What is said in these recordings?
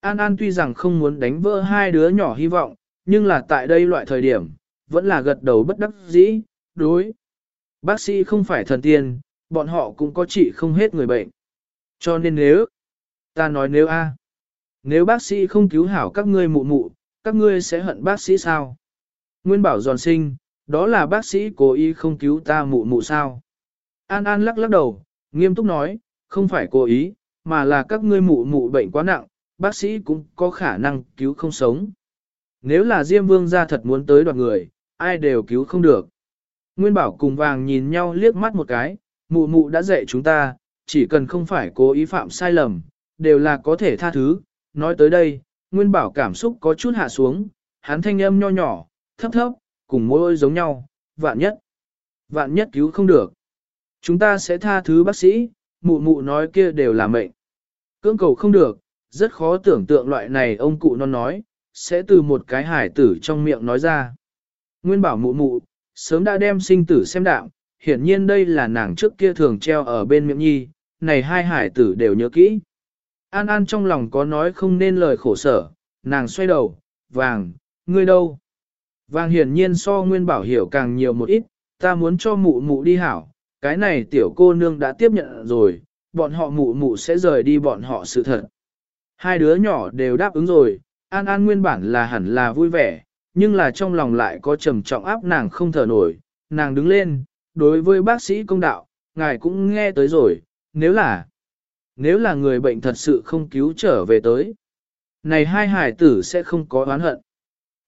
An An tuy rằng không muốn đánh vỡ hai đứa nhỏ hy vọng, nhưng là tại đây loại thời điểm, vẫn là gật đầu bất đắc dĩ, đối. Bác sĩ không phải thần tiên, bọn họ cũng có trị không hết người bệnh. Cho nên nếu, ta nói nếu a, nếu bác sĩ không cứu hảo các ngươi mụ mụ, các ngươi sẽ hận bác sĩ sao? Nguyên bảo giòn sinh, đó là bác sĩ cố ý không cứu ta mụ mụ sao? An An lắc lắc đầu, nghiêm túc nói, không phải cố ý, mà là các ngươi mụ mụ bệnh quá nặng, bác sĩ cũng có khả năng cứu không sống. Nếu là Diêm Vương gia thật muốn tới đoạt người, ai đều cứu không được. Nguyên Bảo cùng vàng nhìn nhau liếc mắt một cái, mụ mụ đã dạy chúng ta, chỉ cần không phải cố ý phạm sai lầm, đều là có thể tha thứ. Nói tới đây, Nguyên Bảo cảm xúc có chút hạ xuống, hắn thanh âm nho nhỏ, thấp thấp, cùng môi giống nhau, vạn nhất. Vạn nhất cứu không được. Chúng ta sẽ tha thứ bác sĩ, mụ mụ nói kia đều là mệnh. Cưỡng cầu không được, rất khó tưởng tượng loại này ông cụ non nói, sẽ từ một cái hải tử trong miệng nói ra. Nguyên bảo mụ mụ, sớm đã đem sinh tử xem đạo hiển nhiên đây là nàng trước kia thường treo ở bên miệng nhi, này hai hải tử đều nhớ kỹ. An An trong lòng có nói không nên lời khổ sở, nàng xoay đầu, vàng, ngươi đâu? Vàng hiển nhiên so nguyên bảo hiểu càng nhiều một ít, ta muốn cho mụ mụ đi hảo, cái này tiểu cô nương đã tiếp nhận rồi, bọn họ mụ mụ sẽ rời đi bọn họ sự thật. Hai đứa nhỏ đều đáp ứng rồi, An An nguyên bản là hẳn là vui vẻ, nhưng là trong lòng lại có trầm trọng áp nàng không thở nổi, nàng đứng lên, đối với bác sĩ công đạo, ngài cũng nghe tới rồi, nếu là, nếu là người bệnh thật sự không cứu trở về tới, này hai hải tử sẽ không có oán hận.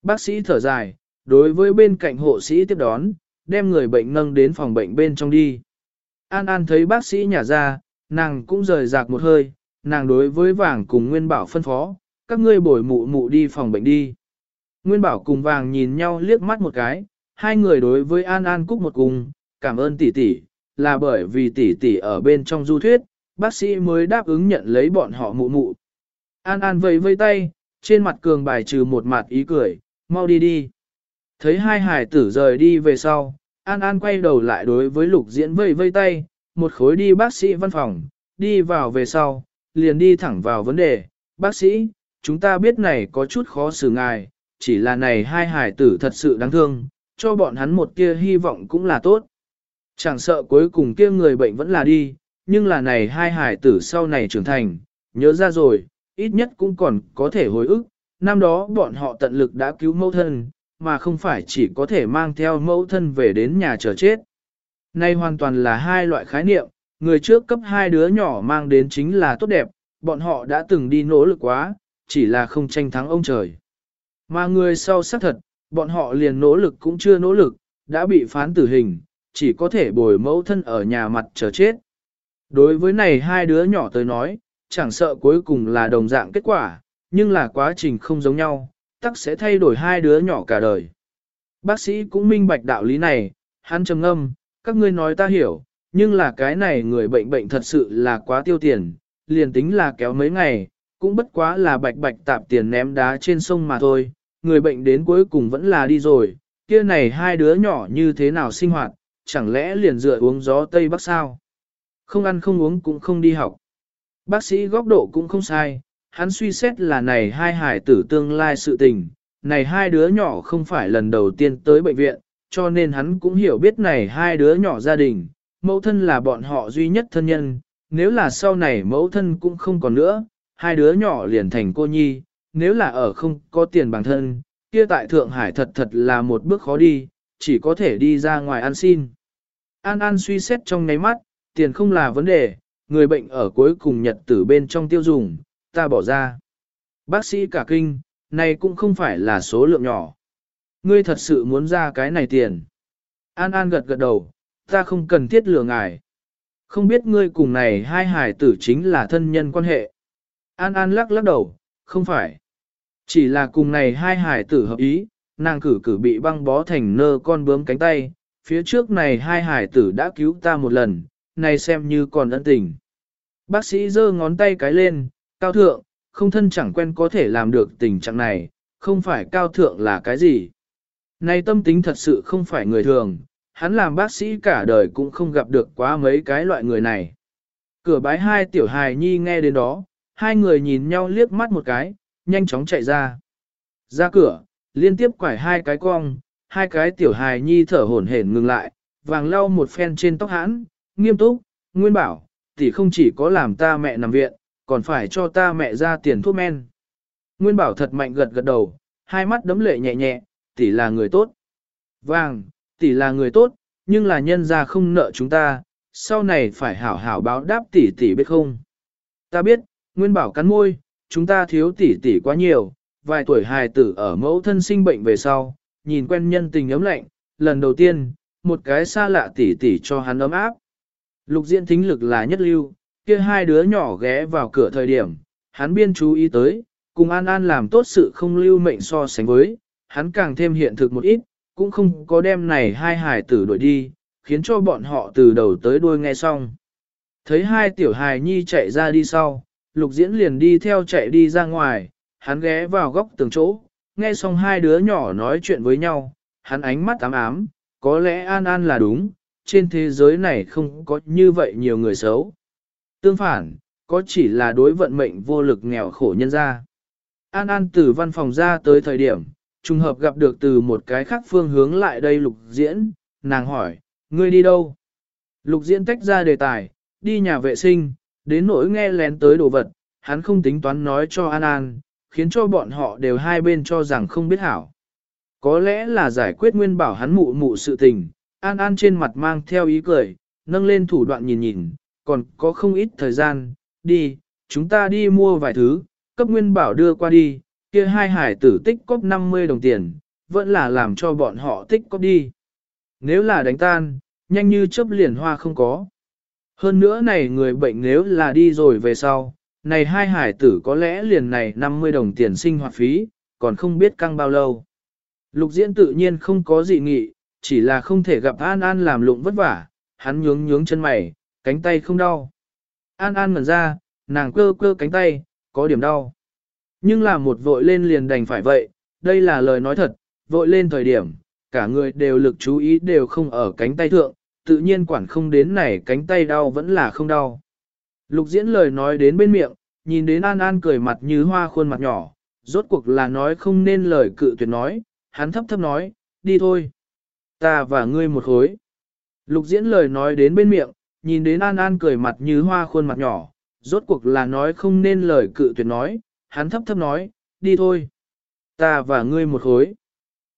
Bác sĩ thở dài, đối với bên cạnh hộ sĩ tiếp đón, đem người bệnh nâng đến phòng bệnh bên trong đi. An An thấy bác sĩ nhả ra, nàng cũng rời rạc một hơi, nàng đối với vàng cùng Nguyên Bảo phân phó, các ngươi bồi mụ mụ đi phòng bệnh đi. Nguyên Bảo cùng vàng nhìn nhau liếc mắt một cái, hai người đối với An An Cúc một cùng, cảm ơn tỷ tỷ, là bởi vì tỷ tỷ ở bên trong du thuyết, bác sĩ mới đáp ứng nhận lấy bọn họ mụ mụ. An An vẫy vây tay, trên mặt cường bài trừ một mặt ý cười, mau đi đi. Thấy hai hải tử rời đi về sau, An An quay đầu lại đối với lục diễn vây vây tay, một khối đi bác sĩ văn phòng, đi vào về sau, liền đi thẳng vào vấn đề, bác sĩ, chúng ta biết này có chút khó xử ngài, chỉ là này hai hải tử thật sự đáng thương, cho bọn hắn một kia hy vọng cũng là tốt. Chẳng sợ cuối cùng kia người bệnh vẫn là đi, nhưng là này hai hải tử sau này trưởng thành, nhớ ra rồi, ít nhất cũng còn có thể hồi ức, năm đó bọn họ tận lực đã cứu mẫu thân, mà không phải chỉ có thể mang theo mẫu thân về đến nhà chờ chết. Nay hoàn toàn là hai loại khái niệm, người trước cấp hai đứa nhỏ mang đến chính là tốt đẹp, bọn họ đã từng đi nỗ lực quá, chỉ là không tranh thắng ông trời. Mà người sau xác thật, bọn họ liền nỗ lực cũng chưa nỗ lực, đã bị phán tử hình, chỉ có thể bồi mẫu thân ở nhà mặt chờ chết. Đối với này hai đứa nhỏ tới nói, chẳng sợ cuối cùng là đồng dạng kết quả, nhưng là quá trình không giống nhau, tắc sẽ thay đổi hai đứa nhỏ cả đời. Bác sĩ cũng minh bạch đạo lý này, hắn trầm ngâm, các ngươi nói ta hiểu, nhưng là cái này người bệnh bệnh thật sự là quá tiêu tiền, liền tính là kéo mấy ngày, cũng bất quá là bạch bạch tạp tiền ném đá trên sông mà thôi, người bệnh đến cuối cùng vẫn là đi rồi, kia này hai đứa nhỏ như thế nào sinh hoạt, chẳng lẽ liền dựa uống gió Tây Bắc sao? Không ăn không uống cũng không đi học. Bác sĩ góc độ cũng không sai, hắn suy xét là này hai hải tử tương lai sự tình, này hai đứa nhỏ không phải lần đầu tiên tới bệnh viện, cho nên hắn cũng hiểu biết này hai đứa nhỏ gia đình, mẫu thân là bọn họ duy nhất thân nhân, nếu là sau này mẫu thân cũng không còn nữa, hai đứa nhỏ liền thành cô nhi, nếu là ở không có tiền bản thân, kia tại Thượng Hải thật thật là một bước khó đi, chỉ có thể đi ra ngoài ăn xin. An An suy xét trong ngáy mắt, tiền không là vấn đề, người bệnh ở cuối cùng nhật tử bên trong tiêu dùng, ta bỏ ra. Bác sĩ cả kinh, này cũng không phải là số lượng nhỏ. Ngươi thật sự muốn ra cái này tiền. An An gật gật đầu, ta không cần thiết lừa ngài. Không biết ngươi cùng này hai hải tử chính là thân nhân quan hệ. An An lắc lắc đầu, không phải. Chỉ là cùng này hai hải tử hợp ý, nàng cử cử bị băng bó thành nơ con bướm cánh tay, phía trước này hai hải tử đã cứu ta một lần, này xem như còn ân tình. Bác sĩ giơ ngón tay cái lên, cao thượng, không thân chẳng quen có thể làm được tình trạng này, không phải cao thượng là cái gì. Này tâm tính thật sự không phải người thường, hắn làm bác sĩ cả đời cũng không gặp được quá mấy cái loại người này. Cửa bái hai tiểu hài nhi nghe đến đó, hai người nhìn nhau liếc mắt một cái, nhanh chóng chạy ra. Ra cửa, liên tiếp quải hai cái cong, hai cái tiểu hài nhi thở hổn hển ngừng lại, vàng lau một phen trên tóc hãn, nghiêm túc, nguyên bảo, tỷ không chỉ có làm ta mẹ nằm viện, còn phải cho ta mẹ ra tiền thuốc men. Nguyên bảo thật mạnh gật gật đầu, hai mắt đấm lệ nhẹ nhẹ, tỷ là người tốt. Vàng, tỷ là người tốt, nhưng là nhân ra không nợ chúng ta, sau này phải hảo hảo báo đáp tỷ tỷ biết không. Ta biết, Nguyên bảo cắn môi, chúng ta thiếu tỷ tỷ quá nhiều, vài tuổi hài tử ở mẫu thân sinh bệnh về sau, nhìn quen nhân tình ấm lạnh, lần đầu tiên, một cái xa lạ tỷ tỷ cho hắn ấm áp. Lục diễn thính lực là nhất lưu, kia hai đứa nhỏ ghé vào cửa thời điểm, hắn biên chú ý tới, cùng An An làm tốt sự không lưu mệnh so sánh với, hắn càng thêm hiện thực một ít, cũng không có đem này hai hài tử đuổi đi, khiến cho bọn họ từ đầu tới đuôi nghe xong. Thấy hai tiểu hài nhi chạy ra đi sau, lục diễn liền đi theo chạy đi ra ngoài, hắn ghé vào góc tường chỗ, nghe xong hai đứa nhỏ nói chuyện với nhau, hắn ánh mắt ám ám, có lẽ An An là đúng, trên thế giới này không có như vậy nhiều người xấu. Tương phản, có chỉ là đối vận mệnh vô lực nghèo khổ nhân ra. An An từ văn phòng ra tới thời điểm, trùng hợp gặp được từ một cái khác phương hướng lại đây lục diễn, nàng hỏi, ngươi đi đâu? Lục diễn tách ra đề tài, đi nhà vệ sinh, đến nỗi nghe lén tới đồ vật, hắn không tính toán nói cho An An, khiến cho bọn họ đều hai bên cho rằng không biết hảo. Có lẽ là giải quyết nguyên bảo hắn mụ mụ sự tình, An An trên mặt mang theo ý cười, nâng lên thủ đoạn nhìn nhìn, còn có không ít thời gian, đi, chúng ta đi mua vài thứ, cấp nguyên bảo đưa qua đi, kia hai hải tử tích cóp 50 đồng tiền, vẫn là làm cho bọn họ tích cóp đi. Nếu là đánh tan, nhanh như chớp liền hoa không có. Hơn nữa này người bệnh nếu là đi rồi về sau, này hai hải tử có lẽ liền này 50 đồng tiền sinh hoạt phí, còn không biết căng bao lâu. Lục diễn tự nhiên không có gì nghị, chỉ là không thể gặp An An làm lụng vất vả, hắn nhướng nhướng chân mày, cánh tay không đau. An An ngẩn ra, nàng cơ cơ cánh tay, có điểm đau. Nhưng là một vội lên liền đành phải vậy, đây là lời nói thật, vội lên thời điểm, cả người đều lực chú ý đều không ở cánh tay thượng, tự nhiên quản không đến này cánh tay đau vẫn là không đau. Lục diễn lời nói đến bên miệng, nhìn đến An An cười mặt như hoa khuôn mặt nhỏ, rốt cuộc là nói không nên lời cự tuyệt nói, hắn thấp thấp nói, đi thôi. Ta và ngươi một khối. Lục diễn lời nói đến bên miệng, nhìn đến An An cười mặt như hoa khuôn mặt nhỏ, rốt cuộc là nói không nên lời cự tuyệt nói, hắn thấp thấp nói, đi thôi. Ta và ngươi một khối.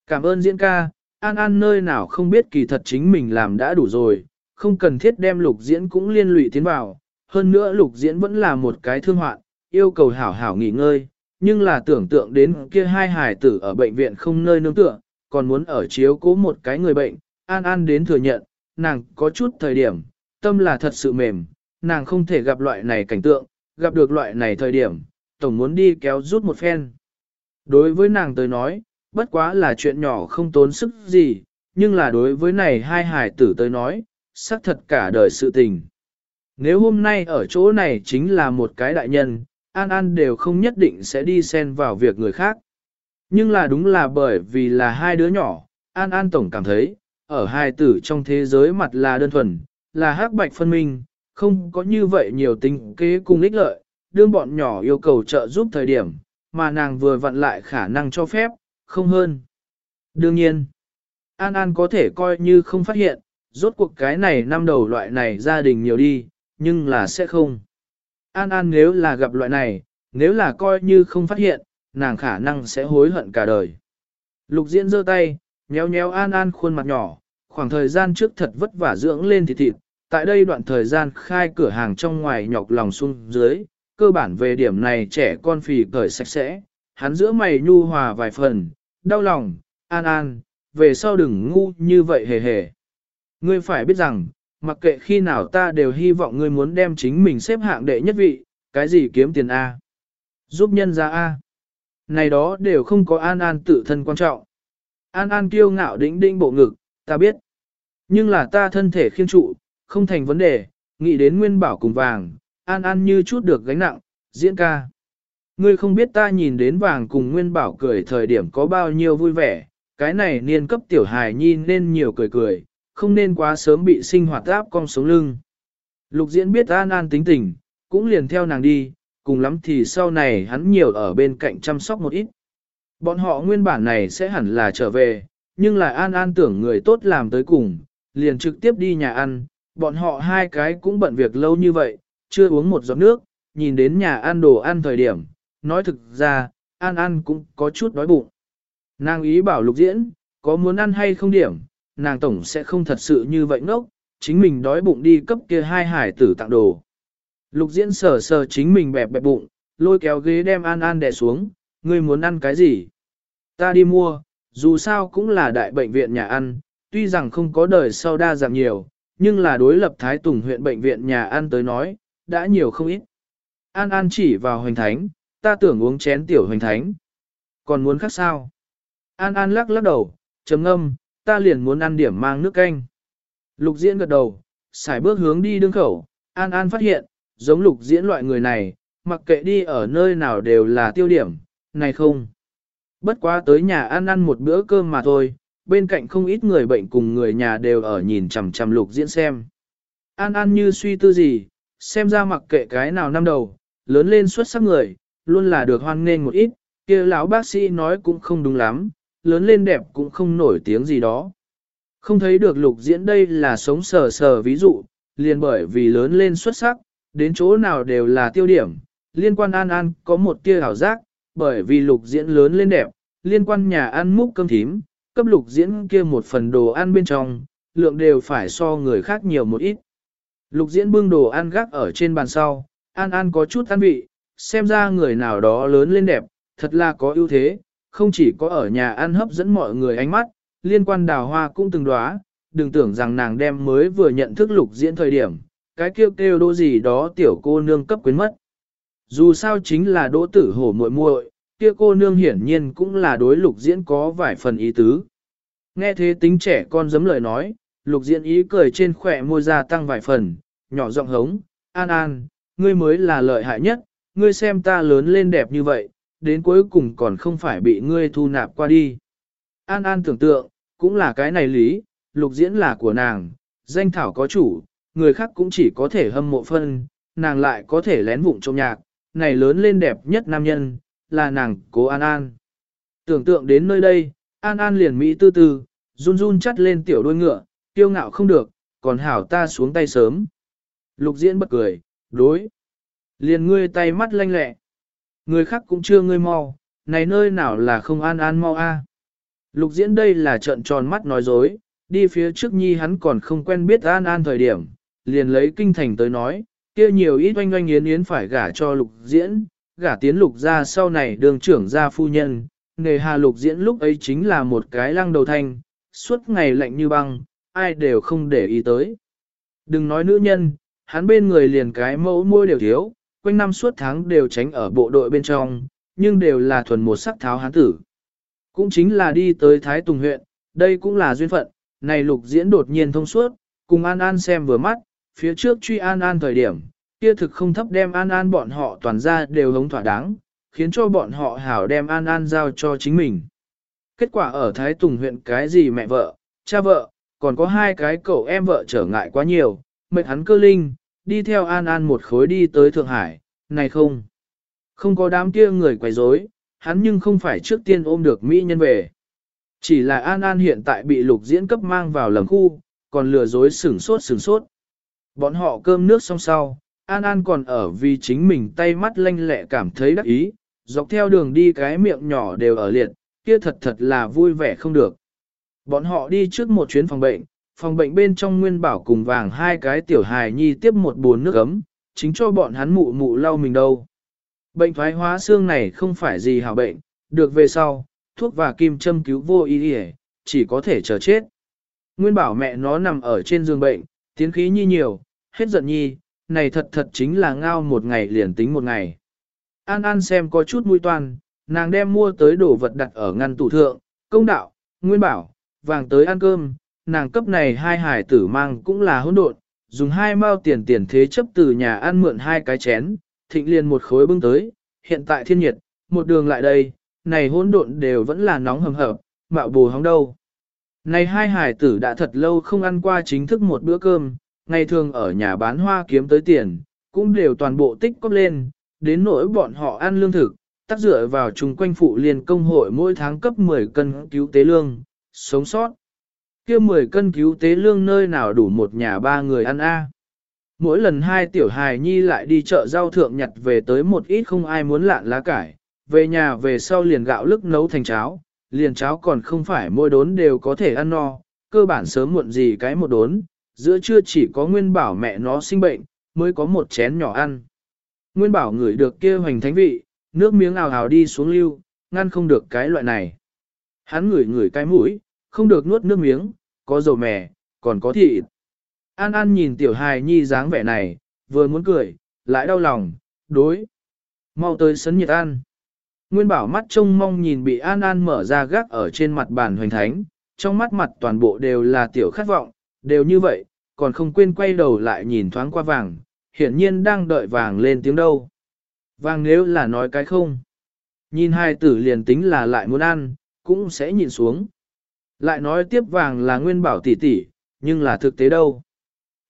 Cảm ơn diễn ca, An An nơi nào không biết kỳ thật chính mình làm đã đủ rồi, không cần thiết đem lục diễn cũng liên lụy tiến vào. Hơn nữa lục diễn vẫn là một cái thương hoạn, yêu cầu hảo hảo nghỉ ngơi, nhưng là tưởng tượng đến kia hai hải tử ở bệnh viện không nơi nương tựa, còn muốn ở chiếu cố một cái người bệnh, An An đến thừa nhận, nàng có chút thời điểm, tâm là thật sự mềm, nàng không thể gặp loại này cảnh tượng, gặp được loại này thời điểm, tổng muốn đi kéo rút một phen. Đối với nàng tới nói, bất quá là chuyện nhỏ không tốn sức gì, nhưng là đối với này hai hải tử tới nói, xác thật cả đời sự tình. Nếu hôm nay ở chỗ này chính là một cái đại nhân, An An đều không nhất định sẽ đi xen vào việc người khác. Nhưng là đúng là bởi vì là hai đứa nhỏ, An An Tổng cảm thấy, ở hai tử trong thế giới mặt là đơn thuần, là hắc bạch phân minh, không có như vậy nhiều tính kế cùng ích lợi, đương bọn nhỏ yêu cầu trợ giúp thời điểm, mà nàng vừa vặn lại khả năng cho phép, không hơn. Đương nhiên, An An có thể coi như không phát hiện, rốt cuộc cái này năm đầu loại này gia đình nhiều đi, nhưng là sẽ không. An An nếu là gặp loại này, nếu là coi như không phát hiện, nàng khả năng sẽ hối hận cả đời. Lục diễn giơ tay, nhéo nhéo An An khuôn mặt nhỏ, khoảng thời gian trước thật vất vả dưỡng lên thịt thịt, tại đây đoạn thời gian khai cửa hàng trong ngoài nhọc lòng xuống dưới, cơ bản về điểm này trẻ con phì cởi sạch sẽ, hắn giữa mày nhu hòa vài phần, đau lòng, an an, về sau đừng ngu như vậy hề hề. Ngươi phải biết rằng, mặc kệ khi nào ta đều hy vọng ngươi muốn đem chính mình xếp hạng đệ nhất vị, cái gì kiếm tiền A. Giúp nhân ra A. Này đó đều không có an an tự thân quan trọng. An an kiêu ngạo đĩnh đĩnh bộ ngực, ta biết. Nhưng là ta thân thể khiên trụ, không thành vấn đề, nghĩ đến nguyên bảo cùng vàng, an an như chút được gánh nặng, diễn ca. Ngươi không biết ta nhìn đến vàng cùng nguyên bảo cười thời điểm có bao nhiêu vui vẻ, cái này niên cấp tiểu hài nhi nên nhiều cười cười, không nên quá sớm bị sinh hoạt áp cong sống lưng. Lục diễn biết an an tính tình, cũng liền theo nàng đi, cùng lắm thì sau này hắn nhiều ở bên cạnh chăm sóc một ít. Bọn họ nguyên bản này sẽ hẳn là trở về, nhưng lại an an tưởng người tốt làm tới cùng, liền trực tiếp đi nhà ăn, bọn họ hai cái cũng bận việc lâu như vậy, chưa uống một giọt nước, nhìn đến nhà ăn đồ ăn thời điểm, nói thực ra, an an cũng có chút đói bụng. Nàng ý bảo lục diễn, có muốn ăn hay không điểm, nàng tổng sẽ không thật sự như vậy ngốc, chính mình đói bụng đi cấp kia hai hải tử tặng đồ. Lục diễn sờ sờ chính mình bẹp bẹp bụng, lôi kéo ghế đem an an đè xuống, ngươi muốn ăn cái gì? Ta đi mua, dù sao cũng là đại bệnh viện nhà ăn, tuy rằng không có đời sau đa dạng nhiều, nhưng là đối lập Thái Tùng huyện bệnh viện nhà ăn tới nói, đã nhiều không ít. An An chỉ vào hoành thánh, ta tưởng uống chén tiểu hoành thánh. Còn muốn khác sao? An An lắc lắc đầu, chấm ngâm, ta liền muốn ăn điểm mang nước canh. Lục diễn gật đầu, xài bước hướng đi đương khẩu, An An phát hiện, giống lục diễn loại người này, mặc kệ đi ở nơi nào đều là tiêu điểm, này không. Bất quá tới nhà ăn ăn một bữa cơm mà thôi, bên cạnh không ít người bệnh cùng người nhà đều ở nhìn chằm chằm lục diễn xem. An An như suy tư gì, xem ra mặc kệ cái nào năm đầu, lớn lên xuất sắc người, luôn là được hoan nghênh một ít, kia lão bác sĩ nói cũng không đúng lắm, lớn lên đẹp cũng không nổi tiếng gì đó. Không thấy được lục diễn đây là sống sờ sờ ví dụ, liền bởi vì lớn lên xuất sắc, đến chỗ nào đều là tiêu điểm, liên quan An An có một tia hảo giác, bởi vì lục diễn lớn lên đẹp, liên quan nhà ăn múc cơm thím, cấp lục diễn kia một phần đồ ăn bên trong, lượng đều phải so người khác nhiều một ít. Lục diễn bưng đồ ăn gác ở trên bàn sau, ăn ăn có chút ăn vị, xem ra người nào đó lớn lên đẹp, thật là có ưu thế, không chỉ có ở nhà ăn hấp dẫn mọi người ánh mắt, liên quan đào hoa cũng từng đoá, đừng tưởng rằng nàng đem mới vừa nhận thức lục diễn thời điểm, cái kêu kêu đỗ gì đó tiểu cô nương cấp quyến mất. Dù sao chính là đỗ tử hổ muội muội, kia cô nương hiển nhiên cũng là đối lục diễn có vài phần ý tứ. Nghe thế tính trẻ con giấm lời nói, lục diễn ý cười trên khỏe môi ra tăng vài phần, nhỏ giọng hống, an an, ngươi mới là lợi hại nhất, ngươi xem ta lớn lên đẹp như vậy, đến cuối cùng còn không phải bị ngươi thu nạp qua đi. An an tưởng tượng, cũng là cái này lý, lục diễn là của nàng, danh thảo có chủ, người khác cũng chỉ có thể hâm mộ phân, nàng lại có thể lén vụng trong nhạc, này lớn lên đẹp nhất nam nhân, là nàng cố An An. Tưởng tượng đến nơi đây, An An liền Mỹ tư tư, run run chắt lên tiểu đôi ngựa, tiêu ngạo không được, còn hảo ta xuống tay sớm. Lục diễn bật cười, đối. Liền ngươi tay mắt lanh lẹ. Người khác cũng chưa ngươi mau, này nơi nào là không An An mau a? Lục diễn đây là trợn tròn mắt nói dối, đi phía trước nhi hắn còn không quen biết An An thời điểm, liền lấy kinh thành tới nói, kia nhiều ít oanh oanh yến yến phải gả cho lục diễn, gả tiến lục ra sau này đường trưởng gia phu nhân, nề hà lục diễn lúc ấy chính là một cái lăng đầu thanh, suốt ngày lạnh như băng, ai đều không để ý tới. Đừng nói nữ nhân, hắn bên người liền cái mẫu môi đều thiếu, quanh năm suốt tháng đều tránh ở bộ đội bên trong, nhưng đều là thuần một sắc tháo hán tử. Cũng chính là đi tới Thái Tùng huyện, đây cũng là duyên phận, này lục diễn đột nhiên thông suốt, cùng An An xem vừa mắt, phía trước truy An An thời điểm, kia thực không thấp đem An An bọn họ toàn ra đều hống thỏa đáng, khiến cho bọn họ hảo đem An An giao cho chính mình. Kết quả ở Thái Tùng huyện cái gì mẹ vợ, cha vợ, còn có hai cái cậu em vợ trở ngại quá nhiều, mệnh hắn cơ linh, đi theo An An một khối đi tới Thượng Hải, này không. Không có đám kia người quấy rối, hắn nhưng không phải trước tiên ôm được Mỹ nhân về. Chỉ là An An hiện tại bị lục diễn cấp mang vào lầm khu, còn lừa dối sửng sốt sửng sốt. Bọn họ cơm nước xong sau, An An còn ở vì chính mình tay mắt lanh lẹ cảm thấy đắc ý, dọc theo đường đi cái miệng nhỏ đều ở liệt, kia thật thật là vui vẻ không được. Bọn họ đi trước một chuyến phòng bệnh, phòng bệnh bên trong nguyên bảo cùng vàng hai cái tiểu hài nhi tiếp một bồn nước ấm, chính cho bọn hắn mụ mụ lau mình đâu. Bệnh thoái hóa xương này không phải gì hảo bệnh, được về sau, thuốc và kim châm cứu vô ý hề, chỉ có thể chờ chết. Nguyên bảo mẹ nó nằm ở trên giường bệnh, tiến khí nhi nhiều, hết giận nhi, này thật thật chính là ngao một ngày liền tính một ngày. An An xem có chút mũi toan, nàng đem mua tới đồ vật đặt ở ngăn tủ thượng, công đạo, nguyên bảo, vàng tới ăn cơm, nàng cấp này hai hải tử mang cũng là hỗn độn, dùng hai mao tiền tiền thế chấp từ nhà ăn mượn hai cái chén, thịnh liền một khối bưng tới, hiện tại thiên nhiệt, một đường lại đây, này hỗn độn đều vẫn là nóng hầm hập, mạo bù hóng đâu. Này hai hải tử đã thật lâu không ăn qua chính thức một bữa cơm, ngày thường ở nhà bán hoa kiếm tới tiền, cũng đều toàn bộ tích cóp lên, đến nỗi bọn họ ăn lương thực, tác dựa vào chung quanh phụ liên công hội mỗi tháng cấp 10 cân cứu tế lương, sống sót kia 10 cân cứu tế lương nơi nào đủ một nhà ba người ăn a Mỗi lần hai tiểu hài nhi lại đi chợ rau thượng nhặt về tới một ít không ai muốn lạn lá cải, về nhà về sau liền gạo lức nấu thành cháo, liền cháo còn không phải mỗi đốn đều có thể ăn no, cơ bản sớm muộn gì cái một đốn, giữa trưa chỉ có nguyên bảo mẹ nó sinh bệnh, mới có một chén nhỏ ăn. Nguyên bảo ngửi được kia hoành thánh vị, nước miếng ào ào đi xuống lưu, ngăn không được cái loại này. Hắn ngửi ngửi cái mũi, không được nuốt nước miếng, có dầu mè, còn có thịt. An An nhìn tiểu hài nhi dáng vẻ này, vừa muốn cười, lại đau lòng, đối. Mau tới sấn nhiệt An. Nguyên bảo mắt trông mong nhìn bị An An mở ra gác ở trên mặt bàn hoành thánh, trong mắt mặt toàn bộ đều là tiểu khát vọng, đều như vậy, còn không quên quay đầu lại nhìn thoáng qua vàng, hiển nhiên đang đợi vàng lên tiếng đâu. Vàng nếu là nói cái không, nhìn hai tử liền tính là lại muốn ăn, cũng sẽ nhìn xuống. Lại nói tiếp vàng là nguyên bảo tỷ tỷ, nhưng là thực tế đâu.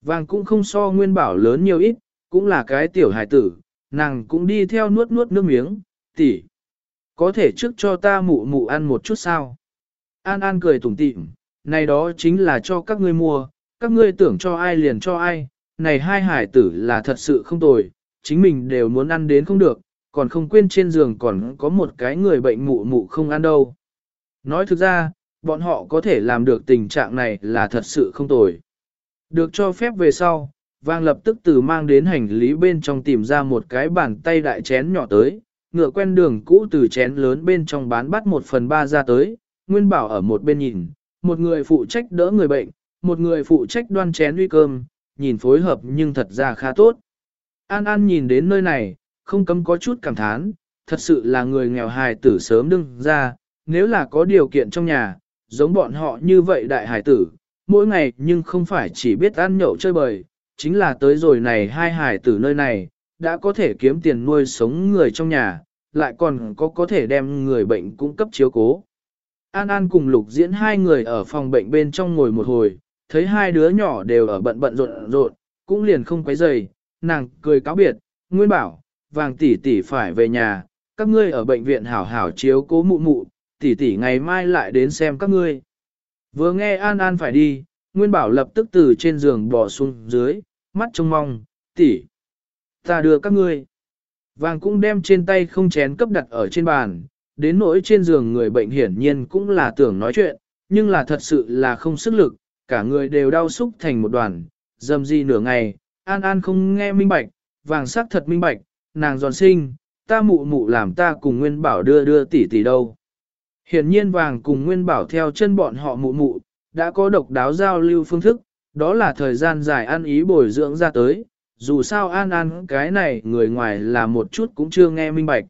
Vàng cũng không so nguyên bảo lớn nhiều ít, cũng là cái tiểu hài tử, nàng cũng đi theo nuốt nuốt nước miếng, tỷ. Có thể trước cho ta mụ mụ ăn một chút sao? An An cười tủm tỉm, này đó chính là cho các ngươi mua, các ngươi tưởng cho ai liền cho ai, này hai hải tử là thật sự không tồi, chính mình đều muốn ăn đến không được, còn không quên trên giường còn có một cái người bệnh mụ mụ không ăn đâu. Nói thực ra, bọn họ có thể làm được tình trạng này là thật sự không tồi. Được cho phép về sau, vang lập tức từ mang đến hành lý bên trong tìm ra một cái bàn tay đại chén nhỏ tới, ngựa quen đường cũ từ chén lớn bên trong bán bắt một phần ba ra tới, Nguyên Bảo ở một bên nhìn, một người phụ trách đỡ người bệnh, một người phụ trách đoan chén uy cơm, nhìn phối hợp nhưng thật ra khá tốt. An An nhìn đến nơi này, không cấm có chút cảm thán, thật sự là người nghèo hài tử sớm đương ra, nếu là có điều kiện trong nhà, giống bọn họ như vậy đại hải tử, mỗi ngày nhưng không phải chỉ biết ăn nhậu chơi bời, chính là tới rồi này hai hải tử nơi này, đã có thể kiếm tiền nuôi sống người trong nhà, lại còn có có thể đem người bệnh cung cấp chiếu cố. An An cùng Lục Diễn hai người ở phòng bệnh bên trong ngồi một hồi, thấy hai đứa nhỏ đều ở bận bận rộn rộn, cũng liền không quấy rầy, nàng cười cáo biệt, Nguyên bảo, vàng tỷ tỷ phải về nhà, các ngươi ở bệnh viện hảo hảo chiếu cố mụ mụ, tỷ tỷ ngày mai lại đến xem các ngươi. Vừa nghe An An phải đi, Nguyên bảo lập tức từ trên giường bò xuống dưới, mắt trông mong, tỷ, ta đưa các ngươi. Vàng cũng đem trên tay không chén cấp đặt ở trên bàn, đến nỗi trên giường người bệnh hiển nhiên cũng là tưởng nói chuyện, nhưng là thật sự là không sức lực, cả người đều đau xúc thành một đoàn, dầm di nửa ngày, an an không nghe minh bạch, vàng sắc thật minh bạch, nàng giòn sinh, ta mụ mụ làm ta cùng nguyên bảo đưa đưa tỷ tỷ đâu. Hiển nhiên vàng cùng nguyên bảo theo chân bọn họ mụ mụ, đã có độc đáo giao lưu phương thức, đó là thời gian dài ăn ý bồi dưỡng ra tới, dù sao an an cái này người ngoài là một chút cũng chưa nghe minh bạch.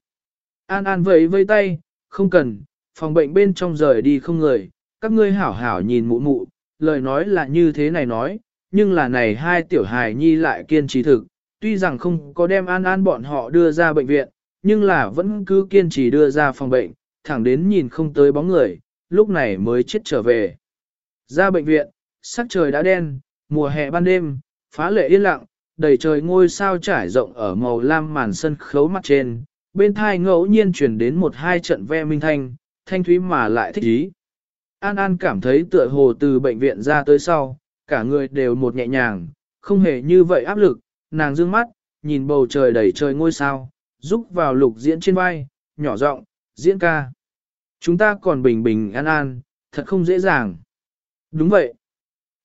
An An vẫy vây tay, không cần, phòng bệnh bên trong rời đi không người, các ngươi hảo hảo nhìn mụ mụ, lời nói là như thế này nói, nhưng là này hai tiểu hài nhi lại kiên trì thực, tuy rằng không có đem An An bọn họ đưa ra bệnh viện, nhưng là vẫn cứ kiên trì đưa ra phòng bệnh, thẳng đến nhìn không tới bóng người, lúc này mới chết trở về. Ra bệnh viện, sắc trời đã đen, mùa hè ban đêm, phá lệ yên lặng, đầy trời ngôi sao trải rộng ở màu lam màn sân khấu mặt trên, bên thai ngẫu nhiên truyền đến một hai trận ve minh thanh, thanh thúy mà lại thích ý. An An cảm thấy tựa hồ từ bệnh viện ra tới sau, cả người đều một nhẹ nhàng, không hề như vậy áp lực, nàng dương mắt, nhìn bầu trời đầy trời ngôi sao, rúc vào lục diễn trên vai, nhỏ giọng diễn ca. Chúng ta còn bình bình an an, thật không dễ dàng. Đúng vậy.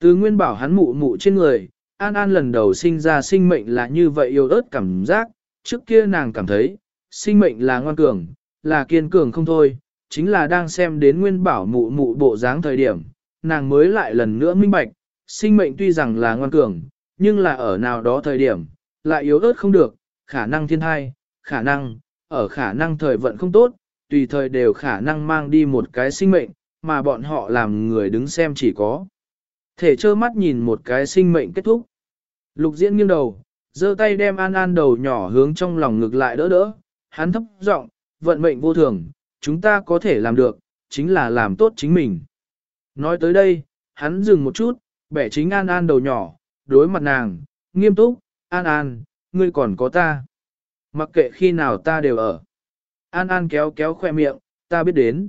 Từ nguyên bảo hắn mụ mụ trên người, An An lần đầu sinh ra sinh mệnh là như vậy yêu ớt cảm giác, trước kia nàng cảm thấy, sinh mệnh là ngoan cường, là kiên cường không thôi, chính là đang xem đến nguyên bảo mụ mụ bộ dáng thời điểm, nàng mới lại lần nữa minh bạch, sinh mệnh tuy rằng là ngoan cường, nhưng là ở nào đó thời điểm, lại yếu ớt không được, khả năng thiên thai, khả năng, ở khả năng thời vận không tốt, tùy thời đều khả năng mang đi một cái sinh mệnh, mà bọn họ làm người đứng xem chỉ có. Thể trơ mắt nhìn một cái sinh mệnh kết thúc. Lục diễn nghiêng đầu, giơ tay đem an an đầu nhỏ hướng trong lòng ngực lại đỡ đỡ, hắn thấp giọng, vận mệnh vô thường, chúng ta có thể làm được, chính là làm tốt chính mình. Nói tới đây, hắn dừng một chút, bẻ chính An An đầu nhỏ, đối mặt nàng, nghiêm túc, An An, ngươi còn có ta. mặc kệ khi nào ta đều ở. An An kéo kéo khoe miệng, ta biết đến.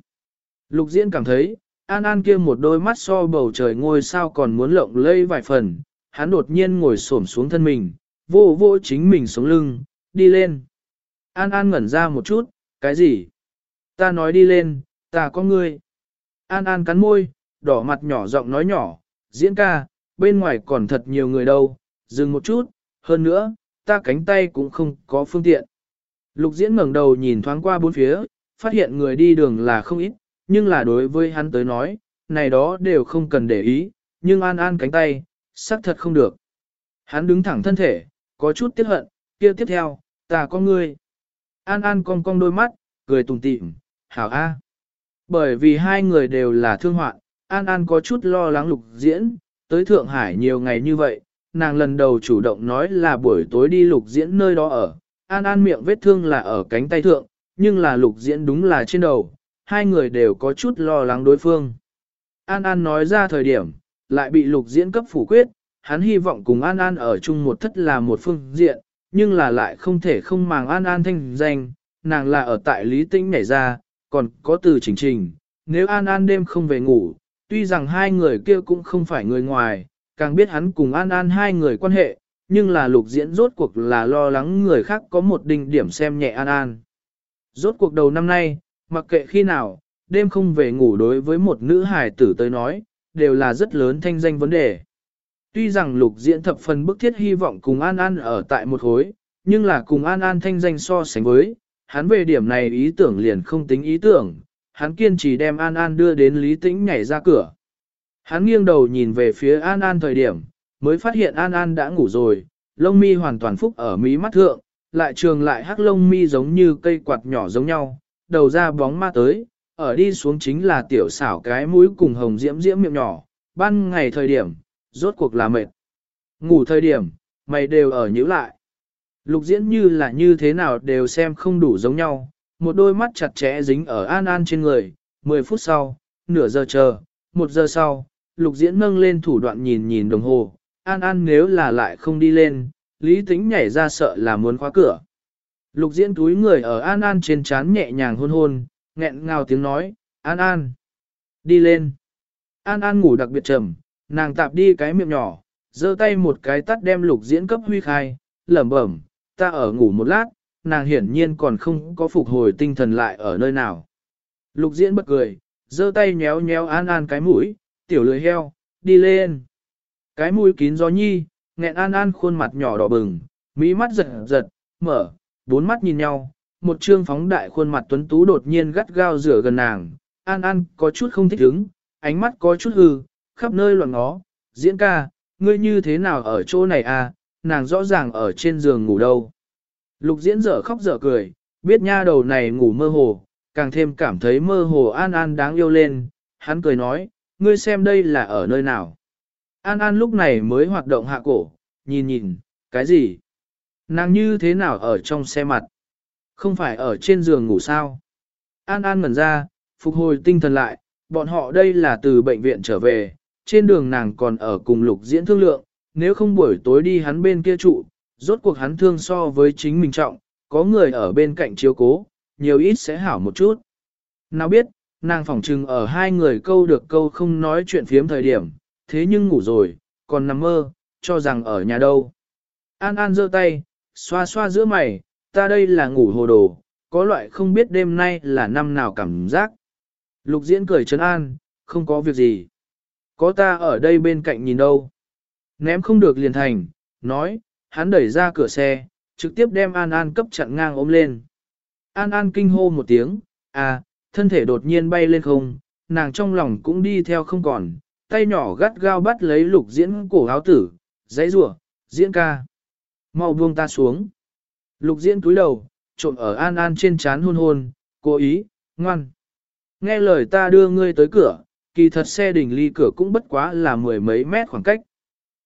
Lục diễn cảm thấy, An An kia một đôi mắt so bầu trời ngôi sao còn muốn lộng lây vài phần, hắn đột nhiên ngồi xổm xuống thân mình, vô vô chính mình sống lưng, đi lên. An An ngẩn ra một chút, cái gì? Ta nói đi lên, ta có ngươi. An An cắn môi, đỏ mặt nhỏ giọng nói nhỏ, diễn ca, bên ngoài còn thật nhiều người đâu, dừng một chút, hơn nữa, ta cánh tay cũng không có phương tiện. Lục diễn ngẩng đầu nhìn thoáng qua bốn phía, phát hiện người đi đường là không ít, nhưng là đối với hắn tới nói, này đó đều không cần để ý, nhưng an an cánh tay, xác thật không được. Hắn đứng thẳng thân thể, có chút tiếc hận, kia tiếp theo, ta có ngươi. An an cong cong đôi mắt, cười tùng tịm, hảo a. Bởi vì hai người đều là thương hoạn, An An có chút lo lắng lục diễn, tới Thượng Hải nhiều ngày như vậy, nàng lần đầu chủ động nói là buổi tối đi lục diễn nơi đó ở. An An miệng vết thương là ở cánh tay thượng, nhưng là lục diễn đúng là trên đầu, hai người đều có chút lo lắng đối phương. An An nói ra thời điểm, lại bị lục diễn cấp phủ quyết, hắn hy vọng cùng An An ở chung một thất là một phương diện, nhưng là lại không thể không màng An An thanh danh, nàng là ở tại Lý Tĩnh nhảy ra, còn có từ trình trình, nếu An An đêm không về ngủ, tuy rằng hai người kia cũng không phải người ngoài, càng biết hắn cùng An An hai người quan hệ, nhưng là lục diễn rốt cuộc là lo lắng người khác có một đỉnh điểm xem nhẹ An An. Rốt cuộc đầu năm nay, mặc kệ khi nào, đêm không về ngủ đối với một nữ hài tử tới nói, đều là rất lớn thanh danh vấn đề. Tuy rằng lục diễn thập phần bức thiết hy vọng cùng An An ở tại một hối, nhưng là cùng An An thanh danh so sánh với, hắn về điểm này ý tưởng liền không tính ý tưởng, hắn kiên trì đem An An đưa đến Lý Tĩnh nhảy ra cửa. Hắn nghiêng đầu nhìn về phía An An thời điểm, mới phát hiện An An đã ngủ rồi, lông mi hoàn toàn phúc ở mí mắt thượng, lại trường lại hắc lông mi giống như cây quạt nhỏ giống nhau, đầu ra bóng ma tới, ở đi xuống chính là tiểu xảo cái mũi cùng hồng diễm diễm miệng nhỏ, ban ngày thời điểm, rốt cuộc là mệt. Ngủ thời điểm, mày đều ở nhíu lại. Lục diễn như là như thế nào đều xem không đủ giống nhau, một đôi mắt chặt chẽ dính ở An An trên người, 10 phút sau, nửa giờ chờ, một giờ sau, lục diễn nâng lên thủ đoạn nhìn nhìn đồng hồ, An An nếu là lại không đi lên, lý tính nhảy ra sợ là muốn khóa cửa. Lục diễn túi người ở An An trên trán nhẹ nhàng hôn hôn, nghẹn ngào tiếng nói, An An, đi lên. An An ngủ đặc biệt trầm, nàng tạp đi cái miệng nhỏ, giơ tay một cái tắt đem lục diễn cấp huy khai, lẩm bẩm, ta ở ngủ một lát, nàng hiển nhiên còn không có phục hồi tinh thần lại ở nơi nào. Lục diễn bật cười, giơ tay nhéo nhéo an an cái mũi, tiểu lười heo, đi lên. Cái mũi kín gió nhi, nghẹn an an khuôn mặt nhỏ đỏ bừng, mỹ mắt giật giật, mở, bốn mắt nhìn nhau, một trương phóng đại khuôn mặt tuấn tú đột nhiên gắt gao rửa gần nàng, an an có chút không thích ứng, ánh mắt có chút hư, khắp nơi loạn ngó, diễn ca, ngươi như thế nào ở chỗ này à, nàng rõ ràng ở trên giường ngủ đâu. Lục diễn dở khóc dở cười, biết nha đầu này ngủ mơ hồ, càng thêm cảm thấy mơ hồ An An đáng yêu lên, hắn cười nói, ngươi xem đây là ở nơi nào. An An lúc này mới hoạt động hạ cổ, nhìn nhìn, cái gì? Nàng như thế nào ở trong xe mặt? Không phải ở trên giường ngủ sao? An An ngẩn ra, phục hồi tinh thần lại, bọn họ đây là từ bệnh viện trở về, trên đường nàng còn ở cùng lục diễn thương lượng, nếu không buổi tối đi hắn bên kia trụ, rốt cuộc hắn thương so với chính mình trọng, có người ở bên cạnh chiếu cố, nhiều ít sẽ hảo một chút. Nào biết, nàng phỏng trừng ở hai người câu được câu không nói chuyện phiếm thời điểm, thế nhưng ngủ rồi, còn nằm mơ, cho rằng ở nhà đâu. An An giơ tay, xoa xoa giữa mày, ta đây là ngủ hồ đồ, có loại không biết đêm nay là năm nào cảm giác. Lục diễn cười trấn an, không có việc gì. Có ta ở đây bên cạnh nhìn đâu. Ném không được liền thành, nói, hắn đẩy ra cửa xe, trực tiếp đem An An cấp chặn ngang ôm lên. An An kinh hô một tiếng, à, thân thể đột nhiên bay lên không, nàng trong lòng cũng đi theo không còn, tay nhỏ gắt gao bắt lấy lục diễn cổ áo tử, dãy rủa diễn ca. mau buông ta xuống. Lục diễn túi đầu, trộn ở An An trên chán hôn hôn, cố ý, ngoan. Nghe lời ta đưa ngươi tới cửa, kỳ thật xe đỉnh ly cửa cũng bất quá là mười mấy mét khoảng cách.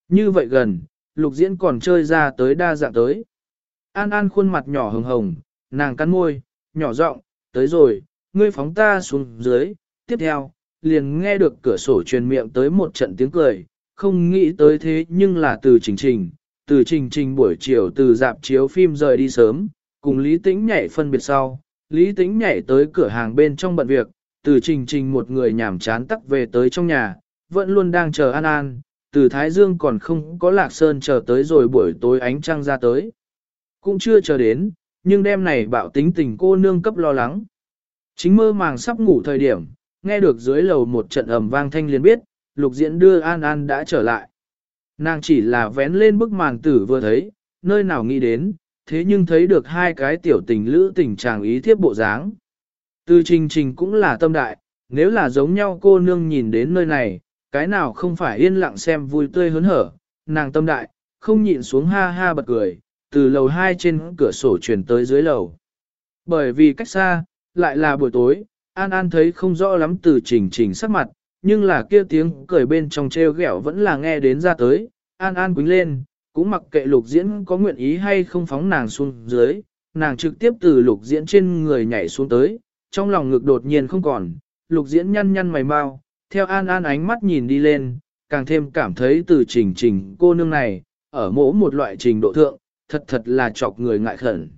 Như vậy gần, lục diễn còn chơi ra tới đa dạng tới. An An khuôn mặt nhỏ hồng hồng, nàng cắn môi, nhỏ giọng, tới rồi, ngươi phóng ta xuống dưới, tiếp theo, liền nghe được cửa sổ truyền miệng tới một trận tiếng cười, không nghĩ tới thế nhưng là từ trình trình, từ trình trình buổi chiều từ dạp chiếu phim rời đi sớm, cùng Lý Tĩnh nhảy phân biệt sau, Lý Tĩnh nhảy tới cửa hàng bên trong bận việc, từ trình trình một người nhảm chán tắc về tới trong nhà, vẫn luôn đang chờ An An, từ Thái Dương còn không có lạc sơn chờ tới rồi buổi tối ánh trăng ra tới. Cũng chưa chờ đến, nhưng đêm này bạo tính tình cô nương cấp lo lắng. Chính mơ màng sắp ngủ thời điểm, nghe được dưới lầu một trận ầm vang thanh liền biết, lục diễn đưa An An đã trở lại. Nàng chỉ là vén lên bức màn tử vừa thấy, nơi nào nghĩ đến, thế nhưng thấy được hai cái tiểu tình lữ tình chàng ý thiếp bộ dáng. Từ trình trình cũng là tâm đại, nếu là giống nhau cô nương nhìn đến nơi này, cái nào không phải yên lặng xem vui tươi hớn hở, nàng tâm đại, không nhịn xuống ha ha bật cười, từ lầu hai trên cửa sổ chuyển tới dưới lầu. Bởi vì cách xa, lại là buổi tối, An An thấy không rõ lắm từ trình trình sắc mặt, nhưng là kia tiếng cười bên trong treo ghẹo vẫn là nghe đến ra tới, An An quính lên, cũng mặc kệ lục diễn có nguyện ý hay không phóng nàng xuống dưới, nàng trực tiếp từ lục diễn trên người nhảy xuống tới, trong lòng ngực đột nhiên không còn, lục diễn nhăn nhăn mày mau, theo An An ánh mắt nhìn đi lên, càng thêm cảm thấy từ trình trình cô nương này, ở mỗi một loại trình độ thượng, thật thật là chọc người ngại khẩn.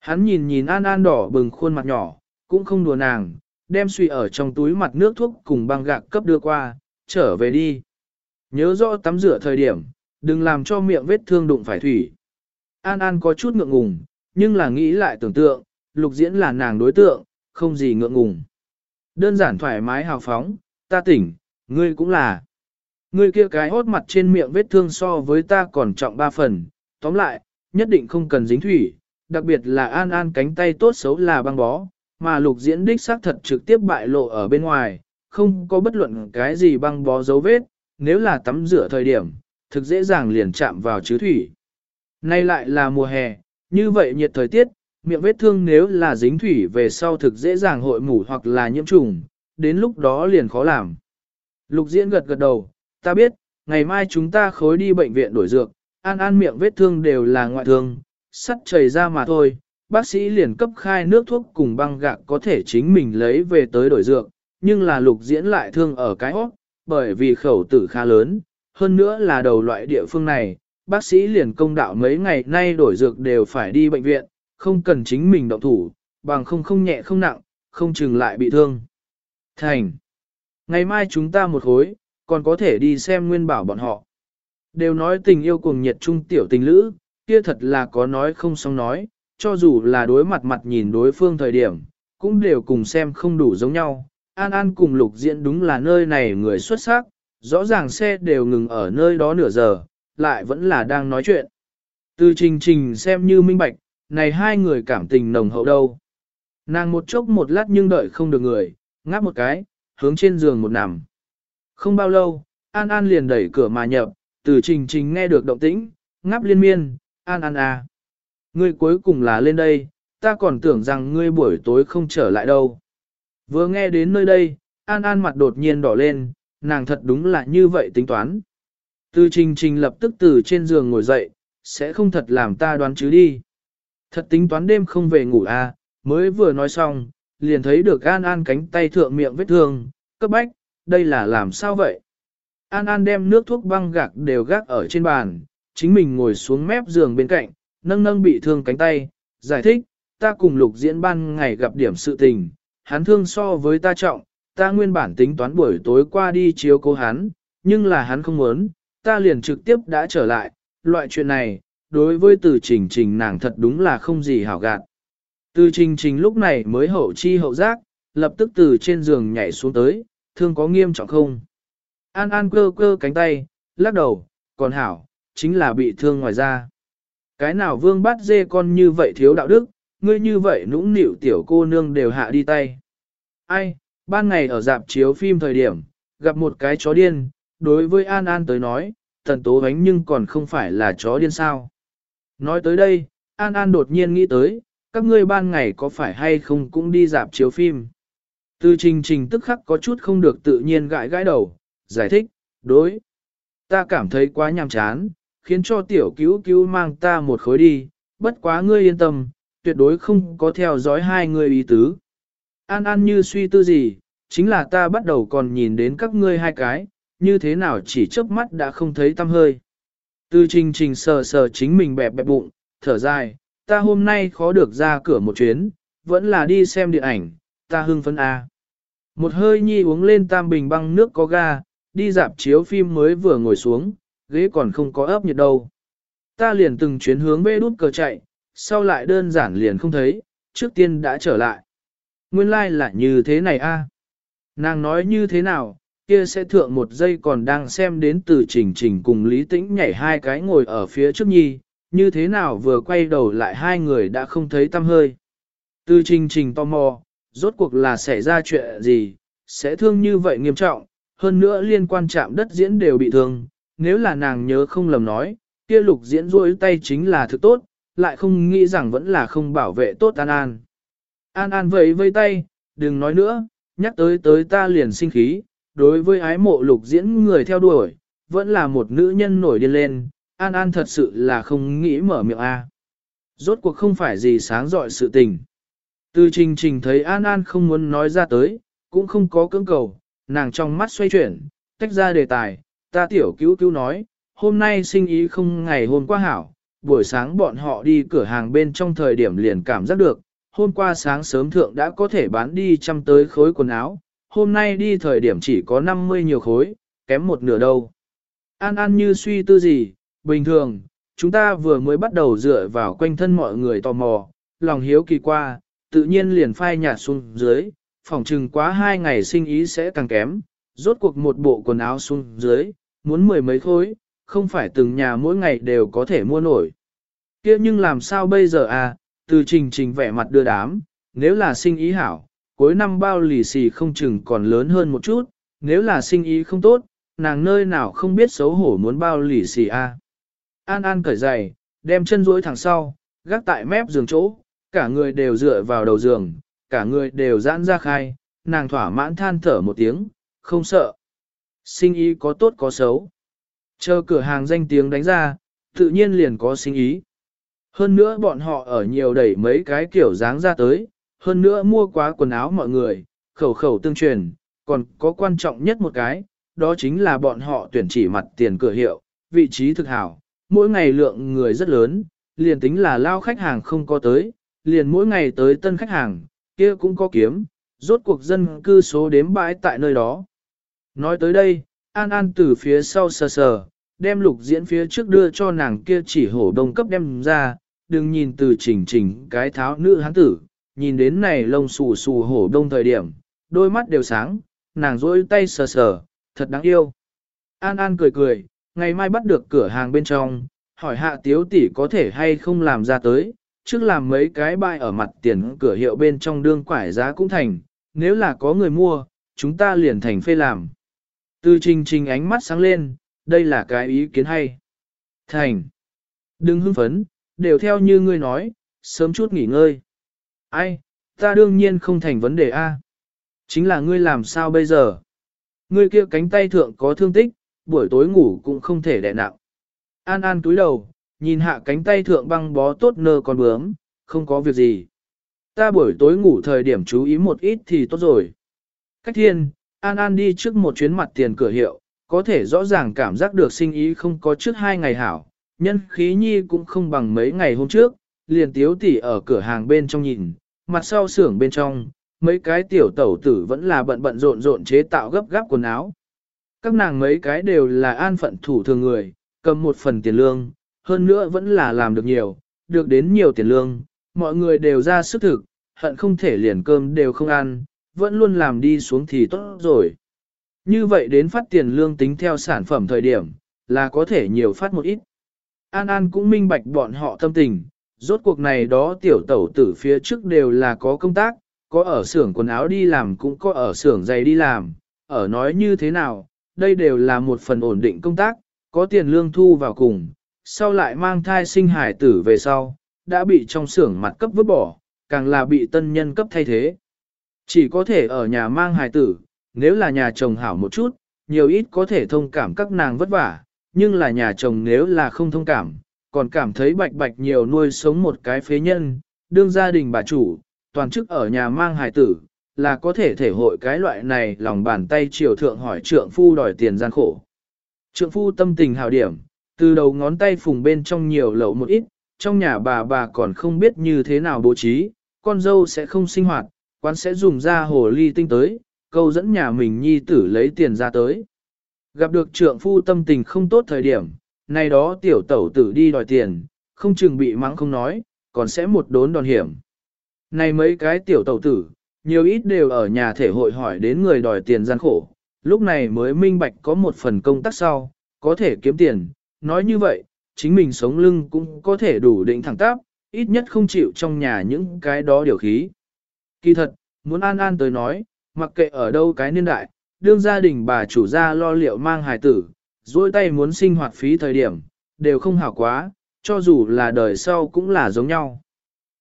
Hắn nhìn nhìn An An đỏ bừng khuôn mặt nhỏ, cũng không đùa nàng, đem suy ở trong túi mặt nước thuốc cùng băng gạc cấp đưa qua, trở về đi. Nhớ rõ tắm rửa thời điểm, đừng làm cho miệng vết thương đụng phải thủy. An An có chút ngượng ngùng, nhưng là nghĩ lại tưởng tượng, lục diễn là nàng đối tượng, không gì ngượng ngùng. Đơn giản thoải mái hào phóng, ta tỉnh, ngươi cũng là. Ngươi kia cái hốt mặt trên miệng vết thương so với ta còn trọng ba phần, tóm lại, nhất định không cần dính thủy, đặc biệt là an an cánh tay tốt xấu là băng bó, mà lục diễn đích xác thật trực tiếp bại lộ ở bên ngoài, không có bất luận cái gì băng bó dấu vết, nếu là tắm rửa thời điểm, thực dễ dàng liền chạm vào chứ thủy. Nay lại là mùa hè, như vậy nhiệt thời tiết, miệng vết thương nếu là dính thủy về sau thực dễ dàng hội mủ hoặc là nhiễm trùng, đến lúc đó liền khó làm. Lục diễn gật gật đầu, ta biết, ngày mai chúng ta khối đi bệnh viện đổi dược, an an miệng vết thương đều là ngoại thương, sắt chảy ra mà thôi. Bác sĩ liền cấp khai nước thuốc cùng băng gạc có thể chính mình lấy về tới đổi dược, nhưng là lục diễn lại thương ở cái hót, bởi vì khẩu tử khá lớn, hơn nữa là đầu loại địa phương này, bác sĩ liền công đạo mấy ngày nay đổi dược đều phải đi bệnh viện, không cần chính mình động thủ, bằng không không nhẹ không nặng, không chừng lại bị thương. Thành. Ngày mai chúng ta một hối, còn có thể đi xem nguyên bảo bọn họ. Đều nói tình yêu cùng nhiệt trung tiểu tình lữ, kia thật là có nói không xong nói, cho dù là đối mặt mặt nhìn đối phương thời điểm, cũng đều cùng xem không đủ giống nhau. An An cùng lục diễn đúng là nơi này người xuất sắc, rõ ràng xe đều ngừng ở nơi đó nửa giờ, lại vẫn là đang nói chuyện. Từ trình trình xem như minh bạch, này hai người cảm tình nồng hậu đâu. Nàng một chốc một lát nhưng đợi không được người, ngáp một cái, hướng trên giường một nằm. Không bao lâu, An An liền đẩy cửa mà nhập, từ trình trình nghe được động tĩnh, ngáp liên miên, An An à. Ngươi cuối cùng là lên đây, ta còn tưởng rằng ngươi buổi tối không trở lại đâu. Vừa nghe đến nơi đây, An An mặt đột nhiên đỏ lên, nàng thật đúng là như vậy tính toán. Từ trình trình lập tức từ trên giường ngồi dậy, sẽ không thật làm ta đoán chứ đi. Thật tính toán đêm không về ngủ à, mới vừa nói xong, liền thấy được An An cánh tay thượng miệng vết thương, cấp bách, đây là làm sao vậy? An An đem nước thuốc băng gạc đều gác ở trên bàn, chính mình ngồi xuống mép giường bên cạnh, nâng nâng bị thương cánh tay, giải thích, ta cùng lục diễn ban ngày gặp điểm sự tình, hắn thương so với ta trọng, ta nguyên bản tính toán buổi tối qua đi chiếu cố hắn, nhưng là hắn không muốn, ta liền trực tiếp đã trở lại, loại chuyện này, đối với từ trình trình nàng thật đúng là không gì hảo gạt. Từ trình trình lúc này mới hậu chi hậu giác, lập tức từ trên giường nhảy xuống tới, thương có nghiêm trọng không? An An cơ cơ cánh tay, lắc đầu, còn hảo, chính là bị thương ngoài da. Cái nào vương bắt dê con như vậy thiếu đạo đức, ngươi như vậy nũng nịu tiểu cô nương đều hạ đi tay. Ai, ban ngày ở dạp chiếu phim thời điểm, gặp một cái chó điên, đối với An An tới nói, thần tố bánh nhưng còn không phải là chó điên sao. Nói tới đây, An An đột nhiên nghĩ tới, các ngươi ban ngày có phải hay không cũng đi dạp chiếu phim. Từ trình trình tức khắc có chút không được tự nhiên gãi gãi đầu, giải thích, đối. Ta cảm thấy quá nhàm chán, khiến cho tiểu cứu cứu mang ta một khối đi, bất quá ngươi yên tâm, tuyệt đối không có theo dõi hai người ý tứ. An An như suy tư gì, chính là ta bắt đầu còn nhìn đến các ngươi hai cái, như thế nào chỉ chớp mắt đã không thấy tâm hơi. Từ trình trình sờ sờ chính mình bẹp bẹp bụng, thở dài, ta hôm nay khó được ra cửa một chuyến, vẫn là đi xem điện ảnh, ta hưng phấn A. Một hơi nhi uống lên tam bình băng nước có ga, đi dạp chiếu phim mới vừa ngồi xuống, ghế còn không có ấp nhiệt đâu. Ta liền từng chuyến hướng bê đút cờ chạy, sau lại đơn giản liền không thấy, trước tiên đã trở lại. Nguyên lai like là như thế này a. Nàng nói như thế nào, kia sẽ thượng một giây còn đang xem đến từ trình trình cùng Lý Tĩnh nhảy hai cái ngồi ở phía trước nhi, như thế nào vừa quay đầu lại hai người đã không thấy tâm hơi. Từ trình trình tò mò, rốt cuộc là xảy ra chuyện gì, sẽ thương như vậy nghiêm trọng, hơn nữa liên quan chạm đất diễn đều bị thương, nếu là nàng nhớ không lầm nói, kia lục diễn rôi tay chính là thứ tốt, lại không nghĩ rằng vẫn là không bảo vệ tốt An An. An An vẫy vây tay, đừng nói nữa, nhắc tới tới ta liền sinh khí, đối với ái mộ lục diễn người theo đuổi, vẫn là một nữ nhân nổi điên lên, An An thật sự là không nghĩ mở miệng A. Rốt cuộc không phải gì sáng dọi sự tình. Từ trình trình thấy An An không muốn nói ra tới, cũng không có cưỡng cầu, nàng trong mắt xoay chuyển, tách ra đề tài, ta tiểu cứu cứu nói, hôm nay sinh ý không ngày hôm qua hảo, buổi sáng bọn họ đi cửa hàng bên trong thời điểm liền cảm giác được, hôm qua sáng sớm thượng đã có thể bán đi trăm tới khối quần áo, hôm nay đi thời điểm chỉ có 50 nhiều khối, kém một nửa đâu. An An như suy tư gì, bình thường, chúng ta vừa mới bắt đầu dựa vào quanh thân mọi người tò mò, lòng hiếu kỳ qua, tự nhiên liền phai nhạt xuống dưới, phòng trừng quá hai ngày sinh ý sẽ càng kém, rốt cuộc một bộ quần áo xuống dưới, muốn mười mấy khối, không phải từng nhà mỗi ngày đều có thể mua nổi. kia nhưng làm sao bây giờ à, từ trình trình vẻ mặt đưa đám, nếu là sinh ý hảo, cuối năm bao lì xì không chừng còn lớn hơn một chút, nếu là sinh ý không tốt, nàng nơi nào không biết xấu hổ muốn bao lì xì à. An An cởi giày, đem chân duỗi thẳng sau, gác tại mép giường chỗ, cả người đều dựa vào đầu giường, cả người đều giãn ra khai, nàng thỏa mãn than thở một tiếng, không sợ. Sinh ý có tốt có xấu. Chờ cửa hàng danh tiếng đánh ra, tự nhiên liền có sinh ý. Hơn nữa bọn họ ở nhiều đẩy mấy cái kiểu dáng ra tới, hơn nữa mua quá quần áo mọi người, khẩu khẩu tương truyền, còn có quan trọng nhất một cái, đó chính là bọn họ tuyển chỉ mặt tiền cửa hiệu, vị trí thực hảo, mỗi ngày lượng người rất lớn, liền tính là lao khách hàng không có tới, liền mỗi ngày tới tân khách hàng, kia cũng có kiếm, rốt cuộc dân cư số đếm bãi tại nơi đó. Nói tới đây, An An từ phía sau sờ sờ, đem lục diễn phía trước đưa cho nàng kia chỉ hổ đông cấp đem ra, đừng nhìn từ chỉnh chỉnh cái tháo nữ hán tử, nhìn đến này lông xù xù hổ đông thời điểm, đôi mắt đều sáng, nàng rỗi tay sờ sờ, thật đáng yêu. An An cười cười, ngày mai bắt được cửa hàng bên trong, hỏi hạ tiếu tỷ có thể hay không làm ra tới, trước làm mấy cái bài ở mặt tiền cửa hiệu bên trong đương quải giá cũng thành, nếu là có người mua, chúng ta liền thành phê làm. Từ trình trình ánh mắt sáng lên, đây là cái ý kiến hay. Thành. Đừng hưng phấn, đều theo như ngươi nói, sớm chút nghỉ ngơi. Ai, ta đương nhiên không thành vấn đề A. Chính là ngươi làm sao bây giờ? Ngươi kia cánh tay thượng có thương tích, buổi tối ngủ cũng không thể đẹ nặng. An An túi đầu, nhìn hạ cánh tay thượng băng bó tốt nơ con bướm, không có việc gì. Ta buổi tối ngủ thời điểm chú ý một ít thì tốt rồi. Cách thiên, An An đi trước một chuyến mặt tiền cửa hiệu, có thể rõ ràng cảm giác được sinh ý không có trước hai ngày hảo, nhân khí nhi cũng không bằng mấy ngày hôm trước, liền tiếu tỉ ở cửa hàng bên trong nhìn, mặt sau xưởng bên trong, mấy cái tiểu tẩu tử vẫn là bận bận rộn rộn chế tạo gấp gáp quần áo. Các nàng mấy cái đều là an phận thủ thường người, cầm một phần tiền lương, hơn nữa vẫn là làm được nhiều, được đến nhiều tiền lương, mọi người đều ra sức thực, hận không thể liền cơm đều không ăn, vẫn luôn làm đi xuống thì tốt rồi. Như vậy đến phát tiền lương tính theo sản phẩm thời điểm, là có thể nhiều phát một ít. An An cũng minh bạch bọn họ tâm tình, rốt cuộc này đó tiểu tẩu tử phía trước đều là có công tác, có ở xưởng quần áo đi làm cũng có ở xưởng giày đi làm, ở nói như thế nào, đây đều là một phần ổn định công tác, có tiền lương thu vào cùng, sau lại mang thai sinh hải tử về sau, đã bị trong xưởng mặt cấp vứt bỏ, càng là bị tân nhân cấp thay thế. Chỉ có thể ở nhà mang hài tử, nếu là nhà chồng hảo một chút, nhiều ít có thể thông cảm các nàng vất vả, nhưng là nhà chồng nếu là không thông cảm, còn cảm thấy bạch bạch nhiều nuôi sống một cái phế nhân, đương gia đình bà chủ, toàn chức ở nhà mang hài tử, là có thể thể hội cái loại này lòng bàn tay triều thượng hỏi trượng phu đòi tiền gian khổ. Trượng phu tâm tình hào điểm, từ đầu ngón tay phùng bên trong nhiều lậu một ít, trong nhà bà bà còn không biết như thế nào bố trí, con dâu sẽ không sinh hoạt, quán sẽ dùng ra hồ ly tinh tới, câu dẫn nhà mình nhi tử lấy tiền ra tới. Gặp được trượng phu tâm tình không tốt thời điểm, nay đó tiểu tẩu tử đi đòi tiền, không chừng bị mắng không nói, còn sẽ một đốn đòn hiểm. Này mấy cái tiểu tẩu tử, nhiều ít đều ở nhà thể hội hỏi đến người đòi tiền gian khổ, lúc này mới minh bạch có một phần công tác sau, có thể kiếm tiền, nói như vậy, chính mình sống lưng cũng có thể đủ định thẳng tắp, ít nhất không chịu trong nhà những cái đó điều khí. Kỳ thật, muốn an an tới nói, mặc kệ ở đâu cái niên đại, đương gia đình bà chủ gia lo liệu mang hài tử, dôi tay muốn sinh hoạt phí thời điểm, đều không hảo quá, cho dù là đời sau cũng là giống nhau.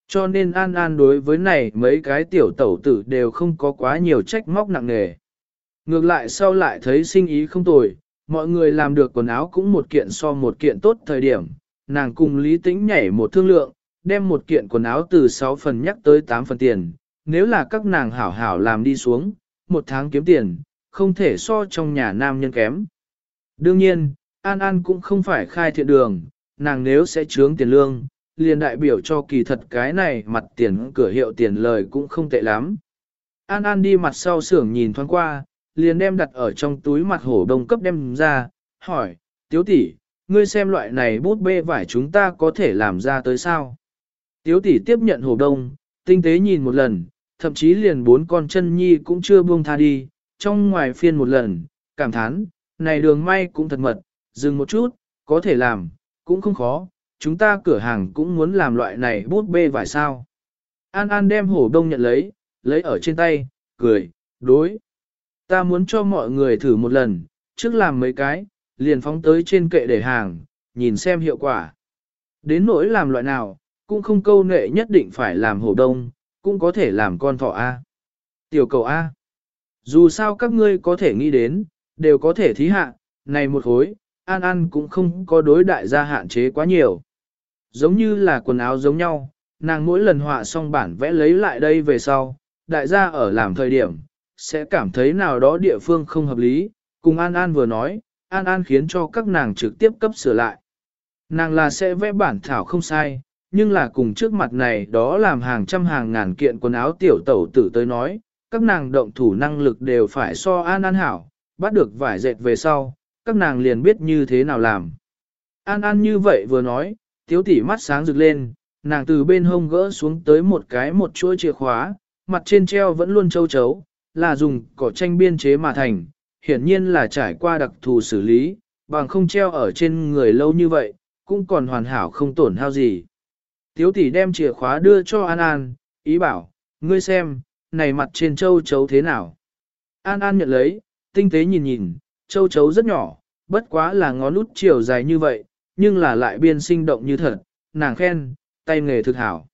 Cho nên An An đối với này mấy cái tiểu tẩu tử đều không có quá nhiều trách móc nặng nề. Ngược lại sau lại thấy sinh ý không tồi, mọi người làm được quần áo cũng một kiện so một kiện tốt thời điểm, nàng cùng Lý Tĩnh nhảy một thương lượng, đem một kiện quần áo từ 6 phần nhắc tới 8 phần tiền, nếu là các nàng hảo hảo làm đi xuống, một tháng kiếm tiền, không thể so trong nhà nam nhân kém. Đương nhiên, An An cũng không phải khai thiện đường, nàng nếu sẽ trướng tiền lương, liền đại biểu cho kỳ thật cái này mặt tiền cửa hiệu tiền lời cũng không tệ lắm. An An đi mặt sau xưởng nhìn thoáng qua, liền đem đặt ở trong túi mặt hổ đông cấp đem ra, hỏi, tiếu tỷ, ngươi xem loại này bút bê vải chúng ta có thể làm ra tới sao? Tiếu tỷ tiếp nhận hổ đông, tinh tế nhìn một lần, thậm chí liền bốn con chân nhi cũng chưa buông tha đi, trong ngoài phiên một lần, cảm thán, này đường may cũng thật mật, dừng một chút, có thể làm, cũng không khó, chúng ta cửa hàng cũng muốn làm loại này bút bê vải sao. An An đem hổ đông nhận lấy, lấy ở trên tay, cười, đối. Ta muốn cho mọi người thử một lần, trước làm mấy cái, liền phóng tới trên kệ để hàng, nhìn xem hiệu quả. Đến nỗi làm loại nào, cũng không câu nệ nhất định phải làm hổ đông, cũng có thể làm con thỏ A. Tiểu cầu A. Dù sao các ngươi có thể nghĩ đến, đều có thể thí hạ, này một hối, An An cũng không có đối đại gia hạn chế quá nhiều. Giống như là quần áo giống nhau, nàng mỗi lần họa xong bản vẽ lấy lại đây về sau, đại gia ở làm thời điểm, sẽ cảm thấy nào đó địa phương không hợp lý, cùng An An vừa nói, An An khiến cho các nàng trực tiếp cấp sửa lại. Nàng là sẽ vẽ bản thảo không sai, nhưng là cùng trước mặt này đó làm hàng trăm hàng ngàn kiện quần áo tiểu tẩu tử tới nói, các nàng động thủ năng lực đều phải so An An hảo, bắt được vải dệt về sau, các nàng liền biết như thế nào làm. An An như vậy vừa nói, tiếu tỉ mắt sáng rực lên, nàng từ bên hông gỡ xuống tới một cái một chuỗi chìa khóa, mặt trên treo vẫn luôn châu chấu, là dùng cỏ tranh biên chế mà thành, hiển nhiên là trải qua đặc thù xử lý, bằng không treo ở trên người lâu như vậy, cũng còn hoàn hảo không tổn hao gì. Tiếu tỷ đem chìa khóa đưa cho An An, ý bảo, ngươi xem, này mặt trên châu chấu thế nào. An An nhận lấy, tinh tế nhìn nhìn, châu chấu rất nhỏ, bất quá là ngón út chiều dài như vậy, nhưng là lại biên sinh động như thật, nàng khen, tay nghề thực hảo.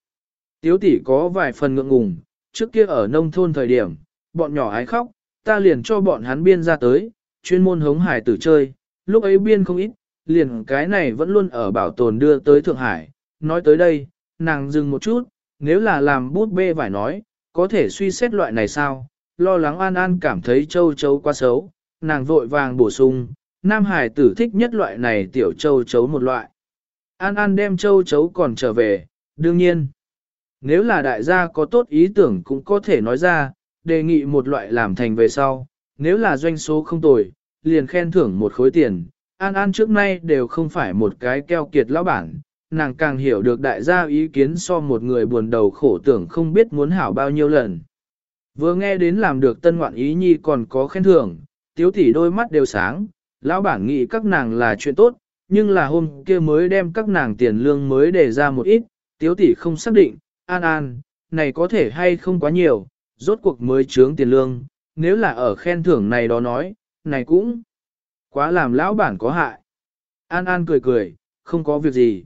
Tiếu tỷ có vài phần ngượng ngùng, trước kia ở nông thôn thời điểm, bọn nhỏ ái khóc, ta liền cho bọn hắn biên ra tới, chuyên môn hống hải tử chơi, lúc ấy biên không ít, liền cái này vẫn luôn ở bảo tồn đưa tới Thượng Hải. Nói tới đây, nàng dừng một chút, nếu là làm bút bê vải nói, có thể suy xét loại này sao, lo lắng An An cảm thấy châu chấu quá xấu, nàng vội vàng bổ sung, Nam Hải tử thích nhất loại này tiểu châu chấu một loại. An An đem châu chấu còn trở về, đương nhiên. Nếu là đại gia có tốt ý tưởng cũng có thể nói ra, đề nghị một loại làm thành về sau, nếu là doanh số không tồi, liền khen thưởng một khối tiền. An An trước nay đều không phải một cái keo kiệt lão bản, nàng càng hiểu được đại gia ý kiến so một người buồn đầu khổ tưởng không biết muốn hảo bao nhiêu lần. Vừa nghe đến làm được tân ngoạn ý nhi còn có khen thưởng, tiếu tỷ đôi mắt đều sáng, lão bản nghĩ các nàng là chuyện tốt, nhưng là hôm kia mới đem các nàng tiền lương mới để ra một ít, tiếu tỷ không xác định, an an, này có thể hay không quá nhiều, rốt cuộc mới trướng tiền lương, nếu là ở khen thưởng này đó nói, này cũng quá làm lão bản có hại. An An cười cười, không có việc gì.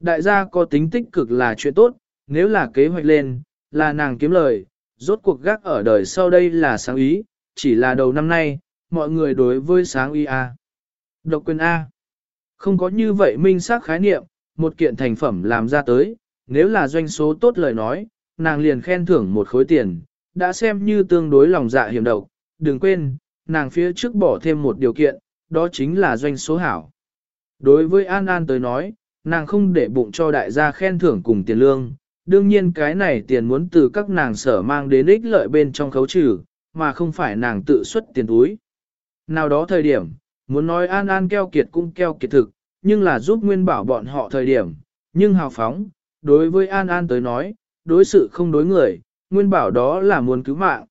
Đại gia có tính tích cực là chuyện tốt, nếu là kế hoạch lên, là nàng kiếm lời, rốt cuộc gác ở đời sau đây là sáng ý, chỉ là đầu năm nay, mọi người đối với sáng ý A. Độc quyền A. Không có như vậy minh xác khái niệm, một kiện thành phẩm làm ra tới, nếu là doanh số tốt lời nói, nàng liền khen thưởng một khối tiền, đã xem như tương đối lòng dạ hiểm độc. Đừng quên, nàng phía trước bỏ thêm một điều kiện, đó chính là doanh số hảo. Đối với An An tới nói, nàng không để bụng cho đại gia khen thưởng cùng tiền lương, đương nhiên cái này tiền muốn từ các nàng sở mang đến ích lợi bên trong khấu trừ, mà không phải nàng tự xuất tiền túi. Nào đó thời điểm, muốn nói An An keo kiệt cũng keo kiệt thực, nhưng là giúp Nguyên Bảo bọn họ thời điểm, nhưng hào phóng, đối với An An tới nói, đối sự không đối người, Nguyên Bảo đó là muốn cứu mạng.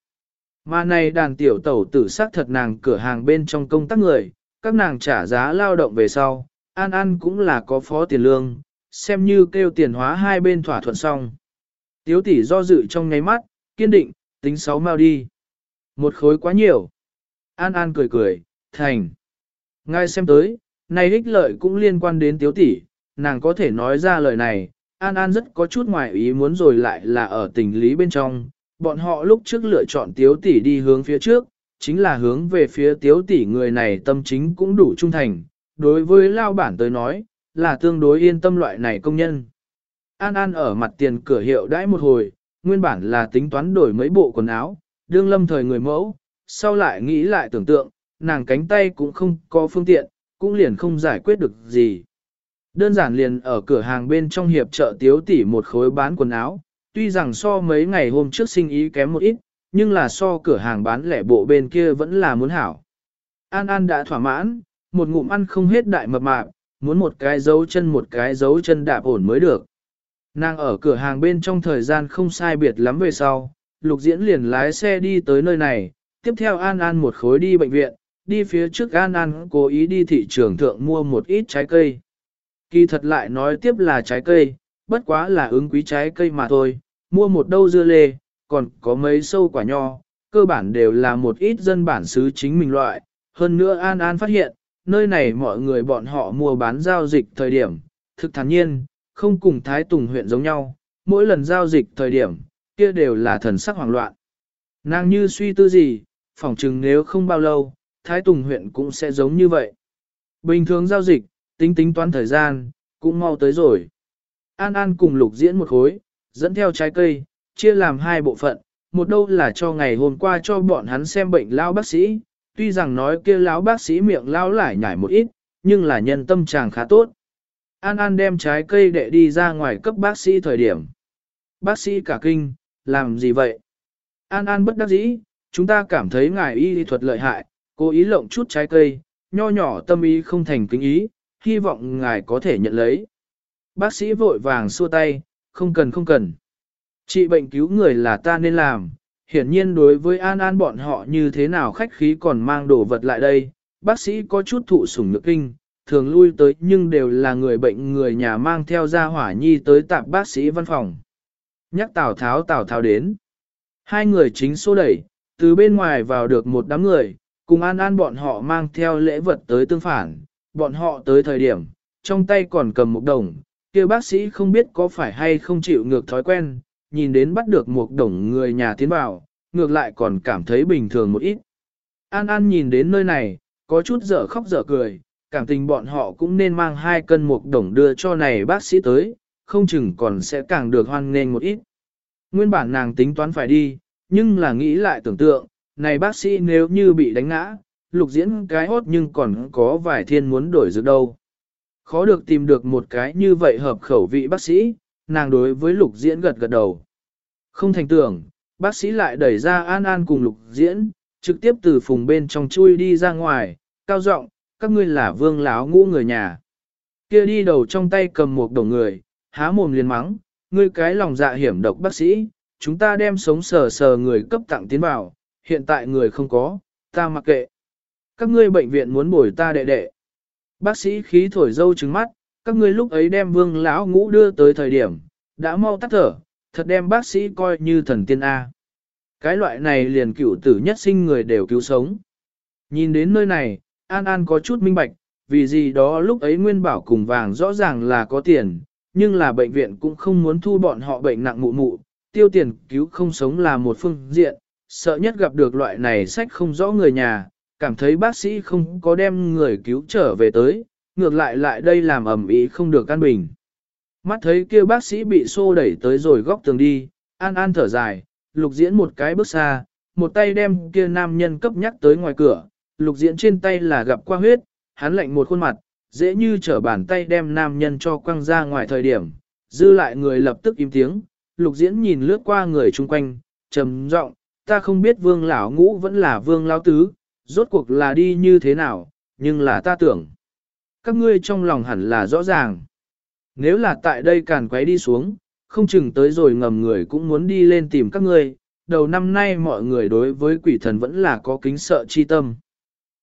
Mà này đàn tiểu tẩu tử sát thật nàng cửa hàng bên trong công tác người, các nàng trả giá lao động về sau, An An cũng là có phó tiền lương, xem như kêu tiền hóa hai bên thỏa thuận xong. Tiếu tỷ do dự trong ngáy mắt, kiên định, tính sáu mao đi. Một khối quá nhiều. An An cười cười, thành. Ngay xem tới, này ích lợi cũng liên quan đến tiếu tỷ, nàng có thể nói ra lời này, An An rất có chút ngoài ý muốn rồi lại là ở tình lý bên trong, bọn họ lúc trước lựa chọn tiếu tỷ đi hướng phía trước, chính là hướng về phía tiếu tỷ người này tâm chính cũng đủ trung thành, đối với lao bản tới nói, là tương đối yên tâm loại này công nhân. An An ở mặt tiền cửa hiệu đãi một hồi, nguyên bản là tính toán đổi mấy bộ quần áo, đương lâm thời người mẫu, sau lại nghĩ lại tưởng tượng, nàng cánh tay cũng không có phương tiện, cũng liền không giải quyết được gì. Đơn giản liền ở cửa hàng bên trong hiệp chợ tiếu tỉ một khối bán quần áo, tuy rằng so mấy ngày hôm trước sinh ý kém một ít, nhưng là so cửa hàng bán lẻ bộ bên kia vẫn là muốn hảo. An An đã thỏa mãn, một ngụm ăn không hết đại mập mạp, muốn một cái dấu chân một cái dấu chân đạp ổn mới được. Nàng ở cửa hàng bên trong thời gian không sai biệt lắm về sau, lục diễn liền lái xe đi tới nơi này, tiếp theo An An một khối đi bệnh viện, đi phía trước An An cố ý đi thị trường thượng mua một ít trái cây. Kỳ thật lại nói tiếp là trái cây, bất quá là ứng quý trái cây mà thôi, mua một đâu dưa lê, còn có mấy sâu quả nho, cơ bản đều là một ít dân bản xứ chính mình loại. Hơn nữa An An phát hiện, nơi này mọi người bọn họ mua bán giao dịch thời điểm, thực thản nhiên, không cùng Thái Tùng huyện giống nhau, mỗi lần giao dịch thời điểm, kia đều là thần sắc hoảng loạn. Nàng như suy tư gì, phỏng chừng nếu không bao lâu, Thái Tùng huyện cũng sẽ giống như vậy. Bình thường giao dịch, tính tính toán thời gian, cũng mau tới rồi. An An cùng lục diễn một khối, dẫn theo trái cây, chia làm hai bộ phận, một đâu là cho ngày hôm qua cho bọn hắn xem bệnh lao bác sĩ, tuy rằng nói kia lão bác sĩ miệng lao lại nhảy một ít, nhưng là nhân tâm chàng khá tốt. An An đem trái cây để đi ra ngoài cấp bác sĩ thời điểm. Bác sĩ cả kinh, làm gì vậy? An An bất đắc dĩ, chúng ta cảm thấy ngài y thuật lợi hại, cố ý lộng chút trái cây, nho nhỏ tâm ý không thành kính ý, hy vọng ngài có thể nhận lấy. Bác sĩ vội vàng xua tay, không cần không cần. Trị bệnh cứu người là ta nên làm, hiển nhiên đối với An An bọn họ như thế nào khách khí còn mang đồ vật lại đây, bác sĩ có chút thụ sủng nhược kinh, thường lui tới nhưng đều là người bệnh người nhà mang theo ra hỏa nhi tới tạp bác sĩ văn phòng. Nhắc Tào Tháo Tào Tháo đến. Hai người chính số đẩy, từ bên ngoài vào được một đám người, cùng An An bọn họ mang theo lễ vật tới tương phản, bọn họ tới thời điểm, trong tay còn cầm một đồng, kia bác sĩ không biết có phải hay không chịu ngược thói quen, nhìn đến bắt được một đồng người nhà tiến vào, ngược lại còn cảm thấy bình thường một ít. An An nhìn đến nơi này, có chút dở khóc dở cười, cảm tình bọn họ cũng nên mang hai cân một đồng đưa cho này bác sĩ tới, không chừng còn sẽ càng được hoan nghênh một ít. Nguyên bản nàng tính toán phải đi, nhưng là nghĩ lại tưởng tượng, này bác sĩ nếu như bị đánh ngã, lục diễn cái hốt nhưng còn có vài thiên muốn đổi dược đâu. Khó được tìm được một cái như vậy hợp khẩu vị bác sĩ, nàng đối với lục diễn gật gật đầu. Không thành tưởng, bác sĩ lại đẩy ra an an cùng lục diễn, trực tiếp từ phùng bên trong chui đi ra ngoài, cao giọng các ngươi là vương láo ngũ người nhà. Kia đi đầu trong tay cầm một đồng người, há mồm liền mắng, ngươi cái lòng dạ hiểm độc bác sĩ, chúng ta đem sống sờ sờ người cấp tặng tiến vào, hiện tại người không có, ta mặc kệ. Các ngươi bệnh viện muốn bồi ta đệ đệ. Bác sĩ khí thổi dâu trứng mắt, các ngươi lúc ấy đem vương lão ngũ đưa tới thời điểm, đã mau tắt thở, thật đem bác sĩ coi như thần tiên A. Cái loại này liền cựu tử nhất sinh người đều cứu sống. Nhìn đến nơi này, An An có chút minh bạch, vì gì đó lúc ấy Nguyên Bảo cùng vàng rõ ràng là có tiền, nhưng là bệnh viện cũng không muốn thu bọn họ bệnh nặng mụ mụ, tiêu tiền cứu không sống là một phương diện, sợ nhất gặp được loại này sách không rõ người nhà, cảm thấy bác sĩ không có đem người cứu trở về tới, ngược lại lại đây làm ẩm ý không được căn bình. Mắt thấy kia bác sĩ bị xô đẩy tới rồi góc tường đi, an an thở dài, lục diễn một cái bước xa, một tay đem kia nam nhân cấp nhắc tới ngoài cửa, lục diễn trên tay là gặp qua huyết, hắn lạnh một khuôn mặt, dễ như trở bàn tay đem nam nhân cho quăng ra ngoài thời điểm, dư lại người lập tức im tiếng, lục diễn nhìn lướt qua người chung quanh, trầm giọng, ta không biết vương lão ngũ vẫn là vương lão tứ, rốt cuộc là đi như thế nào, nhưng là ta tưởng. Các ngươi trong lòng hẳn là rõ ràng. Nếu là tại đây càn quấy đi xuống, không chừng tới rồi ngầm người cũng muốn đi lên tìm các ngươi, đầu năm nay mọi người đối với quỷ thần vẫn là có kính sợ chi tâm.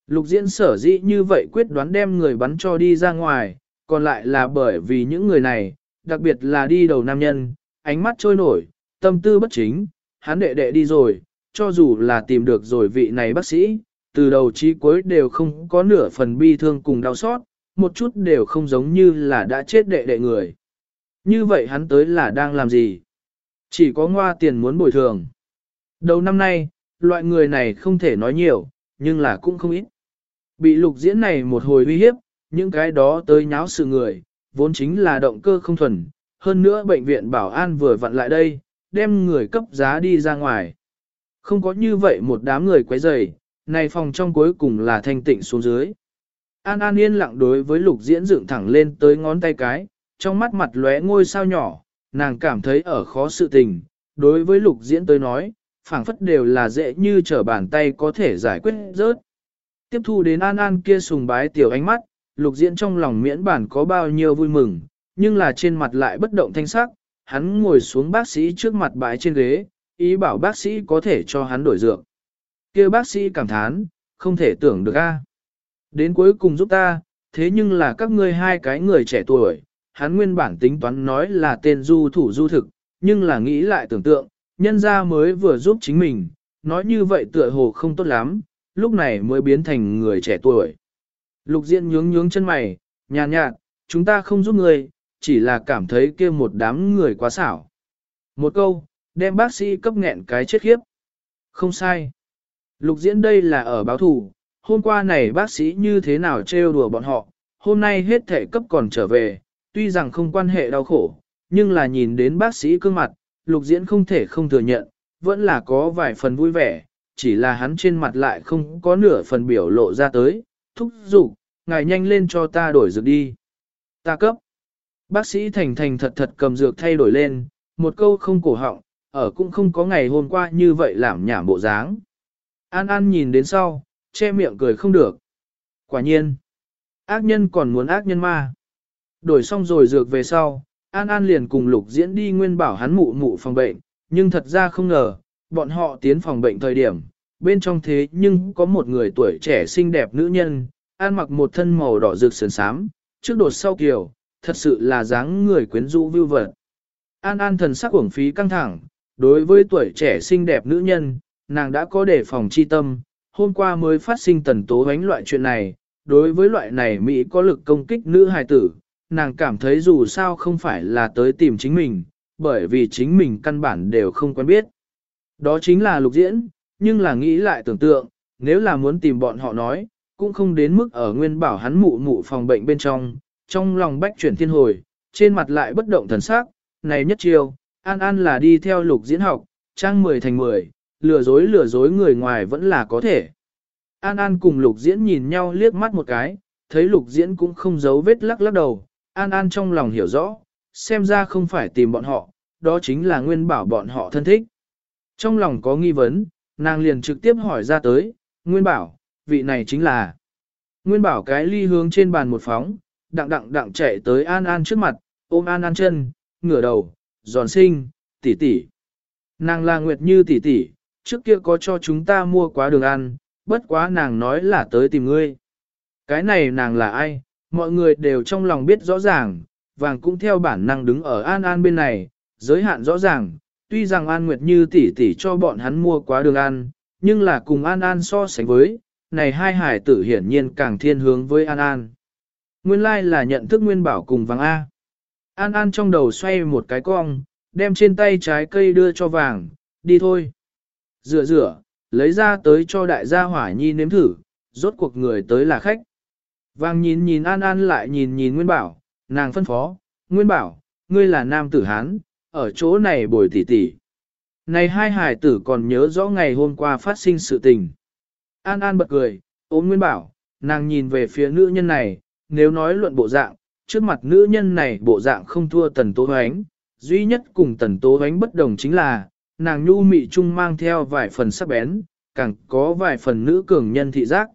Lục diễn sở dĩ như vậy quyết đoán đem người bắn cho đi ra ngoài, còn lại là bởi vì những người này, đặc biệt là đi đầu nam nhân, ánh mắt trôi nổi, tâm tư bất chính, hắn đệ đệ đi rồi, cho dù là tìm được rồi vị này bác sĩ, từ đầu chí cuối đều không có nửa phần bi thương cùng đau xót, một chút đều không giống như là đã chết đệ đệ người. Như vậy hắn tới là đang làm gì? Chỉ có ngoa tiền muốn bồi thường. Đầu năm nay, loại người này không thể nói nhiều, nhưng là cũng không ít. Bị lục diễn này một hồi uy hiếp, những cái đó tới nháo sự người, vốn chính là động cơ không thuần. Hơn nữa bệnh viện bảo an vừa vặn lại đây, đem người cấp giá đi ra ngoài. Không có như vậy một đám người quấy rầy, này phòng trong cuối cùng là thanh tịnh xuống dưới. An An yên lặng đối với lục diễn dựng thẳng lên tới ngón tay cái, trong mắt mặt lóe ngôi sao nhỏ, nàng cảm thấy ở khó sự tình, đối với lục diễn tới nói, phảng phất đều là dễ như trở bàn tay có thể giải quyết rớt. Tiếp thu đến An An kia sùng bái tiểu ánh mắt, lục diễn trong lòng miễn bản có bao nhiêu vui mừng, nhưng là trên mặt lại bất động thanh sắc, hắn ngồi xuống bác sĩ trước mặt bãi trên ghế, ý bảo bác sĩ có thể cho hắn đổi dược. kia bác sĩ cảm thán, không thể tưởng được a. Đến cuối cùng giúp ta, thế nhưng là các ngươi hai cái người trẻ tuổi, hắn nguyên bản tính toán nói là tên du thủ du thực, nhưng là nghĩ lại tưởng tượng, nhân ra mới vừa giúp chính mình, nói như vậy tựa hồ không tốt lắm, lúc này mới biến thành người trẻ tuổi. Lục Diện nhướng nhướng chân mày, nhàn nhạt, chúng ta không giúp người, chỉ là cảm thấy kia một đám người quá xảo. Một câu, đem bác sĩ cấp nghẹn cái chết khiếp. Không sai. Lục diễn đây là ở báo thủ, hôm qua này bác sĩ như thế nào trêu đùa bọn họ, hôm nay hết thể cấp còn trở về, tuy rằng không quan hệ đau khổ, nhưng là nhìn đến bác sĩ cương mặt, lục diễn không thể không thừa nhận, vẫn là có vài phần vui vẻ, chỉ là hắn trên mặt lại không có nửa phần biểu lộ ra tới, thúc giục, ngài nhanh lên cho ta đổi dược đi. Ta cấp. Bác sĩ thành thành thật thật cầm dược thay đổi lên, một câu không cổ họng, ở cũng không có ngày hôm qua như vậy làm nhảm bộ dáng. An An nhìn đến sau, che miệng cười không được. Quả nhiên, ác nhân còn muốn ác nhân ma. Đổi xong rồi dược về sau, An An liền cùng Lục Diễn đi nguyên bảo hắn mụ mụ phòng bệnh, nhưng thật ra không ngờ, bọn họ tiến phòng bệnh thời điểm, bên trong thế nhưng có một người tuổi trẻ xinh đẹp nữ nhân, an mặc một thân màu đỏ rực sườn sám, trước đột sau kiều, thật sự là dáng người quyến rũ vưu vật. An An thần sắc uổng phí căng thẳng, đối với tuổi trẻ xinh đẹp nữ nhân, nàng đã có đề phòng chi tâm, hôm qua mới phát sinh tần tố ánh loại chuyện này, đối với loại này Mỹ có lực công kích nữ hài tử, nàng cảm thấy dù sao không phải là tới tìm chính mình, bởi vì chính mình căn bản đều không quen biết. Đó chính là lục diễn, nhưng là nghĩ lại tưởng tượng, nếu là muốn tìm bọn họ nói, cũng không đến mức ở nguyên bảo hắn mụ mụ phòng bệnh bên trong, trong lòng bách chuyển thiên hồi, trên mặt lại bất động thần sắc, này nhất chiêu, An An là đi theo lục diễn học, trang 10 thành 10, lừa dối lừa dối người ngoài vẫn là có thể. An An cùng lục diễn nhìn nhau liếc mắt một cái, thấy lục diễn cũng không giấu vết lắc lắc đầu, An An trong lòng hiểu rõ, xem ra không phải tìm bọn họ, đó chính là nguyên bảo bọn họ thân thích. Trong lòng có nghi vấn, nàng liền trực tiếp hỏi ra tới, nguyên bảo, vị này chính là. Nguyên bảo cái ly hướng trên bàn một phóng, đặng đặng đặng chạy tới An An trước mặt, ôm An An chân, ngửa đầu, giòn sinh, tỷ tỷ. Nàng là Nguyệt Như tỷ tỷ, trước kia có cho chúng ta mua quá đường ăn, bất quá nàng nói là tới tìm ngươi. Cái này nàng là ai, mọi người đều trong lòng biết rõ ràng, vàng cũng theo bản năng đứng ở An An bên này, giới hạn rõ ràng, tuy rằng An Nguyệt Như tỷ tỷ cho bọn hắn mua quá đường ăn, nhưng là cùng An An so sánh với, này hai hải tử hiển nhiên càng thiên hướng với An An. Nguyên lai like là nhận thức nguyên bảo cùng vàng A. An An trong đầu xoay một cái cong, đem trên tay trái cây đưa cho vàng, đi thôi. Rửa rửa, lấy ra tới cho đại gia hỏa nhi nếm thử, rốt cuộc người tới là khách. Vàng nhìn nhìn An An lại nhìn nhìn Nguyên Bảo, nàng phân phó, Nguyên Bảo, ngươi là nam tử Hán, ở chỗ này bồi tỉ tỉ. Này hai hải tử còn nhớ rõ ngày hôm qua phát sinh sự tình. An An bật cười, ôm Nguyên Bảo, nàng nhìn về phía nữ nhân này, nếu nói luận bộ dạng, trước mặt nữ nhân này bộ dạng không thua tần tố hoánh, duy nhất cùng tần tố hoánh bất đồng chính là, nàng nhu mị trung mang theo vài phần sắc bén, càng có vài phần nữ cường nhân thị giác.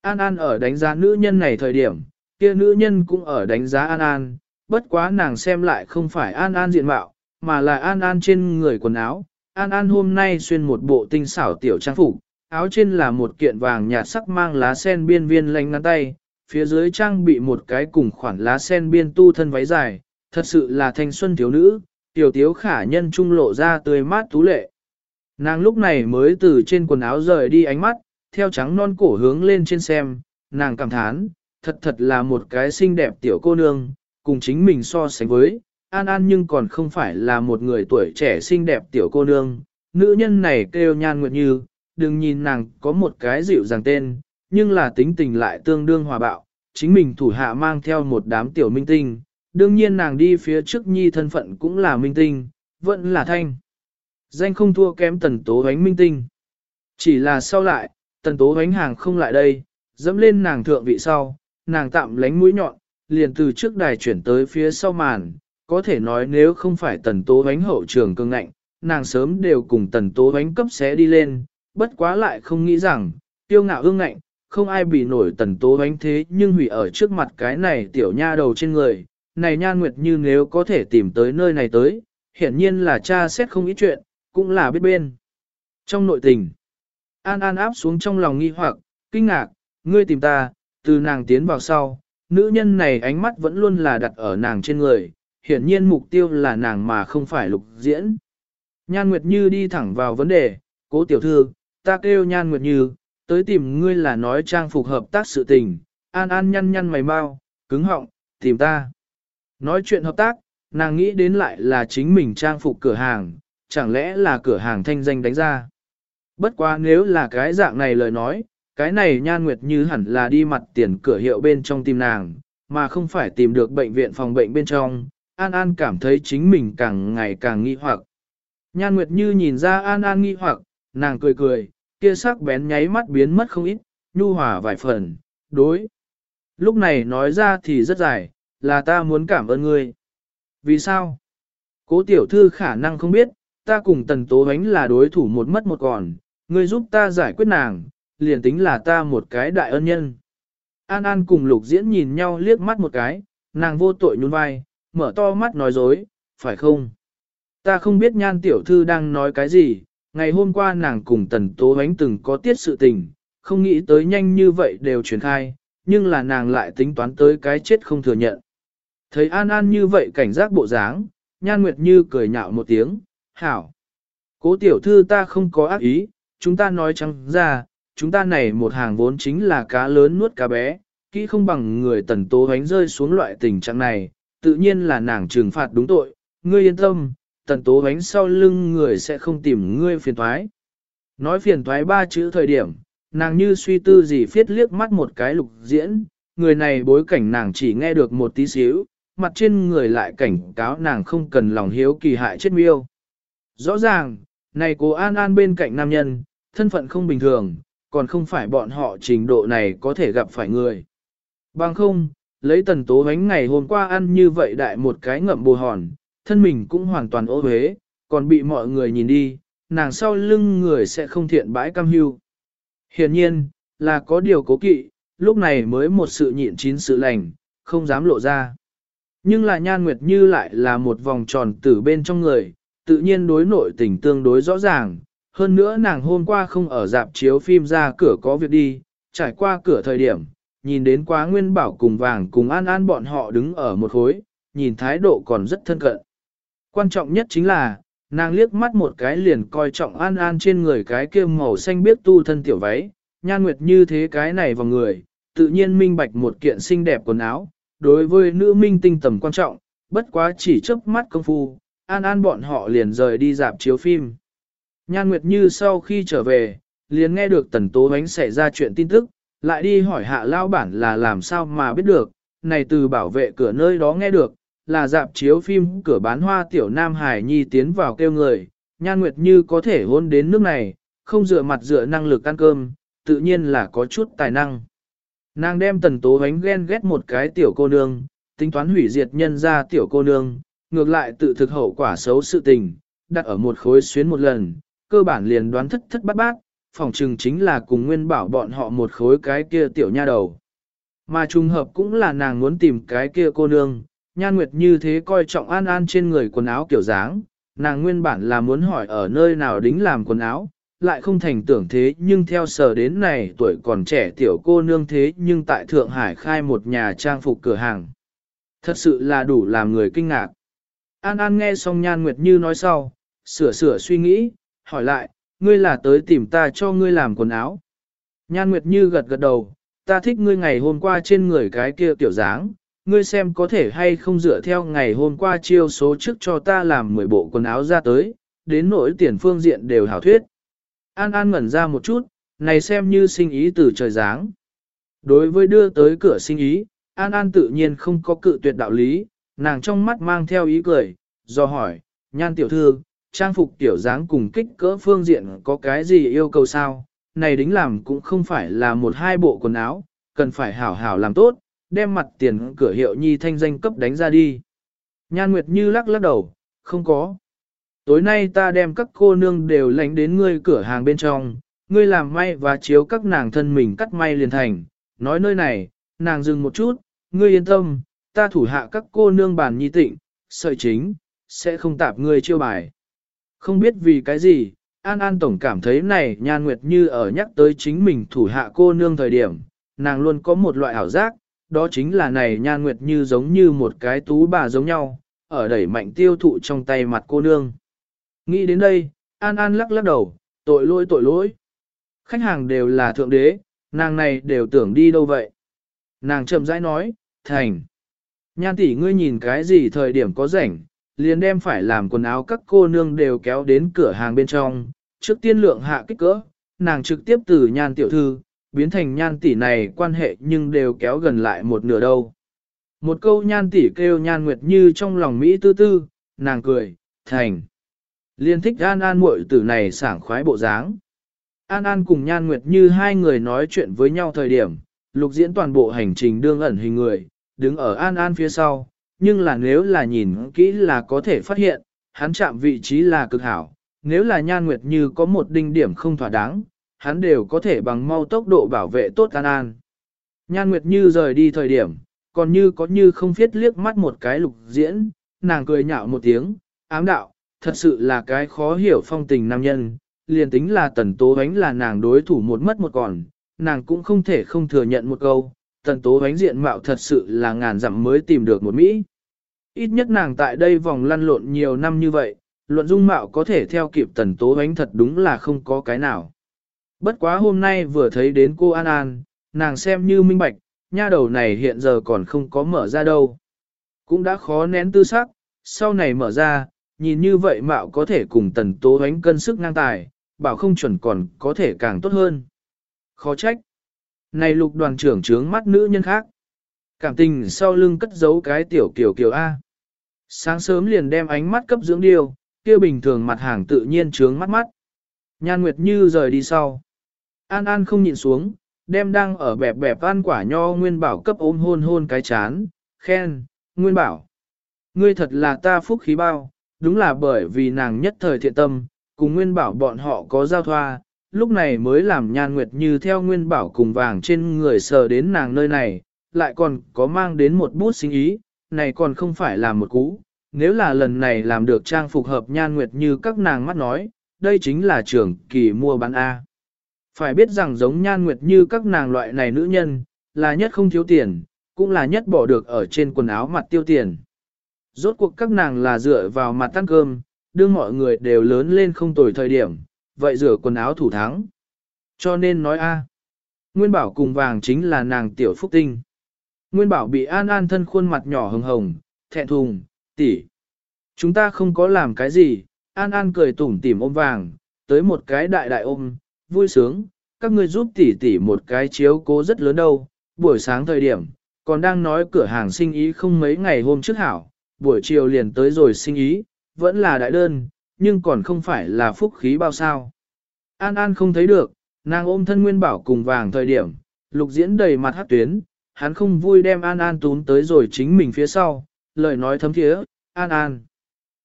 An An ở đánh giá nữ nhân này thời điểm, kia nữ nhân cũng ở đánh giá An An, bất quá nàng xem lại không phải An An diện mạo, mà là An An trên người quần áo. An An hôm nay xuyên một bộ tinh xảo tiểu trang phục, áo trên là một kiện vàng nhạt sắc mang lá sen biên viên lanh ngắn tay, phía dưới trang bị một cái cùng khoản lá sen biên tu thân váy dài, thật sự là thanh xuân thiếu nữ, tiểu tiếu khả nhân trung lộ ra tươi mát tú lệ. Nàng lúc này mới từ trên quần áo rời đi ánh mắt, theo trắng non cổ hướng lên trên xem, nàng cảm thán, thật thật là một cái xinh đẹp tiểu cô nương, cùng chính mình so sánh với, An An nhưng còn không phải là một người tuổi trẻ xinh đẹp tiểu cô nương, nữ nhân này kêu nhan nguyệt như, đừng nhìn nàng có một cái dịu dàng tên, nhưng là tính tình lại tương đương hòa bạo, chính mình thủ hạ mang theo một đám tiểu minh tinh, đương nhiên nàng đi phía trước nhi thân phận cũng là minh tinh, vẫn là thanh. Danh không thua kém tần tố ánh minh tinh. Chỉ là sau lại, tần tố ánh hàng không lại đây, dẫm lên nàng thượng vị sau, nàng tạm lánh mũi nhọn, liền từ trước đài chuyển tới phía sau màn, có thể nói nếu không phải tần tố ánh hậu trường cương ngạnh, nàng sớm đều cùng tần tố ánh cấp xé đi lên, bất quá lại không nghĩ rằng, tiêu ngạo ương ngạnh, không ai bị nổi tần tố ánh thế nhưng hủy ở trước mặt cái này tiểu nha đầu trên người, này nhan nguyệt như nếu có thể tìm tới nơi này tới, hiển nhiên là cha xét không ít chuyện, cũng là biết bên. Trong nội tình, An An áp xuống trong lòng nghi hoặc, kinh ngạc, ngươi tìm ta, từ nàng tiến vào sau, nữ nhân này ánh mắt vẫn luôn là đặt ở nàng trên người, hiển nhiên mục tiêu là nàng mà không phải lục diễn. Nhan Nguyệt Như đi thẳng vào vấn đề, cố tiểu thư, ta kêu Nhan Nguyệt Như, tới tìm ngươi là nói trang phục hợp tác sự tình, an an nhăn nhăn mày mau, cứng họng, tìm ta. Nói chuyện hợp tác, nàng nghĩ đến lại là chính mình trang phục cửa hàng, chẳng lẽ là cửa hàng thanh danh đánh ra. Bất quá nếu là cái dạng này lời nói, cái này nhan nguyệt như hẳn là đi mặt tiền cửa hiệu bên trong tìm nàng, mà không phải tìm được bệnh viện phòng bệnh bên trong. An An cảm thấy chính mình càng ngày càng nghi hoặc. Nhan Nguyệt Như nhìn ra An An nghi hoặc, nàng cười cười, kia sắc bén nháy mắt biến mất không ít, nhu hòa vài phần, đối. Lúc này nói ra thì rất dài, là ta muốn cảm ơn ngươi. Vì sao? Cố tiểu thư khả năng không biết, ta cùng tần tố ánh là đối thủ một mất một còn, ngươi giúp ta giải quyết nàng, liền tính là ta một cái đại ân nhân. An An cùng lục diễn nhìn nhau liếc mắt một cái, nàng vô tội nhún vai, mở to mắt nói dối, phải không? Ta không biết nhan tiểu thư đang nói cái gì, ngày hôm qua nàng cùng tần tố ánh từng có tiết sự tình, không nghĩ tới nhanh như vậy đều truyền khai, nhưng là nàng lại tính toán tới cái chết không thừa nhận. Thấy An An như vậy cảnh giác bộ dáng, Nhan Nguyệt Như cười nhạo một tiếng, hảo. Cố tiểu thư ta không có ác ý, chúng ta nói trắng ra, chúng ta này một hàng vốn chính là cá lớn nuốt cá bé, kỹ không bằng người tần tố hánh rơi xuống loại tình trạng này, tự nhiên là nàng trừng phạt đúng tội, ngươi yên tâm, tần tố hánh sau lưng người sẽ không tìm ngươi phiền thoái. Nói phiền thoái ba chữ thời điểm, nàng như suy tư gì phiết liếc mắt một cái lục diễn, người này bối cảnh nàng chỉ nghe được một tí xíu, mặt trên người lại cảnh cáo nàng không cần lòng hiếu kỳ hại chết miêu. Rõ ràng, này cô An An bên cạnh nam nhân, thân phận không bình thường, còn không phải bọn họ trình độ này có thể gặp phải người. Bằng không, lấy tần tố bánh ngày hôm qua ăn như vậy đại một cái ngậm bồ hòn, thân mình cũng hoàn toàn ô huế, còn bị mọi người nhìn đi, nàng sau lưng người sẽ không thiện bãi cam hưu. Hiển nhiên, là có điều cố kỵ, lúc này mới một sự nhịn chín sự lành, không dám lộ ra. Nhưng là nhan nguyệt như lại là một vòng tròn tử bên trong người, tự nhiên đối nội tình tương đối rõ ràng. Hơn nữa nàng hôm qua không ở dạp chiếu phim ra cửa có việc đi, trải qua cửa thời điểm, nhìn đến quá nguyên bảo cùng vàng cùng an an bọn họ đứng ở một khối, nhìn thái độ còn rất thân cận. Quan trọng nhất chính là, nàng liếc mắt một cái liền coi trọng an an trên người cái kia màu xanh biết tu thân tiểu váy, nhan nguyệt như thế cái này vào người, tự nhiên minh bạch một kiện xinh đẹp quần áo, đối với nữ minh tinh tầm quan trọng, bất quá chỉ chớp mắt công phu, an an bọn họ liền rời đi dạp chiếu phim. Nhan Nguyệt Như sau khi trở về, liền nghe được tần tố bánh xảy ra chuyện tin tức, lại đi hỏi hạ lao bản là làm sao mà biết được, này từ bảo vệ cửa nơi đó nghe được, là dạp chiếu phim cửa bán hoa tiểu Nam Hải Nhi tiến vào kêu người, Nhan Nguyệt Như có thể hôn đến nước này, không dựa mặt dựa năng lực ăn cơm, tự nhiên là có chút tài năng. Nàng đem tần tố ánh ghen ghét một cái tiểu cô nương, tính toán hủy diệt nhân ra tiểu cô nương, ngược lại tự thực hậu quả xấu sự tình, đặt ở một khối xuyến một lần, cơ bản liền đoán thất thất bát bát, phòng trừng chính là cùng nguyên bảo bọn họ một khối cái kia tiểu nha đầu. Mà trùng hợp cũng là nàng muốn tìm cái kia cô nương, nhan nguyệt như thế coi trọng an an trên người quần áo kiểu dáng, nàng nguyên bản là muốn hỏi ở nơi nào đính làm quần áo, lại không thành tưởng thế nhưng theo sở đến này tuổi còn trẻ tiểu cô nương thế nhưng tại Thượng Hải khai một nhà trang phục cửa hàng. Thật sự là đủ làm người kinh ngạc. An An nghe xong Nhan Nguyệt Như nói sau, sửa sửa suy nghĩ, hỏi lại, ngươi là tới tìm ta cho ngươi làm quần áo. Nhan Nguyệt Như gật gật đầu, ta thích ngươi ngày hôm qua trên người cái kia tiểu dáng, ngươi xem có thể hay không dựa theo ngày hôm qua chiêu số trước cho ta làm 10 bộ quần áo ra tới, đến nỗi tiền phương diện đều hảo thuyết. An An ngẩn ra một chút, này xem như sinh ý từ trời giáng. Đối với đưa tới cửa sinh ý, An An tự nhiên không có cự tuyệt đạo lý, nàng trong mắt mang theo ý cười, do hỏi, nhan tiểu thư, trang phục tiểu dáng cùng kích cỡ phương diện có cái gì yêu cầu sao, này đính làm cũng không phải là một hai bộ quần áo, cần phải hảo hảo làm tốt, đem mặt tiền cửa hiệu nhi thanh danh cấp đánh ra đi. Nhan Nguyệt Như lắc lắc đầu, không có. Tối nay ta đem các cô nương đều lánh đến ngươi cửa hàng bên trong, ngươi làm may và chiếu các nàng thân mình cắt may liền thành. Nói nơi này, nàng dừng một chút, ngươi yên tâm, ta thủ hạ các cô nương bản nhi tịnh, sợi chính, sẽ không tạp ngươi chiêu bài. Không biết vì cái gì, An An Tổng cảm thấy này Nhan Nguyệt như ở nhắc tới chính mình thủ hạ cô nương thời điểm, nàng luôn có một loại ảo giác, đó chính là này Nhan Nguyệt như giống như một cái tú bà giống nhau, ở đẩy mạnh tiêu thụ trong tay mặt cô nương. Nghĩ đến đây, An An lắc lắc đầu, tội lỗi tội lỗi. Khách hàng đều là thượng đế, nàng này đều tưởng đi đâu vậy. Nàng chậm rãi nói, thành. Nhan tỷ ngươi nhìn cái gì thời điểm có rảnh, liền đem phải làm quần áo các cô nương đều kéo đến cửa hàng bên trong, trước tiên lượng hạ kích cỡ, nàng trực tiếp từ nhan tiểu thư, biến thành nhan tỷ này quan hệ nhưng đều kéo gần lại một nửa đâu. Một câu nhan tỷ kêu nhan nguyệt như trong lòng Mỹ tư tư, nàng cười, thành. Liên thích An An muội tử này sảng khoái bộ dáng. An An cùng Nhan Nguyệt như hai người nói chuyện với nhau thời điểm, lục diễn toàn bộ hành trình đương ẩn hình người, đứng ở An An phía sau, nhưng là nếu là nhìn kỹ là có thể phát hiện, hắn chạm vị trí là cực hảo, nếu là Nhan Nguyệt như có một đinh điểm không thỏa đáng, hắn đều có thể bằng mau tốc độ bảo vệ tốt An An. Nhan Nguyệt như rời đi thời điểm, còn như có như không viết liếc mắt một cái lục diễn, nàng cười nhạo một tiếng, ám đạo, thật sự là cái khó hiểu phong tình nam nhân, liền tính là tần tố ánh là nàng đối thủ một mất một còn, nàng cũng không thể không thừa nhận một câu, tần tố ánh diện mạo thật sự là ngàn dặm mới tìm được một Mỹ. Ít nhất nàng tại đây vòng lăn lộn nhiều năm như vậy, luận dung mạo có thể theo kịp tần tố ánh thật đúng là không có cái nào. Bất quá hôm nay vừa thấy đến cô An An, nàng xem như minh bạch, nha đầu này hiện giờ còn không có mở ra đâu. Cũng đã khó nén tư sắc, sau này mở ra, nhìn như vậy mạo có thể cùng tần tố ánh cân sức ngang tài, bảo không chuẩn còn có thể càng tốt hơn. Khó trách. Này lục đoàn trưởng trướng mắt nữ nhân khác. Cảm tình sau lưng cất giấu cái tiểu kiểu kiểu A. Sáng sớm liền đem ánh mắt cấp dưỡng điêu, kia bình thường mặt hàng tự nhiên trướng mắt mắt. Nhan Nguyệt Như rời đi sau. An An không nhìn xuống, đem đang ở bẹp bẹp ăn quả nho Nguyên Bảo cấp ôm hôn hôn cái chán, khen, Nguyên Bảo. Ngươi thật là ta phúc khí bao, đúng là bởi vì nàng nhất thời thiện tâm, cùng Nguyên Bảo bọn họ có giao thoa, lúc này mới làm nhan nguyệt như theo Nguyên Bảo cùng vàng trên người sờ đến nàng nơi này, lại còn có mang đến một bút sinh ý, này còn không phải là một cú. Nếu là lần này làm được trang phục hợp nhan nguyệt như các nàng mắt nói, đây chính là trưởng kỳ mua bán A. Phải biết rằng giống nhan nguyệt như các nàng loại này nữ nhân, là nhất không thiếu tiền, cũng là nhất bỏ được ở trên quần áo mặt tiêu tiền. Rốt cuộc các nàng là dựa vào mặt tăng cơm, đương mọi người đều lớn lên không tồi thời điểm, vậy rửa quần áo thủ thắng. Cho nên nói a, Nguyên Bảo cùng vàng chính là nàng tiểu phúc tinh. Nguyên Bảo bị an an thân khuôn mặt nhỏ hồng hồng, thẹn thùng, tỷ. Chúng ta không có làm cái gì, an an cười tủm tỉm ôm vàng, tới một cái đại đại ôm, vui sướng, các ngươi giúp tỷ tỷ một cái chiếu cố rất lớn đâu, buổi sáng thời điểm, còn đang nói cửa hàng sinh ý không mấy ngày hôm trước hảo, buổi chiều liền tới rồi sinh ý, vẫn là đại đơn, nhưng còn không phải là phúc khí bao sao. An An không thấy được, nàng ôm thân nguyên bảo cùng vàng thời điểm, lục diễn đầy mặt hát tuyến, hắn không vui đem An An tún tới rồi chính mình phía sau, lời nói thấm thiế, An An.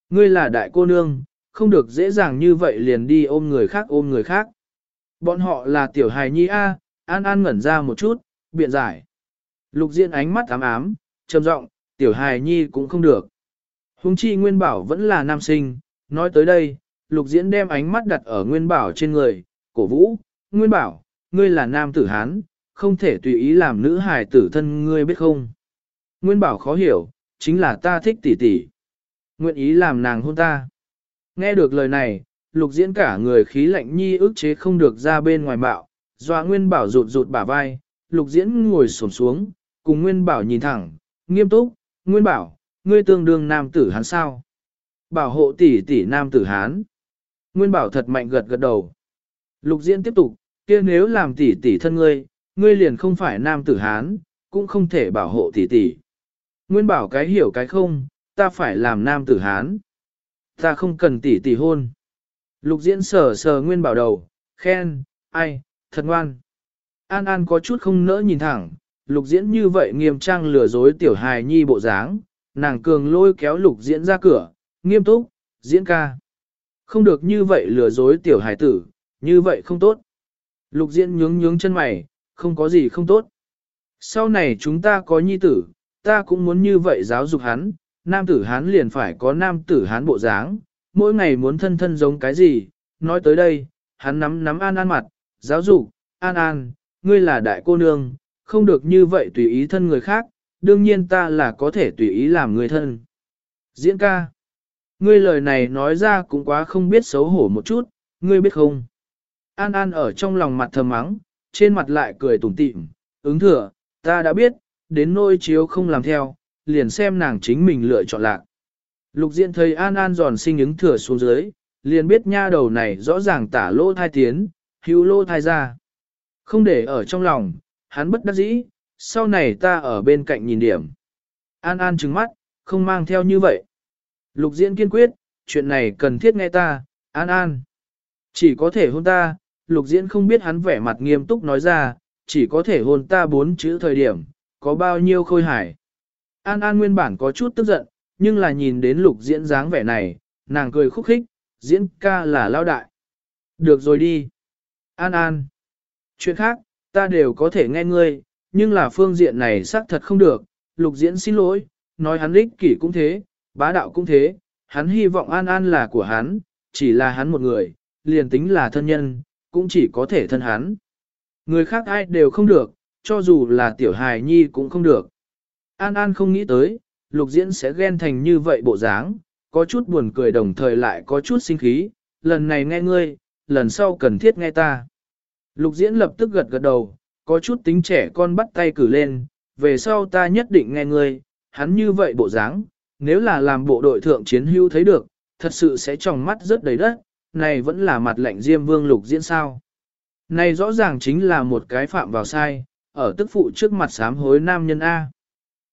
Ngươi là đại cô nương, không được dễ dàng như vậy liền đi ôm người khác ôm người khác. Bọn họ là tiểu hài nhi A, An An ngẩn ra một chút, biện giải. Lục diễn ánh mắt ám ám, trầm giọng, tiểu hài nhi cũng không được. Hùng chi Nguyên Bảo vẫn là nam sinh, nói tới đây, lục diễn đem ánh mắt đặt ở Nguyên Bảo trên người, cổ vũ, Nguyên Bảo, ngươi là nam tử Hán, không thể tùy ý làm nữ hài tử thân ngươi biết không. Nguyên Bảo khó hiểu, chính là ta thích tỷ tỷ. Nguyện ý làm nàng hôn ta. Nghe được lời này, lục diễn cả người khí lạnh nhi ức chế không được ra bên ngoài bạo, doa Nguyên Bảo rụt rụt bả vai, lục diễn ngồi xổm xuống, cùng Nguyên Bảo nhìn thẳng, nghiêm túc, Nguyên Bảo, ngươi tương đương nam tử hán sao? Bảo hộ tỷ tỷ nam tử hán. Nguyên Bảo thật mạnh gật gật đầu. Lục diễn tiếp tục, kia nếu làm tỷ tỷ thân ngươi, ngươi liền không phải nam tử hán, cũng không thể bảo hộ tỷ tỷ. Nguyên Bảo cái hiểu cái không, ta phải làm nam tử hán. Ta không cần tỷ tỷ hôn. Lục diễn sờ sờ Nguyên Bảo đầu, khen, ai, thật ngoan. An An có chút không nỡ nhìn thẳng, lục diễn như vậy nghiêm trang lừa dối tiểu hài nhi bộ dáng, nàng cường lôi kéo lục diễn ra cửa, nghiêm túc, diễn ca. Không được như vậy lừa dối tiểu hài tử, như vậy không tốt. Lục diễn nhướng nhướng chân mày, không có gì không tốt. Sau này chúng ta có nhi tử, ta cũng muốn như vậy giáo dục hắn, nam tử hán liền phải có nam tử hán bộ dáng, mỗi ngày muốn thân thân giống cái gì, nói tới đây, hắn nắm nắm an an mặt, giáo dục, an an, ngươi là đại cô nương, không được như vậy tùy ý thân người khác, đương nhiên ta là có thể tùy ý làm người thân. Diễn ca, ngươi lời này nói ra cũng quá không biết xấu hổ một chút, ngươi biết không? An An ở trong lòng mặt thầm mắng, trên mặt lại cười tủm tỉm, ứng thừa, ta đã biết, đến nôi chiếu không làm theo, liền xem nàng chính mình lựa chọn lạc. Lục diện thấy An An giòn sinh ứng thừa xuống dưới, liền biết nha đầu này rõ ràng tả lô thai tiến, hữu lô thai ra. Không để ở trong lòng, hắn bất đắc dĩ, sau này ta ở bên cạnh nhìn điểm. An An trừng mắt, không mang theo như vậy. Lục diễn kiên quyết, chuyện này cần thiết nghe ta, An An. Chỉ có thể hôn ta, lục diễn không biết hắn vẻ mặt nghiêm túc nói ra, chỉ có thể hôn ta bốn chữ thời điểm, có bao nhiêu khôi hải. An An nguyên bản có chút tức giận, nhưng là nhìn đến lục diễn dáng vẻ này, nàng cười khúc khích, diễn ca là lao đại. Được rồi đi. An An. Chuyện khác, ta đều có thể nghe ngươi, nhưng là phương diện này xác thật không được, lục diễn xin lỗi, nói hắn ích kỷ cũng thế, bá đạo cũng thế, hắn hy vọng an an là của hắn, chỉ là hắn một người, liền tính là thân nhân, cũng chỉ có thể thân hắn. Người khác ai đều không được, cho dù là tiểu hài nhi cũng không được. An An không nghĩ tới, lục diễn sẽ ghen thành như vậy bộ dáng, có chút buồn cười đồng thời lại có chút sinh khí, lần này nghe ngươi, lần sau cần thiết nghe ta. Lục diễn lập tức gật gật đầu, có chút tính trẻ con bắt tay cử lên, về sau ta nhất định nghe ngươi, hắn như vậy bộ dáng, nếu là làm bộ đội thượng chiến hưu thấy được, thật sự sẽ tròng mắt rất đầy đất, này vẫn là mặt lạnh diêm vương lục diễn sao. Này rõ ràng chính là một cái phạm vào sai, ở tức phụ trước mặt sám hối nam nhân A.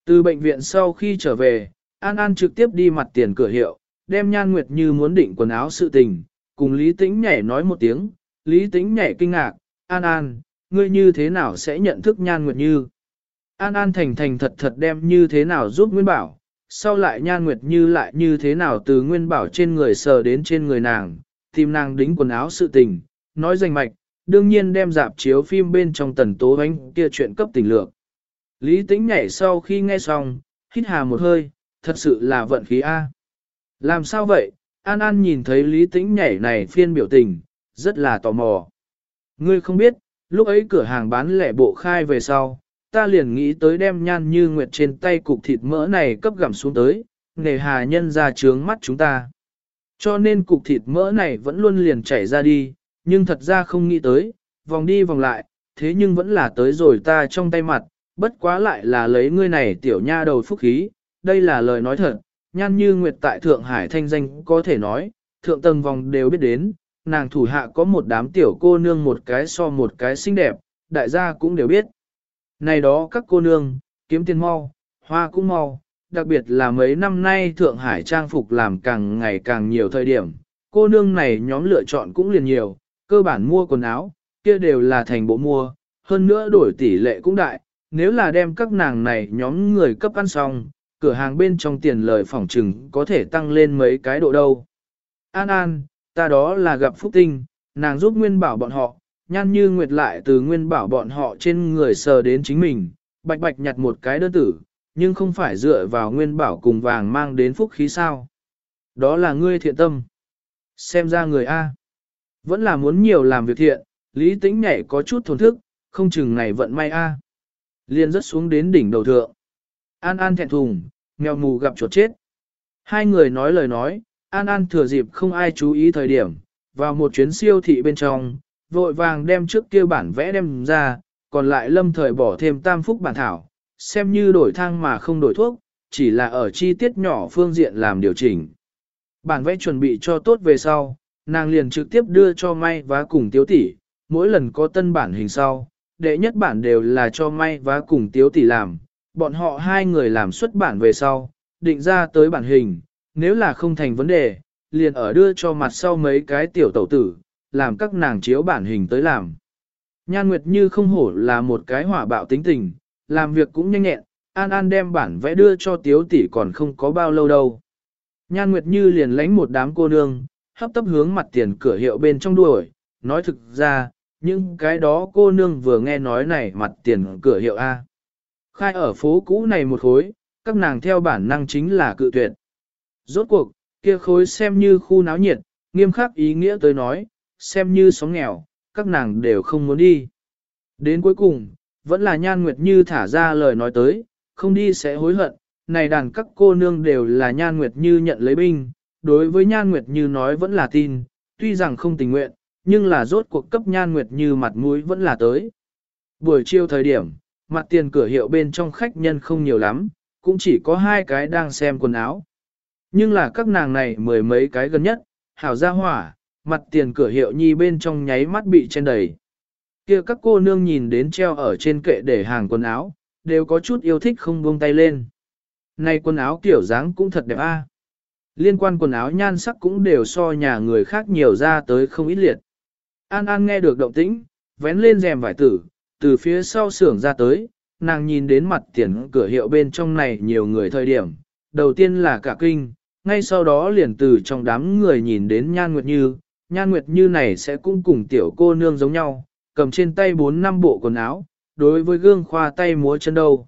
Từ bệnh viện sau khi trở về, An An trực tiếp đi mặt tiền cửa hiệu, đem nhan nguyệt như muốn định quần áo sự tình, cùng Lý Tĩnh nhảy nói một tiếng, Lý Tĩnh nhảy kinh ngạc, An An, ngươi như thế nào sẽ nhận thức Nhan Nguyệt Như? An An thành thành thật thật đem như thế nào giúp Nguyên Bảo, sau lại Nhan Nguyệt Như lại như thế nào từ Nguyên Bảo trên người sờ đến trên người nàng, tìm nàng đính quần áo sự tình, nói danh mạch, đương nhiên đem dạp chiếu phim bên trong tần tố bánh kia chuyện cấp tình lược. Lý Tĩnh nhảy sau khi nghe xong, hít hà một hơi, thật sự là vận khí A. Làm sao vậy? An An nhìn thấy Lý Tĩnh nhảy này phiên biểu tình, rất là tò mò. Ngươi không biết, lúc ấy cửa hàng bán lẻ bộ khai về sau, ta liền nghĩ tới đem nhan như nguyệt trên tay cục thịt mỡ này cấp gặm xuống tới, nề hà nhân ra trướng mắt chúng ta. Cho nên cục thịt mỡ này vẫn luôn liền chảy ra đi, nhưng thật ra không nghĩ tới, vòng đi vòng lại, thế nhưng vẫn là tới rồi ta trong tay mặt, bất quá lại là lấy ngươi này tiểu nha đầu phúc khí, đây là lời nói thật, nhan như nguyệt tại Thượng Hải thanh danh có thể nói, thượng tầng vòng đều biết đến, nàng thủ hạ có một đám tiểu cô nương một cái so một cái xinh đẹp, đại gia cũng đều biết. Này đó các cô nương, kiếm tiền mau, hoa cũng mau, đặc biệt là mấy năm nay Thượng Hải trang phục làm càng ngày càng nhiều thời điểm, cô nương này nhóm lựa chọn cũng liền nhiều, cơ bản mua quần áo, kia đều là thành bộ mua, hơn nữa đổi tỷ lệ cũng đại, nếu là đem các nàng này nhóm người cấp ăn xong, cửa hàng bên trong tiền lời phỏng trừng có thể tăng lên mấy cái độ đâu. An An, ta đó là gặp Phúc Tinh, nàng giúp Nguyên Bảo bọn họ, nhan như nguyệt lại từ Nguyên Bảo bọn họ trên người sờ đến chính mình, bạch bạch nhặt một cái đơn tử, nhưng không phải dựa vào Nguyên Bảo cùng vàng mang đến phúc khí sao. Đó là ngươi thiện tâm. Xem ra người A. Vẫn là muốn nhiều làm việc thiện, lý tĩnh nhảy có chút thổn thức, không chừng này vận may A. Liên rất xuống đến đỉnh đầu thượng. An An thẹn thùng, nghèo mù gặp chuột chết. Hai người nói lời nói, An An thừa dịp không ai chú ý thời điểm, vào một chuyến siêu thị bên trong, vội vàng đem trước kia bản vẽ đem ra, còn lại lâm thời bỏ thêm tam phúc bản thảo, xem như đổi thang mà không đổi thuốc, chỉ là ở chi tiết nhỏ phương diện làm điều chỉnh. Bản vẽ chuẩn bị cho tốt về sau, nàng liền trực tiếp đưa cho may và cùng tiếu tỷ, mỗi lần có tân bản hình sau, đệ nhất bản đều là cho may và cùng tiếu tỷ làm, bọn họ hai người làm xuất bản về sau, định ra tới bản hình, nếu là không thành vấn đề, liền ở đưa cho mặt sau mấy cái tiểu tẩu tử, làm các nàng chiếu bản hình tới làm. Nhan Nguyệt Như không hổ là một cái hỏa bạo tính tình, làm việc cũng nhanh nhẹn, An An đem bản vẽ đưa cho tiếu tỷ còn không có bao lâu đâu. Nhan Nguyệt Như liền lánh một đám cô nương, hấp tấp hướng mặt tiền cửa hiệu bên trong đuổi, nói thực ra, những cái đó cô nương vừa nghe nói này mặt tiền cửa hiệu A. Khai ở phố cũ này một khối, các nàng theo bản năng chính là cự tuyệt. Rốt cuộc, kia khối xem như khu náo nhiệt, nghiêm khắc ý nghĩa tới nói, xem như sóng nghèo, các nàng đều không muốn đi. Đến cuối cùng, vẫn là nhan nguyệt như thả ra lời nói tới, không đi sẽ hối hận, này đàn các cô nương đều là nhan nguyệt như nhận lấy binh, đối với nhan nguyệt như nói vẫn là tin, tuy rằng không tình nguyện, nhưng là rốt cuộc cấp nhan nguyệt như mặt mũi vẫn là tới. Buổi chiều thời điểm, mặt tiền cửa hiệu bên trong khách nhân không nhiều lắm, cũng chỉ có hai cái đang xem quần áo. Nhưng là các nàng này mười mấy cái gần nhất, hảo ra hỏa, mặt tiền cửa hiệu nhi bên trong nháy mắt bị chen đầy. kia các cô nương nhìn đến treo ở trên kệ để hàng quần áo, đều có chút yêu thích không buông tay lên. Này quần áo kiểu dáng cũng thật đẹp a. Liên quan quần áo nhan sắc cũng đều so nhà người khác nhiều ra tới không ít liệt. An An nghe được động tĩnh, vén lên rèm vải tử, từ phía sau xưởng ra tới, nàng nhìn đến mặt tiền cửa hiệu bên trong này nhiều người thời điểm. Đầu tiên là cả kinh, ngay sau đó liền từ trong đám người nhìn đến Nhan Nguyệt Như, Nhan Nguyệt Như này sẽ cũng cùng tiểu cô nương giống nhau, cầm trên tay 4 năm bộ quần áo, đối với gương khoa tay múa chân đâu.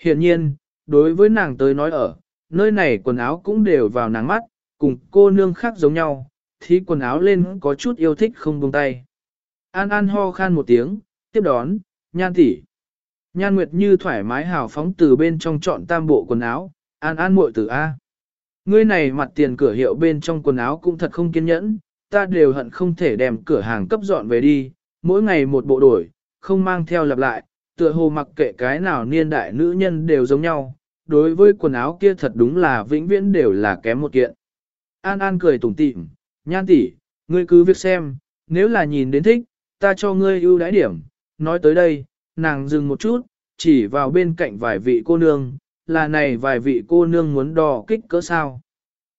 Hiện nhiên, đối với nàng tới nói ở, nơi này quần áo cũng đều vào nàng mắt, cùng cô nương khác giống nhau, thì quần áo lên có chút yêu thích không buông tay. An An ho khan một tiếng, tiếp đón, Nhan tỷ. Nhan Nguyệt Như thoải mái hào phóng từ bên trong chọn tam bộ quần áo, An An muội tử A. Ngươi này mặt tiền cửa hiệu bên trong quần áo cũng thật không kiên nhẫn, ta đều hận không thể đem cửa hàng cấp dọn về đi, mỗi ngày một bộ đổi, không mang theo lặp lại, tựa hồ mặc kệ cái nào niên đại nữ nhân đều giống nhau, đối với quần áo kia thật đúng là vĩnh viễn đều là kém một kiện. An An cười tủm tỉm, nhan tỷ, ngươi cứ việc xem, nếu là nhìn đến thích, ta cho ngươi ưu đãi điểm. Nói tới đây, nàng dừng một chút, chỉ vào bên cạnh vài vị cô nương, là này vài vị cô nương muốn đo kích cỡ sao.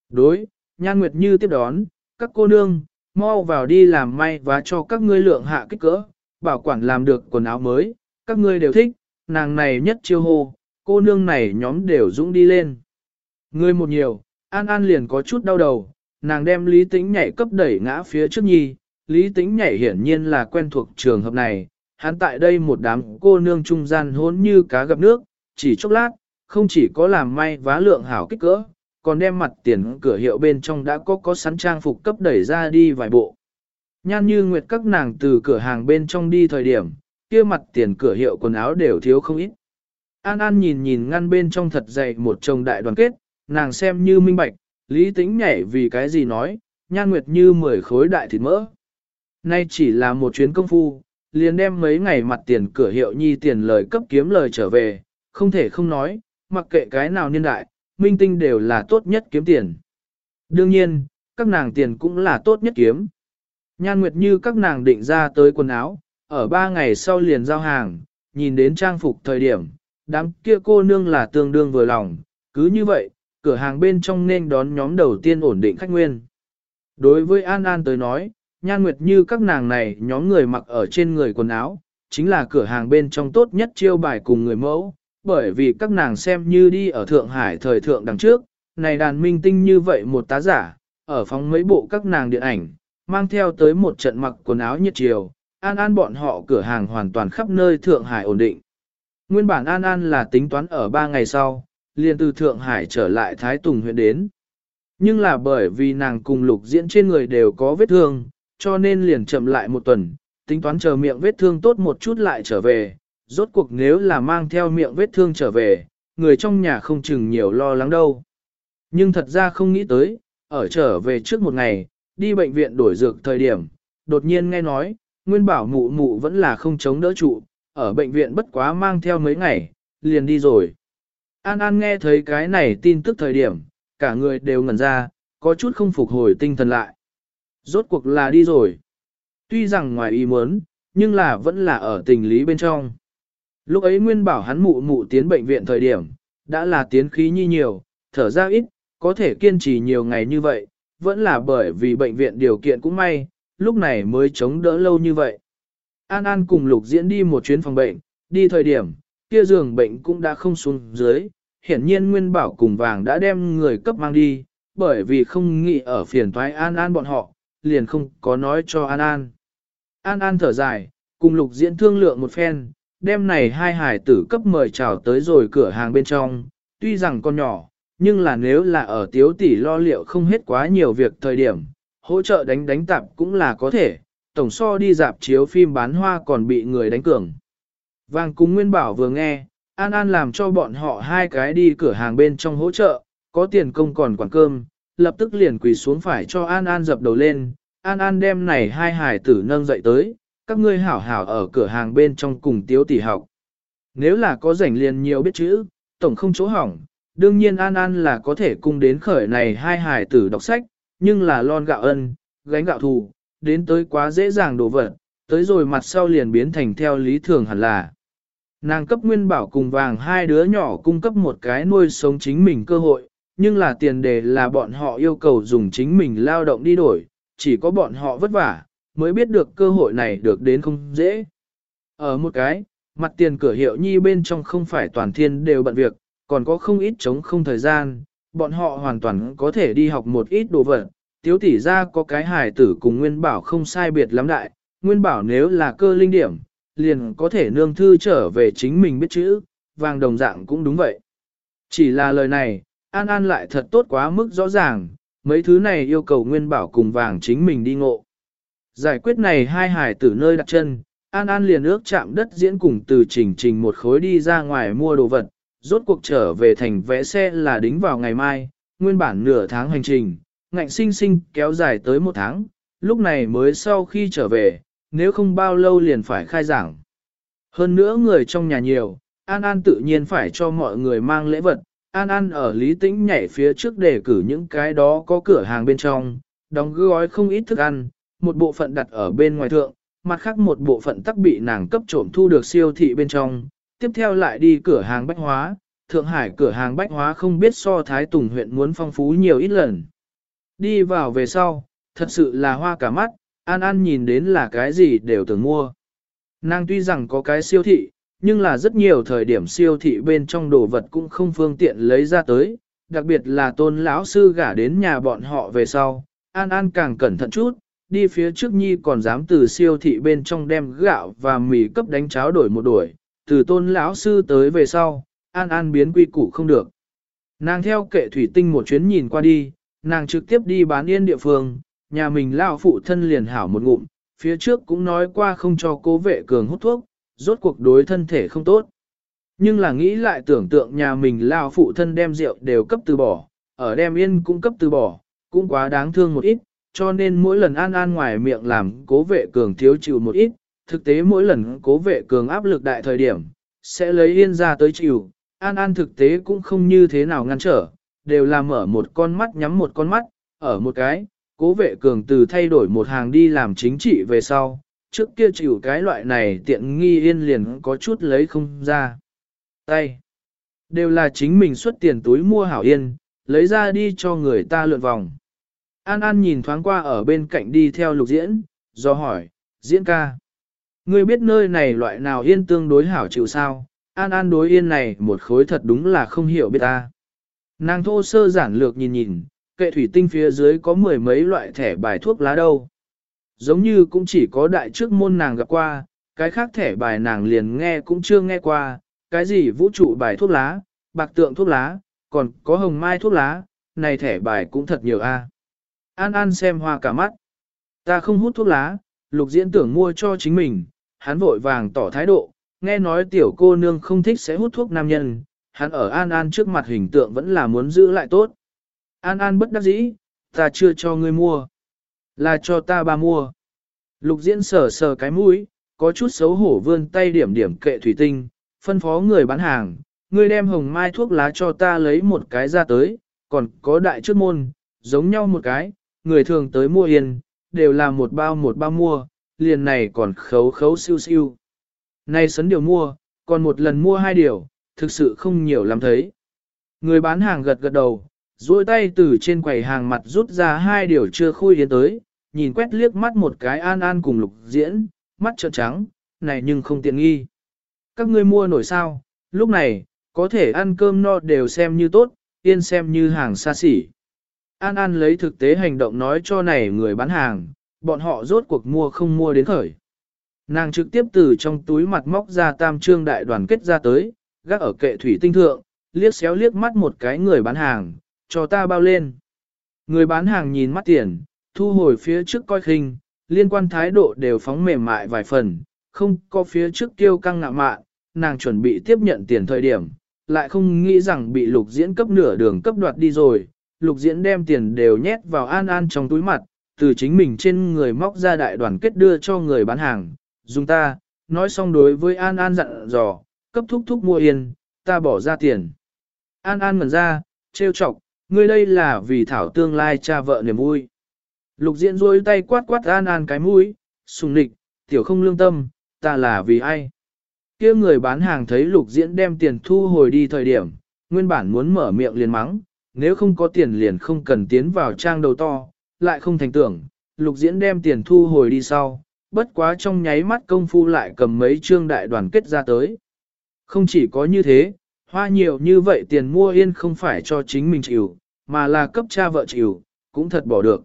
Đối, Nhan Nguyệt Như tiếp đón, các cô nương, mau vào đi làm may và cho các ngươi lượng hạ kích cỡ, bảo quản làm được quần áo mới, các ngươi đều thích, nàng này nhất chiêu hô, cô nương này nhóm đều dũng đi lên. Ngươi một nhiều, An An liền có chút đau đầu, nàng đem Lý Tĩnh nhảy cấp đẩy ngã phía trước nhi, Lý Tĩnh nhảy hiển nhiên là quen thuộc trường hợp này, hắn tại đây một đám cô nương trung gian hốn như cá gặp nước, chỉ chốc lát, không chỉ có làm may vá lượng hảo kích cỡ, còn đem mặt tiền cửa hiệu bên trong đã có có sẵn trang phục cấp đẩy ra đi vài bộ. Nhan như nguyệt các nàng từ cửa hàng bên trong đi thời điểm, kia mặt tiền cửa hiệu quần áo đều thiếu không ít. An An nhìn nhìn ngăn bên trong thật dày một chồng đại đoàn kết, nàng xem như minh bạch, lý tính nhảy vì cái gì nói, nhan nguyệt như mười khối đại thịt mỡ. Nay chỉ là một chuyến công phu, liền đem mấy ngày mặt tiền cửa hiệu nhi tiền lời cấp kiếm lời trở về, không thể không nói, mặc kệ cái nào niên đại, minh tinh đều là tốt nhất kiếm tiền. Đương nhiên, các nàng tiền cũng là tốt nhất kiếm. Nhan Nguyệt như các nàng định ra tới quần áo, ở ba ngày sau liền giao hàng, nhìn đến trang phục thời điểm, đám kia cô nương là tương đương vừa lòng, cứ như vậy, cửa hàng bên trong nên đón nhóm đầu tiên ổn định khách nguyên. Đối với An An tới nói, Nhan Nguyệt như các nàng này nhóm người mặc ở trên người quần áo, chính là cửa hàng bên trong tốt nhất chiêu bài cùng người mẫu, bởi vì các nàng xem như đi ở Thượng Hải thời thượng đằng trước, này đàn minh tinh như vậy một tá giả, ở phóng mấy bộ các nàng điện ảnh, mang theo tới một trận mặc quần áo nhiệt chiều, an an bọn họ cửa hàng hoàn toàn khắp nơi Thượng Hải ổn định. Nguyên bản an an là tính toán ở 3 ngày sau, liền từ Thượng Hải trở lại Thái Tùng huyện đến. Nhưng là bởi vì nàng cùng lục diễn trên người đều có vết thương, cho nên liền chậm lại một tuần, tính toán chờ miệng vết thương tốt một chút lại trở về. Rốt cuộc nếu là mang theo miệng vết thương trở về, người trong nhà không chừng nhiều lo lắng đâu. Nhưng thật ra không nghĩ tới, ở trở về trước một ngày, đi bệnh viện đổi dược thời điểm, đột nhiên nghe nói, nguyên bảo mụ mụ vẫn là không chống đỡ trụ, ở bệnh viện bất quá mang theo mấy ngày, liền đi rồi. An An nghe thấy cái này tin tức thời điểm, cả người đều ngẩn ra, có chút không phục hồi tinh thần lại. Rốt cuộc là đi rồi. Tuy rằng ngoài ý muốn, nhưng là vẫn là ở tình lý bên trong. Lúc ấy Nguyên bảo hắn mụ mụ tiến bệnh viện thời điểm, đã là tiến khí nhi nhiều, thở ra ít, có thể kiên trì nhiều ngày như vậy, vẫn là bởi vì bệnh viện điều kiện cũng may, lúc này mới chống đỡ lâu như vậy. An An cùng Lục Diễn đi một chuyến phòng bệnh, đi thời điểm, kia giường bệnh cũng đã không xuống dưới, hiển nhiên Nguyên Bảo cùng vàng đã đem người cấp mang đi, bởi vì không nghĩ ở phiền toái An An bọn họ, liền không có nói cho An An. An An thở dài, cùng Lục Diễn thương lượng một phen, đem này hai hải tử cấp mời chào tới rồi cửa hàng bên trong, tuy rằng con nhỏ, nhưng là nếu là ở tiếu tỷ lo liệu không hết quá nhiều việc thời điểm, hỗ trợ đánh đánh tạp cũng là có thể, tổng so đi dạp chiếu phim bán hoa còn bị người đánh cường. Vàng cung Nguyên Bảo vừa nghe, An An làm cho bọn họ hai cái đi cửa hàng bên trong hỗ trợ, có tiền công còn quản cơm, lập tức liền quỳ xuống phải cho An An dập đầu lên. An An đem này hai hải tử nâng dậy tới, các ngươi hảo hảo ở cửa hàng bên trong cùng tiếu tỷ học. Nếu là có rảnh liền nhiều biết chữ, tổng không chỗ hỏng, đương nhiên An An là có thể cung đến khởi này hai hải tử đọc sách, nhưng là lon gạo ân, gánh gạo thù, đến tới quá dễ dàng đổ vật, tới rồi mặt sau liền biến thành theo lý thường hẳn là. Nàng cấp nguyên bảo cùng vàng hai đứa nhỏ cung cấp một cái nuôi sống chính mình cơ hội, nhưng là tiền đề là bọn họ yêu cầu dùng chính mình lao động đi đổi, chỉ có bọn họ vất vả, mới biết được cơ hội này được đến không dễ. Ở một cái, mặt tiền cửa hiệu nhi bên trong không phải toàn thiên đều bận việc, còn có không ít chống không thời gian, bọn họ hoàn toàn có thể đi học một ít đồ vật. Tiếu tỷ ra có cái hài tử cùng Nguyên Bảo không sai biệt lắm đại, Nguyên Bảo nếu là cơ linh điểm, liền có thể nương thư trở về chính mình biết chữ, vàng đồng dạng cũng đúng vậy. Chỉ là lời này, An An lại thật tốt quá mức rõ ràng, mấy thứ này yêu cầu Nguyên Bảo cùng vàng chính mình đi ngộ. Giải quyết này hai hải tử nơi đặt chân, An An liền ước chạm đất diễn cùng từ trình trình một khối đi ra ngoài mua đồ vật, rốt cuộc trở về thành vẽ xe là đính vào ngày mai, nguyên bản nửa tháng hành trình, ngạnh sinh sinh kéo dài tới một tháng, lúc này mới sau khi trở về, nếu không bao lâu liền phải khai giảng. Hơn nữa người trong nhà nhiều, An An tự nhiên phải cho mọi người mang lễ vật, An An ở Lý Tĩnh nhảy phía trước để cử những cái đó có cửa hàng bên trong, đóng gói không ít thức ăn, một bộ phận đặt ở bên ngoài thượng, mặt khác một bộ phận tắc bị nàng cấp trộm thu được siêu thị bên trong, tiếp theo lại đi cửa hàng bách hóa, Thượng Hải cửa hàng bách hóa không biết so Thái Tùng huyện muốn phong phú nhiều ít lần. Đi vào về sau, thật sự là hoa cả mắt, An An nhìn đến là cái gì đều tưởng mua. Nàng tuy rằng có cái siêu thị, nhưng là rất nhiều thời điểm siêu thị bên trong đồ vật cũng không phương tiện lấy ra tới, đặc biệt là tôn lão sư gả đến nhà bọn họ về sau. An An càng cẩn thận chút, đi phía trước nhi còn dám từ siêu thị bên trong đem gạo và mì cấp đánh cháo đổi một đuổi, từ tôn lão sư tới về sau, An An biến quy củ không được. Nàng theo kệ thủy tinh một chuyến nhìn qua đi, nàng trực tiếp đi bán yên địa phương, nhà mình lao phụ thân liền hảo một ngụm, phía trước cũng nói qua không cho cố vệ cường hút thuốc, rốt cuộc đối thân thể không tốt. Nhưng là nghĩ lại tưởng tượng nhà mình lao phụ thân đem rượu đều cấp từ bỏ, ở đem yên cũng cấp từ bỏ, cũng quá đáng thương một ít, cho nên mỗi lần an an ngoài miệng làm cố vệ cường thiếu chịu một ít, thực tế mỗi lần cố vệ cường áp lực đại thời điểm, sẽ lấy yên ra tới chịu, an an thực tế cũng không như thế nào ngăn trở, đều là mở một con mắt nhắm một con mắt, ở một cái, cố vệ cường từ thay đổi một hàng đi làm chính trị về sau, trước kia chịu cái loại này tiện nghi yên liền có chút lấy không ra. Tay. Đều là chính mình xuất tiền túi mua hảo yên, lấy ra đi cho người ta lượn vòng. An An nhìn thoáng qua ở bên cạnh đi theo lục diễn, do hỏi, diễn ca. Ngươi biết nơi này loại nào yên tương đối hảo chịu sao, an an đối yên này một khối thật đúng là không hiểu biết ta. Nàng thô sơ giản lược nhìn nhìn, kệ thủy tinh phía dưới có mười mấy loại thẻ bài thuốc lá đâu. Giống như cũng chỉ có đại trước môn nàng gặp qua, cái khác thẻ bài nàng liền nghe cũng chưa nghe qua, cái gì vũ trụ bài thuốc lá, bạc tượng thuốc lá, còn có hồng mai thuốc lá, này thẻ bài cũng thật nhiều a. An An xem hoa cả mắt. Ta không hút thuốc lá, lục diễn tưởng mua cho chính mình, hắn vội vàng tỏ thái độ, nghe nói tiểu cô nương không thích sẽ hút thuốc nam nhân, hắn ở An An trước mặt hình tượng vẫn là muốn giữ lại tốt. An An bất đắc dĩ, ta chưa cho ngươi mua, là cho ta ba mua. Lục diễn sờ sờ cái mũi, có chút xấu hổ vươn tay điểm điểm kệ thủy tinh, phân phó người bán hàng, ngươi đem hồng mai thuốc lá cho ta lấy một cái ra tới, còn có đại trước môn, giống nhau một cái, người thường tới mua yên, đều là một bao một bao mua, liền này còn khấu khấu siêu siêu. Nay sấn điều mua, còn một lần mua hai điều, thực sự không nhiều lắm thấy. Người bán hàng gật gật đầu, duỗi tay từ trên quầy hàng mặt rút ra hai điều chưa khui yến tới, nhìn quét liếc mắt một cái an an cùng lục diễn, mắt trợn trắng, này nhưng không tiện nghi. Các ngươi mua nổi sao, lúc này, có thể ăn cơm no đều xem như tốt, yên xem như hàng xa xỉ. An An lấy thực tế hành động nói cho này người bán hàng, bọn họ rốt cuộc mua không mua đến khởi. Nàng trực tiếp từ trong túi mặt móc ra tam trương đại đoàn kết ra tới, gác ở kệ thủy tinh thượng, liếc xéo liếc mắt một cái người bán hàng, cho ta bao lên. Người bán hàng nhìn mắt tiền, thu hồi phía trước coi khinh, liên quan thái độ đều phóng mềm mại vài phần, không có phía trước tiêu căng ngạ mạn, nàng chuẩn bị tiếp nhận tiền thời điểm, lại không nghĩ rằng bị lục diễn cấp nửa đường cấp đoạt đi rồi, lục diễn đem tiền đều nhét vào an an trong túi mặt, từ chính mình trên người móc ra đại đoàn kết đưa cho người bán hàng, dùng ta, nói xong đối với an an dặn dò, cấp thúc thúc mua yên, ta bỏ ra tiền. An an ngẩn ra, trêu chọc, ngươi đây là vì thảo tương lai cha vợ niềm vui. Lục diễn rôi tay quát quát an an cái mũi, sùng nịch, tiểu không lương tâm, ta là vì ai? kia người bán hàng thấy lục diễn đem tiền thu hồi đi thời điểm, nguyên bản muốn mở miệng liền mắng, nếu không có tiền liền không cần tiến vào trang đầu to, lại không thành tưởng, lục diễn đem tiền thu hồi đi sau, bất quá trong nháy mắt công phu lại cầm mấy trương đại đoàn kết ra tới. Không chỉ có như thế, hoa nhiều như vậy tiền mua yên không phải cho chính mình chịu, mà là cấp cha vợ chịu, cũng thật bỏ được.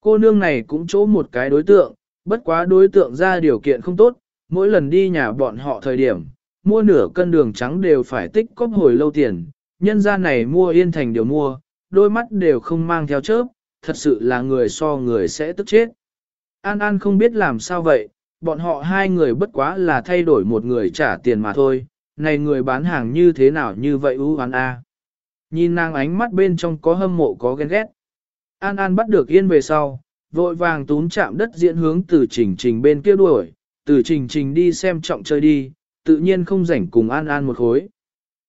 Cô nương này cũng chỗ một cái đối tượng, bất quá đối tượng ra điều kiện không tốt, mỗi lần đi nhà bọn họ thời điểm, mua nửa cân đường trắng đều phải tích cóp hồi lâu tiền, nhân gia này mua yên thành điều mua, đôi mắt đều không mang theo chớp, thật sự là người so người sẽ tức chết. An An không biết làm sao vậy, bọn họ hai người bất quá là thay đổi một người trả tiền mà thôi, này người bán hàng như thế nào như vậy ưu an a. Nhìn nàng ánh mắt bên trong có hâm mộ có ghen ghét. An An bắt được yên về sau, vội vàng tún chạm đất diễn hướng từ trình trình bên kia đuổi, từ trình trình đi xem trọng chơi đi, tự nhiên không rảnh cùng An An một khối.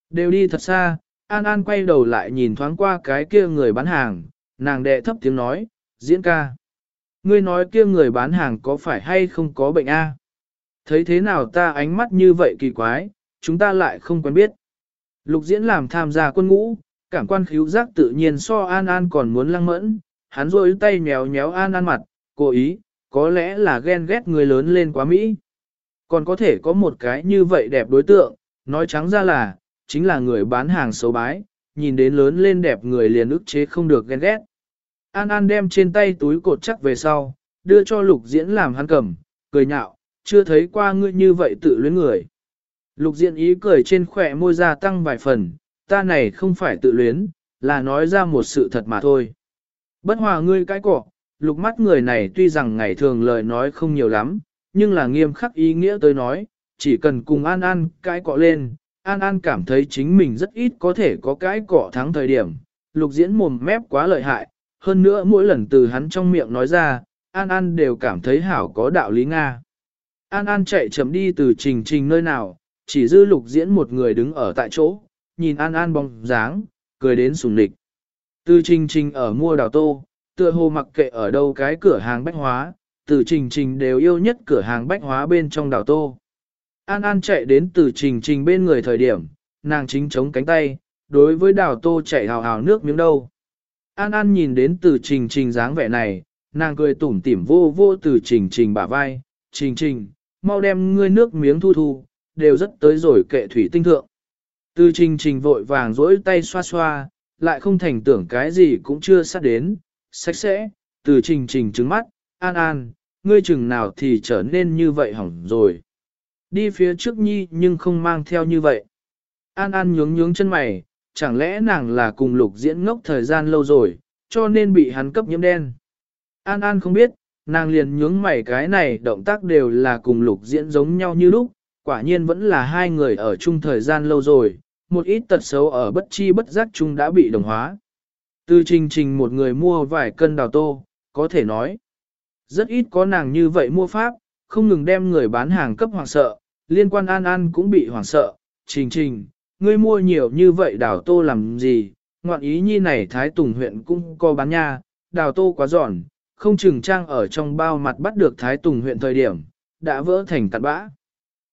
Đều đi thật xa, An An quay đầu lại nhìn thoáng qua cái kia người bán hàng, nàng đệ thấp tiếng nói, diễn ca. Ngươi nói kia người bán hàng có phải hay không có bệnh a? Thấy thế nào ta ánh mắt như vậy kỳ quái, chúng ta lại không quen biết. Lục diễn làm tham gia quân ngũ, cảm quan khíu giác tự nhiên so An An còn muốn lăng mẫn, hắn rôi tay nhéo nhéo An An mặt, cố ý, có lẽ là ghen ghét người lớn lên quá Mỹ. Còn có thể có một cái như vậy đẹp đối tượng, nói trắng ra là, chính là người bán hàng xấu bái, nhìn đến lớn lên đẹp người liền ức chế không được ghen ghét. An An đem trên tay túi cột chắc về sau, đưa cho lục diễn làm hắn cầm, cười nhạo, chưa thấy qua ngươi như vậy tự luyến người. Lục diễn ý cười trên khỏe môi ra tăng vài phần, ta này không phải tự luyến, là nói ra một sự thật mà thôi. Bất hòa ngươi cái cỏ, lục mắt người này tuy rằng ngày thường lời nói không nhiều lắm, nhưng là nghiêm khắc ý nghĩa tới nói, chỉ cần cùng An An cái cọ lên, An An cảm thấy chính mình rất ít có thể có cái cọ thắng thời điểm, lục diễn mồm mép quá lợi hại, hơn nữa mỗi lần từ hắn trong miệng nói ra, An An đều cảm thấy hảo có đạo lý Nga. An An chạy chậm đi từ trình trình nơi nào, chỉ dư lục diễn một người đứng ở tại chỗ, nhìn An An bóng dáng, cười đến sùng lịch. Từ trình trình ở mua đào tô, tựa hồ mặc kệ ở đâu cái cửa hàng bách hóa, từ trình trình đều yêu nhất cửa hàng bách hóa bên trong đào tô. An An chạy đến từ trình trình bên người thời điểm, nàng chính chống cánh tay, đối với đào tô chạy hào hào nước miếng đâu. An An nhìn đến từ trình trình dáng vẻ này, nàng cười tủm tỉm vô vô từ trình trình bả vai, trình trình, mau đem ngươi nước miếng thu thu, đều rất tới rồi kệ thủy tinh thượng. Từ trình trình vội vàng rỗi tay xoa xoa, lại không thành tưởng cái gì cũng chưa sát đến, sạch sẽ, từ trình trình trứng mắt, an an, ngươi chừng nào thì trở nên như vậy hỏng rồi. Đi phía trước nhi nhưng không mang theo như vậy. An an nhướng nhướng chân mày, chẳng lẽ nàng là cùng lục diễn ngốc thời gian lâu rồi, cho nên bị hắn cấp nhiễm đen. An an không biết, nàng liền nhướng mày cái này động tác đều là cùng lục diễn giống nhau như lúc, quả nhiên vẫn là hai người ở chung thời gian lâu rồi, một ít tật xấu ở bất chi bất giác chung đã bị đồng hóa. Từ trình trình một người mua vài cân đào tô, có thể nói. Rất ít có nàng như vậy mua pháp, không ngừng đem người bán hàng cấp hoàng sợ, liên quan an an cũng bị hoàng sợ. Trình trình, ngươi mua nhiều như vậy đào tô làm gì, ngoạn ý nhi này Thái Tùng huyện cũng có bán nha, đào tô quá giòn, không chừng trang ở trong bao mặt bắt được Thái Tùng huyện thời điểm, đã vỡ thành tạt bã.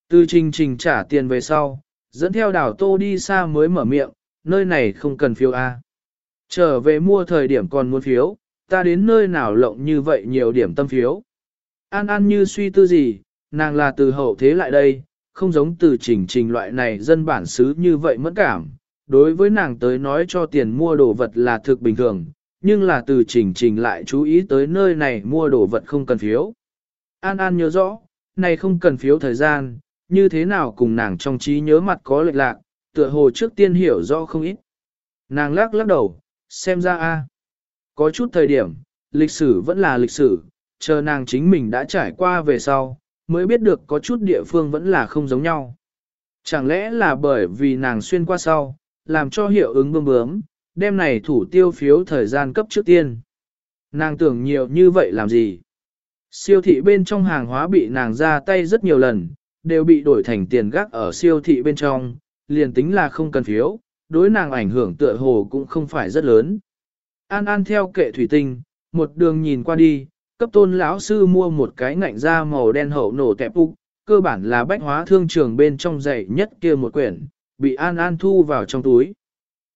Từ trình trình trả tiền về sau, dẫn theo đào tô đi xa mới mở miệng, nơi này không cần phiếu A. Trở về mua thời điểm còn muốn phiếu, ta đến nơi nào lộng như vậy nhiều điểm tâm phiếu. An An như suy tư gì, nàng là từ hậu thế lại đây, không giống từ trình trình loại này dân bản xứ như vậy mất cảm. Đối với nàng tới nói cho tiền mua đồ vật là thực bình thường, nhưng là từ trình trình lại chú ý tới nơi này mua đồ vật không cần phiếu. An An nhớ rõ, này không cần phiếu thời gian, như thế nào cùng nàng trong trí nhớ mặt có lệch lạc, tựa hồ trước tiên hiểu rõ không ít. Nàng lắc lắc đầu, xem ra a Có chút thời điểm, lịch sử vẫn là lịch sử, chờ nàng chính mình đã trải qua về sau, mới biết được có chút địa phương vẫn là không giống nhau. Chẳng lẽ là bởi vì nàng xuyên qua sau, làm cho hiệu ứng bơm bướm, đêm này thủ tiêu phiếu thời gian cấp trước tiên. Nàng tưởng nhiều như vậy làm gì? Siêu thị bên trong hàng hóa bị nàng ra tay rất nhiều lần, đều bị đổi thành tiền gác ở siêu thị bên trong, liền tính là không cần phiếu, đối nàng ảnh hưởng tựa hồ cũng không phải rất lớn. An An theo kệ thủy tinh, một đường nhìn qua đi, cấp tôn lão sư mua một cái ngạnh da màu đen hậu nổ tẹp úc, cơ bản là bách hóa thương trường bên trong dày nhất kia một quyển, bị An An thu vào trong túi.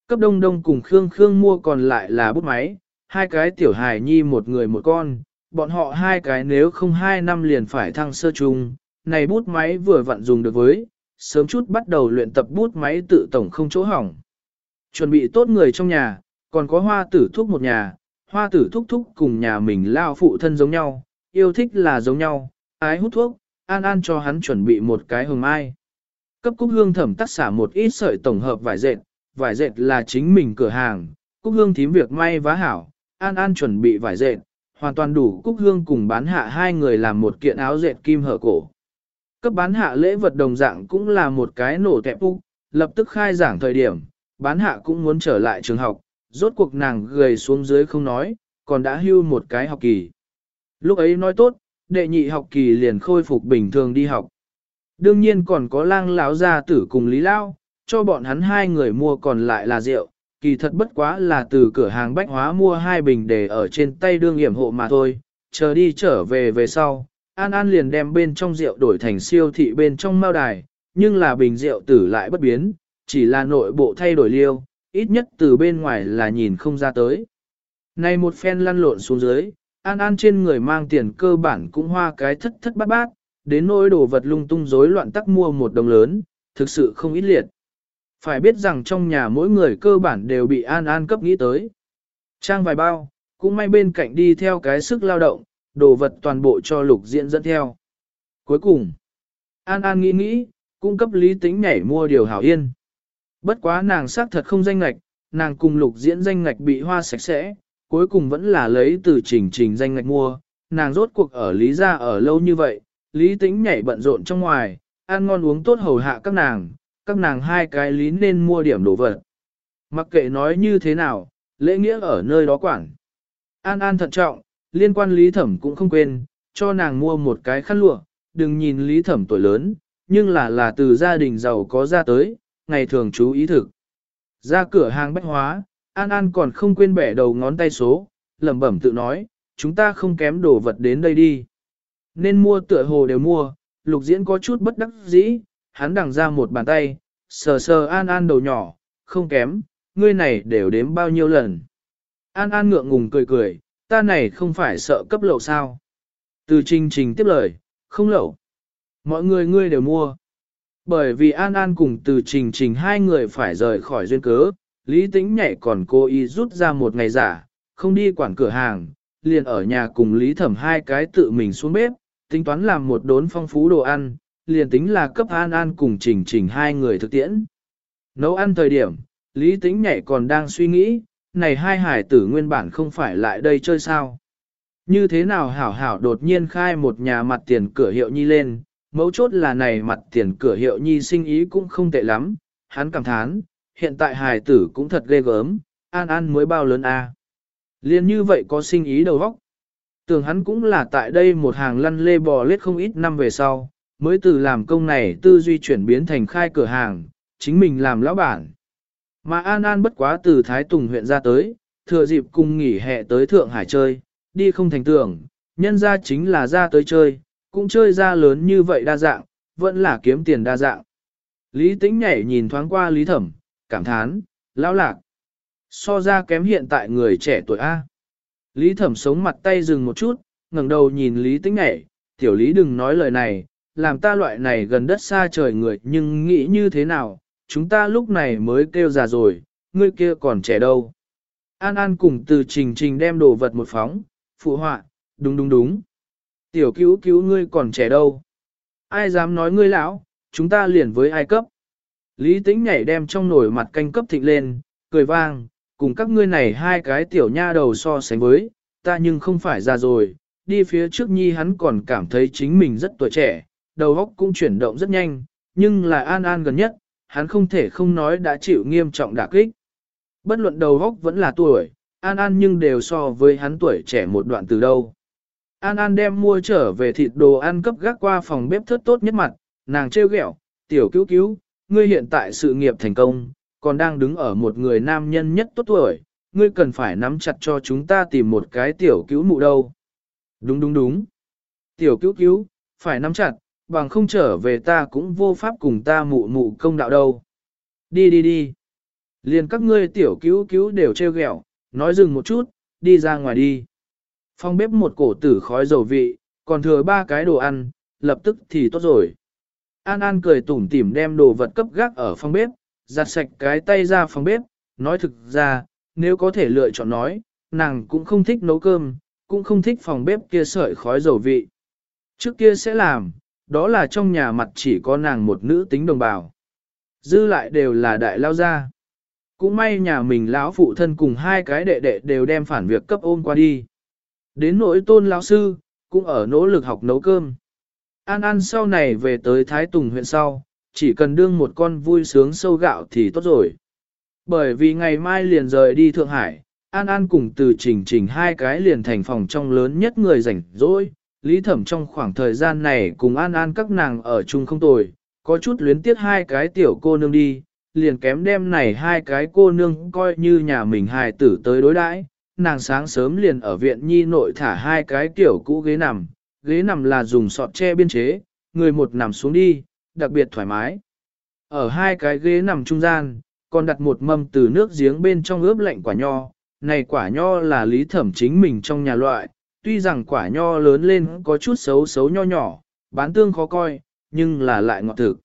Cấp đông đông cùng Khương Khương mua còn lại là bút máy, hai cái tiểu hài nhi một người một con, bọn họ hai cái nếu không hai năm liền phải thăng sơ chung, này bút máy vừa vặn dùng được với, sớm chút bắt đầu luyện tập bút máy tự tổng không chỗ hỏng. Chuẩn bị tốt người trong nhà, còn có hoa tử thuốc một nhà, hoa tử thúc thúc cùng nhà mình lao phụ thân giống nhau, yêu thích là giống nhau, ái hút thuốc, an an cho hắn chuẩn bị một cái hồng mai. Cấp cúc hương thẩm tắt xả một ít sợi tổng hợp vải dệt, vải dệt là chính mình cửa hàng, cúc hương thím việc may vá hảo, an an chuẩn bị vải dệt, hoàn toàn đủ cúc hương cùng bán hạ hai người làm một kiện áo dệt kim hở cổ. Cấp bán hạ lễ vật đồng dạng cũng là một cái nổ tẹp úc, lập tức khai giảng thời điểm, bán hạ cũng muốn trở lại trường học, rốt cuộc nàng gầy xuống dưới không nói, còn đã hưu một cái học kỳ. Lúc ấy nói tốt, đệ nhị học kỳ liền khôi phục bình thường đi học. Đương nhiên còn có lang lão gia tử cùng Lý Lao, cho bọn hắn hai người mua còn lại là rượu, kỳ thật bất quá là từ cửa hàng bách hóa mua hai bình để ở trên tay đương hiểm hộ mà thôi, chờ đi trở về về sau, An An liền đem bên trong rượu đổi thành siêu thị bên trong mao đài, nhưng là bình rượu tử lại bất biến, chỉ là nội bộ thay đổi liêu, ít nhất từ bên ngoài là nhìn không ra tới. Này một phen lăn lộn xuống dưới, An An trên người mang tiền cơ bản cũng hoa cái thất thất bát bát, đến nỗi đồ vật lung tung rối loạn tắc mua một đồng lớn, thực sự không ít liệt. Phải biết rằng trong nhà mỗi người cơ bản đều bị An An cấp nghĩ tới. Trang vài bao, cũng may bên cạnh đi theo cái sức lao động, đồ vật toàn bộ cho lục diễn dẫn theo. Cuối cùng, An An nghĩ nghĩ, cung cấp lý tính nhảy mua điều hảo yên. Bất quá nàng xác thật không danh ngạch, nàng cùng lục diễn danh ngạch bị hoa sạch sẽ, cuối cùng vẫn là lấy từ trình trình danh ngạch mua, nàng rốt cuộc ở lý gia ở lâu như vậy, lý tĩnh nhảy bận rộn trong ngoài, ăn ngon uống tốt hầu hạ các nàng, các nàng hai cái lý nên mua điểm đồ vật. Mặc kệ nói như thế nào, lễ nghĩa ở nơi đó quản. An An thận trọng, liên quan lý thẩm cũng không quên, cho nàng mua một cái khăn lụa, đừng nhìn lý thẩm tuổi lớn, nhưng là là từ gia đình giàu có ra tới, ngày thường chú ý thực. Ra cửa hàng bách hóa, An An còn không quên bẻ đầu ngón tay số, lẩm bẩm tự nói, chúng ta không kém đồ vật đến đây đi. Nên mua tựa hồ đều mua, lục diễn có chút bất đắc dĩ, hắn đằng ra một bàn tay, sờ sờ An An đầu nhỏ, không kém, ngươi này đều đếm bao nhiêu lần. An An ngượng ngùng cười cười, ta này không phải sợ cấp lậu sao. Từ trình trình tiếp lời, không lậu. Mọi người ngươi đều mua. Bởi vì An An cùng từ trình trình hai người phải rời khỏi duyên cớ, Lý Tĩnh nhảy còn cố ý rút ra một ngày giả, không đi quản cửa hàng, liền ở nhà cùng Lý Thẩm hai cái tự mình xuống bếp, tính toán làm một đốn phong phú đồ ăn, liền tính là cấp An An cùng trình trình hai người thực tiễn. Nấu ăn thời điểm, Lý Tĩnh nhảy còn đang suy nghĩ, này hai hải tử nguyên bản không phải lại đây chơi sao. Như thế nào hảo hảo đột nhiên khai một nhà mặt tiền cửa hiệu nhi lên, mấu chốt là này mặt tiền cửa hiệu nhi sinh ý cũng không tệ lắm, hắn cảm thán, hiện tại hài tử cũng thật ghê gớm, an an mới bao lớn a à. Liên như vậy có sinh ý đầu óc. Tưởng hắn cũng là tại đây một hàng lăn lê bò lết không ít năm về sau, mới từ làm công này tư duy chuyển biến thành khai cửa hàng, chính mình làm lão bản. Mà An An bất quá từ Thái Tùng huyện ra tới, thừa dịp cùng nghỉ hè tới Thượng Hải chơi, đi không thành tưởng, nhân ra chính là ra tới chơi, cũng chơi ra lớn như vậy đa dạng, vẫn là kiếm tiền đa dạng. Lý Tĩnh nhảy nhìn thoáng qua Lý Thẩm, cảm thán, lão lạc. So ra kém hiện tại người trẻ tuổi A. Lý Thẩm sống mặt tay dừng một chút, ngẩng đầu nhìn Lý Tĩnh nhảy, tiểu Lý đừng nói lời này, làm ta loại này gần đất xa trời người nhưng nghĩ như thế nào, chúng ta lúc này mới kêu già rồi, ngươi kia còn trẻ đâu. An An cùng từ trình trình đem đồ vật một phóng, phụ họa, đúng đúng đúng. Tiểu cứu cứu ngươi còn trẻ đâu. Ai dám nói ngươi lão, chúng ta liền với ai cấp. Lý tĩnh nhảy đem trong nồi mặt canh cấp thịnh lên, cười vang, cùng các ngươi này hai cái tiểu nha đầu so sánh với, ta nhưng không phải già rồi, đi phía trước nhi hắn còn cảm thấy chính mình rất tuổi trẻ, đầu óc cũng chuyển động rất nhanh, nhưng là an an gần nhất, hắn không thể không nói đã chịu nghiêm trọng đả kích. Bất luận đầu óc vẫn là tuổi, an an nhưng đều so với hắn tuổi trẻ một đoạn từ đâu. An An đem mua trở về thịt đồ ăn cấp gác qua phòng bếp thất tốt nhất mặt, nàng trêu ghẹo, tiểu cứu cứu, ngươi hiện tại sự nghiệp thành công, còn đang đứng ở một người nam nhân nhất tốt tuổi, ngươi cần phải nắm chặt cho chúng ta tìm một cái tiểu cứu mụ đâu. Đúng đúng đúng. Tiểu cứu cứu, phải nắm chặt, bằng không trở về ta cũng vô pháp cùng ta mụ mụ công đạo đâu. Đi đi đi. Liền các ngươi tiểu cứu cứu đều trêu ghẹo, nói dừng một chút, đi ra ngoài đi. Phong bếp một cổ tử khói dầu vị, còn thừa ba cái đồ ăn, lập tức thì tốt rồi. An An cười tủm tỉm đem đồ vật cấp gác ở phòng bếp, giặt sạch cái tay ra phòng bếp, nói thực ra, nếu có thể lựa chọn nói, nàng cũng không thích nấu cơm, cũng không thích phòng bếp kia sợi khói dầu vị. Trước kia sẽ làm, đó là trong nhà mặt chỉ có nàng một nữ tính đồng bào. Dư lại đều là đại lao gia. Cũng may nhà mình lão phụ thân cùng hai cái đệ đệ đều đem phản việc cấp ôm qua đi. Đến nỗi tôn lão sư, cũng ở nỗ lực học nấu cơm. An An sau này về tới Thái Tùng huyện sau, chỉ cần đương một con vui sướng sâu gạo thì tốt rồi. Bởi vì ngày mai liền rời đi Thượng Hải, An An cùng từ trình trình hai cái liền thành phòng trong lớn nhất người rảnh rỗi. Lý Thẩm trong khoảng thời gian này cùng An An các nàng ở chung không tồi, có chút luyến tiếc hai cái tiểu cô nương đi, liền kém đem này hai cái cô nương coi như nhà mình hài tử tới đối đãi, nàng sáng sớm liền ở viện nhi nội thả hai cái kiểu cũ ghế nằm, ghế nằm là dùng sọt tre biên chế, người một nằm xuống đi, đặc biệt thoải mái. Ở hai cái ghế nằm trung gian, còn đặt một mâm từ nước giếng bên trong ướp lạnh quả nho, này quả nho là lý thẩm chính mình trong nhà loại, tuy rằng quả nho lớn lên có chút xấu xấu nho nhỏ, bán tương khó coi, nhưng là lại ngọt thực.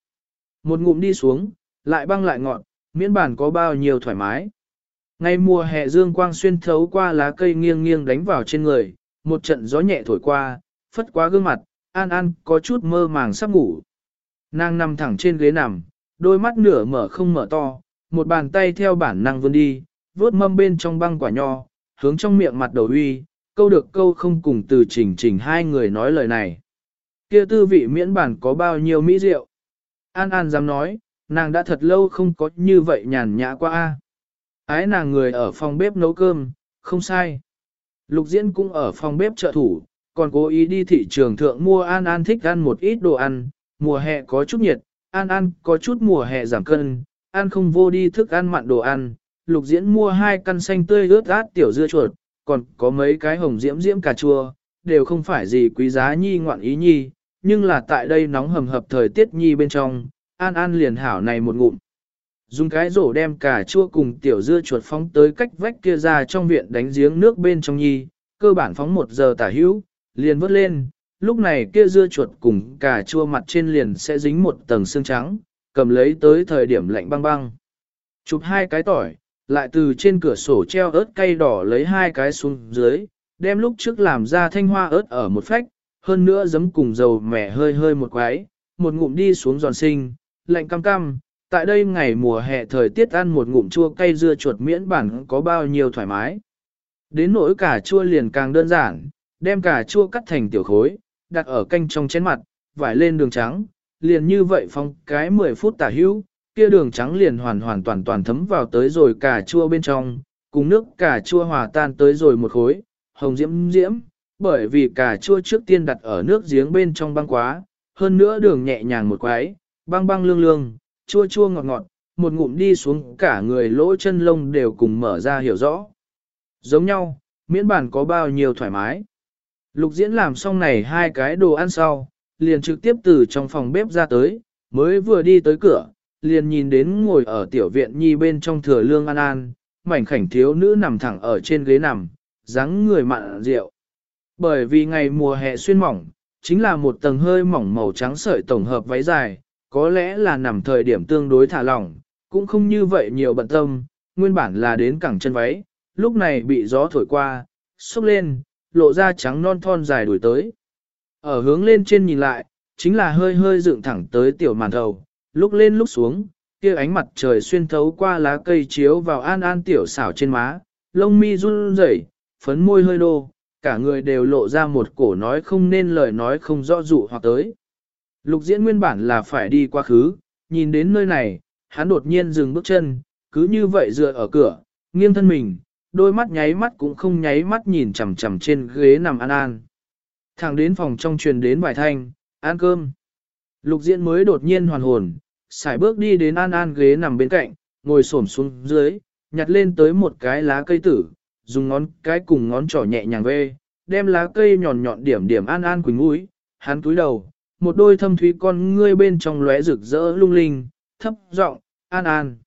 Một ngụm đi xuống, lại băng lại ngọt, miễn bản có bao nhiêu thoải mái. Ngày mùa hè dương quang xuyên thấu qua lá cây nghiêng nghiêng đánh vào trên người, một trận gió nhẹ thổi qua, phất qua gương mặt, An An có chút mơ màng sắp ngủ. Nàng nằm thẳng trên ghế nằm, đôi mắt nửa mở không mở to, một bàn tay theo bản năng vươn đi, vuốt mâm bên trong băng quả nho, hướng trong miệng mặt đầu uy, câu được câu không cùng từ chỉnh chỉnh hai người nói lời này. Kia tư vị miễn bản có bao nhiêu mỹ rượu. An An dám nói, nàng đã thật lâu không có như vậy nhàn nhã qua a. Ái nàng người ở phòng bếp nấu cơm, không sai. Lục diễn cũng ở phòng bếp trợ thủ, còn cố ý đi thị trường thượng mua An An thích ăn một ít đồ ăn, mùa hè có chút nhiệt, An An có chút mùa hè giảm cân, An không vô đi thức ăn mặn đồ ăn. Lục diễn mua hai căn xanh tươi ướt át tiểu dưa chuột, còn có mấy cái hồng diễm diễm cà chua, đều không phải gì quý giá nhi ngoạn ý nhi, nhưng là tại đây nóng hầm hập thời tiết nhi bên trong, An An liền hảo này một ngụm. Dùng cái rổ đem cà chua cùng tiểu dưa chuột phóng tới cách vách kia ra trong viện đánh giếng nước bên trong nhi, cơ bản phóng một giờ tả hữu, liền vớt lên, lúc này kia dưa chuột cùng cà chua mặt trên liền sẽ dính một tầng xương trắng, cầm lấy tới thời điểm lạnh băng băng. Chụp hai cái tỏi, lại từ trên cửa sổ treo ớt cay đỏ lấy hai cái xuống dưới, đem lúc trước làm ra thanh hoa ớt ở một phách, hơn nữa giấm cùng dầu mẻ hơi hơi một quái, một ngụm đi xuống giòn sinh, lạnh cam cam. Tại đây ngày mùa hè thời tiết ăn một ngụm chua cay dưa chuột miễn bản có bao nhiêu thoải mái. Đến nỗi cà chua liền càng đơn giản, đem cà chua cắt thành tiểu khối, đặt ở canh trong chén mặt, vải lên đường trắng, liền như vậy phong cái 10 phút tả hữu, kia đường trắng liền hoàn hoàn toàn toàn thấm vào tới rồi cà chua bên trong, cùng nước cà chua hòa tan tới rồi một khối, hồng diễm diễm, bởi vì cà chua trước tiên đặt ở nước giếng bên trong băng quá, hơn nữa đường nhẹ nhàng một quái, băng băng lương lương, chua chua ngọt ngọt, một ngụm đi xuống cả người lỗ chân lông đều cùng mở ra hiểu rõ. Giống nhau, miễn bản có bao nhiêu thoải mái. Lục diễn làm xong này hai cái đồ ăn sau, liền trực tiếp từ trong phòng bếp ra tới, mới vừa đi tới cửa, liền nhìn đến ngồi ở tiểu viện nhi bên trong thừa lương an an, mảnh khảnh thiếu nữ nằm thẳng ở trên ghế nằm, dáng người mặn rượu. Bởi vì ngày mùa hè xuyên mỏng, chính là một tầng hơi mỏng màu trắng sợi tổng hợp váy dài, có lẽ là nằm thời điểm tương đối thả lỏng, cũng không như vậy nhiều bận tâm, nguyên bản là đến cẳng chân váy, lúc này bị gió thổi qua, xúc lên, lộ ra trắng non thon dài đuổi tới. Ở hướng lên trên nhìn lại, chính là hơi hơi dựng thẳng tới tiểu màn thầu, lúc lên lúc xuống, kia ánh mặt trời xuyên thấu qua lá cây chiếu vào an an tiểu xảo trên má, lông mi run rẩy, phấn môi hơi đô, cả người đều lộ ra một cổ nói không nên lời nói không rõ dụ hoặc tới. Lục diễn nguyên bản là phải đi qua khứ, nhìn đến nơi này, hắn đột nhiên dừng bước chân, cứ như vậy dựa ở cửa, nghiêng thân mình, đôi mắt nháy mắt cũng không nháy mắt nhìn chằm chằm trên ghế nằm an an. Thẳng đến phòng trong truyền đến bài thanh, ăn cơm. Lục diễn mới đột nhiên hoàn hồn, xài bước đi đến an an ghế nằm bên cạnh, ngồi xổm xuống dưới, nhặt lên tới một cái lá cây tử, dùng ngón cái cùng ngón trỏ nhẹ nhàng về, đem lá cây nhọn nhọn điểm điểm an an quỳnh mũi, hắn túi đầu, một đôi thâm thúy con ngươi bên trong lóe rực rỡ lung linh, thấp giọng, an an.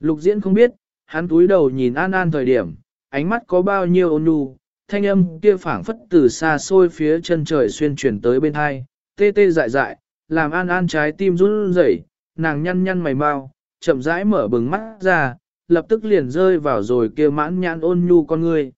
Lục diễn không biết, hắn túi đầu nhìn an an thời điểm, ánh mắt có bao nhiêu ôn nhu, thanh âm kia phảng phất từ xa xôi phía chân trời xuyên chuyển tới bên hai, tê tê dại dại, làm an an trái tim run rẩy, nàng nhăn nhăn mày mau, chậm rãi mở bừng mắt ra, lập tức liền rơi vào rồi kia mãn nhãn ôn nhu con ngươi.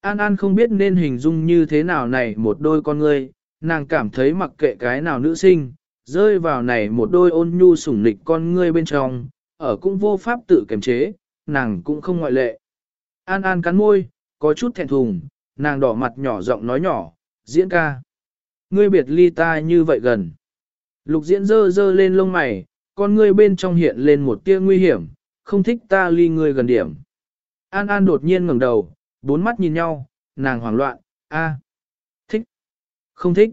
An An không biết nên hình dung như thế nào này một đôi con ngươi, nàng cảm thấy mặc kệ cái nào nữ sinh, rơi vào này một đôi ôn nhu sủng nịch con ngươi bên trong, ở cũng vô pháp tự kiềm chế, nàng cũng không ngoại lệ. An An cắn môi, có chút thẹn thùng, nàng đỏ mặt nhỏ giọng nói nhỏ, diễn ca. Ngươi biệt ly ta như vậy gần. Lục diễn dơ dơ lên lông mày, con ngươi bên trong hiện lên một tia nguy hiểm, không thích ta ly ngươi gần điểm. An An đột nhiên ngẩng đầu, bốn mắt nhìn nhau, nàng hoảng loạn, a, không thích.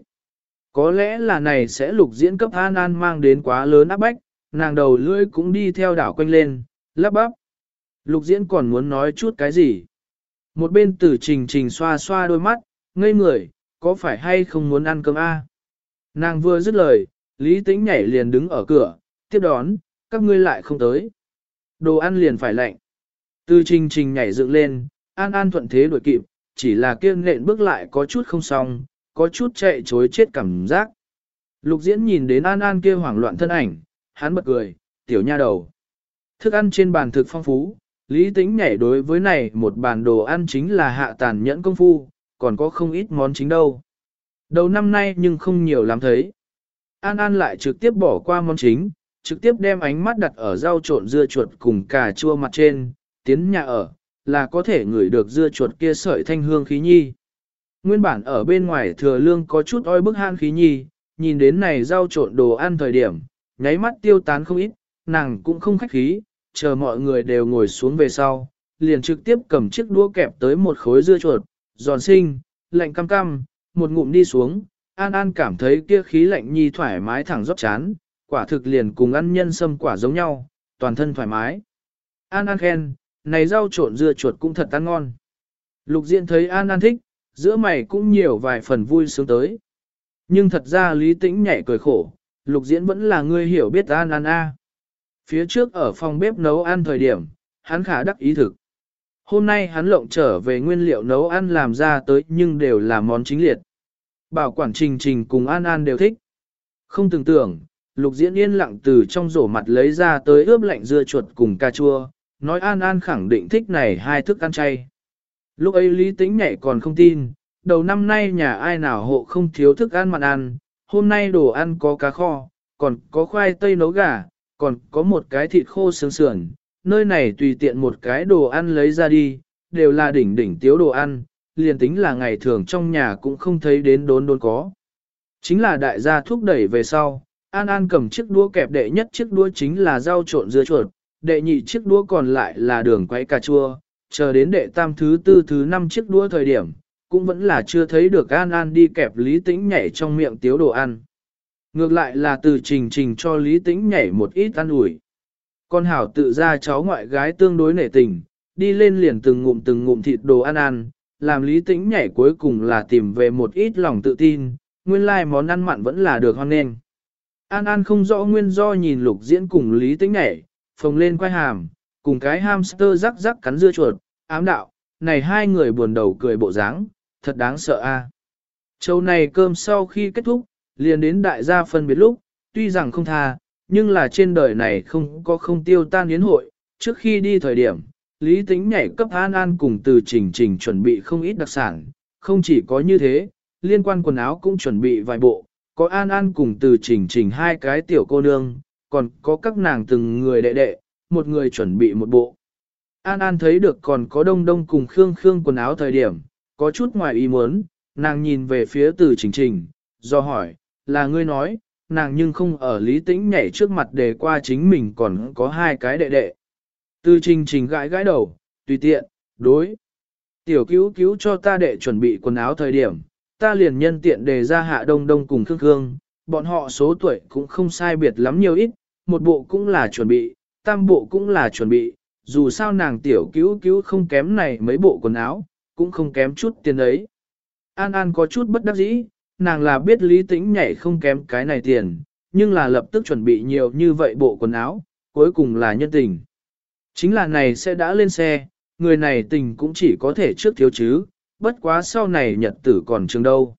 Có lẽ là này sẽ lục diễn cấp An An mang đến quá lớn áp bách, nàng đầu lưỡi cũng đi theo đảo quanh lên, lắp bắp. Lục diễn còn muốn nói chút cái gì? Một bên tử trình trình xoa xoa đôi mắt, ngây người, có phải hay không muốn ăn cơm a? Nàng vừa dứt lời, Lý Tĩnh nhảy liền đứng ở cửa, tiếp đón, các ngươi lại không tới. Đồ ăn liền phải lạnh. Từ trình trình nhảy dựng lên, an an thuận thế đuổi kịp, chỉ là kiêng nện bước lại có chút không xong, có chút chạy chối chết cảm giác. Lục diễn nhìn đến an an kia hoảng loạn thân ảnh, hắn bật cười, tiểu nha đầu. Thức ăn trên bàn thực phong phú, lý tính nhảy đối với này một bàn đồ ăn chính là hạ tàn nhẫn công phu, còn có không ít món chính đâu. Đầu năm nay nhưng không nhiều lắm thấy. An An lại trực tiếp bỏ qua món chính, trực tiếp đem ánh mắt đặt ở rau trộn dưa chuột cùng cà chua mặt trên, tiến nhà ở, là có thể ngửi được dưa chuột kia sợi thanh hương khí nhi. Nguyên bản ở bên ngoài thừa lương có chút oi bức han khí nhi, nhìn đến này rau trộn đồ ăn thời điểm, nháy mắt tiêu tán không ít, nàng cũng không khách khí, chờ mọi người đều ngồi xuống về sau, liền trực tiếp cầm chiếc đũa kẹp tới một khối dưa chuột, giòn xinh, lạnh cam cam, một ngụm đi xuống, An An cảm thấy kia khí lạnh nhi thoải mái thẳng rót chán, quả thực liền cùng ăn nhân sâm quả giống nhau, toàn thân thoải mái. An An khen, này rau trộn dưa chuột cũng thật ăn ngon. Lục Diện thấy An An thích, giữa mày cũng nhiều vài phần vui sướng tới. Nhưng thật ra Lý Tĩnh nhảy cười khổ, Lục Diễn vẫn là người hiểu biết An An A. Phía trước ở phòng bếp nấu ăn thời điểm, hắn khả đắc ý thực. Hôm nay hắn lộng trở về nguyên liệu nấu ăn làm ra tới nhưng đều là món chính liệt. Bảo quản trình trình cùng An An đều thích. Không tưởng tưởng, lục diễn yên lặng từ trong rổ mặt lấy ra tới ướp lạnh dưa chuột cùng cà chua, nói An An khẳng định thích này hai thức ăn chay. Lúc ấy Lý Tĩnh nhảy còn không tin, đầu năm nay nhà ai nào hộ không thiếu thức ăn mặn ăn, hôm nay đồ ăn có cá kho, còn có khoai tây nấu gà, còn có một cái thịt khô sướng sườn, nơi này tùy tiện một cái đồ ăn lấy ra đi, đều là đỉnh đỉnh tiếu đồ ăn, liền tính là ngày thường trong nhà cũng không thấy đến đốn đốn có. Chính là đại gia thúc đẩy về sau, An An cầm chiếc đũa kẹp đệ nhất chiếc đũa chính là rau trộn dưa chuột, đệ nhị chiếc đũa còn lại là đường quấy cà chua, chờ đến đệ tam thứ tư thứ năm chiếc đua thời điểm, cũng vẫn là chưa thấy được An An đi kẹp Lý Tĩnh nhảy trong miệng tiếu đồ ăn. Ngược lại là từ trình trình cho Lý Tĩnh nhảy một ít ăn ủi. Con hảo tự ra cháu ngoại gái tương đối nể tình, đi lên liền từng ngụm từng ngụm thịt đồ ăn ăn, làm Lý Tĩnh nhảy cuối cùng là tìm về một ít lòng tự tin, nguyên lai like món ăn mặn vẫn là được hoan nghênh. An An không rõ nguyên do nhìn lục diễn cùng Lý Tĩnh nhảy, phồng lên quay hàm, cùng cái hamster rắc rắc cắn dưa chuột, ám đạo, này hai người buồn đầu cười bộ dáng, thật đáng sợ a. Châu này cơm sau khi kết thúc, liền đến đại gia phân biệt lúc, tuy rằng không tha, nhưng là trên đời này không có không tiêu tan yến hội, trước khi đi thời điểm, Lý tĩnh nhảy cấp An An cùng từ trình trình chuẩn bị không ít đặc sản, không chỉ có như thế, liên quan quần áo cũng chuẩn bị vài bộ, có An An cùng từ trình trình hai cái tiểu cô nương, còn có các nàng từng người đệ đệ, một người chuẩn bị một bộ. An An thấy được còn có đông đông cùng Khương Khương quần áo thời điểm, có chút ngoài ý muốn, nàng nhìn về phía từ trình trình, do hỏi, là ngươi nói, nàng nhưng không ở lý tĩnh nhảy trước mặt để qua chính mình còn có hai cái đệ đệ. Từ trình trình gãi gãi đầu, tùy tiện, đối. Tiểu cứu cứu cho ta đệ chuẩn bị quần áo thời điểm, ta liền nhân tiện đề ra hạ đông đông cùng khương khương, bọn họ số tuổi cũng không sai biệt lắm nhiều ít, một bộ cũng là chuẩn bị, tam bộ cũng là chuẩn bị, dù sao nàng tiểu cứu cứu không kém này mấy bộ quần áo, cũng không kém chút tiền ấy. An An có chút bất đắc dĩ, nàng là biết lý tĩnh nhảy không kém cái này tiền, nhưng là lập tức chuẩn bị nhiều như vậy bộ quần áo, cuối cùng là nhân tình. Chính là này sẽ đã lên xe, người này tình cũng chỉ có thể trước thiếu chứ, bất quá sau này nhật tử còn trường đâu.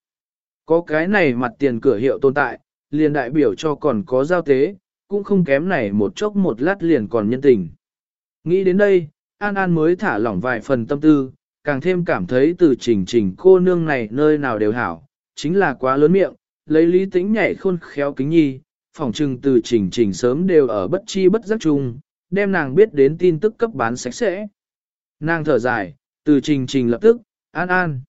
Có cái này mặt tiền cửa hiệu tồn tại, liền đại biểu cho còn có giao tế, cũng không kém này một chốc một lát liền còn nhân tình. Nghĩ đến đây, An An mới thả lỏng vài phần tâm tư, càng thêm cảm thấy từ trình trình cô nương này nơi nào đều hảo, chính là quá lớn miệng, lấy lý tính nhảy khôn khéo kính nhi, phỏng trừng từ trình trình sớm đều ở bất chi bất giác chung, đem nàng biết đến tin tức cấp bán sạch sẽ. Nàng thở dài, từ trình trình lập tức, an an.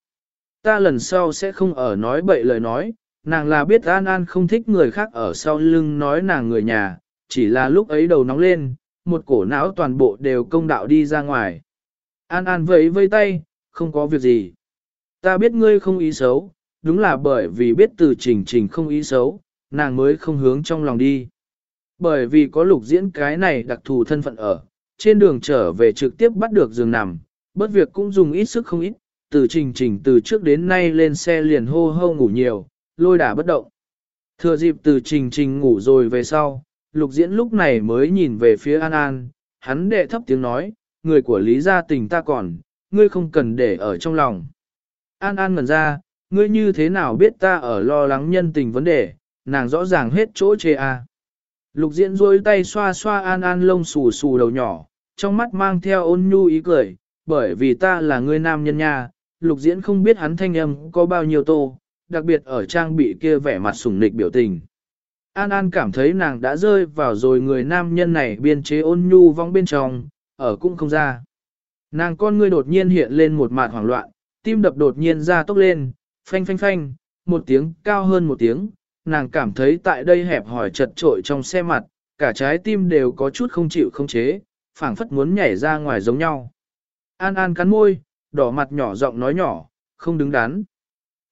Ta lần sau sẽ không ở nói bậy lời nói, nàng là biết an an không thích người khác ở sau lưng nói nàng người nhà, chỉ là lúc ấy đầu nóng lên, một cổ não toàn bộ đều công đạo đi ra ngoài. An an vẫy vây tay, không có việc gì. Ta biết ngươi không ý xấu, đúng là bởi vì biết từ trình trình không ý xấu, nàng mới không hướng trong lòng đi. Bởi vì có lục diễn cái này đặc thù thân phận ở, trên đường trở về trực tiếp bắt được giường nằm, bất việc cũng dùng ít sức không ít, từ trình trình từ trước đến nay lên xe liền hô hô ngủ nhiều, lôi đả bất động. Thừa dịp từ trình trình ngủ rồi về sau, lục diễn lúc này mới nhìn về phía An An, hắn đệ thấp tiếng nói, người của Lý gia tình ta còn, ngươi không cần để ở trong lòng. An An ngẩn ra, ngươi như thế nào biết ta ở lo lắng nhân tình vấn đề, nàng rõ ràng hết chỗ chê. À. Lục diễn rôi tay xoa xoa an an lông xù xù đầu nhỏ, trong mắt mang theo ôn nhu ý cười, bởi vì ta là người nam nhân nha, lục diễn không biết hắn thanh âm có bao nhiêu tô, đặc biệt ở trang bị kia vẻ mặt sủng nịch biểu tình. An An cảm thấy nàng đã rơi vào rồi người nam nhân này biên chế ôn nhu vong bên trong, ở cũng không ra. Nàng con ngươi đột nhiên hiện lên một mạt hoảng loạn, tim đập đột nhiên ra tốc lên, phanh phanh phanh, một tiếng cao hơn một tiếng, nàng cảm thấy tại đây hẹp hỏi chật trội trong xe mặt, cả trái tim đều có chút không chịu không chế, phảng phất muốn nhảy ra ngoài giống nhau. An An cắn môi, đỏ mặt nhỏ giọng nói nhỏ, không đứng đắn.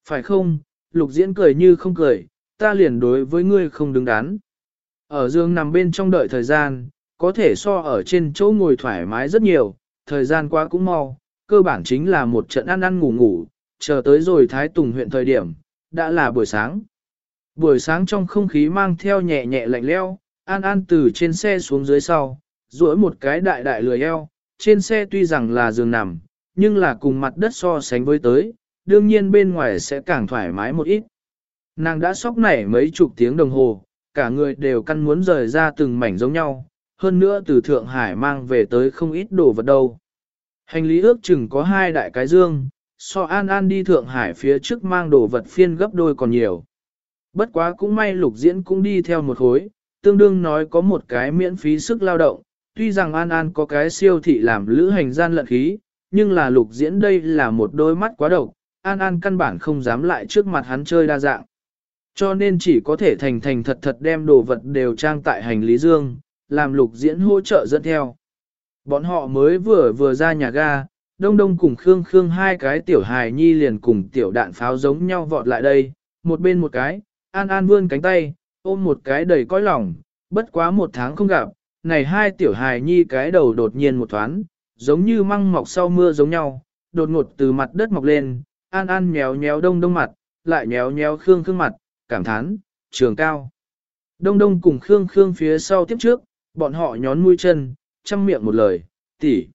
Phải không, lục diễn cười như không cười, ta liền đối với ngươi không đứng đắn. Ở giường nằm bên trong đợi thời gian, có thể so ở trên chỗ ngồi thoải mái rất nhiều, thời gian qua cũng mau, cơ bản chính là một trận ăn ăn ngủ ngủ, chờ tới rồi Thái Tùng huyện thời điểm, đã là buổi sáng. Buổi sáng trong không khí mang theo nhẹ nhẹ lạnh leo, An An từ trên xe xuống dưới sau, duỗi một cái đại đại lười eo, trên xe tuy rằng là giường nằm, nhưng là cùng mặt đất so sánh với tới, đương nhiên bên ngoài sẽ càng thoải mái một ít. Nàng đã sóc nảy mấy chục tiếng đồng hồ, cả người đều căn muốn rời ra từng mảnh giống nhau, hơn nữa từ Thượng Hải mang về tới không ít đồ vật đâu. Hành lý ước chừng có hai đại cái dương, so An An đi Thượng Hải phía trước mang đồ vật phiên gấp đôi còn nhiều. Bất quá cũng may lục diễn cũng đi theo một khối, tương đương nói có một cái miễn phí sức lao động, tuy rằng An An có cái siêu thị làm lữ hành gian lận khí, nhưng là lục diễn đây là một đôi mắt quá độc, An An căn bản không dám lại trước mặt hắn chơi đa dạng. Cho nên chỉ có thể thành thành thật thật đem đồ vật đều trang tại hành lý dương, làm lục diễn hỗ trợ dẫn theo. Bọn họ mới vừa vừa ra nhà ga, đông đông cùng Khương Khương hai cái tiểu hài nhi liền cùng tiểu đạn pháo giống nhau vọt lại đây, một bên một cái, An An vươn cánh tay, ôm một cái đầy cõi lòng, bất quá một tháng không gặp, này hai tiểu hài nhi cái đầu đột nhiên một thoáng, giống như măng mọc sau mưa giống nhau, đột ngột từ mặt đất mọc lên, An An nhéo nhéo đông đông mặt, lại nhéo nhéo Khương Khương mặt, cảm thán, trường cao. Đông đông cùng Khương Khương phía sau tiếp trước, bọn họ nhón mũi chân, chăm miệng một lời, tỷ,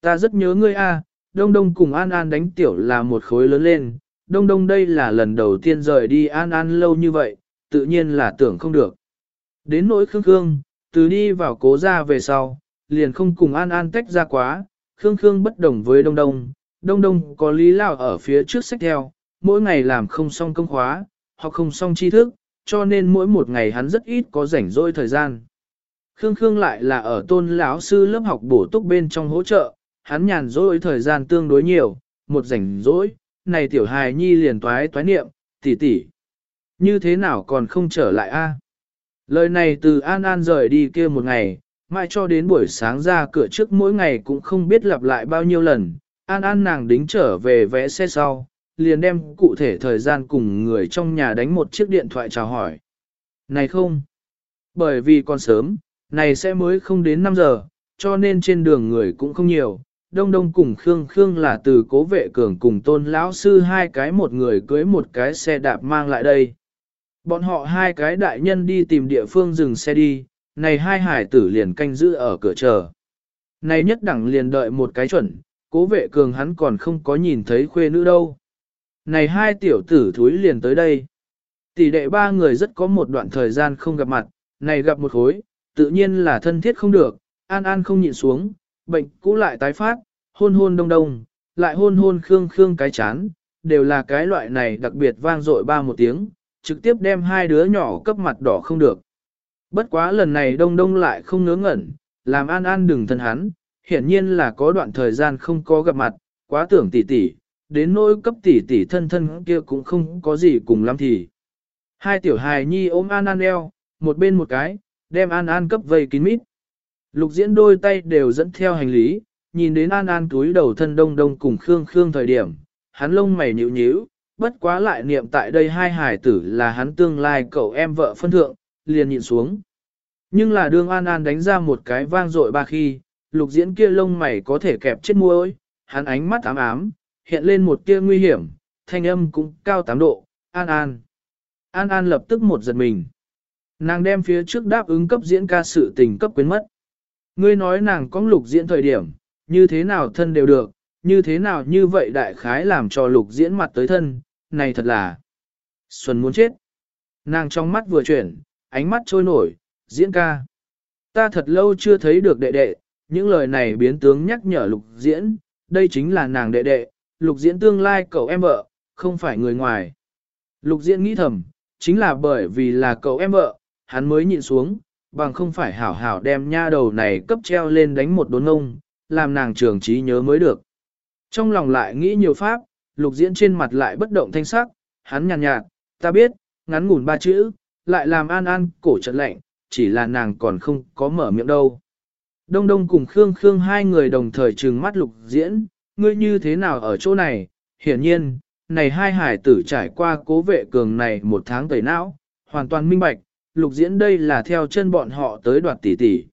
Ta rất nhớ ngươi a. đông đông cùng An An đánh tiểu là một khối lớn lên, đông đông đây là lần đầu tiên rời đi An An lâu như vậy, tự nhiên là tưởng không được. Đến nỗi Khương Khương, từ đi vào cố ra về sau, liền không cùng An An tách ra quá, Khương Khương bất đồng với Đông Đông, Đông Đông có lý lao ở phía trước sách theo, mỗi ngày làm không xong công khóa, hoặc không xong tri thức, cho nên mỗi một ngày hắn rất ít có rảnh rỗi thời gian. Khương Khương lại là ở tôn lão sư lớp học bổ túc bên trong hỗ trợ, hắn nhàn rỗi thời gian tương đối nhiều, một rảnh rỗi, này tiểu hài nhi liền toái toái niệm, tỷ tỷ, như thế nào còn không trở lại a? Lời này từ An An rời đi kia một ngày, mãi cho đến buổi sáng ra cửa trước mỗi ngày cũng không biết lặp lại bao nhiêu lần, An An nàng đính trở về vẽ xe sau, liền đem cụ thể thời gian cùng người trong nhà đánh một chiếc điện thoại chào hỏi. Này không, bởi vì còn sớm, này sẽ mới không đến 5 giờ, cho nên trên đường người cũng không nhiều. Đông Đông cùng Khương Khương là từ cố vệ cường cùng tôn lão sư hai cái một người cưới một cái xe đạp mang lại đây. Bọn họ hai cái đại nhân đi tìm địa phương dừng xe đi, này hai hải tử liền canh giữ ở cửa chờ. Này nhất đẳng liền đợi một cái chuẩn, cố vệ cường hắn còn không có nhìn thấy khuê nữ đâu. Này hai tiểu tử thúi liền tới đây. Tỷ đệ ba người rất có một đoạn thời gian không gặp mặt, này gặp một khối, tự nhiên là thân thiết không được, an an không nhịn xuống, bệnh cũ lại tái phát, hôn hôn đông đông, lại hôn hôn khương khương cái chán, đều là cái loại này đặc biệt vang dội ba một tiếng, trực tiếp đem hai đứa nhỏ cấp mặt đỏ không được. Bất quá lần này đông đông lại không ngớ ngẩn, làm an an đừng thân hắn, hiển nhiên là có đoạn thời gian không có gặp mặt, quá tưởng tỷ tỷ, đến nỗi cấp tỷ tỷ thân thân kia cũng không có gì cùng lắm thì. Hai tiểu hài nhi ôm an an eo, một bên một cái, đem an an cấp vây kín mít. Lục diễn đôi tay đều dẫn theo hành lý, nhìn đến an an túi đầu thân đông đông cùng khương khương thời điểm, hắn lông mày nhíu nhíu, bất quá lại niệm tại đây hai hải tử là hắn tương lai cậu em vợ phân thượng, liền nhịn xuống. Nhưng là đương An An đánh ra một cái vang dội ba khi, lục diễn kia lông mày có thể kẹp chết môi, hắn ánh mắt ám ám, hiện lên một tia nguy hiểm, thanh âm cũng cao tám độ, An An. An An lập tức một giật mình. Nàng đem phía trước đáp ứng cấp diễn ca sự tình cấp quyến mất. Ngươi nói nàng có lục diễn thời điểm, như thế nào thân đều được, như thế nào như vậy đại khái làm cho lục diễn mặt tới thân, này thật là Xuân muốn chết. Nàng trong mắt vừa chuyển, ánh mắt trôi nổi, diễn ca. Ta thật lâu chưa thấy được đệ đệ, những lời này biến tướng nhắc nhở lục diễn, đây chính là nàng đệ đệ, lục diễn tương lai cậu em vợ, không phải người ngoài. Lục diễn nghĩ thầm, chính là bởi vì là cậu em vợ, hắn mới nhịn xuống, bằng không phải hảo hảo đem nha đầu này cấp treo lên đánh một đốn ông, làm nàng trường trí nhớ mới được. Trong lòng lại nghĩ nhiều pháp, lục diễn trên mặt lại bất động thanh sắc, hắn nhàn nhạt, nhạt, ta biết, ngắn ngủn ba chữ, lại làm an an cổ trận lạnh, chỉ là nàng còn không có mở miệng đâu. Đông Đông cùng Khương Khương hai người đồng thời trừng mắt lục diễn, ngươi như thế nào ở chỗ này, hiển nhiên, này hai hải tử trải qua cố vệ cường này một tháng tẩy não, hoàn toàn minh bạch, lục diễn đây là theo chân bọn họ tới đoạt tỷ tỷ.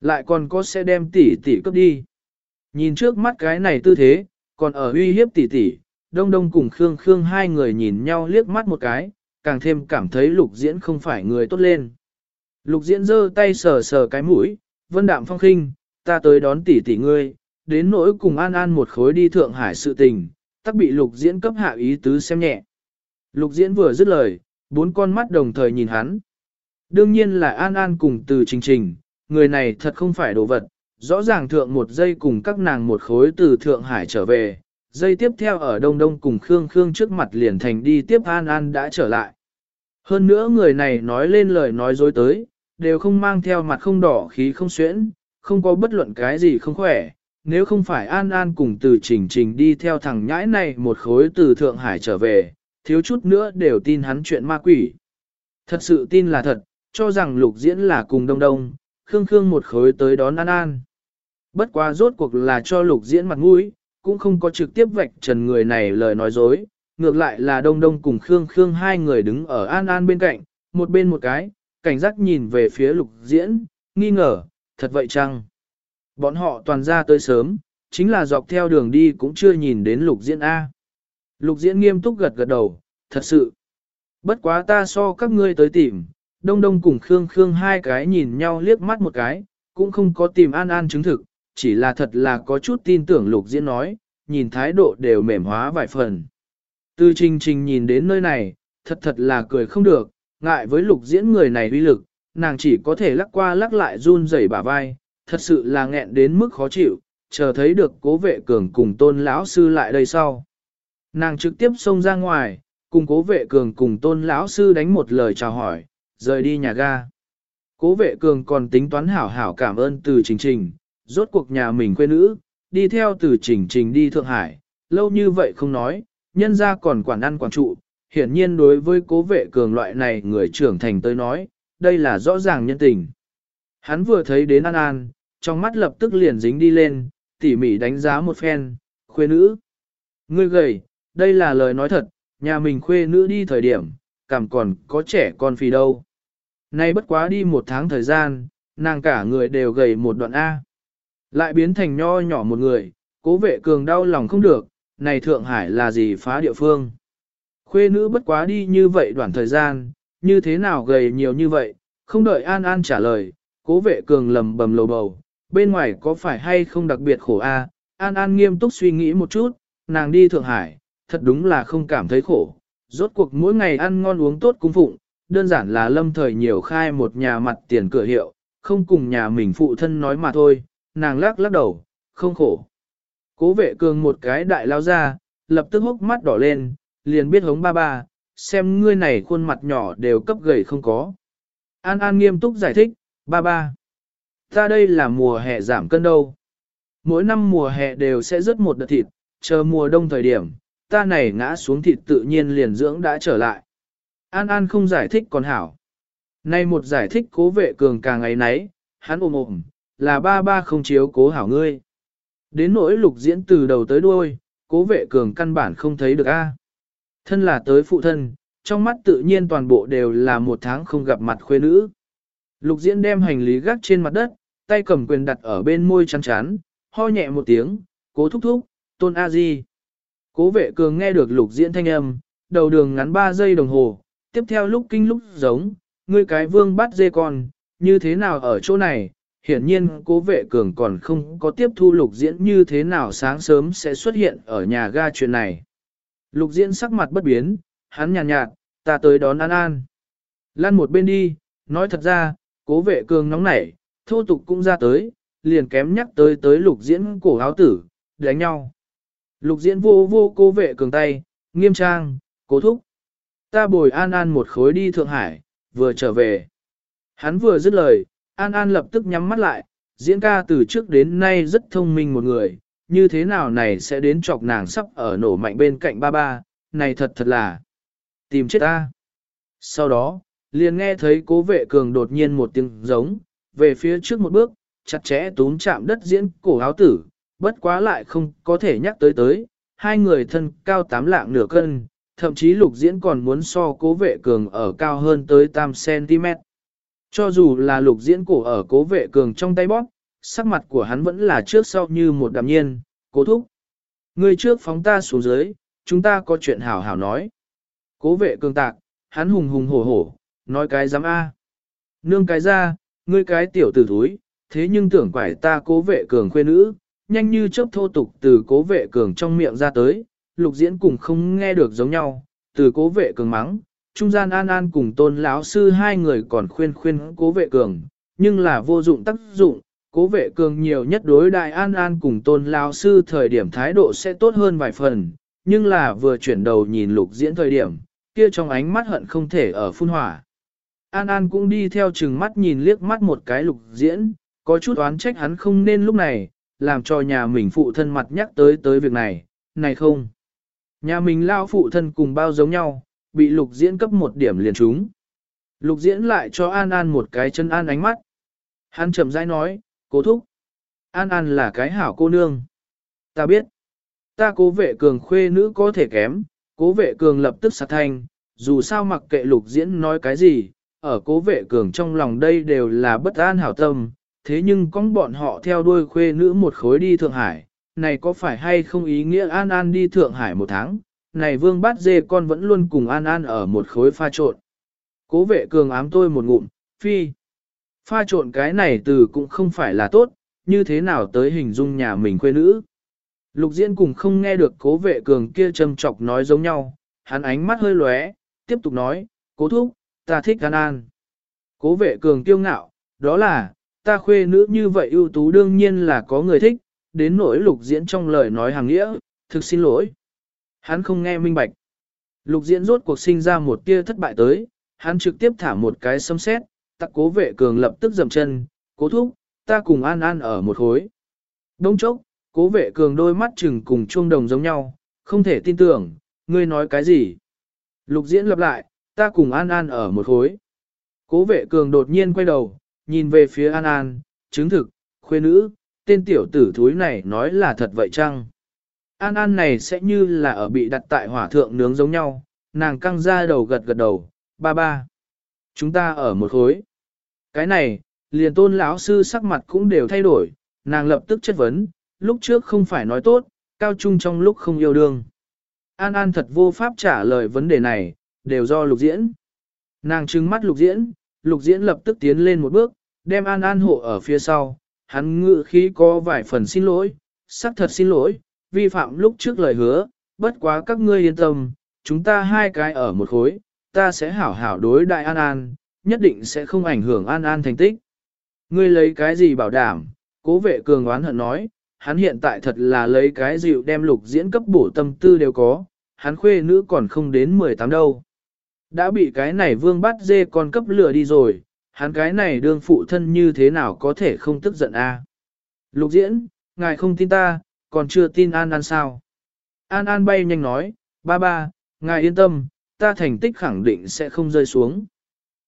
Lại còn có sẽ đem tỷ tỷ cấp đi. Nhìn trước mắt cái này tư thế, còn ở uy hiếp tỷ tỷ, Đông Đông cùng Khương Khương hai người nhìn nhau liếc mắt một cái, càng thêm cảm thấy lục diễn không phải người tốt lên. Lục diễn giơ tay sờ sờ cái mũi, vân đạm phong khinh, ta tới đón tỷ tỷ ngươi, đến nỗi cùng an an một khối đi Thượng Hải sự tình, tắc bị lục diễn cấp hạ ý tứ xem nhẹ. Lục diễn vừa dứt lời, bốn con mắt đồng thời nhìn hắn. Đương nhiên là An An cùng từ trình trình, người này thật không phải đồ vật, rõ ràng thượng một giây cùng các nàng một khối từ Thượng Hải trở về, giây tiếp theo ở Đông Đông cùng Khương Khương trước mặt liền thành đi tiếp An An đã trở lại. Hơn nữa người này nói lên lời nói dối tới, đều không mang theo mặt không đỏ khí không xuyễn, không có bất luận cái gì không khỏe. Nếu không phải An An cùng từ trình trình đi theo thằng nhãi này một khối từ Thượng Hải trở về, thiếu chút nữa đều tin hắn chuyện ma quỷ. Thật sự tin là thật, cho rằng lục diễn là cùng đông đông, khương khương một khối tới đón An An. Bất quá rốt cuộc là cho lục diễn mặt mũi, cũng không có trực tiếp vạch trần người này lời nói dối, ngược lại là đông đông cùng khương khương hai người đứng ở An An bên cạnh, một bên một cái, cảnh giác nhìn về phía lục diễn, nghi ngờ, thật vậy chăng? Bọn họ toàn ra tới sớm, chính là dọc theo đường đi cũng chưa nhìn đến lục diễn A. Lục diễn nghiêm túc gật gật đầu, thật sự. Bất quá ta so các ngươi tới tìm, đông đông cùng Khương Khương hai cái nhìn nhau liếc mắt một cái, cũng không có tìm an an chứng thực, chỉ là thật là có chút tin tưởng lục diễn nói, nhìn thái độ đều mềm hóa vài phần. Từ trình trình nhìn đến nơi này, thật thật là cười không được, ngại với lục diễn người này uy lực, nàng chỉ có thể lắc qua lắc lại run rẩy bả vai, thật sự là nghẹn đến mức khó chịu, chờ thấy được cố vệ cường cùng tôn lão sư lại đây sau. Nàng trực tiếp xông ra ngoài, cùng cố vệ cường cùng tôn lão sư đánh một lời chào hỏi, rời đi nhà ga. Cố vệ cường còn tính toán hảo hảo cảm ơn từ trình trình, rốt cuộc nhà mình quê nữ, đi theo từ trình trình đi Thượng Hải, lâu như vậy không nói, nhân ra còn quản ăn quản trụ, hiển nhiên đối với cố vệ cường loại này người trưởng thành tới nói, đây là rõ ràng nhân tình. Hắn vừa thấy đến An An, trong mắt lập tức liền dính đi lên, tỉ mỉ đánh giá một phen, khuê nữ. Ngươi gầy, đây là lời nói thật, nhà mình khuê nữ đi thời điểm, cảm còn có trẻ con phì đâu. Nay bất quá đi một tháng thời gian, nàng cả người đều gầy một đoạn A. Lại biến thành nho nhỏ một người, cố vệ cường đau lòng không được, này Thượng Hải là gì phá địa phương. Khuê nữ bất quá đi như vậy đoạn thời gian, như thế nào gầy nhiều như vậy, không đợi An An trả lời, cố vệ cường lầm bầm lầu bầu, bên ngoài có phải hay không đặc biệt khổ A, An An nghiêm túc suy nghĩ một chút, nàng đi Thượng Hải, thật đúng là không cảm thấy khổ, rốt cuộc mỗi ngày ăn ngon uống tốt cung phụng, đơn giản là lâm thời nhiều khai một nhà mặt tiền cửa hiệu, không cùng nhà mình phụ thân nói mà thôi, nàng lắc lắc đầu, không khổ. Cố vệ cường một cái đại lao ra, lập tức hốc mắt đỏ lên, liền biết hống ba ba, xem ngươi này khuôn mặt nhỏ đều cấp gầy không có. An An nghiêm túc giải thích, ba ba. Ta đây là mùa hè giảm cân đâu. Mỗi năm mùa hè đều sẽ rớt một đợt thịt, chờ mùa đông thời điểm, ta này ngã xuống thịt tự nhiên liền dưỡng đã trở lại. An An không giải thích còn hảo. Nay một giải thích cố vệ cường càng ngày nấy, hắn ôm ôm, là ba ba không chiếu cố hảo ngươi. Đến nỗi lục diễn từ đầu tới đuôi, cố vệ cường căn bản không thấy được a. Thân là tới phụ thân, trong mắt tự nhiên toàn bộ đều là một tháng không gặp mặt khuê nữ. Lục diễn đem hành lý gác trên mặt đất, tay cầm quyền đặt ở bên môi chăn chán, ho nhẹ một tiếng, cố thúc thúc, tôn a di. Cố vệ cường nghe được lục diễn thanh âm, đầu đường ngắn 3 giây đồng hồ, tiếp theo lúc kinh lúc giống, ngươi cái vương bắt dê con, như thế nào ở chỗ này, hiển nhiên cố vệ cường còn không có tiếp thu lục diễn như thế nào sáng sớm sẽ xuất hiện ở nhà ga chuyện này. Lục diễn sắc mặt bất biến, hắn nhàn nhạt, nhạt, ta tới đón An An. Lan một bên đi, nói thật ra, cố vệ cường nóng nảy, thô tục cũng ra tới, liền kém nhắc tới tới lục diễn cổ áo tử, đánh nhau. Lục diễn vô vô cố vệ cường tay, nghiêm trang, cố thúc. Ta bồi An An một khối đi Thượng Hải, vừa trở về. Hắn vừa dứt lời, An An lập tức nhắm mắt lại, diễn ca từ trước đến nay rất thông minh một người, như thế nào này sẽ đến chọc nàng sắp ở nổ mạnh bên cạnh ba ba, này thật thật là tìm chết ta. Sau đó, liền nghe thấy cố vệ cường đột nhiên một tiếng giống, về phía trước một bước, chặt chẽ túm chạm đất diễn cổ áo tử, bất quá lại không có thể nhắc tới tới, hai người thân cao tám lạng nửa cân, thậm chí lục diễn còn muốn so cố vệ cường ở cao hơn tới tam cm. Cho dù là lục diễn cổ ở cố vệ cường trong tay bóp, sắc mặt của hắn vẫn là trước sau như một đạm nhiên, cố thúc. Người trước phóng ta xuống dưới, chúng ta có chuyện hảo hảo nói. Cố vệ cường tạc, hắn hùng hùng hổ hổ, nói cái dám A. Nương cái ra, ngươi cái tiểu tử thúi, thế nhưng tưởng quải ta cố vệ cường khuê nữ, nhanh như chớp thô tục từ cố vệ cường trong miệng ra tới, lục diễn cùng không nghe được giống nhau, từ cố vệ cường mắng, trung gian An An cùng tôn lão sư hai người còn khuyên khuyên cố vệ cường, nhưng là vô dụng tác dụng, cố vệ cường nhiều nhất đối đại An An cùng tôn lao sư thời điểm thái độ sẽ tốt hơn vài phần, nhưng là vừa chuyển đầu nhìn lục diễn thời điểm, kia trong ánh mắt hận không thể ở phun hỏa. An An cũng đi theo chừng mắt nhìn liếc mắt một cái lục diễn, có chút oán trách hắn không nên lúc này, làm cho nhà mình phụ thân mặt nhắc tới tới việc này, này không. Nhà mình lao phụ thân cùng bao giống nhau, bị lục diễn cấp một điểm liền trúng. Lục diễn lại cho An An một cái chân an ánh mắt. Hắn chậm rãi nói, cố thúc. An An là cái hảo cô nương. Ta biết. Ta cố vệ cường khuê nữ có thể kém, cố vệ cường lập tức sạc thanh, dù sao mặc kệ lục diễn nói cái gì, ở cố vệ cường trong lòng đây đều là bất an hảo tâm, thế nhưng con bọn họ theo đuôi khuê nữ một khối đi Thượng Hải, này có phải hay không ý nghĩa An An đi Thượng Hải một tháng, này vương bát dê con vẫn luôn cùng An An ở một khối pha trộn. Cố vệ cường ám tôi một ngụm, phi. Pha trộn cái này từ cũng không phải là tốt, như thế nào tới hình dung nhà mình quê nữ. Lục diễn cùng không nghe được cố vệ cường kia châm chọc nói giống nhau, hắn ánh mắt hơi lóe, tiếp tục nói, cố thúc, ta thích An An. Cố vệ cường kiêu ngạo, đó là, ta khuê nữ như vậy ưu tú đương nhiên là có người thích, đến nỗi lục diễn trong lời nói hàng nghĩa, thực xin lỗi. Hắn không nghe minh bạch. Lục diễn rốt cuộc sinh ra một tia thất bại tới, hắn trực tiếp thả một cái xâm xét, tắc cố vệ cường lập tức dầm chân, cố thúc, ta cùng an an ở một khối. Đông chốc, cố vệ cường đôi mắt chừng cùng chuông đồng giống nhau, không thể tin tưởng, ngươi nói cái gì. Lục diễn lặp lại, ta cùng an an ở một khối. Cố vệ cường đột nhiên quay đầu, nhìn về phía an an, chứng thực, khuê nữ, tên tiểu tử thúi này nói là thật vậy chăng? An An này sẽ như là ở bị đặt tại hỏa thượng nướng giống nhau, nàng căng ra đầu gật gật đầu, ba ba. Chúng ta ở một khối. Cái này, liền tôn lão sư sắc mặt cũng đều thay đổi, nàng lập tức chất vấn, lúc trước không phải nói tốt, cao trung trong lúc không yêu đương. An An thật vô pháp trả lời vấn đề này, đều do lục diễn. Nàng trừng mắt lục diễn, lục diễn lập tức tiến lên một bước, đem An An hộ ở phía sau, hắn ngự khí có vài phần xin lỗi, sắc thật xin lỗi, vi phạm lúc trước lời hứa, bất quá các ngươi yên tâm, chúng ta hai cái ở một khối, ta sẽ hảo hảo đối đại An An, nhất định sẽ không ảnh hưởng An An thành tích. Ngươi lấy cái gì bảo đảm, cố vệ cường oán hận nói, hắn hiện tại thật là lấy cái dịu đem lục diễn cấp bổ tâm tư đều có, hắn khuê nữ còn không đến 18 đâu. Đã bị cái này vương bắt dê con cấp lửa đi rồi, hắn cái này đương phụ thân như thế nào có thể không tức giận a? Lục diễn, ngài không tin ta, còn chưa tin An An sao? An An bay nhanh nói, ba ba, ngài yên tâm, ta thành tích khẳng định sẽ không rơi xuống.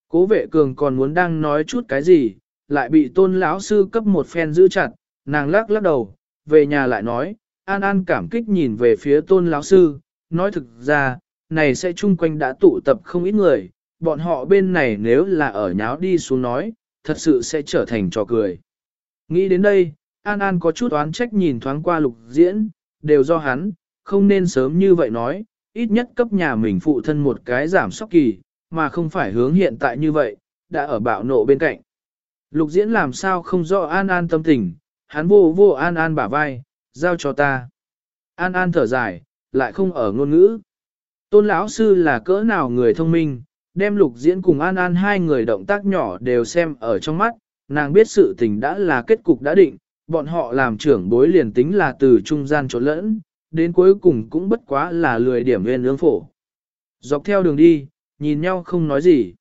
Cố vệ cường còn muốn đang nói chút cái gì, lại bị tôn lão sư cấp một phen giữ chặt, nàng lắc lắc đầu, về nhà lại nói, An An cảm kích nhìn về phía tôn lão sư, nói thực ra, này sẽ chung quanh đã tụ tập không ít người, bọn họ bên này nếu là ở nháo đi xuống nói, thật sự sẽ trở thành trò cười. Nghĩ đến đây, An An có chút oán trách nhìn thoáng qua lục diễn, đều do hắn, không nên sớm như vậy nói, ít nhất cấp nhà mình phụ thân một cái giảm sóc kỳ, mà không phải hướng hiện tại như vậy, đã ở bạo nộ bên cạnh. Lục diễn làm sao không rõ An An tâm tình, hắn vô vô An An bả vai, giao cho ta. An An thở dài, lại không ở ngôn ngữ. Tôn lão sư là cỡ nào người thông minh, đem lục diễn cùng An An hai người động tác nhỏ đều xem ở trong mắt, nàng biết sự tình đã là kết cục đã định, bọn họ làm trưởng bối liền tính là từ trung gian trốn lẫn, đến cuối cùng cũng bất quá là lười điểm viên ương phổ. Dọc theo đường đi, nhìn nhau không nói gì.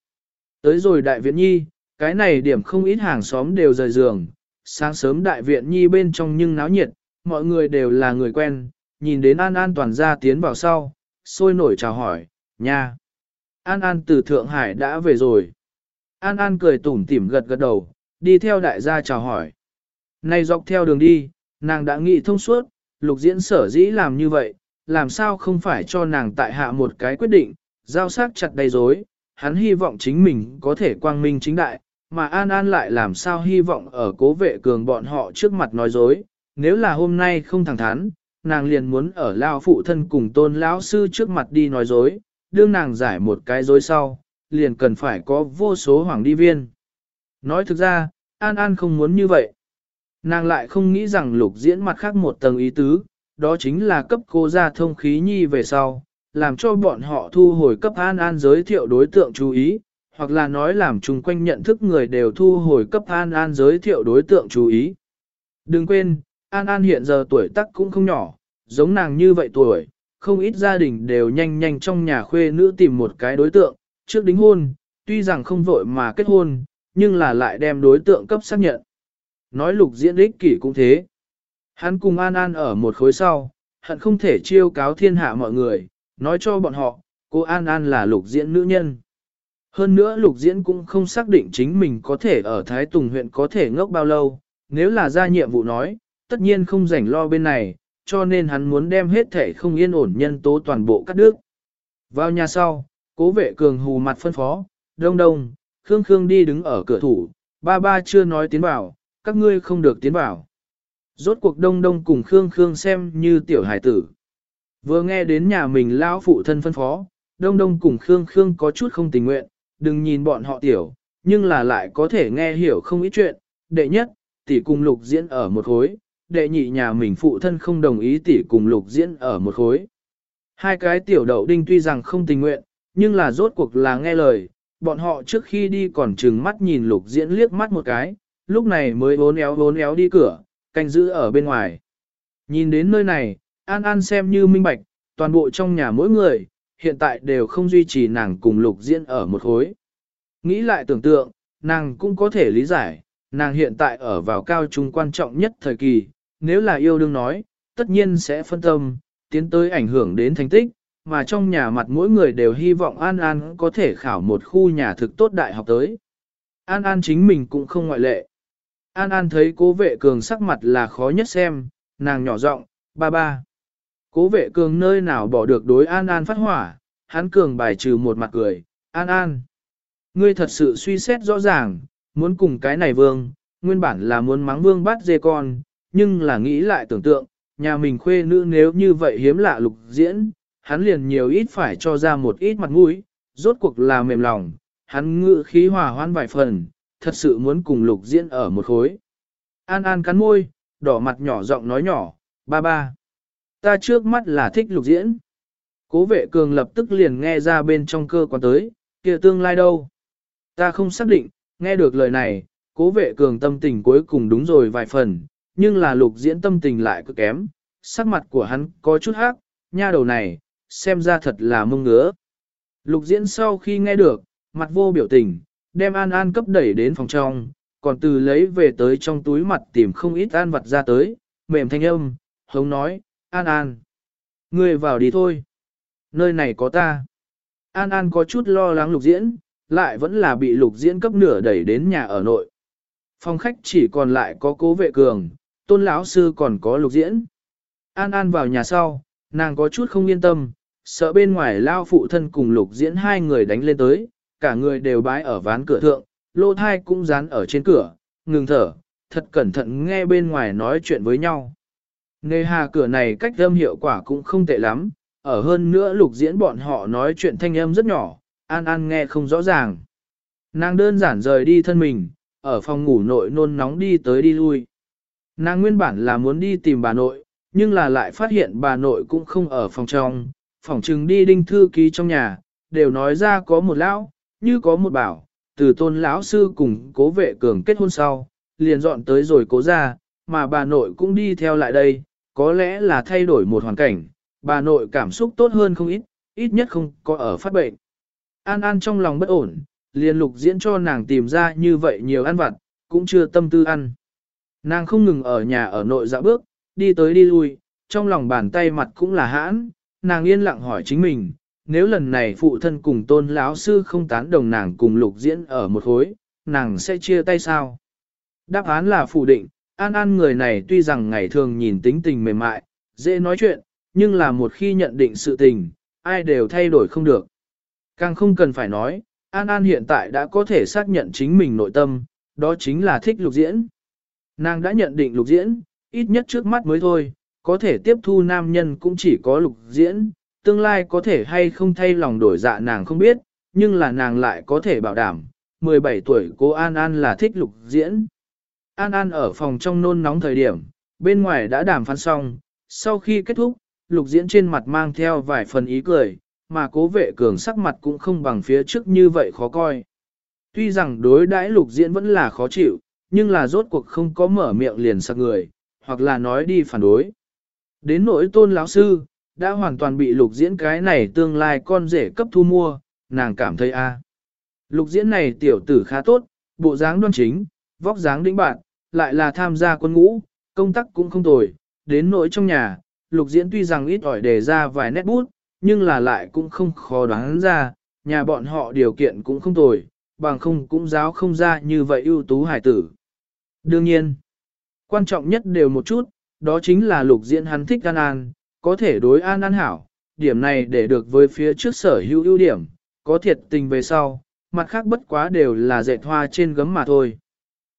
Tới rồi đại viện nhi, cái này điểm không ít hàng xóm đều rời giường, sáng sớm đại viện nhi bên trong nhưng náo nhiệt, mọi người đều là người quen, nhìn đến An An toàn ra tiến vào sau, sôi nổi chào hỏi, nha. An An từ Thượng Hải đã về rồi. An An cười tủm tỉm gật gật đầu, đi theo đại gia chào hỏi. Này dọc theo đường đi, nàng đã nghĩ thông suốt, lục diễn sở dĩ làm như vậy, làm sao không phải cho nàng tại hạ một cái quyết định, giao sát chặt đầy dối, hắn hy vọng chính mình có thể quang minh chính đại, mà An An lại làm sao hy vọng ở cố vệ cường bọn họ trước mặt nói dối, nếu là hôm nay không thẳng thắn, nàng liền muốn ở lao phụ thân cùng tôn lão sư trước mặt đi nói dối, đương nàng giải một cái dối sau, liền cần phải có vô số hoàng đi viên. Nói thực ra, An An không muốn như vậy. Nàng lại không nghĩ rằng lục diễn mặt khác một tầng ý tứ, đó chính là cấp cô ra thông khí nhi về sau, làm cho bọn họ thu hồi cấp An An giới thiệu đối tượng chú ý, hoặc là nói làm chung quanh nhận thức người đều thu hồi cấp An An giới thiệu đối tượng chú ý. Đừng quên, An An hiện giờ tuổi tác cũng không nhỏ, giống nàng như vậy tuổi, không ít gia đình đều nhanh nhanh trong nhà khuê nữ tìm một cái đối tượng, trước đính hôn, tuy rằng không vội mà kết hôn, nhưng là lại đem đối tượng cấp xác nhận. Nói lục diễn ích kỷ cũng thế. Hắn cùng An An ở một khối sau, hận không thể chiêu cáo thiên hạ mọi người, nói cho bọn họ, cô An An là lục diễn nữ nhân. Hơn nữa lục diễn cũng không xác định chính mình có thể ở Thái Tùng huyện có thể ngốc bao lâu, nếu là ra nhiệm vụ nói, tất nhiên không rảnh lo bên này, cho nên hắn muốn đem hết thể không yên ổn nhân tố toàn bộ cắt đứt. Vào nhà sau, cố vệ cường hù mặt phân phó, đông đông, Khương Khương đi đứng ở cửa thủ, ba ba chưa nói tiến vào, các ngươi không được tiến vào. Rốt cuộc đông đông cùng Khương Khương xem như tiểu hải tử. Vừa nghe đến nhà mình lão phụ thân phân phó, đông đông cùng Khương Khương có chút không tình nguyện, đừng nhìn bọn họ tiểu, nhưng là lại có thể nghe hiểu không ít chuyện. Đệ nhất, tỷ cùng lục diễn ở một khối, đệ nhị nhà mình phụ thân không đồng ý tỷ cùng lục diễn ở một khối. Hai cái tiểu đậu đinh tuy rằng không tình nguyện, nhưng là rốt cuộc là nghe lời, bọn họ trước khi đi còn chừng mắt nhìn lục diễn liếc mắt một cái, lúc này mới bốn éo bốn éo đi cửa, canh giữ ở bên ngoài. Nhìn đến nơi này, An An xem như minh bạch, toàn bộ trong nhà mỗi người, hiện tại đều không duy trì nàng cùng lục diễn ở một khối. Nghĩ lại tưởng tượng, nàng cũng có thể lý giải, nàng hiện tại ở vào cao trung quan trọng nhất thời kỳ, nếu là yêu đương nói, tất nhiên sẽ phân tâm, tiến tới ảnh hưởng đến thành tích, mà trong nhà mặt mỗi người đều hy vọng An An có thể khảo một khu nhà thực tốt đại học tới. An An chính mình cũng không ngoại lệ. An An thấy cố vệ cường sắc mặt là khó nhất xem, nàng nhỏ giọng, ba ba. Cố vệ cường nơi nào bỏ được đối An An phát hỏa, hắn cường bài trừ một mặt cười, An An. Ngươi thật sự suy xét rõ ràng, muốn cùng cái này vương, nguyên bản là muốn mắng vương bắt dê con, nhưng là nghĩ lại tưởng tượng, nhà mình khuê nữ nếu như vậy hiếm lạ lục diễn, hắn liền nhiều ít phải cho ra một ít mặt mũi, rốt cuộc là mềm lòng, hắn ngự khí hòa hoan vài phần, thật sự muốn cùng lục diễn ở một khối. An An cắn môi, đỏ mặt nhỏ giọng nói nhỏ, ba ba. Ta trước mắt là thích lục diễn. Cố vệ cường lập tức liền nghe ra bên trong cơ quan tới, kia tương lai đâu. Ta không xác định, nghe được lời này, cố vệ cường tâm tình cuối cùng đúng rồi vài phần, nhưng là lục diễn tâm tình lại cực kém, sắc mặt của hắn có chút hắc, nha đầu này, xem ra thật là mông ngứa. Lục diễn sau khi nghe được, mặt vô biểu tình, đem An An cấp đẩy đến phòng trong, còn từ lấy về tới trong túi mặt tìm không ít an vật ra tới, mềm thanh âm, hống nói, An An. Ngươi vào đi thôi. Nơi này có ta. An An có chút lo lắng lục diễn, lại vẫn là bị lục diễn cấp nửa đẩy đến nhà ở nội. Phòng khách chỉ còn lại có cố vệ cường, tôn lão sư còn có lục diễn. An An vào nhà sau, nàng có chút không yên tâm, sợ bên ngoài lao phụ thân cùng lục diễn hai người đánh lên tới, cả người đều bái ở ván cửa thượng, lô thai cũng dán ở trên cửa, ngừng thở, thật cẩn thận nghe bên ngoài nói chuyện với nhau. Nề hà cửa này cách âm hiệu quả cũng không tệ lắm, ở hơn nữa lục diễn bọn họ nói chuyện thanh âm rất nhỏ, An An nghe không rõ ràng. Nàng đơn giản rời đi thân mình, ở phòng ngủ nội nôn nóng đi tới đi lui. Nàng nguyên bản là muốn đi tìm bà nội, nhưng là lại phát hiện bà nội cũng không ở phòng trong, phòng trừng đi đinh thư ký trong nhà, đều nói ra có một lão, như có một bảo, từ tôn lão sư cùng cố vệ cường kết hôn sau, liền dọn tới rồi cố ra, mà bà nội cũng đi theo lại đây, có lẽ là thay đổi một hoàn cảnh, bà nội cảm xúc tốt hơn không ít, ít nhất không có ở phát bệnh. An An trong lòng bất ổn, liền lục diễn cho nàng tìm ra như vậy nhiều ăn vặt, cũng chưa tâm tư ăn. Nàng không ngừng ở nhà ở nội dạo bước, đi tới đi lui, trong lòng bàn tay mặt cũng là hãn, nàng yên lặng hỏi chính mình, nếu lần này phụ thân cùng tôn lão sư không tán đồng nàng cùng lục diễn ở một khối, nàng sẽ chia tay sao? Đáp án là phủ định, An An người này tuy rằng ngày thường nhìn tính tình mềm mại, dễ nói chuyện, nhưng là một khi nhận định sự tình, ai đều thay đổi không được. Càng không cần phải nói, An An hiện tại đã có thể xác nhận chính mình nội tâm, đó chính là thích lục diễn. Nàng đã nhận định lục diễn, ít nhất trước mắt mới thôi, có thể tiếp thu nam nhân cũng chỉ có lục diễn, tương lai có thể hay không thay lòng đổi dạ nàng không biết, nhưng là nàng lại có thể bảo đảm, 17 tuổi cô An An là thích lục diễn. An An ở phòng trong nôn nóng thời điểm, bên ngoài đã đàm phán xong, sau khi kết thúc, lục diễn trên mặt mang theo vài phần ý cười, mà cố vệ cường sắc mặt cũng không bằng phía trước như vậy khó coi. Tuy rằng đối đãi lục diễn vẫn là khó chịu, nhưng là rốt cuộc không có mở miệng liền sặc người, hoặc là nói đi phản đối. Đến nỗi tôn lão sư, đã hoàn toàn bị lục diễn cái này tương lai con rể cấp thu mua, nàng cảm thấy a Lục diễn này tiểu tử khá tốt, bộ dáng đoan chính, vóc dáng đĩnh bạn, lại là tham gia quân ngũ, công tác cũng không tồi, đến nỗi trong nhà, lục diễn tuy rằng ít ỏi đề ra vài nét bút, nhưng là lại cũng không khó đoán ra, nhà bọn họ điều kiện cũng không tồi, bằng không cũng giáo không ra như vậy ưu tú hải tử. Đương nhiên, quan trọng nhất đều một chút, đó chính là lục diễn hắn thích An An, có thể đối An An hảo, điểm này để được với phía trước sở hữu ưu điểm, có thiệt tình về sau, mặt khác bất quá đều là dệt hoa trên gấm mà thôi.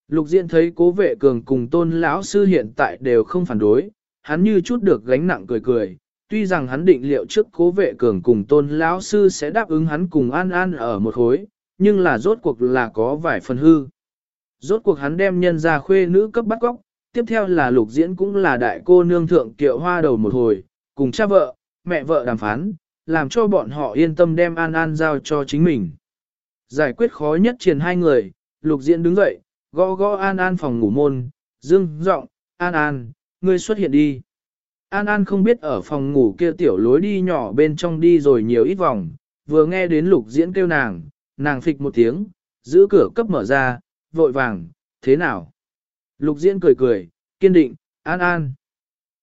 Lục diễn thấy cố vệ cường cùng tôn lão sư hiện tại đều không phản đối, hắn như chút được gánh nặng cười cười, tuy rằng hắn định liệu trước cố vệ cường cùng tôn lão sư sẽ đáp ứng hắn cùng an an ở một khối, nhưng là rốt cuộc là có vài phần hư. Rốt cuộc hắn đem nhân ra khuê nữ cấp bắt góc, tiếp theo là lục diễn cũng là đại cô nương thượng kiệu hoa đầu một hồi, cùng cha vợ, mẹ vợ đàm phán, làm cho bọn họ yên tâm đem an an giao cho chính mình. Giải quyết khó nhất triển hai người, lục diễn đứng dậy, gõ gõ an an phòng ngủ môn, dương giọng an an, ngươi xuất hiện đi. An An không biết ở phòng ngủ kia tiểu lối đi nhỏ bên trong đi rồi nhiều ít vòng, vừa nghe đến lục diễn kêu nàng, nàng phịch một tiếng, giữ cửa cấp mở ra, vội vàng, thế nào? Lục diễn cười cười, kiên định, An An.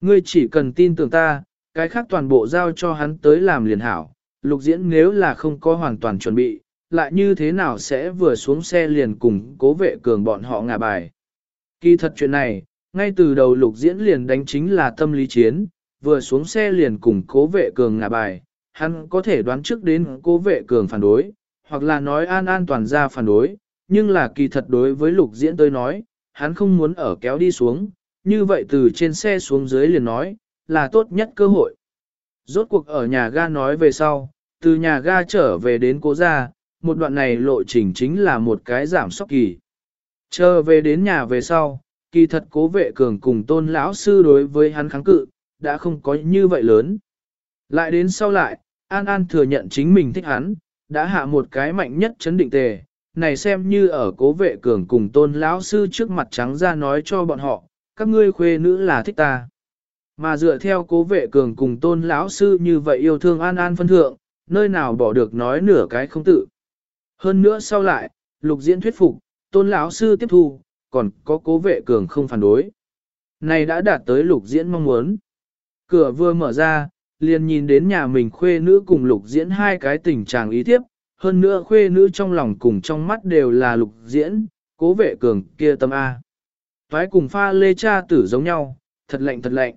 Ngươi chỉ cần tin tưởng ta, cái khác toàn bộ giao cho hắn tới làm liền hảo. Lục diễn nếu là không có hoàn toàn chuẩn bị, lại như thế nào sẽ vừa xuống xe liền cùng cố vệ cường bọn họ ngả bài. Kỳ thật chuyện này, ngay từ đầu lục diễn liền đánh chính là tâm lý chiến, vừa xuống xe liền cùng cố vệ cường ngả bài, hắn có thể đoán trước đến cố vệ cường phản đối, hoặc là nói an an toàn ra phản đối, nhưng là kỳ thật đối với lục diễn tôi nói, hắn không muốn ở kéo đi xuống, như vậy từ trên xe xuống dưới liền nói, là tốt nhất cơ hội. Rốt cuộc ở nhà ga nói về sau, từ nhà ga trở về đến cố gia, một đoạn này lộ trình chính là một cái giảm sóc kỳ. Trở về đến nhà về sau, kỳ thật cố vệ cường cùng tôn lão sư đối với hắn kháng cự, đã không có như vậy lớn. Lại đến sau lại, An An thừa nhận chính mình thích hắn, đã hạ một cái mạnh nhất chấn định tề, này xem như ở cố vệ cường cùng tôn lão sư trước mặt trắng ra nói cho bọn họ, các ngươi khuê nữ là thích ta. Mà dựa theo cố vệ cường cùng tôn lão sư như vậy yêu thương An An phân thượng, nơi nào bỏ được nói nửa cái không tự. Hơn nữa sau lại, lục diễn thuyết phục, tôn lão sư tiếp thu, còn có cố vệ cường không phản đối. Này đã đạt tới lục diễn mong muốn. Cửa vừa mở ra, liền nhìn đến nhà mình khuê nữ cùng lục diễn hai cái tình trạng ý tiếp, hơn nữa khuê nữ trong lòng cùng trong mắt đều là lục diễn, cố vệ cường kia tâm A. Phái cùng pha lê cha tử giống nhau, thật lạnh thật lạnh.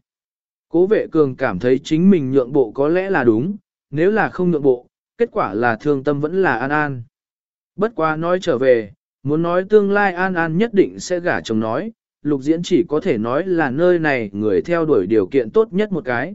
Cố vệ cường cảm thấy chính mình nhượng bộ có lẽ là đúng, nếu là không nhượng bộ, kết quả là thương tâm vẫn là an an. Bất quá nói trở về, muốn nói tương lai an an nhất định sẽ gả chồng nói, lục diễn chỉ có thể nói là nơi này người theo đuổi điều kiện tốt nhất một cái.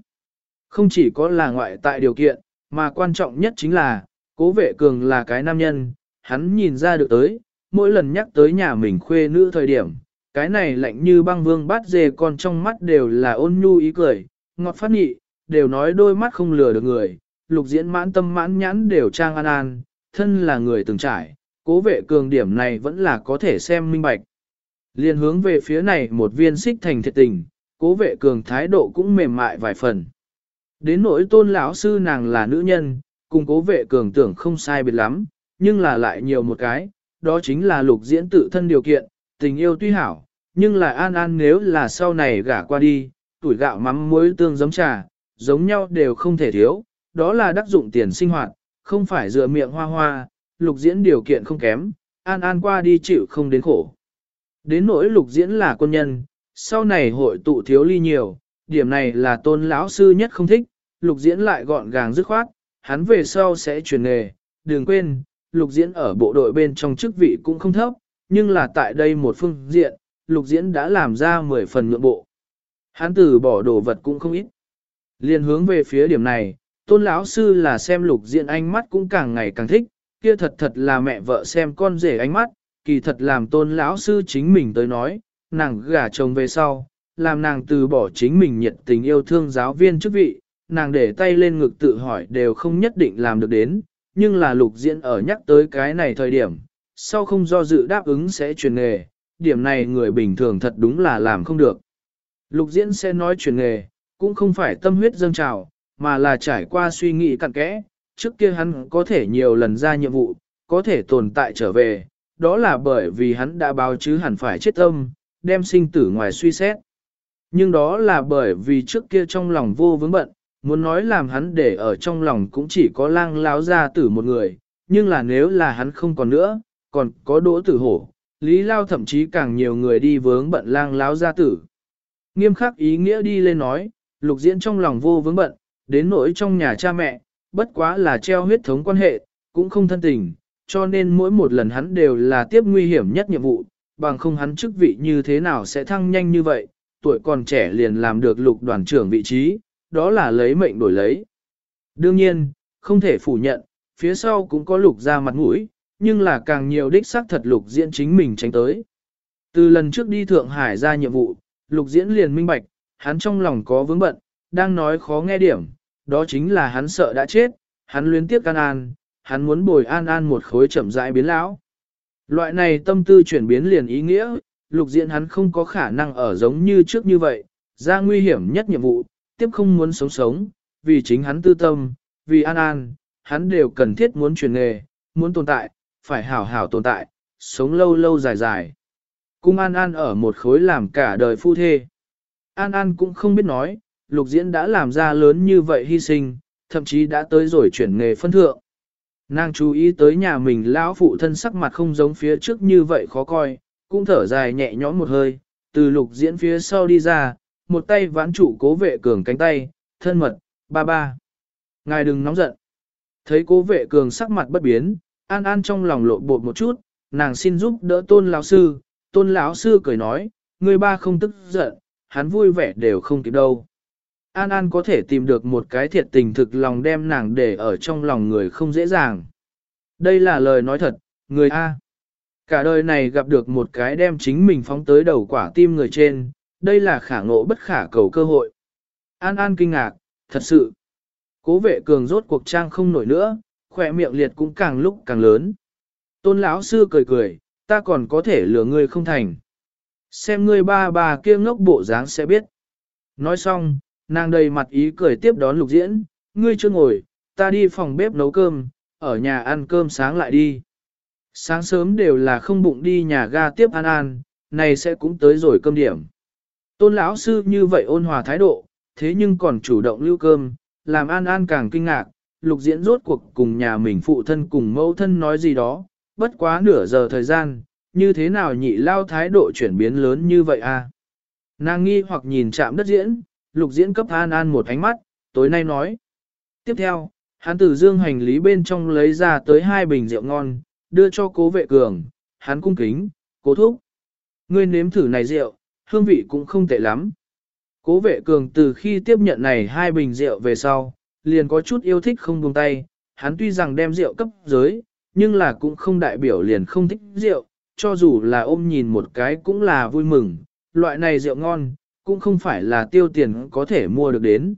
Không chỉ có là ngoại tại điều kiện, mà quan trọng nhất chính là, cố vệ cường là cái nam nhân, hắn nhìn ra được tới, mỗi lần nhắc tới nhà mình khuê nữ thời điểm, cái này lạnh như băng vương bát dê con trong mắt đều là ôn nhu ý cười, ngọt phát nhị, đều nói đôi mắt không lừa được người, lục diễn mãn tâm mãn nhãn đều trang an an, thân là người từng trải, cố vệ cường điểm này vẫn là có thể xem minh bạch. Liên hướng về phía này một viên xích thành thiệt tình, cố vệ cường thái độ cũng mềm mại vài phần. Đến nỗi tôn lão sư nàng là nữ nhân, cùng cố vệ cường tưởng không sai biệt lắm, nhưng là lại nhiều một cái, đó chính là lục diễn tự thân điều kiện, tình yêu tuy hảo, nhưng là an an nếu là sau này gả qua đi, tuổi gạo mắm muối tương giống trà, giống nhau đều không thể thiếu, đó là đắc dụng tiền sinh hoạt, không phải dựa miệng hoa hoa, lục diễn điều kiện không kém, an an qua đi chịu không đến khổ. Đến nỗi lục diễn là quân nhân, sau này hội tụ thiếu ly nhiều, điểm này là tôn lão sư nhất không thích, lục diễn lại gọn gàng dứt khoát, hắn về sau sẽ chuyển nghề, đừng quên, lục diễn ở bộ đội bên trong chức vị cũng không thấp, nhưng là tại đây một phương diện, lục diễn đã làm ra 10 phần nhượng bộ. Hắn từ bỏ đồ vật cũng không ít. Liên hướng về phía điểm này, tôn lão sư là xem lục diễn ánh mắt cũng càng ngày càng thích, kia thật thật là mẹ vợ xem con rể ánh mắt, kỳ thật làm tôn lão sư chính mình tới nói, nàng gả chồng về sau, làm nàng từ bỏ chính mình nhiệt tình yêu thương giáo viên chức vị, nàng để tay lên ngực tự hỏi đều không nhất định làm được đến, nhưng là lục diễn ở nhắc tới cái này thời điểm, sau không do dự đáp ứng sẽ truyền nghề, điểm này người bình thường thật đúng là làm không được. Lục diễn sẽ nói truyền nghề, cũng không phải tâm huyết dâng trào, mà là trải qua suy nghĩ cặn kẽ, trước kia hắn có thể nhiều lần ra nhiệm vụ, có thể tồn tại trở về, đó là bởi vì hắn đã báo chứ hẳn phải chết tâm, đem sinh tử ngoài suy xét. Nhưng đó là bởi vì trước kia trong lòng vô vướng bận, muốn nói làm hắn để ở trong lòng cũng chỉ có lang láo ra tử một người, nhưng là nếu là hắn không còn nữa, còn có đỗ tử hổ, lý lao thậm chí càng nhiều người đi vướng bận lang láo gia tử. Nghiêm khắc ý nghĩa đi lên nói, lục diễn trong lòng vô vướng bận, đến nỗi trong nhà cha mẹ, bất quá là treo huyết thống quan hệ, cũng không thân tình, cho nên mỗi một lần hắn đều là tiếp nguy hiểm nhất nhiệm vụ, bằng không hắn chức vị như thế nào sẽ thăng nhanh như vậy, tuổi còn trẻ liền làm được lục đoàn trưởng vị trí, đó là lấy mệnh đổi lấy. Đương nhiên, không thể phủ nhận, phía sau cũng có lục ra mặt mũi, nhưng là càng nhiều đích xác thật lục diễn chính mình tránh tới. Từ lần trước đi Thượng Hải ra nhiệm vụ, lục diễn liền minh bạch, hắn trong lòng có vướng bận, đang nói khó nghe điểm, đó chính là hắn sợ đã chết, hắn luyến tiếc An An, hắn muốn bồi An An một khối chậm rãi biến lão. Loại này tâm tư chuyển biến liền ý nghĩa, lục diễn hắn không có khả năng ở giống như trước như vậy, ra nguy hiểm nhất nhiệm vụ, tiếp không muốn sống sống, vì chính hắn tư tâm, vì An An, hắn đều cần thiết muốn chuyển nghề, muốn tồn tại, phải hảo hảo tồn tại, sống lâu lâu dài dài. Cung An An ở một khối làm cả đời phu thê. An An cũng không biết nói, lục diễn đã làm ra lớn như vậy hy sinh, thậm chí đã tới rồi chuyển nghề phân thượng. Nàng chú ý tới nhà mình lão phụ thân sắc mặt không giống phía trước như vậy khó coi, cũng thở dài nhẹ nhõm một hơi, từ lục diễn phía sau đi ra, một tay vãn trụ cố vệ cường cánh tay, thân mật, ba ba. Ngài đừng nóng giận. Thấy cố vệ cường sắc mặt bất biến, an an trong lòng lộ bột một chút, nàng xin giúp đỡ tôn lão sư, tôn lão sư cười nói, người ba không tức giận, hắn vui vẻ đều không kịp đâu. An An có thể tìm được một cái thiệt tình thực lòng đem nàng để ở trong lòng người không dễ dàng. Đây là lời nói thật, người A. Cả đời này gặp được một cái đem chính mình phóng tới đầu quả tim người trên, đây là khả ngộ bất khả cầu cơ hội. An An kinh ngạc, thật sự. Cố vệ cường rốt cuộc trang không nổi nữa, khỏe miệng liệt cũng càng lúc càng lớn. Tôn lão sư cười cười, ta còn có thể lừa ngươi không thành. Xem ngươi ba bà kia ngốc bộ dáng sẽ biết. Nói xong, nàng đầy mặt ý cười tiếp đón lục diễn, ngươi chưa ngồi, ta đi phòng bếp nấu cơm, ở nhà ăn cơm sáng lại đi. Sáng sớm đều là không bụng đi nhà ga tiếp An An, này sẽ cũng tới rồi cơm điểm. Tôn lão sư như vậy ôn hòa thái độ, thế nhưng còn chủ động lưu cơm, làm An An càng kinh ngạc, lục diễn rốt cuộc cùng nhà mình phụ thân cùng mẫu thân nói gì đó, bất quá nửa giờ thời gian, như thế nào nhị lao thái độ chuyển biến lớn như vậy à? Nàng nghi hoặc nhìn chạm đất diễn, lục diễn cấp An An một ánh mắt, tối nay nói. Tiếp theo, hắn từ dương hành lý bên trong lấy ra tới hai bình rượu ngon, đưa cho cố vệ cường, hắn cung kính, cố thúc. Ngươi nếm thử này rượu, hương vị cũng không tệ lắm. Cố vệ cường từ khi tiếp nhận này hai bình rượu về sau, liền có chút yêu thích không buông tay, hắn tuy rằng đem rượu cấp giới, nhưng là cũng không đại biểu liền không thích rượu, cho dù là ôm nhìn một cái cũng là vui mừng, loại này rượu ngon, cũng không phải là tiêu tiền có thể mua được đến.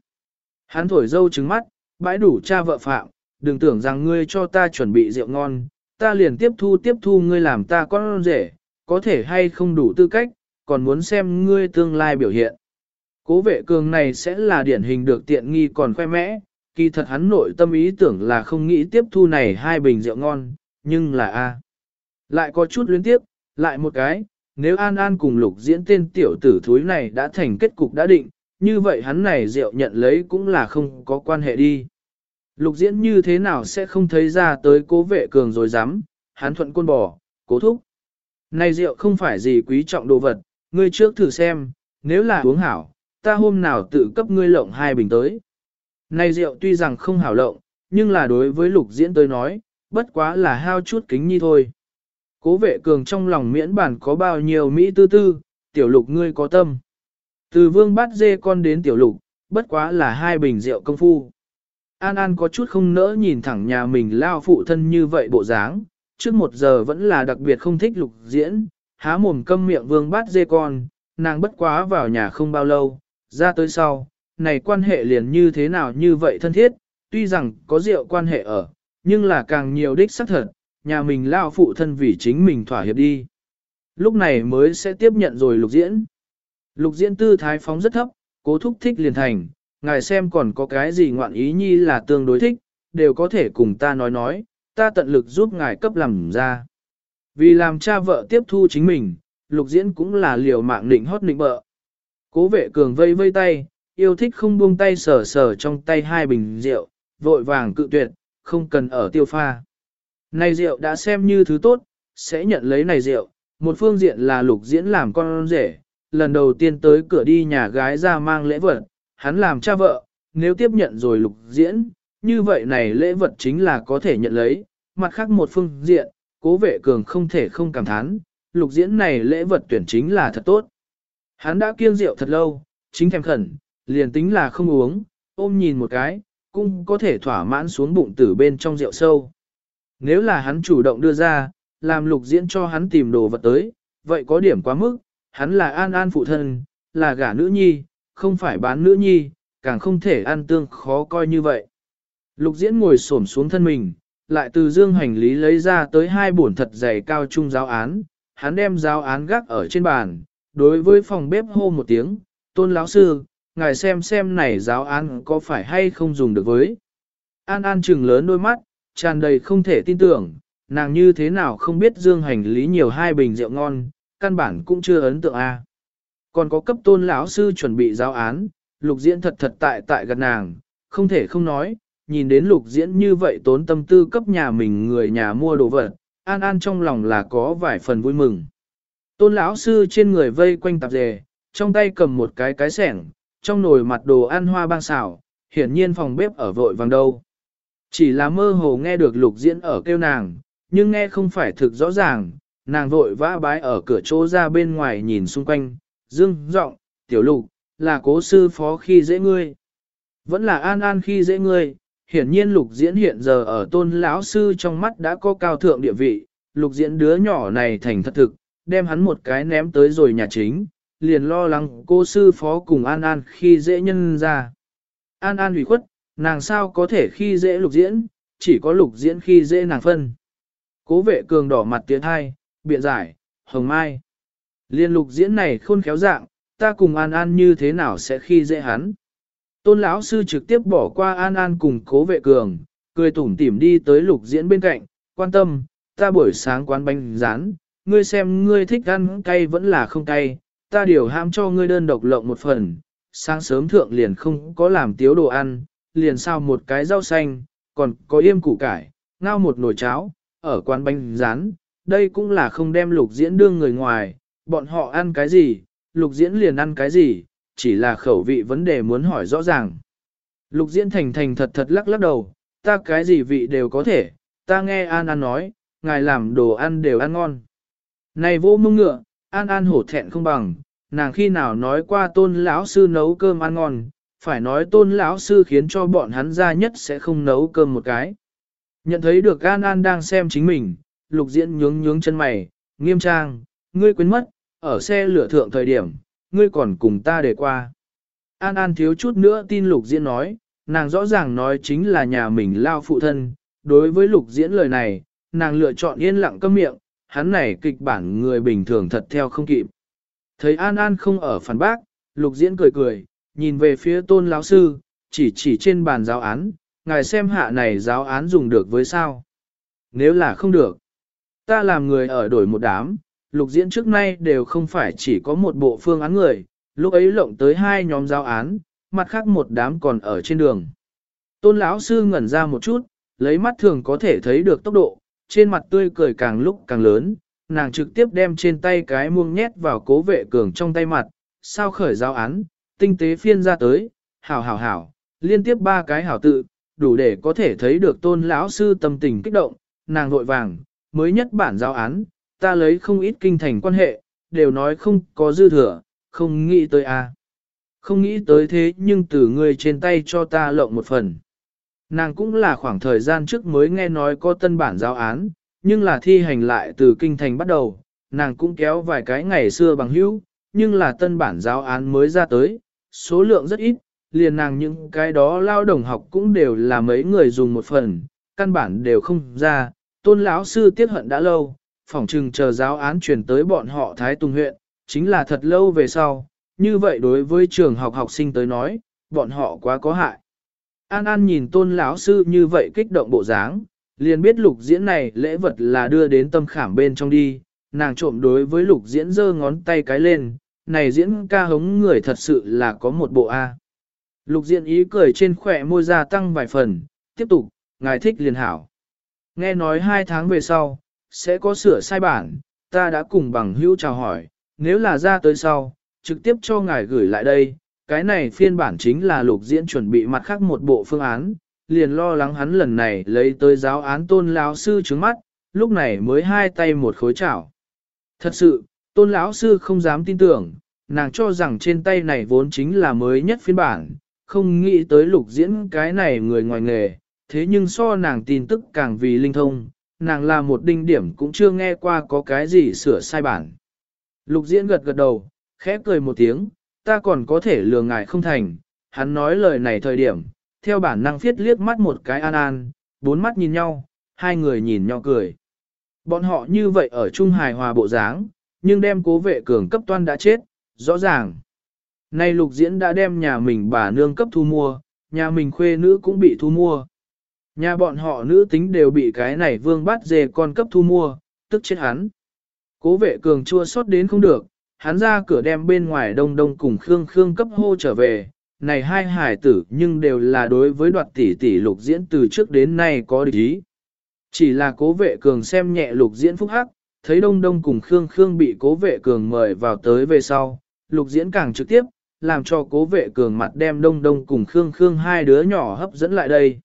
Hắn thổi dâu trứng mắt, bãi đủ cha vợ phạm, đừng tưởng rằng ngươi cho ta chuẩn bị rượu ngon, ta liền tiếp thu tiếp thu ngươi làm ta con rể, có thể hay không đủ tư cách, còn muốn xem ngươi tương lai biểu hiện. Cố vệ cường này sẽ là điển hình được tiện nghi còn khoe mẽ, kỳ thật hắn nội tâm ý tưởng là không nghĩ tiếp thu này hai bình rượu ngon, nhưng là a Lại có chút luyến tiếp, lại một cái, nếu An An cùng lục diễn tên tiểu tử thúi này đã thành kết cục đã định, như vậy hắn này rượu nhận lấy cũng là không có quan hệ đi. Lục diễn như thế nào sẽ không thấy ra tới cố vệ cường rồi dám, hắn thuận côn bò, cố thúc. Này rượu không phải gì quý trọng đồ vật, ngươi trước thử xem, nếu là uống hảo, ta hôm nào tự cấp ngươi lộng hai bình tới. Này rượu tuy rằng không hảo lộng, nhưng là đối với lục diễn tới nói, bất quá là hao chút kính nhi thôi. Cố vệ cường trong lòng miễn bản có bao nhiêu Mỹ tư tư, tiểu lục ngươi có tâm. Từ vương bát dê con đến tiểu lục, bất quá là hai bình rượu công phu. An An có chút không nỡ nhìn thẳng nhà mình lao phụ thân như vậy bộ dáng, trước một giờ vẫn là đặc biệt không thích lục diễn, há mồm câm miệng vương bát dê con, nàng bất quá vào nhà không bao lâu, ra tới sau, này quan hệ liền như thế nào như vậy thân thiết, tuy rằng có rượu quan hệ ở, nhưng là càng nhiều đích xác thật, nhà mình lao phụ thân vì chính mình thỏa hiệp đi. Lúc này mới sẽ tiếp nhận rồi lục diễn. Lục diễn tư thái phóng rất thấp, cố thúc thích liền thành, ngài xem còn có cái gì ngoạn ý nhi là tương đối thích, đều có thể cùng ta nói nói, ta tận lực giúp ngài cấp làm ra. Vì làm cha vợ tiếp thu chính mình, lục diễn cũng là liều mạng định hót định bợ. Cố vệ cường vây vây tay, yêu thích không buông tay sờ sờ trong tay hai bình rượu, vội vàng cự tuyệt, không cần ở tiêu pha. Này rượu đã xem như thứ tốt, sẽ nhận lấy này rượu, một phương diện là lục diễn làm con rể, lần đầu tiên tới cửa đi nhà gái ra mang lễ vật, hắn làm cha vợ, nếu tiếp nhận rồi lục diễn, như vậy này lễ vật chính là có thể nhận lấy, mặt khác một phương diện, cố vệ cường không thể không cảm thán, lục diễn này lễ vật tuyển chính là thật tốt. Hắn đã kiêng rượu thật lâu, chính thèm khẩn, liền tính là không uống, ôm nhìn một cái, cũng có thể thỏa mãn xuống bụng tử bên trong rượu sâu. Nếu là hắn chủ động đưa ra, làm lục diễn cho hắn tìm đồ vật tới, vậy có điểm quá mức, hắn là an an phụ thân, là gả nữ nhi, không phải bán nữ nhi, càng không thể ăn tương khó coi như vậy. Lục diễn ngồi xổm xuống thân mình, lại từ dương hành lý lấy ra tới hai bổn thật dày cao trung giáo án, hắn đem giáo án gác ở trên bàn, đối với phòng bếp hô một tiếng, tôn lão sư, ngài xem xem này giáo án có phải hay không dùng được với. An An trừng lớn đôi mắt, tràn đầy không thể tin tưởng, nàng như thế nào không biết dương hành lý nhiều hai bình rượu ngon, căn bản cũng chưa ấn tượng a. Còn có cấp tôn lão sư chuẩn bị giáo án, lục diễn thật thật tại tại gần nàng, không thể không nói, nhìn đến lục diễn như vậy tốn tâm tư cấp nhà mình người nhà mua đồ vật, an an trong lòng là có vài phần vui mừng. Tôn lão sư trên người vây quanh tạp dề, trong tay cầm một cái cái sẻng, trong nồi mặt đồ ăn hoa bang xào, hiển nhiên phòng bếp ở vội vàng đâu. Chỉ là mơ hồ nghe được lục diễn ở kêu nàng, nhưng nghe không phải thực rõ ràng, nàng vội vã bái ở cửa chỗ ra bên ngoài nhìn xung quanh, dương giọng tiểu lục, là cố sư phó khi dễ ngươi. Vẫn là an an khi dễ ngươi, hiển nhiên lục diễn hiện giờ ở tôn lão sư trong mắt đã có cao thượng địa vị, lục diễn đứa nhỏ này thành thật thực, đem hắn một cái ném tới rồi nhà chính, liền lo lắng cô sư phó cùng An An khi dễ nhân ra. An An ủy khuất, nàng sao có thể khi dễ lục diễn, chỉ có lục diễn khi dễ nàng phân. Cố vệ cường đỏ mặt tiến thai, biện giải, hồng mai. Liên lục diễn này khôn khéo dạng, ta cùng An An như thế nào sẽ khi dễ hắn. Tôn lão sư trực tiếp bỏ qua An An cùng cố vệ cường, cười tủm tỉm đi tới lục diễn bên cạnh, quan tâm, ta buổi sáng quán bánh rán, ngươi xem ngươi thích ăn cay vẫn là không cay, ta điều ham cho ngươi đơn độc lộng một phần, sáng sớm thượng liền không có làm tiếu đồ ăn, liền sao một cái rau xanh, còn có yêm củ cải, ngao một nồi cháo, ở quán bánh rán, đây cũng là không đem lục diễn đương người ngoài, bọn họ ăn cái gì, lục diễn liền ăn cái gì, chỉ là khẩu vị vấn đề muốn hỏi rõ ràng. Lục diễn thành thành thật thật lắc lắc đầu, ta cái gì vị đều có thể, ta nghe An An nói, ngài làm đồ ăn đều ăn ngon. Này vô mông ngựa, An An hổ thẹn không bằng, nàng khi nào nói qua tôn lão sư nấu cơm ăn ngon, phải nói tôn lão sư khiến cho bọn hắn ra nhất sẽ không nấu cơm một cái. Nhận thấy được An An đang xem chính mình, lục diễn nhướng nhướng chân mày, nghiêm trang, ngươi quên mất, ở xe lửa thượng thời điểm, ngươi còn cùng ta để qua. An An thiếu chút nữa tin lục diễn nói, nàng rõ ràng nói chính là nhà mình lao phụ thân, đối với lục diễn lời này, nàng lựa chọn yên lặng câm miệng, hắn này kịch bản người bình thường thật theo không kịp. Thấy An An không ở phản bác, lục diễn cười cười, nhìn về phía tôn lão sư, chỉ chỉ trên bàn giáo án, ngài xem hạ này giáo án dùng được với sao. Nếu là không được, ta làm người ở đổi một đám, lục diễn trước nay đều không phải chỉ có một bộ phương án người, lúc ấy lộng tới hai nhóm giáo án, mặt khác một đám còn ở trên đường. Tôn lão sư ngẩn ra một chút, lấy mắt thường có thể thấy được tốc độ, trên mặt tươi cười càng lúc càng lớn, nàng trực tiếp đem trên tay cái muông nhét vào cố vệ cường trong tay mặt, sao khởi giáo án, tinh tế phiên ra tới, hảo hảo hảo, liên tiếp ba cái hảo tự, đủ để có thể thấy được tôn lão sư tâm tình kích động, nàng vội vàng, mới nhất bản giáo án, ta lấy không ít kinh thành quan hệ, đều nói không có dư thừa, không nghĩ tới a, Không nghĩ tới thế nhưng từ người trên tay cho ta lộng một phần. Nàng cũng là khoảng thời gian trước mới nghe nói có tân bản giáo án, nhưng là thi hành lại từ kinh thành bắt đầu, nàng cũng kéo vài cái ngày xưa bằng hữu, nhưng là tân bản giáo án mới ra tới, số lượng rất ít, liền nàng những cái đó lao đồng học cũng đều là mấy người dùng một phần, căn bản đều không ra, tôn lão sư tiết hận đã lâu, phỏng chừng chờ giáo án truyền tới bọn họ Thái Tùng huyện, chính là thật lâu về sau, như vậy đối với trường học học sinh tới nói, bọn họ quá có hại. An An nhìn tôn lão sư như vậy kích động bộ dáng, liền biết lục diễn này lễ vật là đưa đến tâm khảm bên trong đi, nàng trộm đối với lục diễn giơ ngón tay cái lên, này diễn ca hống người thật sự là có một bộ A. Lục diễn ý cười trên khỏe môi gia tăng vài phần, tiếp tục, ngài thích liền hảo. Nghe nói hai tháng về sau, sẽ có sửa sai bản, ta đã cùng bằng hữu chào hỏi, nếu là ra tới sau, trực tiếp cho ngài gửi lại đây. Cái này phiên bản chính là lục diễn chuẩn bị mặt khác một bộ phương án, liền lo lắng hắn lần này lấy tới giáo án tôn lão sư trứng mắt, lúc này mới hai tay một khối chảo. Thật sự, tôn lão sư không dám tin tưởng, nàng cho rằng trên tay này vốn chính là mới nhất phiên bản, không nghĩ tới lục diễn cái này người ngoài nghề, thế nhưng so nàng tin tức càng vì linh thông, nàng là một đinh điểm cũng chưa nghe qua có cái gì sửa sai bản. Lục diễn gật gật đầu, khẽ cười một tiếng, ta còn có thể lừa ngài không thành, hắn nói lời này thời điểm, theo bản năng phiết liếc mắt một cái an an, bốn mắt nhìn nhau, hai người nhìn nhau cười. Bọn họ như vậy ở chung hài hòa bộ dáng, nhưng đem cố vệ cường cấp toan đã chết, rõ ràng. Nay lục diễn đã đem nhà mình bà nương cấp thu mua, nhà mình khuê nữ cũng bị thu mua. Nhà bọn họ nữ tính đều bị cái này vương bắt dề con cấp thu mua, tức chết hắn. Cố vệ cường chua xót đến không được, hắn ra cửa đem bên ngoài đông đông cùng Khương Khương cấp hô trở về, này hai hải tử nhưng đều là đối với đoạt tỷ tỷ lục diễn từ trước đến nay có địch ý. Chỉ là cố vệ cường xem nhẹ lục diễn phúc hắc, thấy đông đông cùng Khương Khương bị cố vệ cường mời vào tới về sau, lục diễn càng trực tiếp, làm cho cố vệ cường mặt đem đông đông cùng Khương Khương hai đứa nhỏ hấp dẫn lại đây.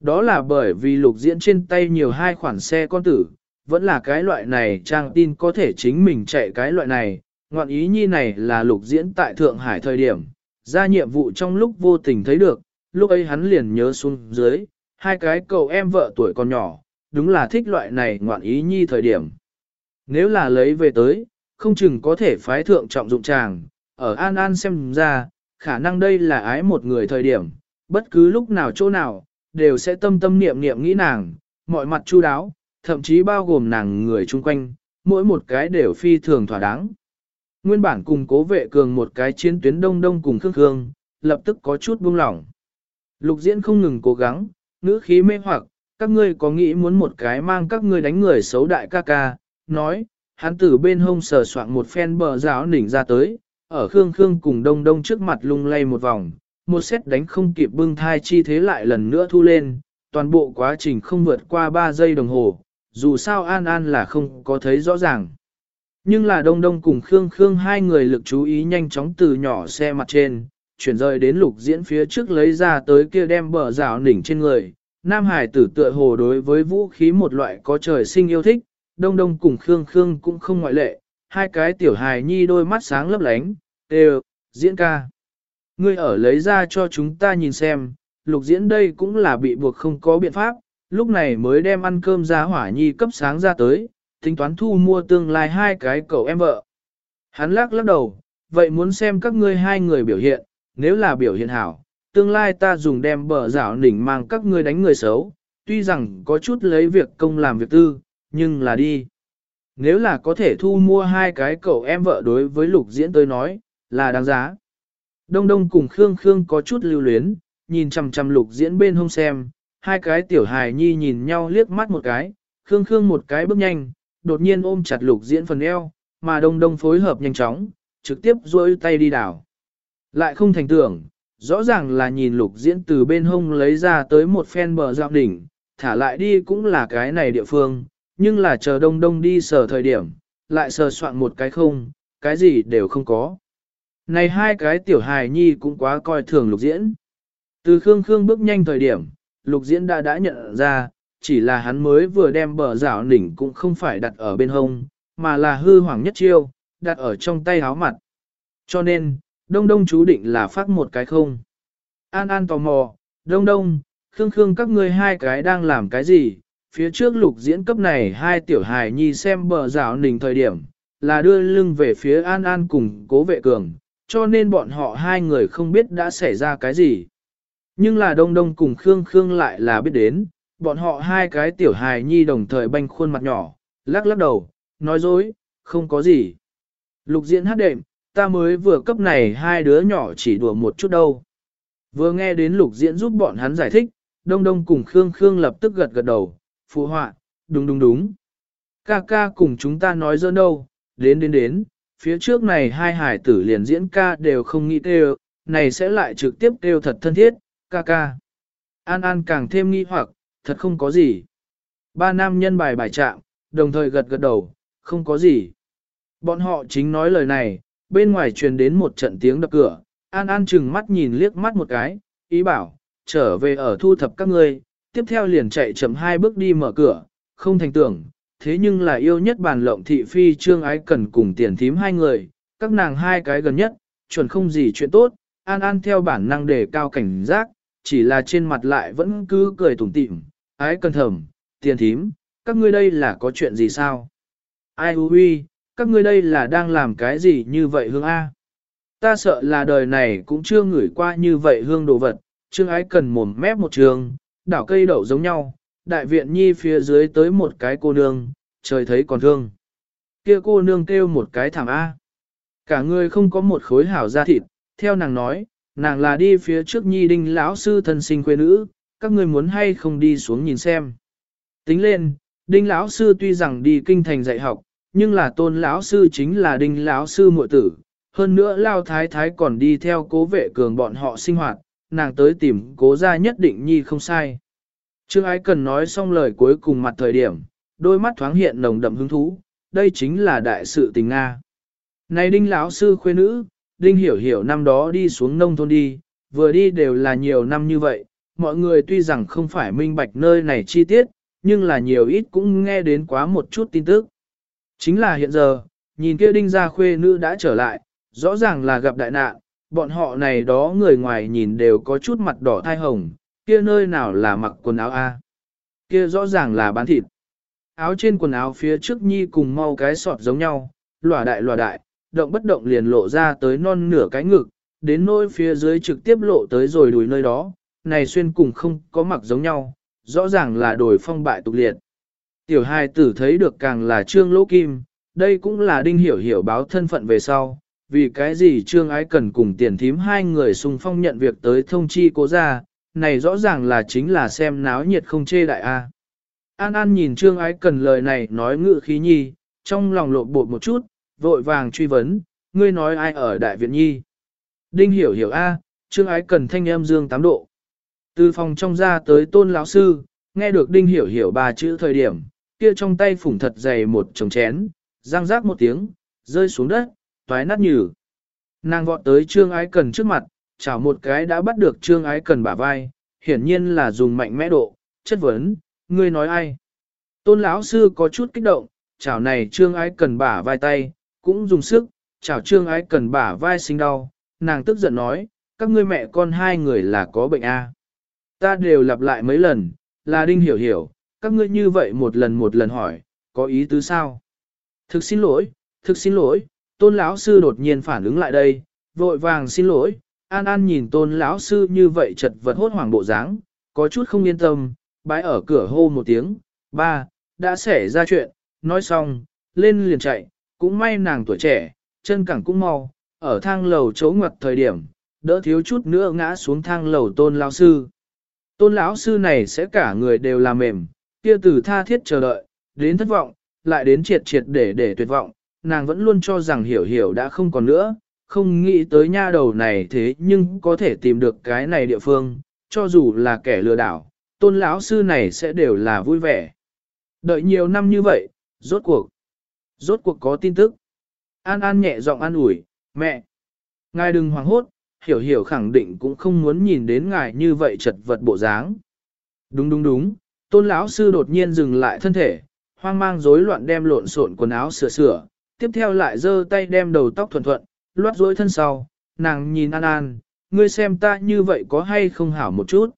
Đó là bởi vì lục diễn trên tay nhiều hai khoản xe con tử, vẫn là cái loại này trang tin có thể chính mình chạy cái loại này, ngoạn ý nhi này là lục diễn tại Thượng Hải thời điểm, ra nhiệm vụ trong lúc vô tình thấy được, lúc ấy hắn liền nhớ xuống dưới, hai cái cậu em vợ tuổi còn nhỏ, đúng là thích loại này ngoạn ý nhi thời điểm. Nếu là lấy về tới, không chừng có thể phái thượng trọng dụng chàng, ở An An xem ra, khả năng đây là ái một người thời điểm, bất cứ lúc nào chỗ nào, đều sẽ tâm tâm niệm niệm nghĩ nàng, mọi mặt chu đáo, thậm chí bao gồm nàng người chung quanh, mỗi một cái đều phi thường thỏa đáng. Nguyên bản cùng cố vệ cường một cái chiến tuyến đông đông cùng khương khương, lập tức có chút buông lỏng. Lục diễn không ngừng cố gắng, ngữ khí mê hoặc, các ngươi có nghĩ muốn một cái mang các ngươi đánh người xấu đại ca ca, nói, hắn từ bên hông sờ soạn một phen bờ rào nỉnh ra tới, ở khương khương cùng đông đông trước mặt lung lay một vòng, một xét đánh không kịp bưng thai chi thế lại lần nữa thu lên, toàn bộ quá trình không vượt qua 3 giây đồng hồ, dù sao An An là không có thấy rõ ràng. Nhưng là Đông Đông cùng Khương Khương hai người lực chú ý nhanh chóng từ nhỏ xe mặt trên, chuyển rời đến lục diễn phía trước lấy ra tới kia đem bờ rào nỉnh trên người. Nam Hải tử tựa hồ đối với vũ khí một loại có trời sinh yêu thích, Đông Đông cùng Khương Khương cũng không ngoại lệ, hai cái tiểu hài nhi đôi mắt sáng lấp lánh, đều, diễn ca. Ngươi ở lấy ra cho chúng ta nhìn xem, lục diễn đây cũng là bị buộc không có biện pháp, lúc này mới đem ăn cơm ra hỏa nhi cấp sáng ra tới, tính toán thu mua tương lai hai cái cậu em vợ. Hắn lắc lắc đầu, vậy muốn xem các ngươi hai người biểu hiện, nếu là biểu hiện hảo, tương lai ta dùng đem bờ rảo nỉnh mang các ngươi đánh người xấu, tuy rằng có chút lấy việc công làm việc tư, nhưng là đi. Nếu là có thể thu mua hai cái cậu em vợ đối với lục diễn tôi nói, là đáng giá. Đông Đông cùng Khương Khương có chút lưu luyến, nhìn chằm chằm lục diễn bên hông xem, hai cái tiểu hài nhi nhìn nhau liếc mắt một cái, Khương Khương một cái bước nhanh, đột nhiên ôm chặt lục diễn phần eo, mà Đông Đông phối hợp nhanh chóng, trực tiếp duỗi tay đi đảo. Lại không thành tưởng, rõ ràng là nhìn lục diễn từ bên hông lấy ra tới một phen bờ dạo đỉnh, thả lại đi cũng là cái này địa phương, nhưng là chờ Đông Đông đi sờ thời điểm, lại sờ soạn một cái không, cái gì đều không có. Này hai cái tiểu hài nhi cũng quá coi thường lục diễn. Từ Khương Khương bước nhanh thời điểm, lục diễn đã đã nhận ra, chỉ là hắn mới vừa đem bờ rảo nỉnh cũng không phải đặt ở bên hông, mà là hư hoàng nhất chiêu, đặt ở trong tay áo mặt. Cho nên, đông đông chú định là phát một cái không. An An tò mò, đông đông, Khương Khương các ngươi hai cái đang làm cái gì? Phía trước lục diễn cấp này hai tiểu hài nhi xem bờ rào nỉnh thời điểm, là đưa lưng về phía An An cùng cố vệ cường, cho nên bọn họ hai người không biết đã xảy ra cái gì. Nhưng là Đông Đông cùng Khương Khương lại là biết đến, bọn họ hai cái tiểu hài nhi đồng thời banh khuôn mặt nhỏ, lắc lắc đầu, nói dối, không có gì. Lục diễn hát đệm, ta mới vừa cấp này hai đứa nhỏ chỉ đùa một chút đâu. Vừa nghe đến lục diễn giúp bọn hắn giải thích, Đông Đông cùng Khương Khương lập tức gật gật đầu, phụ họa, đúng đúng đúng. Ca ca cùng chúng ta nói dơ đâu, đến đến đến, phía trước này hai hải tử liền diễn ca đều không nghĩ kêu, này sẽ lại trực tiếp kêu thật thân thiết, ca ca. An An càng thêm nghi hoặc, thật không có gì. Ba nam nhân bài bài chạm, đồng thời gật gật đầu, không có gì. Bọn họ chính nói lời này, bên ngoài truyền đến một trận tiếng đập cửa, An An chừng mắt nhìn liếc mắt một cái, ý bảo, trở về ở thu thập các ngươi, tiếp theo liền chạy chậm hai bước đi mở cửa, không thành tưởng, thế nhưng là yêu nhất bàn lộng thị phi trương ái cần cùng tiền thím hai người, các nàng hai cái gần nhất, chuẩn không gì chuyện tốt, An An theo bản năng đề cao cảnh giác, chỉ là trên mặt lại vẫn cứ cười tủm tỉm, ái cần thầm, tiền thím, các ngươi đây là có chuyện gì sao? Ai huy, các ngươi đây là đang làm cái gì như vậy hương A? Ta sợ là đời này cũng chưa ngửi qua như vậy hương đồ vật, trương ái cần mồm mép một trường, đảo cây đậu giống nhau, đại viện nhi phía dưới tới một cái cô nương, trời thấy còn thương. Kia cô nương kêu một cái thảm A. Cả người không có một khối hảo da thịt, theo nàng nói, nàng là đi phía trước nhi đinh lão sư thân sinh quê nữ, các ngươi muốn hay không đi xuống nhìn xem. Tính lên, đinh lão sư tuy rằng đi kinh thành dạy học, nhưng là tôn lão sư chính là đinh lão sư muội tử, hơn nữa lao thái thái còn đi theo cố vệ cường bọn họ sinh hoạt, nàng tới tìm cố gia nhất định nhi không sai. Trương ái cần nói xong lời cuối cùng mặt thời điểm, đôi mắt thoáng hiện nồng đậm hứng thú, đây chính là đại sự tình Nga. Này đinh lão sư khuê nữ, đinh hiểu hiểu năm đó đi xuống nông thôn đi, vừa đi đều là nhiều năm như vậy, mọi người tuy rằng không phải minh bạch nơi này chi tiết, nhưng là nhiều ít cũng nghe đến quá một chút tin tức. Chính là hiện giờ, nhìn kia đinh gia khuê nữ đã trở lại, rõ ràng là gặp đại nạn, bọn họ này đó người ngoài nhìn đều có chút mặt đỏ thai hồng, kia nơi nào là mặc quần áo A. Kia rõ ràng là bán thịt. Áo trên quần áo phía trước nhi cùng mau cái sọt giống nhau, lòa đại lòa đại, động bất động liền lộ ra tới non nửa cái ngực, đến nỗi phía dưới trực tiếp lộ tới rồi đùi nơi đó, này xuyên cùng không có mặc giống nhau, rõ ràng là đổi phong bại tục liệt. Tiểu hai tử thấy được càng là trương lỗ kim, đây cũng là đinh hiểu hiểu báo thân phận về sau, vì cái gì trương ái cần cùng tiền thím hai người xung phong nhận việc tới thông chi cố ra, này rõ ràng là chính là xem náo nhiệt không chê đại A. An An nhìn trương ái cần lời này nói ngự khí nhi, trong lòng lộ bột một chút, vội vàng truy vấn, ngươi nói ai ở đại viện nhi. Đinh hiểu hiểu A, trương ái cần thanh em dương tám độ. Từ phòng trong ra tới tôn lão sư, nghe được đinh hiểu hiểu ba chữ thời điểm, kia trong tay phủng thật dày một chồng chén, răng rác một tiếng, rơi xuống đất, toái nát nhừ. Nàng vọt tới trương ái cần trước mặt, chảo một cái đã bắt được trương ái cần bả vai, hiển nhiên là dùng mạnh mẽ độ, chất vấn, ngươi nói ai. Tôn lão sư có chút kích động, chảo này trương ái cần bả vai tay, cũng dùng sức, chảo trương ái cần bả vai sinh đau, nàng tức giận nói, các ngươi mẹ con hai người là có bệnh a. Ta đều lặp lại mấy lần, là đinh hiểu hiểu, các ngươi như vậy một lần một lần hỏi, có ý tứ sao? Thực xin lỗi, thực xin lỗi, tôn lão sư đột nhiên phản ứng lại đây, vội vàng xin lỗi, an an nhìn tôn lão sư như vậy chật vật hốt hoảng bộ dáng, có chút không yên tâm, bái ở cửa hô một tiếng, ba, đã xảy ra chuyện, nói xong, lên liền chạy, cũng may nàng tuổi trẻ, chân cẳng cũng mau, ở thang lầu chấu ngoặt thời điểm, đỡ thiếu chút nữa ngã xuống thang lầu tôn lão sư. Tôn lão sư này sẽ cả người đều là mềm, kia từ tha thiết chờ đợi, đến thất vọng, lại đến triệt triệt để để tuyệt vọng, nàng vẫn luôn cho rằng hiểu hiểu đã không còn nữa, không nghĩ tới nha đầu này thế nhưng có thể tìm được cái này địa phương, cho dù là kẻ lừa đảo, tôn lão sư này sẽ đều là vui vẻ. Đợi nhiều năm như vậy, rốt cuộc, rốt cuộc có tin tức. An An nhẹ giọng an ủi, mẹ, ngài đừng hoảng hốt, hiểu hiểu khẳng định cũng không muốn nhìn đến ngài như vậy chật vật bộ dáng. Đúng đúng đúng, tôn lão sư đột nhiên dừng lại thân thể, hoang mang rối loạn đem lộn xộn quần áo sửa sửa, tiếp theo lại giơ tay đem đầu tóc thuần thuận, loát rối thân sau, nàng nhìn An An, ngươi xem ta như vậy có hay không hảo một chút.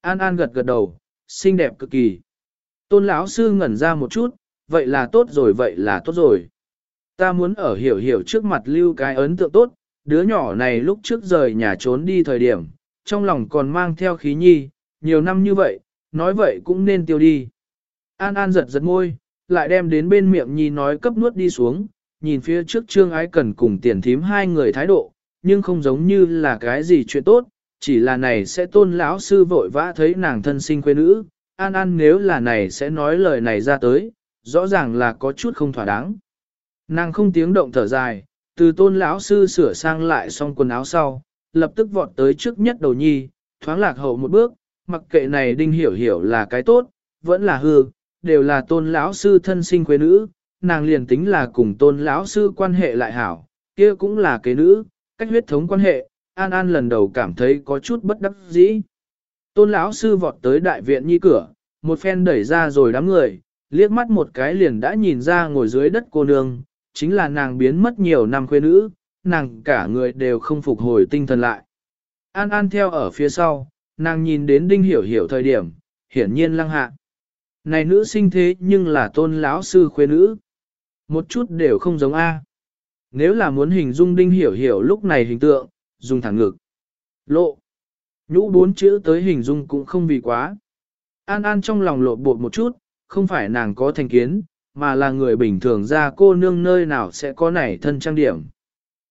An An gật gật đầu, xinh đẹp cực kỳ. Tôn lão sư ngẩn ra một chút, vậy là tốt rồi vậy là tốt rồi. Ta muốn ở hiểu hiểu trước mặt lưu cái ấn tượng tốt, đứa nhỏ này lúc trước rời nhà trốn đi thời điểm, trong lòng còn mang theo khí nhi, nhiều năm như vậy, nói vậy cũng nên tiêu đi. An An giật giật môi, lại đem đến bên miệng nhi nói cấp nuốt đi xuống, nhìn phía trước trương ái cần cùng tiền thím hai người thái độ, nhưng không giống như là cái gì chuyện tốt, chỉ là này sẽ tôn lão sư vội vã thấy nàng thân sinh quê nữ, An An nếu là này sẽ nói lời này ra tới, rõ ràng là có chút không thỏa đáng. Nàng không tiếng động thở dài, từ tôn lão sư sửa sang lại xong quần áo sau, lập tức vọt tới trước nhất đầu nhi, thoáng lạc hậu một bước, mặc kệ này đinh hiểu hiểu là cái tốt, vẫn là hư, đều là tôn lão sư thân sinh quê nữ, nàng liền tính là cùng tôn lão sư quan hệ lại hảo, kia cũng là kế nữ, cách huyết thống quan hệ, An An lần đầu cảm thấy có chút bất đắc dĩ. Tôn lão sư vọt tới đại viện nhi cửa, một phen đẩy ra rồi đám người, liếc mắt một cái liền đã nhìn ra ngồi dưới đất cô nương, chính là nàng biến mất nhiều năm khuê nữ, nàng cả người đều không phục hồi tinh thần lại. An An theo ở phía sau, nàng nhìn đến đinh hiểu hiểu thời điểm, hiển nhiên lăng hạ. Này nữ sinh thế nhưng là tôn lão sư khuê nữ. Một chút đều không giống A. Nếu là muốn hình dung đinh hiểu hiểu lúc này hình tượng, dùng thẳng ngực. Lộ. Nhũ bốn chữ tới hình dung cũng không vì quá. An An trong lòng lộ bột một chút, không phải nàng có thành kiến, mà là người bình thường ra cô nương nơi nào sẽ có nảy thân trang điểm.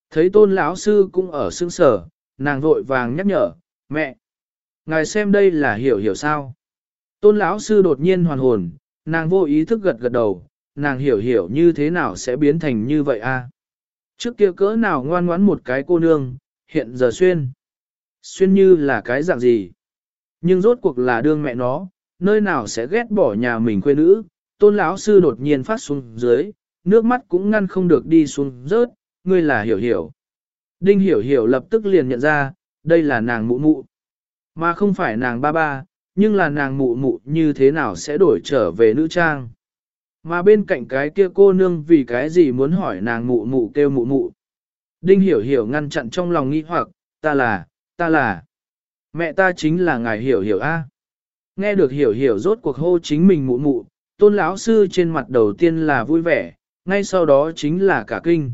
Thấy tôn lão sư cũng ở xương sở, nàng vội vàng nhắc nhở, mẹ, ngài xem đây là hiểu hiểu sao. Tôn lão sư đột nhiên hoàn hồn, nàng vô ý thức gật gật đầu, nàng hiểu hiểu như thế nào sẽ biến thành như vậy a? Trước kia cỡ nào ngoan ngoãn một cái cô nương, hiện giờ xuyên. Xuyên như là cái dạng gì? Nhưng rốt cuộc là đương mẹ nó, nơi nào sẽ ghét bỏ nhà mình quê nữ, tôn lão sư đột nhiên phát xuống dưới, nước mắt cũng ngăn không được đi xuống rớt, ngươi là hiểu hiểu. Đinh hiểu hiểu lập tức liền nhận ra, đây là nàng mụ mụ, mà không phải nàng ba ba, nhưng là nàng mụ mụ như thế nào sẽ đổi trở về nữ trang. Mà bên cạnh cái kia cô nương vì cái gì muốn hỏi nàng mụ mụ kêu mụ mụ. Đinh hiểu hiểu ngăn chặn trong lòng nghi hoặc, ta là, ta là, mẹ ta chính là ngài hiểu hiểu a. Nghe được hiểu hiểu rốt cuộc hô chính mình mụ mụ, tôn lão sư trên mặt đầu tiên là vui vẻ, ngay sau đó chính là cả kinh.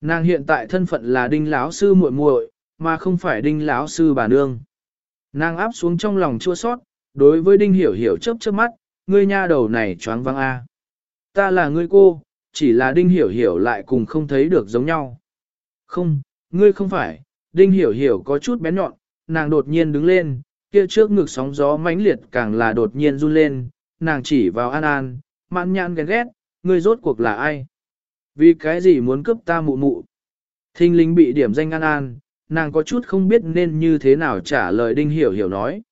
Nàng hiện tại thân phận là đinh lão sư muội muội, mà không phải đinh lão sư bà nương. Nàng áp xuống trong lòng chua sót, đối với đinh hiểu hiểu chớp chớp mắt, ngươi nha đầu này choáng văng a. Ta là ngươi cô, chỉ là đinh hiểu hiểu lại cùng không thấy được giống nhau. Không, ngươi không phải, đinh hiểu hiểu có chút bén nhọn, nàng đột nhiên đứng lên, kia trước ngực sóng gió mãnh liệt càng là đột nhiên run lên, nàng chỉ vào An An, mãn nhãn ghen ghét, ngươi rốt cuộc là ai? Vì cái gì muốn cướp ta mụ mụ? Thinh linh bị điểm danh An An, nàng có chút không biết nên như thế nào trả lời Đinh Hiểu Hiểu nói.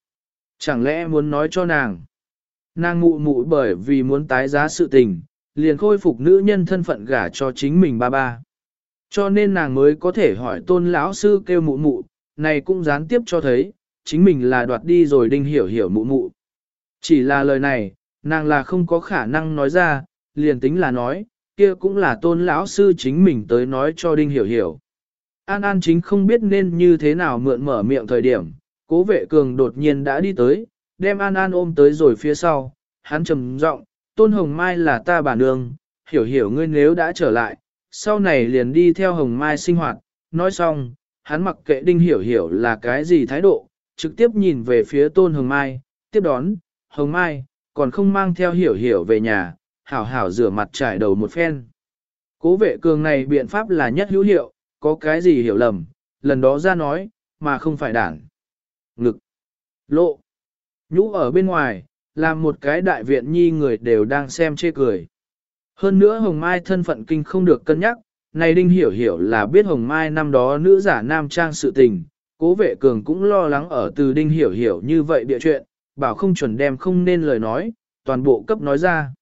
Chẳng lẽ muốn nói cho nàng? Nàng mụ mụ bởi vì muốn tái giá sự tình, liền khôi phục nữ nhân thân phận gả cho chính mình ba ba. Cho nên nàng mới có thể hỏi tôn lão sư kêu mụ mụ, này cũng gián tiếp cho thấy, chính mình là đoạt đi rồi Đinh Hiểu Hiểu mụ mụ. Chỉ là lời này, nàng là không có khả năng nói ra, liền tính là nói, kia cũng là tôn lão sư chính mình tới nói cho Đinh Hiểu Hiểu. An An chính không biết nên như thế nào mượn mở miệng thời điểm, cố vệ cường đột nhiên đã đi tới, đem An An ôm tới rồi phía sau, hắn trầm giọng, tôn hồng mai là ta bà nương, hiểu hiểu ngươi nếu đã trở lại, sau này liền đi theo hồng mai sinh hoạt, nói xong, hắn mặc kệ đinh hiểu hiểu là cái gì thái độ, trực tiếp nhìn về phía tôn hồng mai, tiếp đón, hồng mai, còn không mang theo hiểu hiểu về nhà, hảo hảo rửa mặt trải đầu một phen. Cố vệ cường này biện pháp là nhất hữu hiệu, có cái gì hiểu lầm, lần đó ra nói, mà không phải đảng. Ngực, lộ, nhũ ở bên ngoài, làm một cái đại viện nhi người đều đang xem chê cười. Hơn nữa Hồng Mai thân phận kinh không được cân nhắc, này Đinh Hiểu Hiểu là biết Hồng Mai năm đó nữ giả nam trang sự tình, cố vệ cường cũng lo lắng ở từ Đinh Hiểu Hiểu như vậy địa chuyện, bảo không chuẩn đem không nên lời nói, toàn bộ cấp nói ra.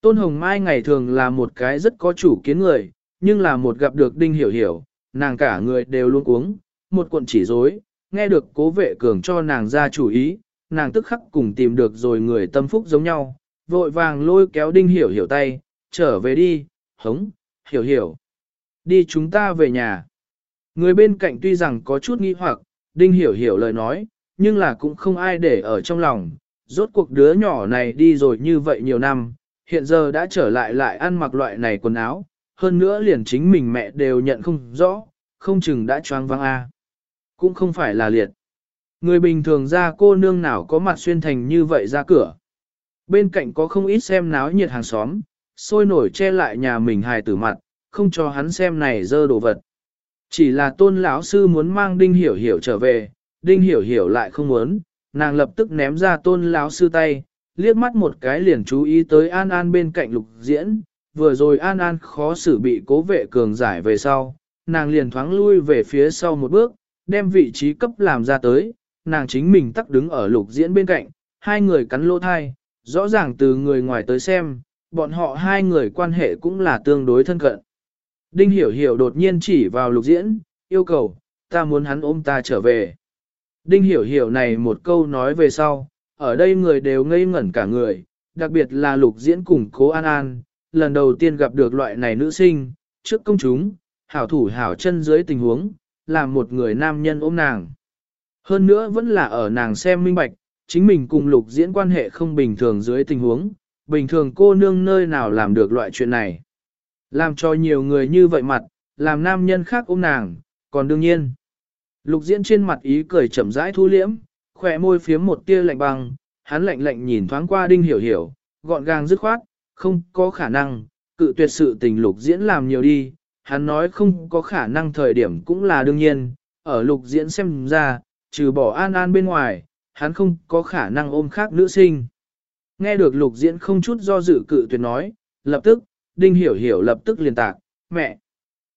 Tôn Hồng Mai ngày thường là một cái rất có chủ kiến người, nhưng là một gặp được Đinh Hiểu Hiểu, nàng cả người đều luôn uống, một cuộn chỉ dối, nghe được cố vệ cường cho nàng ra chủ ý, nàng tức khắc cùng tìm được rồi người tâm phúc giống nhau, vội vàng lôi kéo Đinh Hiểu Hiểu tay, trở về đi, hống, Hiểu Hiểu. Đi chúng ta về nhà. Người bên cạnh tuy rằng có chút nghi hoặc, Đinh Hiểu Hiểu lời nói, nhưng là cũng không ai để ở trong lòng, rốt cuộc đứa nhỏ này đi rồi như vậy nhiều năm, hiện giờ đã trở lại lại ăn mặc loại này quần áo, hơn nữa liền chính mình mẹ đều nhận không rõ, không chừng đã choáng vang a. Cũng không phải là liệt. Người bình thường ra cô nương nào có mặt xuyên thành như vậy ra cửa. Bên cạnh có không ít xem náo nhiệt hàng xóm, sôi nổi che lại nhà mình hài tử mặt, không cho hắn xem này dơ đồ vật. Chỉ là tôn lão sư muốn mang đinh hiểu hiểu trở về, đinh hiểu hiểu lại không muốn, nàng lập tức ném ra tôn lão sư tay, liếc mắt một cái liền chú ý tới An An bên cạnh lục diễn, vừa rồi An An khó xử bị cố vệ cường giải về sau, nàng liền thoáng lui về phía sau một bước, đem vị trí cấp làm ra tới, nàng chính mình tắc đứng ở lục diễn bên cạnh, hai người cắn lỗ thai, rõ ràng từ người ngoài tới xem, bọn họ hai người quan hệ cũng là tương đối thân cận. Đinh hiểu hiểu đột nhiên chỉ vào lục diễn, yêu cầu, ta muốn hắn ôm ta trở về. Đinh hiểu hiểu này một câu nói về sau, ở đây người đều ngây ngẩn cả người, đặc biệt là lục diễn cùng cố an an, lần đầu tiên gặp được loại này nữ sinh, trước công chúng, hảo thủ hảo chân dưới tình huống, là một người nam nhân ôm nàng. Hơn nữa vẫn là ở nàng xem minh bạch, chính mình cùng lục diễn quan hệ không bình thường dưới tình huống, bình thường cô nương nơi nào làm được loại chuyện này. Làm cho nhiều người như vậy mặt, làm nam nhân khác ôm nàng, còn đương nhiên. Lục diễn trên mặt ý cười chậm rãi thu liễm, khỏe môi phiếm một tia lạnh băng, hắn lạnh lạnh nhìn thoáng qua đinh hiểu hiểu, gọn gàng dứt khoát, không có khả năng, cự tuyệt sự tình lục diễn làm nhiều đi, hắn nói không có khả năng thời điểm cũng là đương nhiên, ở lục diễn xem ra, trừ bỏ an an bên ngoài, hắn không có khả năng ôm khác nữ sinh. Nghe được lục diễn không chút do dự cự tuyệt nói, lập tức, đinh hiểu hiểu lập tức liền tạc, mẹ,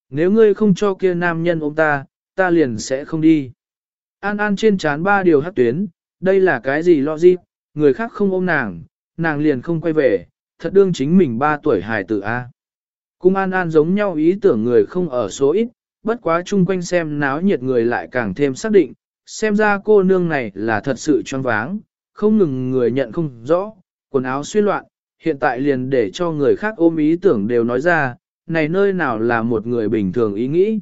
nếu ngươi không cho kia nam nhân ôm ta, ta liền sẽ không đi. An An trên chán ba điều hát tuyến, đây là cái gì lo gì, người khác không ôm nàng, nàng liền không quay về, thật đương chính mình ba tuổi hài tử A. Cùng An An giống nhau ý tưởng người không ở số ít, bất quá chung quanh xem náo nhiệt người lại càng thêm xác định, xem ra cô nương này là thật sự choáng váng, không ngừng người nhận không rõ, quần áo suy loạn, hiện tại liền để cho người khác ôm ý tưởng đều nói ra, này nơi nào là một người bình thường ý nghĩ.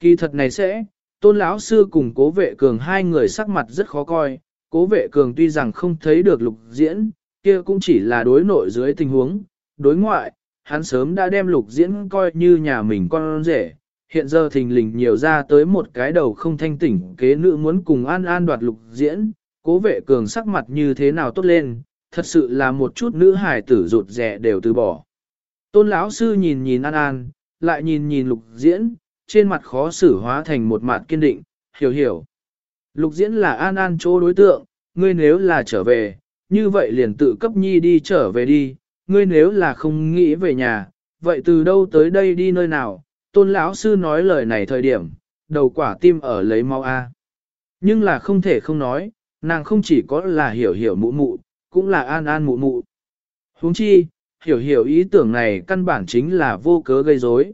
Kỳ thật này sẽ, tôn lão sư cùng cố vệ cường hai người sắc mặt rất khó coi, cố vệ cường tuy rằng không thấy được lục diễn, kia cũng chỉ là đối nội dưới tình huống, đối ngoại, hắn sớm đã đem lục diễn coi như nhà mình con rể, hiện giờ thình lình nhiều ra tới một cái đầu không thanh tỉnh kế nữ muốn cùng an an đoạt lục diễn, cố vệ cường sắc mặt như thế nào tốt lên, thật sự là một chút nữ hài tử rụt rẻ đều từ bỏ. Tôn lão sư nhìn nhìn an an, lại nhìn nhìn lục diễn, trên mặt khó xử hóa thành một mặt kiên định, hiểu hiểu. Lục diễn là an an chỗ đối tượng, ngươi nếu là trở về, như vậy liền tự cấp nhi đi trở về đi, ngươi nếu là không nghĩ về nhà, vậy từ đâu tới đây đi nơi nào, tôn lão sư nói lời này thời điểm, đầu quả tim ở lấy mau A. Nhưng là không thể không nói, nàng không chỉ có là hiểu hiểu mụ mụ, cũng là an an mụ mụ. huống chi, hiểu hiểu ý tưởng này căn bản chính là vô cớ gây rối.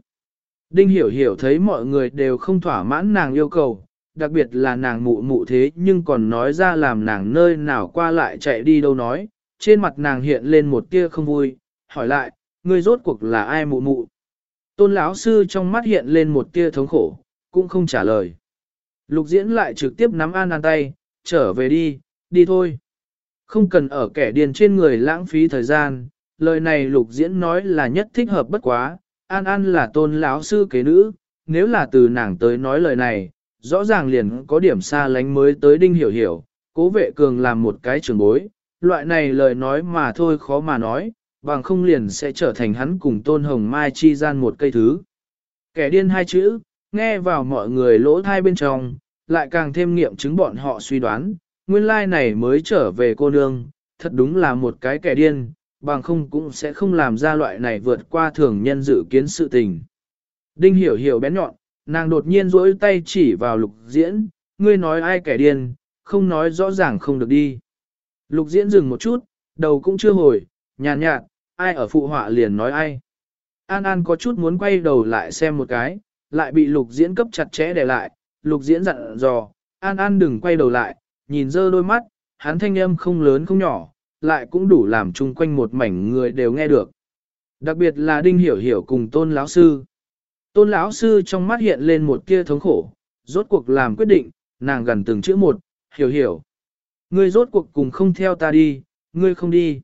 Đinh hiểu hiểu thấy mọi người đều không thỏa mãn nàng yêu cầu, đặc biệt là nàng mụ mụ thế nhưng còn nói ra làm nàng nơi nào qua lại chạy đi đâu nói, trên mặt nàng hiện lên một tia không vui, hỏi lại, ngươi rốt cuộc là ai mụ mụ? Tôn lão sư trong mắt hiện lên một tia thống khổ, cũng không trả lời. Lục diễn lại trực tiếp nắm an an tay, trở về đi, đi thôi. Không cần ở kẻ điền trên người lãng phí thời gian, lời này lục diễn nói là nhất thích hợp bất quá, an an là tôn lão sư kế nữ, nếu là từ nàng tới nói lời này, rõ ràng liền có điểm xa lánh mới tới đinh hiểu hiểu, cố vệ cường làm một cái trường bối, loại này lời nói mà thôi khó mà nói, bằng không liền sẽ trở thành hắn cùng tôn hồng mai chi gian một cây thứ. Kẻ điên hai chữ, nghe vào mọi người lỗ thai bên trong, lại càng thêm nghiệm chứng bọn họ suy đoán, nguyên lai này mới trở về cô nương, thật đúng là một cái kẻ điên, bằng không cũng sẽ không làm ra loại này vượt qua thường nhân dự kiến sự tình. Đinh hiểu hiểu bén nhọn, nàng đột nhiên rỗi tay chỉ vào lục diễn, ngươi nói ai kẻ điên, không nói rõ ràng không được đi. Lục diễn dừng một chút, đầu cũng chưa hồi, nhàn nhạt, ai ở phụ họa liền nói ai. An An có chút muốn quay đầu lại xem một cái, lại bị lục diễn cấp chặt chẽ để lại, lục diễn dặn dò, An An đừng quay đầu lại, nhìn dơ đôi mắt, hắn thanh âm không lớn không nhỏ, lại cũng đủ làm chung quanh một mảnh người đều nghe được. Đặc biệt là Đinh Hiểu Hiểu cùng Tôn lão sư. Tôn lão sư trong mắt hiện lên một tia thống khổ, rốt cuộc làm quyết định, nàng gần từng chữ một, hiểu hiểu. Ngươi rốt cuộc cùng không theo ta đi, ngươi không đi.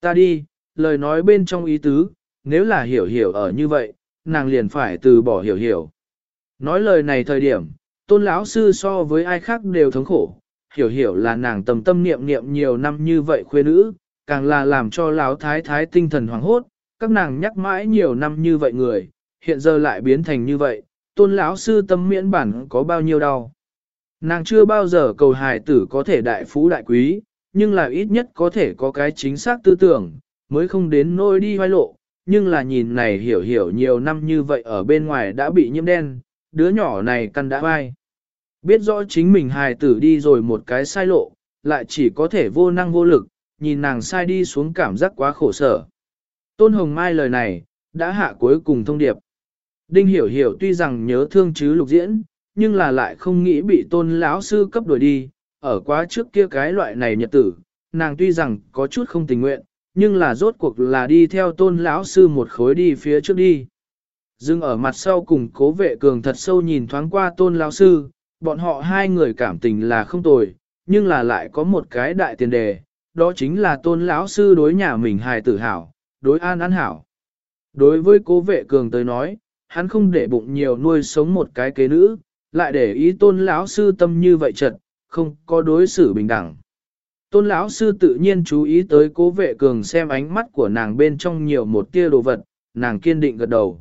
Ta đi, lời nói bên trong ý tứ, nếu là hiểu hiểu ở như vậy, nàng liền phải từ bỏ hiểu hiểu. Nói lời này thời điểm, tôn lão sư so với ai khác đều thống khổ, hiểu hiểu là nàng tầm tâm niệm niệm nhiều năm như vậy khuê nữ, càng là làm cho lão thái thái tinh thần hoảng hốt, các nàng nhắc mãi nhiều năm như vậy người, hiện giờ lại biến thành như vậy, tôn lão sư tâm miễn bản có bao nhiêu đau. Nàng chưa bao giờ cầu hài tử có thể đại phú đại quý, nhưng là ít nhất có thể có cái chính xác tư tưởng, mới không đến nôi đi hoai lộ, nhưng là nhìn này hiểu hiểu nhiều năm như vậy ở bên ngoài đã bị nhiễm đen, đứa nhỏ này căn đã vai. Biết rõ chính mình hài tử đi rồi một cái sai lộ, lại chỉ có thể vô năng vô lực, nhìn nàng sai đi xuống cảm giác quá khổ sở. Tôn Hồng Mai lời này, đã hạ cuối cùng thông điệp. Đinh Hiểu Hiểu tuy rằng nhớ thương chứ lục diễn, nhưng là lại không nghĩ bị tôn lão sư cấp đuổi đi, ở quá trước kia cái loại này nhật tử, nàng tuy rằng có chút không tình nguyện, nhưng là rốt cuộc là đi theo tôn lão sư một khối đi phía trước đi. Dưng ở mặt sau cùng cố vệ cường thật sâu nhìn thoáng qua tôn lão sư, bọn họ hai người cảm tình là không tồi, nhưng là lại có một cái đại tiền đề, đó chính là tôn lão sư đối nhà mình hài tử hảo, đối an an hảo. Đối với cố vệ cường tới nói, hắn không để bụng nhiều nuôi sống một cái kế nữ, lại để ý tôn lão sư tâm như vậy chật, không có đối xử bình đẳng. Tôn lão sư tự nhiên chú ý tới cố vệ cường xem ánh mắt của nàng bên trong nhiều một tia đồ vật, nàng kiên định gật đầu.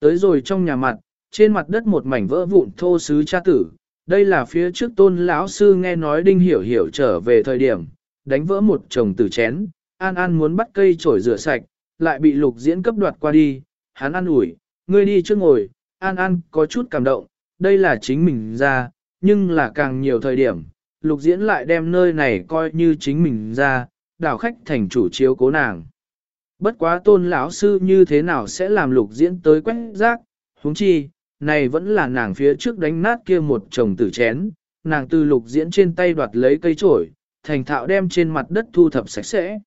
Tới rồi trong nhà mặt, trên mặt đất một mảnh vỡ vụn thô sứ cha tử, đây là phía trước tôn lão sư nghe nói đinh hiểu hiểu trở về thời điểm, đánh vỡ một chồng tử chén, an an muốn bắt cây chổi rửa sạch, lại bị lục diễn cấp đoạt qua đi, hắn ăn ủi, ngươi đi trước ngồi, an an có chút cảm động, đây là chính mình ra, nhưng là càng nhiều thời điểm, lục diễn lại đem nơi này coi như chính mình ra, đảo khách thành chủ chiếu cố nàng. Bất quá tôn lão sư như thế nào sẽ làm lục diễn tới quét rác, huống chi, này vẫn là nàng phía trước đánh nát kia một chồng tử chén, nàng từ lục diễn trên tay đoạt lấy cây trổi, thành thạo đem trên mặt đất thu thập sạch sẽ.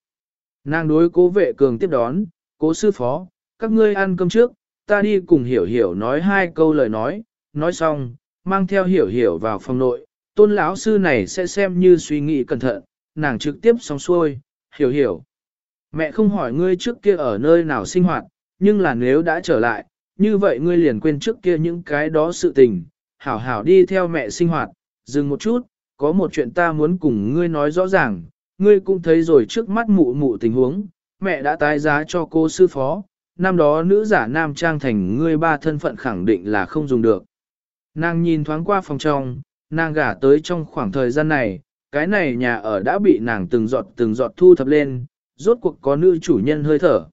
Nàng đối cố vệ cường tiếp đón, cố sư phó, các ngươi ăn cơm trước, ta đi cùng hiểu hiểu nói hai câu lời nói, nói xong, mang theo hiểu hiểu vào phòng nội, tôn lão sư này sẽ xem như suy nghĩ cẩn thận, nàng trực tiếp xong xuôi, hiểu hiểu. Mẹ không hỏi ngươi trước kia ở nơi nào sinh hoạt, nhưng là nếu đã trở lại, như vậy ngươi liền quên trước kia những cái đó sự tình, hảo hảo đi theo mẹ sinh hoạt, dừng một chút, có một chuyện ta muốn cùng ngươi nói rõ ràng, ngươi cũng thấy rồi trước mắt mụ mụ tình huống, mẹ đã tái giá cho cô sư phó, năm đó nữ giả nam trang thành ngươi ba thân phận khẳng định là không dùng được. Nàng nhìn thoáng qua phòng trong, nàng gả tới trong khoảng thời gian này, cái này nhà ở đã bị nàng từng giọt từng giọt thu thập lên, rốt cuộc có nữ chủ nhân hơi thở.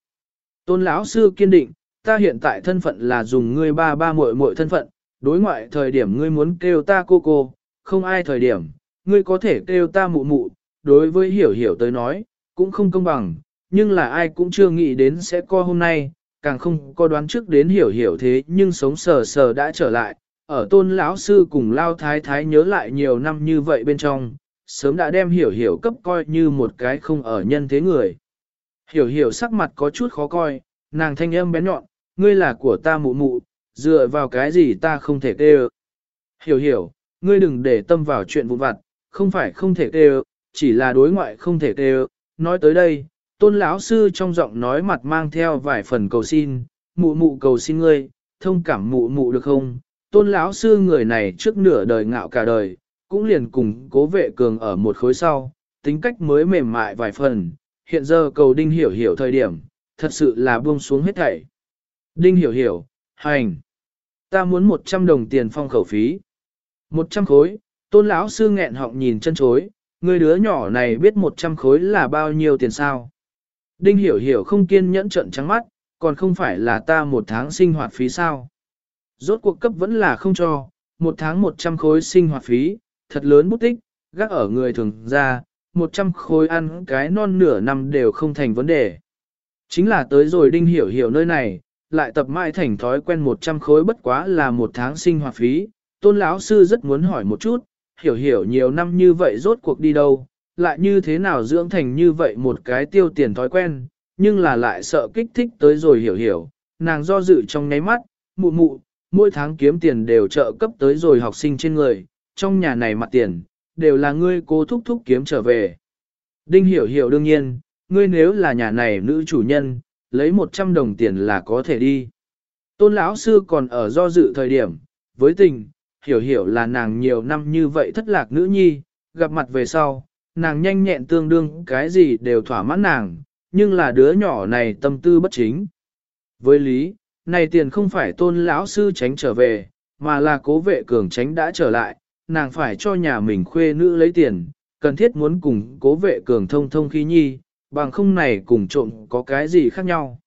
Tôn lão sư kiên định, ta hiện tại thân phận là dùng ngươi ba ba muội muội thân phận, đối ngoại thời điểm ngươi muốn kêu ta cô cô, không ai thời điểm, ngươi có thể kêu ta mụ mụ, đối với hiểu hiểu tới nói, cũng không công bằng, nhưng là ai cũng chưa nghĩ đến sẽ co hôm nay, càng không có đoán trước đến hiểu hiểu thế nhưng sống sờ sờ đã trở lại, ở tôn lão sư cùng lao thái thái nhớ lại nhiều năm như vậy bên trong, sớm đã đem hiểu hiểu cấp coi như một cái không ở nhân thế người. Hiểu hiểu sắc mặt có chút khó coi, nàng thanh âm bé nhọn, ngươi là của ta mụ mụ, dựa vào cái gì ta không thể tê Hiểu hiểu, ngươi đừng để tâm vào chuyện vụn vặt, không phải không thể tê chỉ là đối ngoại không thể tê Nói tới đây, tôn lão sư trong giọng nói mặt mang theo vài phần cầu xin, mụ mụ cầu xin ngươi, thông cảm mụ mụ được không? Tôn lão sư người này trước nửa đời ngạo cả đời, cũng liền cùng cố vệ cường ở một khối sau, tính cách mới mềm mại vài phần, hiện giờ cầu đinh hiểu hiểu thời điểm, thật sự là buông xuống hết thảy. Đinh hiểu hiểu, hành. Ta muốn 100 đồng tiền phong khẩu phí. 100 khối, tôn lão sư nghẹn họng nhìn chân chối, người đứa nhỏ này biết 100 khối là bao nhiêu tiền sao. Đinh hiểu hiểu không kiên nhẫn trận trắng mắt, còn không phải là ta một tháng sinh hoạt phí sao. Rốt cuộc cấp vẫn là không cho, một tháng 100 khối sinh hoạt phí, thật lớn bút tích, gác ở người thường ra, 100 khối ăn cái non nửa năm đều không thành vấn đề. Chính là tới rồi đinh hiểu hiểu nơi này, lại tập mãi thành thói quen 100 khối bất quá là một tháng sinh hoạt phí, tôn lão sư rất muốn hỏi một chút, hiểu hiểu nhiều năm như vậy rốt cuộc đi đâu, lại như thế nào dưỡng thành như vậy một cái tiêu tiền thói quen, nhưng là lại sợ kích thích tới rồi hiểu hiểu, nàng do dự trong nháy mắt, mụ mụ, mỗi tháng kiếm tiền đều trợ cấp tới rồi học sinh trên người, trong nhà này mặt tiền, đều là ngươi cố thúc thúc kiếm trở về. Đinh hiểu hiểu đương nhiên, ngươi nếu là nhà này nữ chủ nhân, lấy 100 đồng tiền là có thể đi. Tôn lão sư còn ở do dự thời điểm, với tình, hiểu hiểu là nàng nhiều năm như vậy thất lạc nữ nhi, gặp mặt về sau, nàng nhanh nhẹn tương đương cái gì đều thỏa mãn nàng, nhưng là đứa nhỏ này tâm tư bất chính. Với lý, này tiền không phải tôn lão sư tránh trở về, mà là cố vệ cường tránh đã trở lại, nàng phải cho nhà mình khuê nữ lấy tiền, cần thiết muốn cùng cố vệ cường thông thông khí nhi, bằng không này cùng trộm có cái gì khác nhau.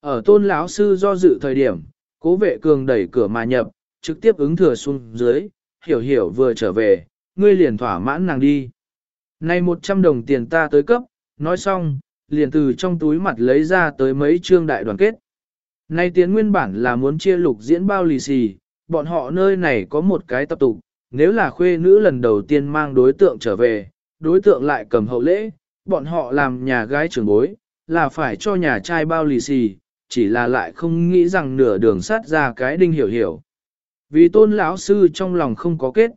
Ở tôn lão sư do dự thời điểm, cố vệ cường đẩy cửa mà nhập, trực tiếp ứng thừa xuống dưới, hiểu hiểu vừa trở về, ngươi liền thỏa mãn nàng đi. Này 100 đồng tiền ta tới cấp, nói xong, liền từ trong túi mặt lấy ra tới mấy trương đại đoàn kết. Này tiến nguyên bản là muốn chia lục diễn bao lì xì, bọn họ nơi này có một cái tập tục, nếu là khuê nữ lần đầu tiên mang đối tượng trở về, đối tượng lại cầm hậu lễ, bọn họ làm nhà gái trưởng bối, là phải cho nhà trai bao lì xì, chỉ là lại không nghĩ rằng nửa đường sát ra cái đinh hiểu hiểu. Vì tôn lão sư trong lòng không có kết.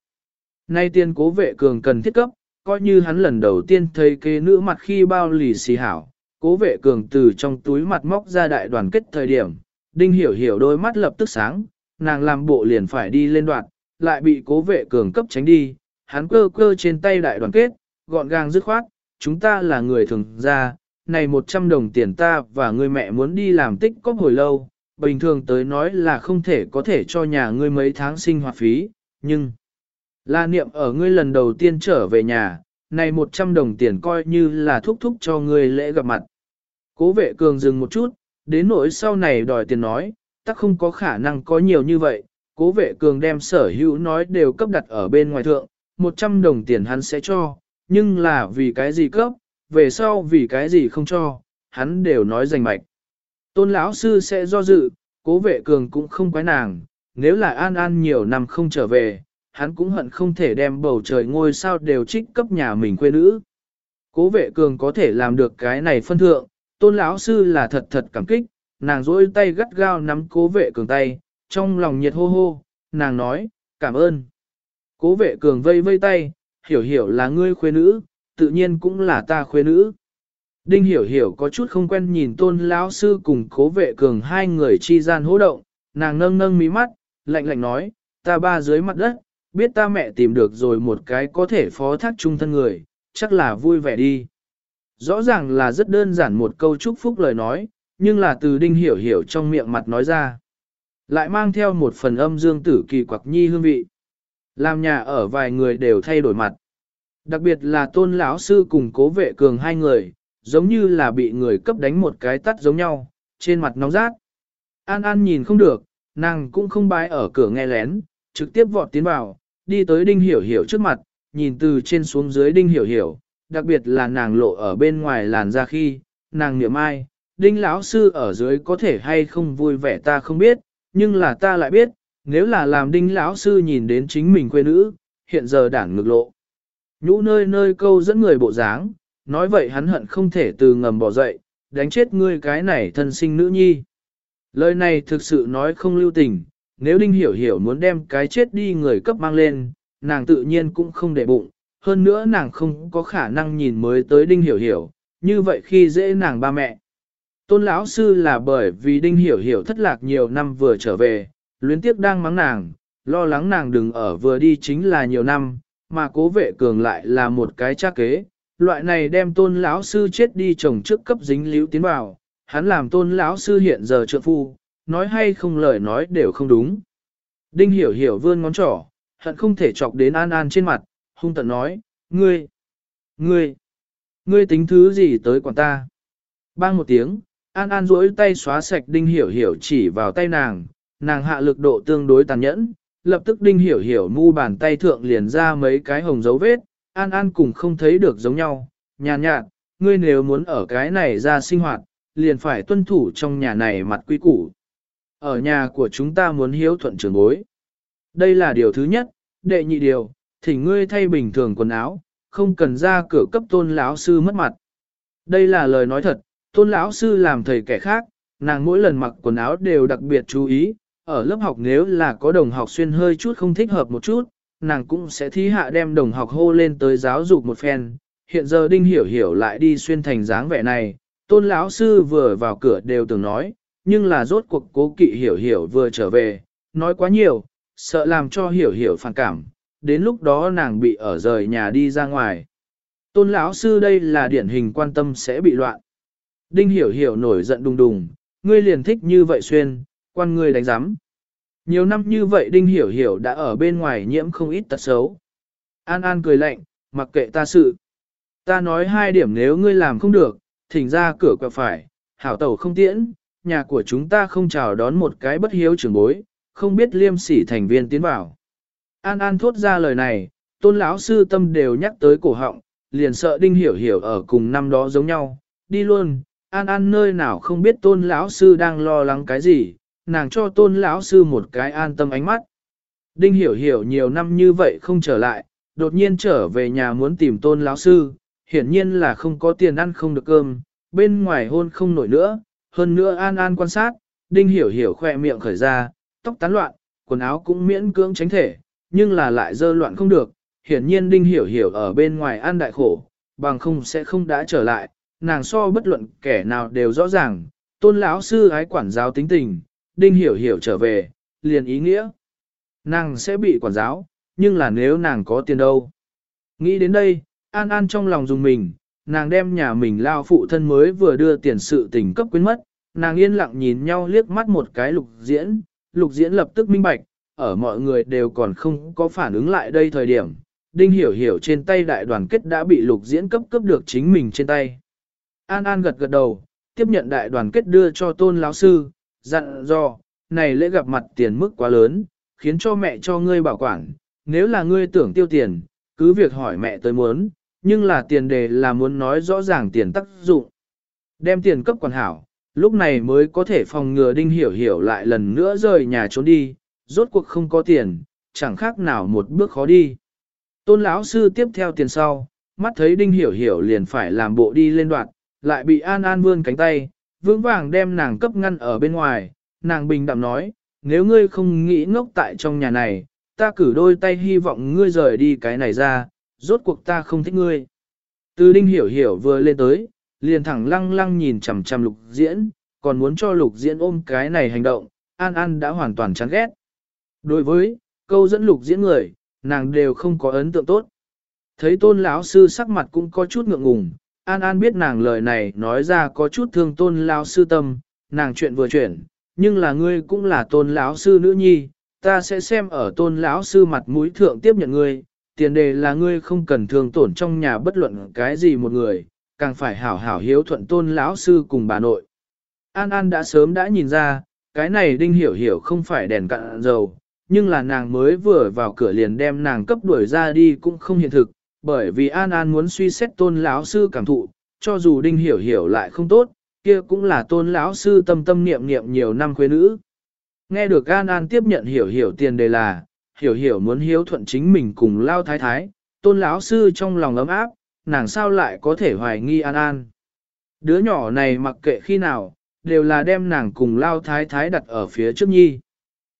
Nay tiên cố vệ cường cần thiết cấp, coi như hắn lần đầu tiên thấy kế nữ mặt khi bao lì xì hảo, cố vệ cường từ trong túi mặt móc ra đại đoàn kết thời điểm, đinh hiểu hiểu đôi mắt lập tức sáng, nàng làm bộ liền phải đi lên đoạn, lại bị cố vệ cường cấp tránh đi, hắn cơ cơ trên tay đại đoàn kết, gọn gàng dứt khoát, chúng ta là người thường ra, này 100 đồng tiền ta và người mẹ muốn đi làm tích có hồi lâu, bình thường tới nói là không thể có thể cho nhà ngươi mấy tháng sinh hoạt phí, nhưng là niệm ở ngươi lần đầu tiên trở về nhà, này 100 đồng tiền coi như là thúc thúc cho ngươi lễ gặp mặt. Cố vệ cường dừng một chút, đến nỗi sau này đòi tiền nói, ta không có khả năng có nhiều như vậy, cố vệ cường đem sở hữu nói đều cấp đặt ở bên ngoài thượng, 100 đồng tiền hắn sẽ cho, nhưng là vì cái gì cấp, về sau vì cái gì không cho, hắn đều nói rành mạch. Tôn lão sư sẽ do dự, cố vệ cường cũng không quái nàng, nếu là an an nhiều năm không trở về, hắn cũng hận không thể đem bầu trời ngôi sao đều trích cấp nhà mình quê nữ. Cố vệ cường có thể làm được cái này phân thượng, tôn lão sư là thật thật cảm kích, nàng rỗi tay gắt gao nắm cố vệ cường tay, trong lòng nhiệt hô hô, nàng nói, cảm ơn. Cố vệ cường vây vây tay, hiểu hiểu là ngươi khuê nữ, tự nhiên cũng là ta khuê nữ. Đinh hiểu hiểu có chút không quen nhìn tôn lão sư cùng cố vệ cường hai người chi gian hỗ động, nàng nâng nâng mí mắt, lạnh lạnh nói, ta ba dưới mặt đất, biết ta mẹ tìm được rồi một cái có thể phó thác trung thân người, chắc là vui vẻ đi. Rõ ràng là rất đơn giản một câu chúc phúc lời nói, nhưng là từ đinh hiểu hiểu trong miệng mặt nói ra. Lại mang theo một phần âm dương tử kỳ quặc nhi hương vị. Làm nhà ở vài người đều thay đổi mặt. Đặc biệt là tôn lão sư cùng cố vệ cường hai người, giống như là bị người cấp đánh một cái tắt giống nhau, trên mặt nóng rát. An An nhìn không được, nàng cũng không bái ở cửa nghe lén, trực tiếp vọt tiến vào, đi tới Đinh Hiểu Hiểu trước mặt, nhìn từ trên xuống dưới Đinh Hiểu Hiểu, đặc biệt là nàng lộ ở bên ngoài làn ra khi, nàng niệm ai, Đinh lão sư ở dưới có thể hay không vui vẻ ta không biết, nhưng là ta lại biết, nếu là làm Đinh lão sư nhìn đến chính mình quê nữ, hiện giờ đảng ngược lộ. Nhũ nơi nơi câu dẫn người bộ dáng, nói vậy hắn hận không thể từ ngầm bỏ dậy, đánh chết ngươi cái này thân sinh nữ nhi. Lời này thực sự nói không lưu tình, nếu Đinh Hiểu Hiểu muốn đem cái chết đi người cấp mang lên, nàng tự nhiên cũng không để bụng, hơn nữa nàng không có khả năng nhìn mới tới Đinh Hiểu Hiểu, như vậy khi dễ nàng ba mẹ. Tôn lão sư là bởi vì Đinh Hiểu Hiểu thất lạc nhiều năm vừa trở về, luyến tiếc đang mắng nàng, lo lắng nàng đừng ở vừa đi chính là nhiều năm, mà cố vệ cường lại là một cái cha kế. Loại này đem tôn lão sư chết đi chồng trước cấp dính liễu tiến vào, hắn làm tôn lão sư hiện giờ trượng phu, nói hay không lời nói đều không đúng. Đinh hiểu hiểu vươn ngón trỏ, hận không thể chọc đến An An trên mặt, hung tận nói, ngươi, ngươi, ngươi tính thứ gì tới quản ta. Bang một tiếng, An An duỗi tay xóa sạch Đinh hiểu hiểu chỉ vào tay nàng, nàng hạ lực độ tương đối tàn nhẫn, lập tức Đinh hiểu hiểu mu bàn tay thượng liền ra mấy cái hồng dấu vết, An An cùng không thấy được giống nhau, nhàn nhạt, ngươi nếu muốn ở cái này ra sinh hoạt, liền phải tuân thủ trong nhà này mặt quy củ. Ở nhà của chúng ta muốn hiếu thuận trưởng bối. Đây là điều thứ nhất, đệ nhị điều, thỉnh ngươi thay bình thường quần áo, không cần ra cửa cấp tôn lão sư mất mặt. Đây là lời nói thật, tôn lão sư làm thầy kẻ khác, nàng mỗi lần mặc quần áo đều đặc biệt chú ý, ở lớp học nếu là có đồng học xuyên hơi chút không thích hợp một chút, nàng cũng sẽ thí hạ đem đồng học hô lên tới giáo dục một phen. Hiện giờ Đinh Hiểu Hiểu lại đi xuyên thành dáng vẻ này, tôn lão sư vừa vào cửa đều từng nói, nhưng là rốt cuộc cố kỵ hiểu hiểu vừa trở về, nói quá nhiều, sợ làm cho hiểu hiểu phản cảm, đến lúc đó nàng bị ở rời nhà đi ra ngoài. Tôn lão sư đây là điển hình quan tâm sẽ bị loạn. Đinh hiểu hiểu nổi giận đùng đùng, ngươi liền thích như vậy xuyên, quan người đánh giám. Nhiều năm như vậy Đinh hiểu hiểu đã ở bên ngoài nhiễm không ít tật xấu. An An cười lạnh, mặc kệ ta sự. Ta nói hai điểm nếu ngươi làm không được, thỉnh ra cửa quẹo phải, hảo tẩu không tiễn, nhà của chúng ta không chào đón một cái bất hiếu trưởng bối, không biết liêm sỉ thành viên tiến vào. An An thốt ra lời này, tôn lão sư tâm đều nhắc tới cổ họng, liền sợ đinh hiểu hiểu ở cùng năm đó giống nhau, đi luôn, An An nơi nào không biết tôn lão sư đang lo lắng cái gì, nàng cho tôn lão sư một cái an tâm ánh mắt. Đinh hiểu hiểu nhiều năm như vậy không trở lại, đột nhiên trở về nhà muốn tìm tôn lão sư, hiển nhiên là không có tiền ăn không được cơm, bên ngoài hôn không nổi nữa, hơn nữa an an quan sát, đinh hiểu hiểu khoe miệng khởi ra, tóc tán loạn, quần áo cũng miễn cưỡng tránh thể, nhưng là lại dơ loạn không được, hiển nhiên đinh hiểu hiểu ở bên ngoài an đại khổ, bằng không sẽ không đã trở lại, nàng so bất luận kẻ nào đều rõ ràng, tôn lão sư ái quản giáo tính tình, đinh hiểu hiểu trở về, liền ý nghĩa. Nàng sẽ bị quản giáo, nhưng là nếu nàng có tiền đâu. Nghĩ đến đây, An An trong lòng dùng mình, nàng đem nhà mình lao phụ thân mới vừa đưa tiền sự tình cấp quyến mất, nàng yên lặng nhìn nhau liếc mắt một cái lục diễn, lục diễn lập tức minh bạch, ở mọi người đều còn không có phản ứng lại đây thời điểm, đinh hiểu hiểu trên tay đại đoàn kết đã bị lục diễn cấp cấp được chính mình trên tay. An An gật gật đầu, tiếp nhận đại đoàn kết đưa cho tôn lão sư, dặn dò, này lễ gặp mặt tiền mức quá lớn, khiến cho mẹ cho ngươi bảo quản, nếu là ngươi tưởng tiêu tiền, cứ việc hỏi mẹ tới muốn, nhưng là tiền đề là muốn nói rõ ràng tiền tác dụng. Đem tiền cấp quản hảo, lúc này mới có thể phòng ngừa đinh hiểu hiểu lại lần nữa rời nhà trốn đi, rốt cuộc không có tiền, chẳng khác nào một bước khó đi. Tôn lão sư tiếp theo tiền sau, mắt thấy đinh hiểu hiểu liền phải làm bộ đi lên đoạn, lại bị An An vươn cánh tay, vững vàng đem nàng cấp ngăn ở bên ngoài, nàng bình đạm nói, nếu ngươi không nghĩ ngốc tại trong nhà này, ta cử đôi tay hy vọng ngươi rời đi cái này ra, rốt cuộc ta không thích ngươi. Từ đinh hiểu hiểu vừa lên tới, liền thẳng lăng lăng nhìn chằm chằm lục diễn, còn muốn cho lục diễn ôm cái này hành động, An An đã hoàn toàn chán ghét. Đối với, câu dẫn lục diễn người, nàng đều không có ấn tượng tốt. Thấy tôn lão sư sắc mặt cũng có chút ngượng ngùng, An An biết nàng lời này nói ra có chút thương tôn lão sư tâm, nàng chuyện vừa chuyển, nhưng là ngươi cũng là tôn lão sư nữ nhi, ta sẽ xem ở tôn lão sư mặt mũi thượng tiếp nhận ngươi, tiền đề là ngươi không cần thương tổn trong nhà bất luận cái gì một người, càng phải hảo hảo hiếu thuận tôn lão sư cùng bà nội. An An đã sớm đã nhìn ra, cái này đinh hiểu hiểu không phải đèn cạn dầu, nhưng là nàng mới vừa vào cửa liền đem nàng cấp đuổi ra đi cũng không hiện thực, bởi vì An An muốn suy xét tôn lão sư cảm thụ, cho dù đinh hiểu hiểu lại không tốt, kia cũng là tôn lão sư tâm tâm niệm niệm nhiều năm khuê nữ. Nghe được An An tiếp nhận hiểu hiểu tiền đề là, hiểu hiểu muốn hiếu thuận chính mình cùng lao thái thái, tôn lão sư trong lòng ấm áp, nàng sao lại có thể hoài nghi An An. Đứa nhỏ này mặc kệ khi nào, đều là đem nàng cùng lao thái thái đặt ở phía trước nhi.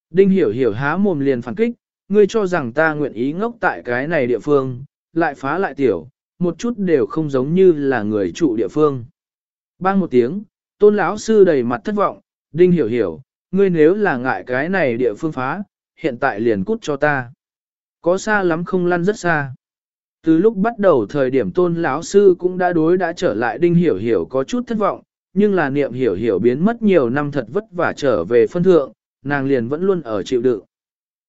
Đinh hiểu hiểu há mồm liền phản kích, ngươi cho rằng ta nguyện ý ngốc tại cái này địa phương, lại phá lại tiểu, một chút đều không giống như là người trụ địa phương. Bang một tiếng, tôn lão sư đầy mặt thất vọng, đinh hiểu hiểu, ngươi nếu là ngại cái này địa phương phá, hiện tại liền cút cho ta. Có xa lắm không lăn rất xa. Từ lúc bắt đầu thời điểm tôn lão sư cũng đã đối đã trở lại đinh hiểu hiểu có chút thất vọng, nhưng là niệm hiểu hiểu biến mất nhiều năm thật vất vả trở về phân thượng, nàng liền vẫn luôn ở chịu đựng.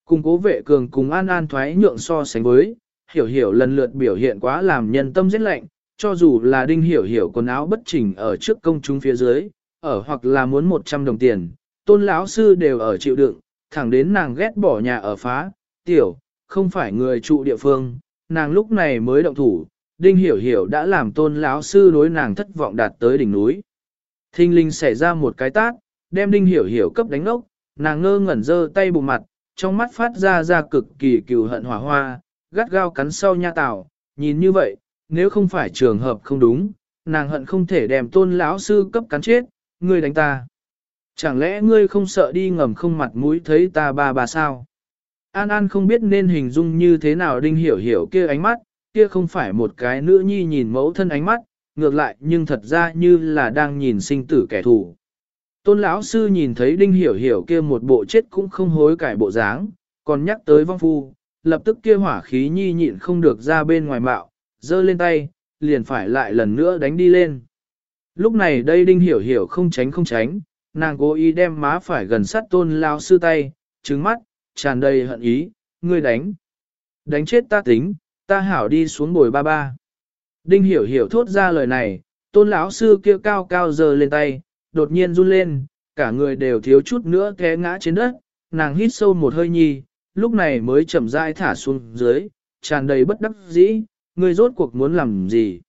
Cùng cố vệ cường cùng an an thoái nhượng so sánh với, hiểu hiểu lần lượt biểu hiện quá làm nhân tâm giết lạnh, cho dù là đinh hiểu hiểu quần áo bất chỉnh ở trước công chúng phía dưới, ở hoặc là muốn 100 đồng tiền, tôn lão sư đều ở chịu đựng, thẳng đến nàng ghét bỏ nhà ở phá, tiểu, không phải người trụ địa phương, nàng lúc này mới động thủ, đinh hiểu hiểu đã làm tôn lão sư đối nàng thất vọng đạt tới đỉnh núi. Thinh linh xảy ra một cái tát, đem đinh hiểu hiểu cấp đánh ốc, nàng ngơ ngẩn dơ tay bụng mặt, trong mắt phát ra ra cực kỳ cừu hận hỏa hoa, gắt gao cắn sau nha tảo, nhìn như vậy, nếu không phải trường hợp không đúng, nàng hận không thể đem tôn lão sư cấp cắn chết, ngươi đánh ta. Chẳng lẽ ngươi không sợ đi ngầm không mặt mũi thấy ta ba bà sao? An An không biết nên hình dung như thế nào đinh hiểu hiểu kia ánh mắt, kia không phải một cái nữ nhi nhìn mẫu thân ánh mắt, ngược lại nhưng thật ra như là đang nhìn sinh tử kẻ thù. Tôn lão sư nhìn thấy đinh hiểu hiểu kia một bộ chết cũng không hối cải bộ dáng, còn nhắc tới vong phu, lập tức kia hỏa khí nhi nhịn không được ra bên ngoài mạo, giơ lên tay, liền phải lại lần nữa đánh đi lên. Lúc này đây đinh hiểu hiểu không tránh không tránh, nàng cố ý đem má phải gần sát tôn lao sư tay, trứng mắt, tràn đầy hận ý, ngươi đánh. Đánh chết ta tính, ta hảo đi xuống bồi ba ba. Đinh hiểu hiểu thốt ra lời này, tôn lão sư kia cao cao giờ lên tay, đột nhiên run lên, cả người đều thiếu chút nữa té ngã trên đất, nàng hít sâu một hơi nhi, lúc này mới chậm rãi thả xuống dưới, tràn đầy bất đắc dĩ, ngươi rốt cuộc muốn làm gì.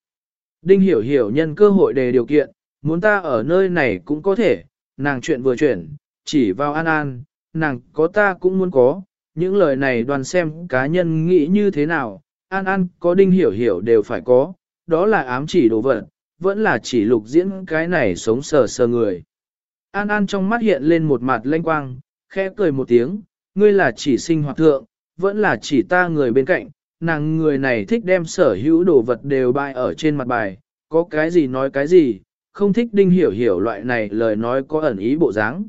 Đinh hiểu hiểu nhân cơ hội đề điều kiện, muốn ta ở nơi này cũng có thể, nàng chuyện vừa chuyển, chỉ vào an an, nàng có ta cũng muốn có, những lời này đoàn xem cá nhân nghĩ như thế nào, an an có đinh hiểu hiểu đều phải có, đó là ám chỉ đồ vật, vẫn là chỉ lục diễn cái này sống sờ sờ người. An An trong mắt hiện lên một mặt lanh quang, khẽ cười một tiếng, ngươi là chỉ sinh hoạt thượng, vẫn là chỉ ta người bên cạnh, nàng người này thích đem sở hữu đồ vật đều bại ở trên mặt bài, có cái gì nói cái gì, không thích đinh hiểu hiểu loại này lời nói có ẩn ý bộ dáng.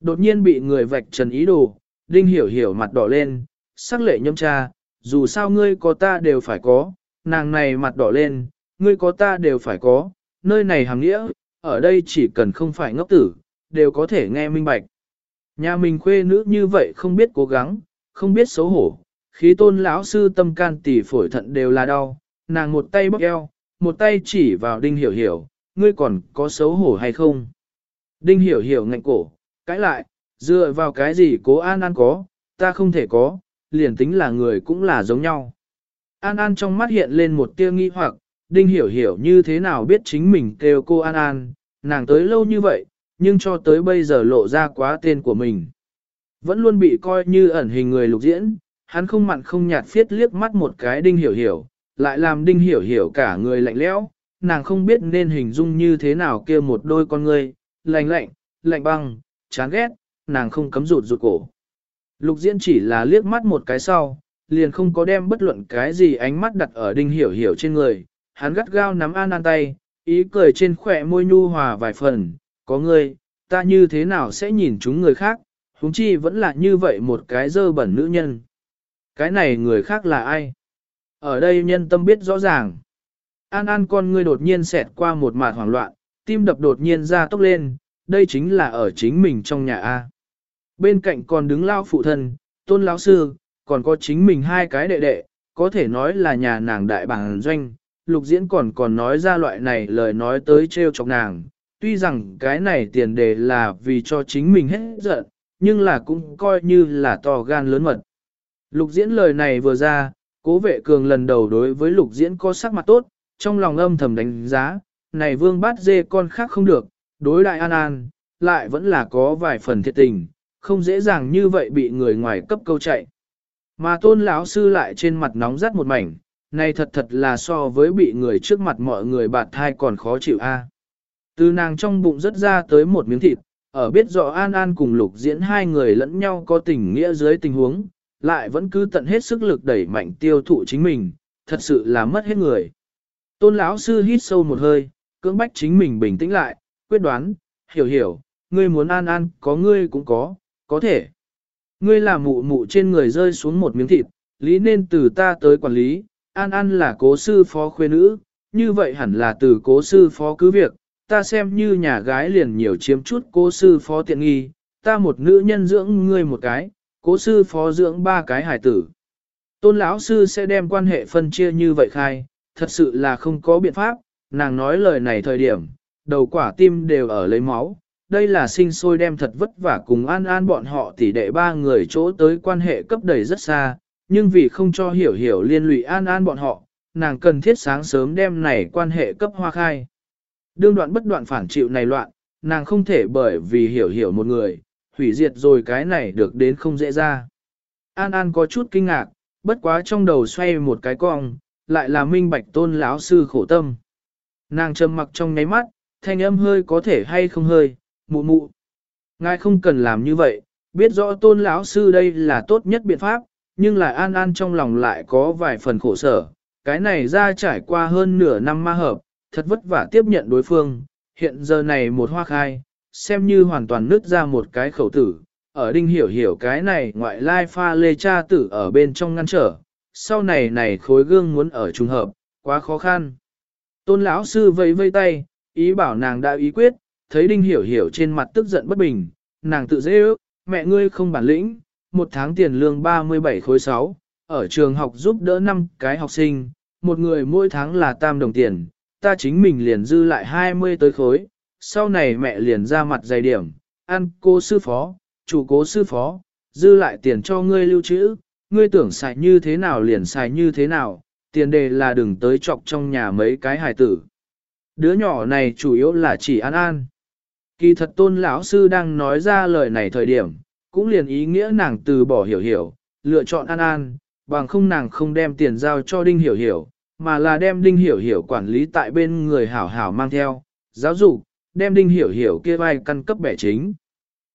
Đột nhiên bị người vạch trần ý đồ, đinh hiểu hiểu mặt đỏ lên, sắc lệ nhâm cha, dù sao ngươi có ta đều phải có, nàng này mặt đỏ lên, ngươi có ta đều phải có, nơi này hàng nghĩa, ở đây chỉ cần không phải ngốc tử, đều có thể nghe minh bạch. Nhà mình khuê nữ như vậy không biết cố gắng, không biết xấu hổ, khí tôn lão sư tâm can tỉ phổi thận đều là đau, nàng một tay bóp eo, một tay chỉ vào đinh hiểu hiểu, ngươi còn có xấu hổ hay không? Đinh hiểu hiểu ngạnh cổ, cãi lại, dựa vào cái gì cố an an có, ta không thể có, liền tính là người cũng là giống nhau. An An trong mắt hiện lên một tia nghi hoặc, Đinh Hiểu Hiểu như thế nào biết chính mình kêu cô An An, nàng tới lâu như vậy, nhưng cho tới bây giờ lộ ra quá tên của mình. Vẫn luôn bị coi như ẩn hình người lục diễn, hắn không mặn không nhạt phiết liếc mắt một cái Đinh Hiểu Hiểu, lại làm Đinh Hiểu Hiểu cả người lạnh lẽo, nàng không biết nên hình dung như thế nào kia một đôi con người, lạnh lạnh, lạnh băng, chán ghét, nàng không cấm rụt rụt cổ. Lục diễn chỉ là liếc mắt một cái sau, liền không có đem bất luận cái gì ánh mắt đặt ở đinh hiểu hiểu trên người, hắn gắt gao nắm an an tay, ý cười trên khỏe môi nhu hòa vài phần, có ngươi, ta như thế nào sẽ nhìn chúng người khác, huống chi vẫn là như vậy một cái dơ bẩn nữ nhân. Cái này người khác là ai? Ở đây nhân tâm biết rõ ràng. An An con ngươi đột nhiên xẹt qua một mạt hoảng loạn, tim đập đột nhiên ra tốc lên, đây chính là ở chính mình trong nhà A. Bên cạnh còn đứng lao phụ thân, tôn lão sư, còn có chính mình hai cái đệ đệ, có thể nói là nhà nàng đại bản doanh. Lục diễn còn còn nói ra loại này lời nói tới trêu chọc nàng, tuy rằng cái này tiền đề là vì cho chính mình hết giận, nhưng là cũng coi như là to gan lớn mật. Lục diễn lời này vừa ra, cố vệ cường lần đầu đối với lục diễn có sắc mặt tốt, trong lòng âm thầm đánh giá, này vương bát dê con khác không được, đối đại an an, lại vẫn là có vài phần thiệt tình, không dễ dàng như vậy bị người ngoài cấp câu chạy. Mà tôn lão sư lại trên mặt nóng rát một mảnh, này thật thật là so với bị người trước mặt mọi người bạt thai còn khó chịu a. Từ nàng trong bụng rất ra tới một miếng thịt, ở biết rõ An An cùng lục diễn hai người lẫn nhau có tình nghĩa dưới tình huống, lại vẫn cứ tận hết sức lực đẩy mạnh tiêu thụ chính mình, thật sự là mất hết người. Tôn lão sư hít sâu một hơi, cưỡng bách chính mình bình tĩnh lại, quyết đoán, hiểu hiểu, ngươi muốn An An có ngươi cũng có, có thể. Ngươi là mụ mụ trên người rơi xuống một miếng thịt, lý nên từ ta tới quản lý, An An là cố sư phó khuê nữ, như vậy hẳn là từ cố sư phó cứ việc, ta xem như nhà gái liền nhiều chiếm chút cố sư phó tiện nghi, ta một nữ nhân dưỡng ngươi một cái, cố sư phó dưỡng ba cái hải tử. Tôn lão sư sẽ đem quan hệ phân chia như vậy khai, thật sự là không có biện pháp, nàng nói lời này thời điểm, đầu quả tim đều ở lấy máu, đây là sinh sôi đem thật vất vả cùng an an bọn họ tỷ đệ ba người chỗ tới quan hệ cấp đầy rất xa, nhưng vì không cho hiểu hiểu liên lụy an an bọn họ, nàng cần thiết sáng sớm đem này quan hệ cấp hoa khai. Đương đoạn bất đoạn phản chịu này loạn, nàng không thể bởi vì hiểu hiểu một người, hủy diệt rồi cái này được đến không dễ ra. An An có chút kinh ngạc, bất quá trong đầu xoay một cái cong, lại là minh bạch tôn lão sư khổ tâm. Nàng trầm mặc trong nháy mắt, thanh âm hơi có thể hay không hơi, mụ mụ. Ngài không cần làm như vậy, biết rõ tôn lão sư đây là tốt nhất biện pháp, nhưng lại an an trong lòng lại có vài phần khổ sở. Cái này ra trải qua hơn nửa năm ma hợp, thật vất vả tiếp nhận đối phương, hiện giờ này một hoa khai, xem như hoàn toàn nứt ra một cái khẩu tử, ở đinh hiểu hiểu cái này ngoại lai pha lê cha tử ở bên trong ngăn trở, sau này này khối gương muốn ở trùng hợp, quá khó khăn. Tôn lão sư vẫy vây tay, ý bảo nàng đã ý quyết, thấy đinh hiểu hiểu trên mặt tức giận bất bình, nàng tự dễ ước, mẹ ngươi không bản lĩnh, một tháng tiền lương 37 khối 6, ở trường học giúp đỡ năm cái học sinh, một người mỗi tháng là tam đồng tiền, ta chính mình liền dư lại 20 tới khối, sau này mẹ liền ra mặt dày điểm, ăn cô sư phó, chủ cố sư phó, dư lại tiền cho ngươi lưu trữ, ngươi tưởng xài như thế nào liền xài như thế nào, tiền đề là đừng tới chọc trong nhà mấy cái hài tử. Đứa nhỏ này chủ yếu là chỉ an an. Kỳ thật tôn lão sư đang nói ra lời này thời điểm, cũng liền ý nghĩa nàng từ bỏ hiểu hiểu, lựa chọn an an, bằng không nàng không đem tiền giao cho đinh hiểu hiểu, mà là đem đinh hiểu hiểu quản lý tại bên người hảo hảo mang theo, giáo dục, đem đinh hiểu hiểu kia vai căn cấp bẻ chính.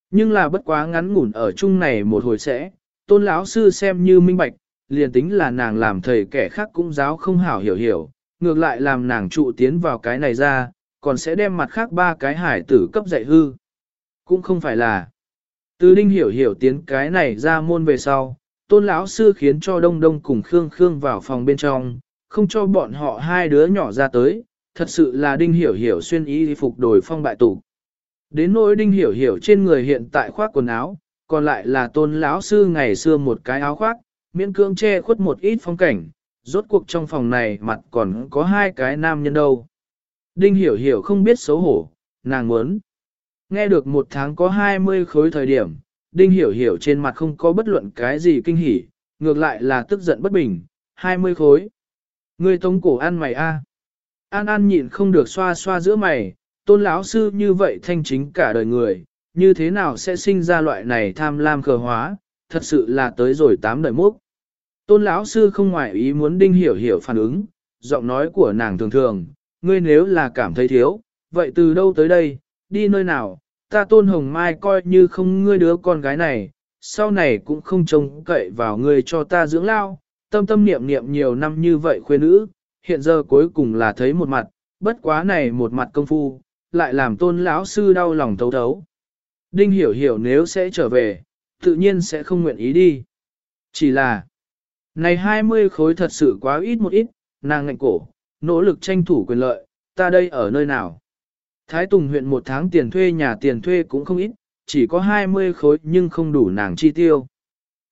Nhưng là bất quá ngắn ngủn ở chung này một hồi sẽ, tôn lão sư xem như minh bạch, liền tính là nàng làm thầy kẻ khác cũng giáo không hảo hiểu hiểu, ngược lại làm nàng trụ tiến vào cái này ra, còn sẽ đem mặt khác ba cái hải tử cấp dạy hư. Cũng không phải là. Từ đinh hiểu hiểu tiến cái này ra môn về sau, tôn lão sư khiến cho đông đông cùng Khương Khương vào phòng bên trong, không cho bọn họ hai đứa nhỏ ra tới, thật sự là đinh hiểu hiểu xuyên y phục đổi phong bại tụ. Đến nỗi đinh hiểu hiểu trên người hiện tại khoác quần áo, còn lại là tôn lão sư ngày xưa một cái áo khoác, miễn cưỡng che khuất một ít phong cảnh, rốt cuộc trong phòng này mặt còn có hai cái nam nhân đâu. Đinh hiểu hiểu không biết xấu hổ, nàng muốn. Nghe được một tháng có 20 khối thời điểm, đinh hiểu hiểu trên mặt không có bất luận cái gì kinh hỉ, ngược lại là tức giận bất bình, 20 khối. Ngươi tống cổ ăn mày a. An An nhịn không được xoa xoa giữa mày, tôn lão sư như vậy thanh chính cả đời người, như thế nào sẽ sinh ra loại này tham lam khờ hóa, thật sự là tới rồi tám đời mốc. Tôn lão sư không ngoại ý muốn đinh hiểu hiểu phản ứng, giọng nói của nàng thường thường, ngươi nếu là cảm thấy thiếu, vậy từ đâu tới đây, đi nơi nào, ta tôn hồng mai coi như không ngươi đứa con gái này, sau này cũng không trông cậy vào ngươi cho ta dưỡng lao, tâm tâm niệm niệm nhiều năm như vậy khuê nữ, hiện giờ cuối cùng là thấy một mặt, bất quá này một mặt công phu, lại làm tôn lão sư đau lòng thấu thấu. Đinh hiểu hiểu nếu sẽ trở về, tự nhiên sẽ không nguyện ý đi. Chỉ là, này 20 khối thật sự quá ít một ít, nàng ngạnh cổ, nỗ lực tranh thủ quyền lợi, ta đây ở nơi nào. Thái Tùng huyện một tháng tiền thuê nhà tiền thuê cũng không ít, chỉ có 20 khối nhưng không đủ nàng chi tiêu.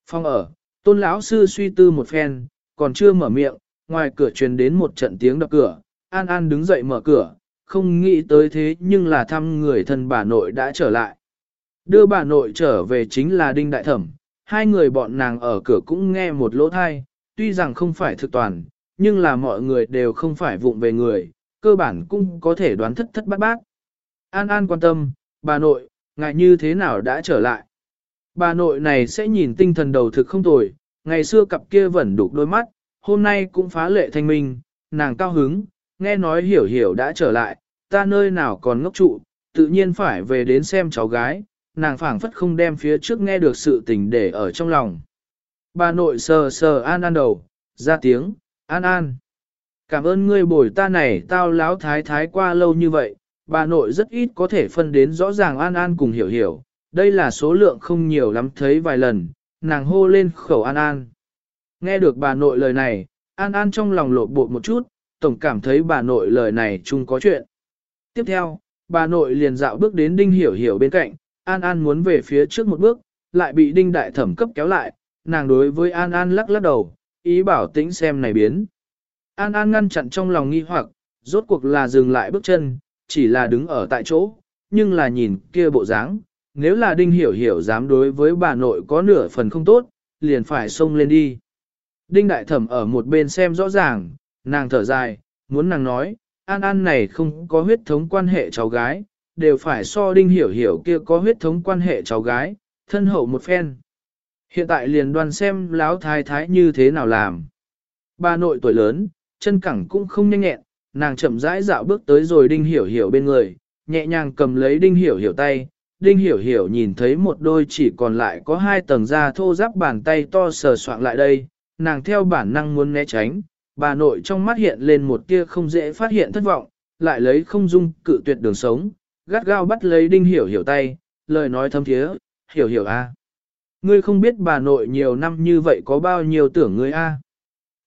Phong ở, tôn lão sư suy tư một phen, còn chưa mở miệng, ngoài cửa truyền đến một trận tiếng đập cửa, An An đứng dậy mở cửa, không nghĩ tới thế nhưng là thăm người thân bà nội đã trở lại. Đưa bà nội trở về chính là Đinh Đại Thẩm, hai người bọn nàng ở cửa cũng nghe một lỗ thai, tuy rằng không phải thực toàn, nhưng là mọi người đều không phải vụng về người, cơ bản cũng có thể đoán thất thất bát bát. An An quan tâm, bà nội, ngại như thế nào đã trở lại. Bà nội này sẽ nhìn tinh thần đầu thực không tồi, ngày xưa cặp kia vẫn đục đôi mắt, hôm nay cũng phá lệ thanh minh, nàng cao hứng, nghe nói hiểu hiểu đã trở lại, ta nơi nào còn ngốc trụ, tự nhiên phải về đến xem cháu gái, nàng phảng phất không đem phía trước nghe được sự tình để ở trong lòng. Bà nội sờ sờ an an đầu, ra tiếng, an an. Cảm ơn ngươi bồi ta này tao láo thái thái qua lâu như vậy, bà nội rất ít có thể phân đến rõ ràng an an cùng hiểu hiểu, đây là số lượng không nhiều lắm thấy vài lần, nàng hô lên khẩu an an. Nghe được bà nội lời này, an an trong lòng lột bột một chút, tổng cảm thấy bà nội lời này chung có chuyện. Tiếp theo, bà nội liền dạo bước đến đinh hiểu hiểu bên cạnh, An An muốn về phía trước một bước, lại bị đinh đại thẩm cấp kéo lại, nàng đối với An An lắc lắc đầu, ý bảo tĩnh xem này biến. An An ngăn chặn trong lòng nghi hoặc, rốt cuộc là dừng lại bước chân, chỉ là đứng ở tại chỗ, nhưng là nhìn kia bộ dáng, nếu là đinh hiểu hiểu dám đối với bà nội có nửa phần không tốt, liền phải xông lên đi. Đinh đại thẩm ở một bên xem rõ ràng, nàng thở dài, muốn nàng nói, An An này không có huyết thống quan hệ cháu gái, đều phải so đinh hiểu hiểu kia có huyết thống quan hệ cháu gái, thân hậu một phen. Hiện tại liền đoàn xem láo thái thái như thế nào làm. Bà nội tuổi lớn, chân cẳng cũng không nhanh nhẹn, nàng chậm rãi dạo bước tới rồi đinh hiểu hiểu bên người, nhẹ nhàng cầm lấy đinh hiểu hiểu tay. Đinh hiểu hiểu nhìn thấy một đôi chỉ còn lại có hai tầng da thô ráp, bàn tay to sờ soạng lại đây, nàng theo bản năng muốn né tránh, bà nội trong mắt hiện lên một tia không dễ phát hiện thất vọng, lại lấy không dung cự tuyệt đường sống, gắt gao bắt lấy đinh hiểu hiểu tay, lời nói thâm thiế, hiểu hiểu a, Ngươi không biết bà nội nhiều năm như vậy có bao nhiêu tưởng ngươi a?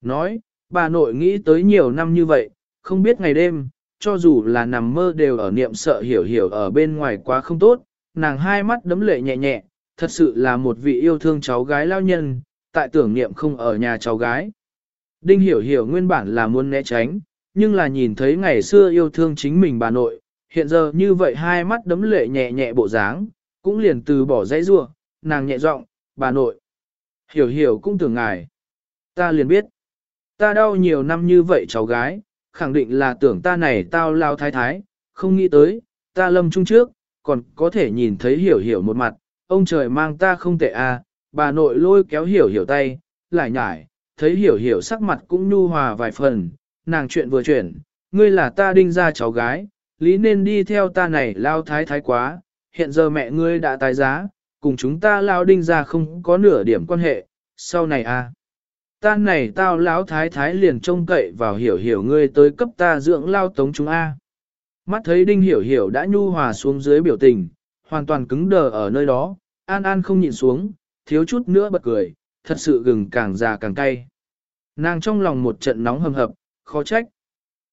Nói, bà nội nghĩ tới nhiều năm như vậy, không biết ngày đêm, cho dù là nằm mơ đều ở niệm sợ hiểu hiểu ở bên ngoài quá không tốt, nàng hai mắt đấm lệ nhẹ nhẹ, thật sự là một vị yêu thương cháu gái lao nhân, tại tưởng niệm không ở nhà cháu gái. Đinh hiểu hiểu nguyên bản là muốn né tránh, nhưng là nhìn thấy ngày xưa yêu thương chính mình bà nội, hiện giờ như vậy hai mắt đấm lệ nhẹ nhẹ bộ dáng, cũng liền từ bỏ dãy rua, nàng nhẹ giọng, bà nội. Hiểu hiểu cũng tưởng ngài. Ta liền biết. Ta đau nhiều năm như vậy cháu gái, khẳng định là tưởng ta này tao lao thái thái, không nghĩ tới, ta lâm chung trước, còn có thể nhìn thấy hiểu hiểu một mặt, ông trời mang ta không tệ à, bà nội lôi kéo hiểu hiểu tay, lại nhải, thấy hiểu hiểu sắc mặt cũng nhu hòa vài phần, nàng chuyện vừa chuyển, ngươi là ta đinh ra cháu gái, lý nên đi theo ta này lao thái thái quá, hiện giờ mẹ ngươi đã tái giá, cùng chúng ta lao đinh ra không có nửa điểm quan hệ, sau này à. Ta này tao lão thái thái liền trông cậy vào hiểu hiểu ngươi tới cấp ta dưỡng lao tống chúng A. Mắt thấy đinh hiểu hiểu đã nhu hòa xuống dưới biểu tình, hoàn toàn cứng đờ ở nơi đó, an an không nhịn xuống, thiếu chút nữa bật cười, thật sự gừng càng già càng cay. Nàng trong lòng một trận nóng hầm hập, khó trách.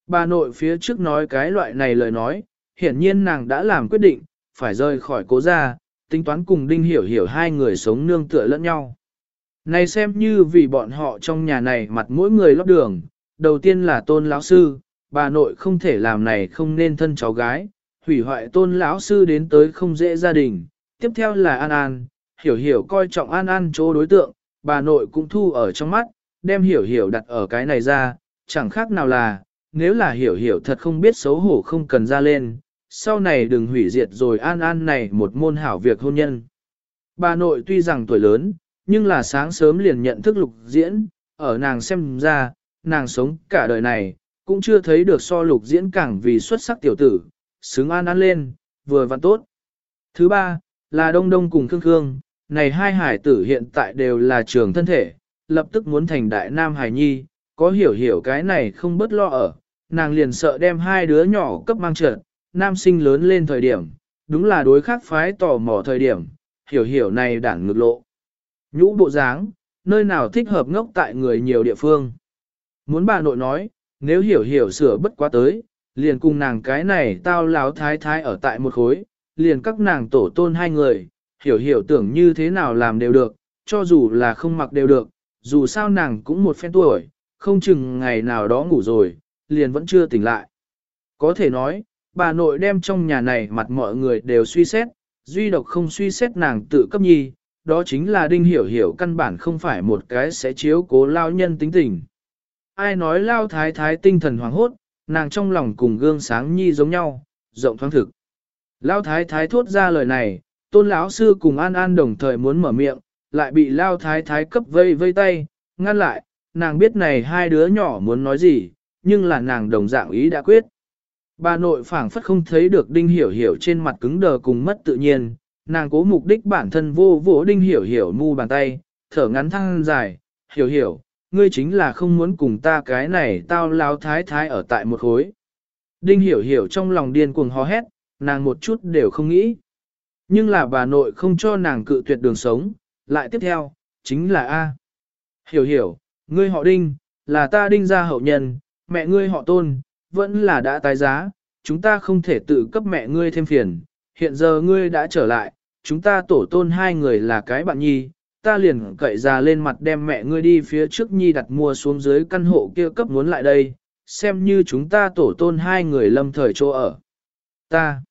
Bà nội phía trước nói cái loại này lời nói, hiển nhiên nàng đã làm quyết định, phải rời khỏi cố gia, tính toán cùng Đinh Hiểu Hiểu hai người sống nương tựa lẫn nhau. Này xem như vì bọn họ trong nhà này mặt mỗi người lót đường, đầu tiên là tôn lão sư, bà nội không thể làm này không nên thân cháu gái, hủy hoại tôn lão sư đến tới không dễ gia đình. Tiếp theo là An An, hiểu hiểu coi trọng An An chỗ đối tượng, bà nội cũng thu ở trong mắt, đem hiểu hiểu đặt ở cái này ra, chẳng khác nào là, nếu là hiểu hiểu thật không biết xấu hổ không cần ra lên, sau này đừng hủy diệt rồi An An này một môn hảo việc hôn nhân. Bà nội tuy rằng tuổi lớn, nhưng là sáng sớm liền nhận thức lục diễn, ở nàng xem ra, nàng sống cả đời này, cũng chưa thấy được so lục diễn càng vì xuất sắc tiểu tử, xứng an an lên, vừa văn tốt. Thứ ba, là Đông Đông cùng Khương Khương, này hai hải tử hiện tại đều là trường thân thể, lập tức muốn thành đại nam hải nhi, có hiểu hiểu cái này không bớt lo ở, nàng liền sợ đem hai đứa nhỏ cấp mang trợn, nam sinh lớn lên thời điểm, đúng là đối khác phái tò mò thời điểm, hiểu hiểu này đảng ngược lộ. Nhũ bộ dáng, nơi nào thích hợp ngốc tại người nhiều địa phương. Muốn bà nội nói, nếu hiểu hiểu sửa bất quá tới, liền cùng nàng cái này tao láo thái thái ở tại một khối, liền các nàng tổ tôn hai người, hiểu hiểu tưởng như thế nào làm đều được, cho dù là không mặc đều được, dù sao nàng cũng một phen tuổi, không chừng ngày nào đó ngủ rồi, liền vẫn chưa tỉnh lại. Có thể nói, bà nội đem trong nhà này mặt mọi người đều suy xét, duy độc không suy xét nàng tự cấp nhi, đó chính là đinh hiểu hiểu căn bản không phải một cái sẽ chiếu cố lao nhân tính tình. Ai nói lao thái thái tinh thần hoàng hốt, nàng trong lòng cùng gương sáng nhi giống nhau, rộng thoáng thực. Lao thái thái thốt ra lời này, tôn lão sư cùng an an đồng thời muốn mở miệng, lại bị lao thái thái cấp vây vây tay, ngăn lại, nàng biết này hai đứa nhỏ muốn nói gì, nhưng là nàng đồng dạng ý đã quyết. Bà nội phảng phất không thấy được đinh hiểu hiểu trên mặt cứng đờ cùng mất tự nhiên, nàng cố mục đích bản thân vô vỗ đinh hiểu hiểu mu bàn tay, thở ngắn thăng dài, hiểu hiểu, ngươi chính là không muốn cùng ta cái này tao lao thái thái ở tại một khối. Đinh hiểu hiểu trong lòng điên cuồng hò hét, nàng một chút đều không nghĩ. Nhưng là bà nội không cho nàng cự tuyệt đường sống, lại tiếp theo, chính là A. Hiểu hiểu, ngươi họ đinh, là ta đinh gia hậu nhân, mẹ ngươi họ tôn, vẫn là đã tái giá, chúng ta không thể tự cấp mẹ ngươi thêm phiền, hiện giờ ngươi đã trở lại, chúng ta tổ tôn hai người là cái bạn nhi, ta liền cậy ra lên mặt đem mẹ ngươi đi phía trước nhi đặt mua xuống dưới căn hộ kia cấp muốn lại đây, xem như chúng ta tổ tôn hai người lâm thời chỗ ở. Ta,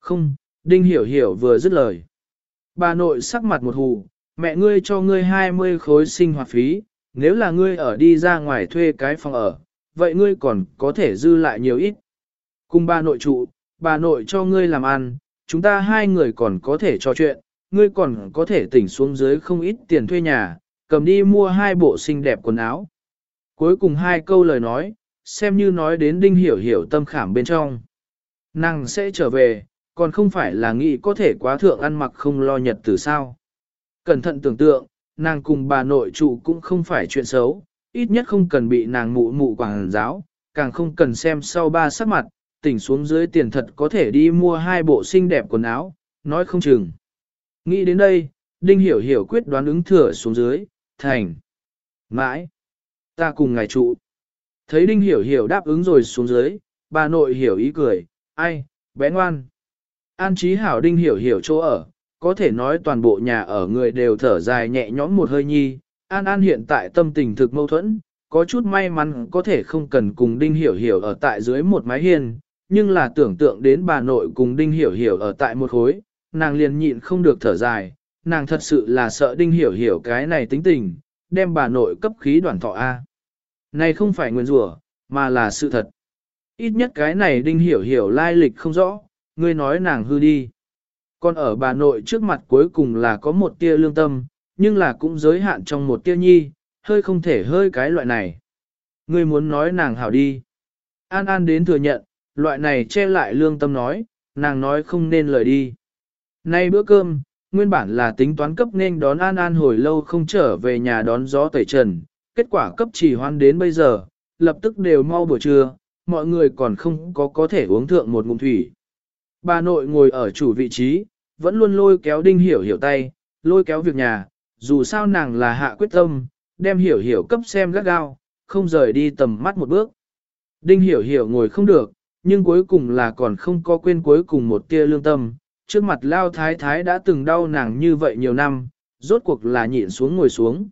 không, Đinh Hiểu Hiểu vừa dứt lời. Bà nội sắc mặt một hù, mẹ ngươi cho ngươi 20 khối sinh hoạt phí, nếu là ngươi ở đi ra ngoài thuê cái phòng ở, vậy ngươi còn có thể dư lại nhiều ít. Cùng bà nội trụ, bà nội cho ngươi làm ăn, chúng ta hai người còn có thể trò chuyện, ngươi còn có thể tỉnh xuống dưới không ít tiền thuê nhà, cầm đi mua hai bộ xinh đẹp quần áo. Cuối cùng hai câu lời nói, xem như nói đến đinh hiểu hiểu tâm khảm bên trong. Nàng sẽ trở về, còn không phải là nghĩ có thể quá thượng ăn mặc không lo nhật từ sao. Cẩn thận tưởng tượng, nàng cùng bà nội trụ cũng không phải chuyện xấu, ít nhất không cần bị nàng mụ mụ quảng giáo, càng không cần xem sau ba sắc mặt, tỉnh xuống dưới tiền thật có thể đi mua hai bộ xinh đẹp quần áo, nói không chừng. Nghĩ đến đây, Đinh Hiểu Hiểu quyết đoán ứng thừa xuống dưới, thành. Mãi, ta cùng ngài trụ. Thấy Đinh Hiểu Hiểu đáp ứng rồi xuống dưới, bà nội hiểu ý cười, ai, bé ngoan. An trí hảo Đinh Hiểu Hiểu chỗ ở, có thể nói toàn bộ nhà ở người đều thở dài nhẹ nhõm một hơi nhi. An An hiện tại tâm tình thực mâu thuẫn, có chút may mắn có thể không cần cùng Đinh Hiểu Hiểu ở tại dưới một mái hiên, nhưng là tưởng tượng đến bà nội cùng Đinh Hiểu Hiểu ở tại một khối, nàng liền nhịn không được thở dài, nàng thật sự là sợ Đinh Hiểu Hiểu cái này tính tình, đem bà nội cấp khí đoàn thọ A. Này không phải nguyên rủa, mà là sự thật. Ít nhất cái này Đinh Hiểu Hiểu lai lịch không rõ, ngươi nói nàng hư đi. Còn ở bà nội trước mặt cuối cùng là có một tia lương tâm, nhưng là cũng giới hạn trong một tia nhi, hơi không thể hơi cái loại này. Ngươi muốn nói nàng hảo đi. An An đến thừa nhận, loại này che lại lương tâm nói, nàng nói không nên lời đi. Nay bữa cơm, nguyên bản là tính toán cấp nên đón An An hồi lâu không trở về nhà đón gió tẩy trần, kết quả cấp chỉ hoan đến bây giờ, lập tức đều mau buổi trưa, mọi người còn không có có thể uống thượng một ngụm thủy. Bà nội ngồi ở chủ vị trí, vẫn luôn lôi kéo đinh hiểu hiểu tay, lôi kéo việc nhà, dù sao nàng là hạ quyết tâm, đem hiểu hiểu cấp xem gắt gao, không rời đi tầm mắt một bước. Đinh hiểu hiểu ngồi không được, nhưng cuối cùng là còn không có quên cuối cùng một tia lương tâm, trước mặt lao thái thái đã từng đau nàng như vậy nhiều năm, rốt cuộc là nhịn xuống ngồi xuống.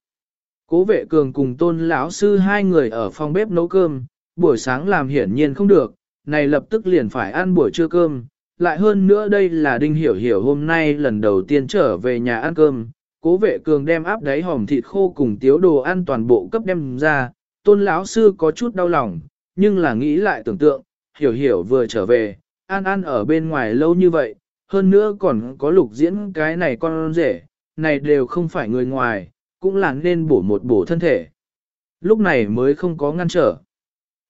Cố vệ cường cùng tôn lão sư hai người ở phòng bếp nấu cơm, buổi sáng làm hiển nhiên không được, này lập tức liền phải ăn buổi trưa cơm, lại hơn nữa đây là đinh hiểu hiểu hôm nay lần đầu tiên trở về nhà ăn cơm, cố vệ cường đem áp đáy hòm thịt khô cùng tiếu đồ ăn toàn bộ cấp đem ra, tôn lão sư có chút đau lòng, nhưng là nghĩ lại tưởng tượng, hiểu hiểu vừa trở về, an an ở bên ngoài lâu như vậy, hơn nữa còn có lục diễn cái này con rể, này đều không phải người ngoài, cũng là nên bổ một bổ thân thể. Lúc này mới không có ngăn trở.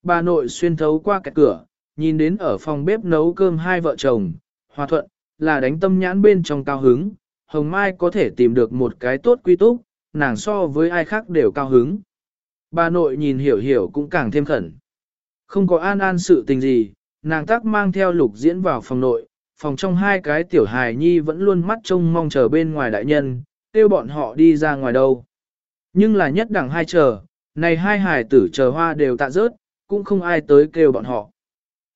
Bà nội xuyên thấu qua cái cửa, nhìn đến ở phòng bếp nấu cơm hai vợ chồng, hòa thuận, là đánh tâm nhãn bên trong cao hứng, Hồng Mai có thể tìm được một cái tốt quy túc, nàng so với ai khác đều cao hứng. Bà nội nhìn hiểu hiểu cũng càng thêm khẩn. Không có an an sự tình gì, nàng tác mang theo lục diễn vào phòng nội, phòng trong hai cái tiểu hài nhi vẫn luôn mắt trông mong chờ bên ngoài đại nhân, kêu bọn họ đi ra ngoài đâu. Nhưng là nhất đẳng hai chờ, này hai hài tử chờ hoa đều tạ rớt, cũng không ai tới kêu bọn họ.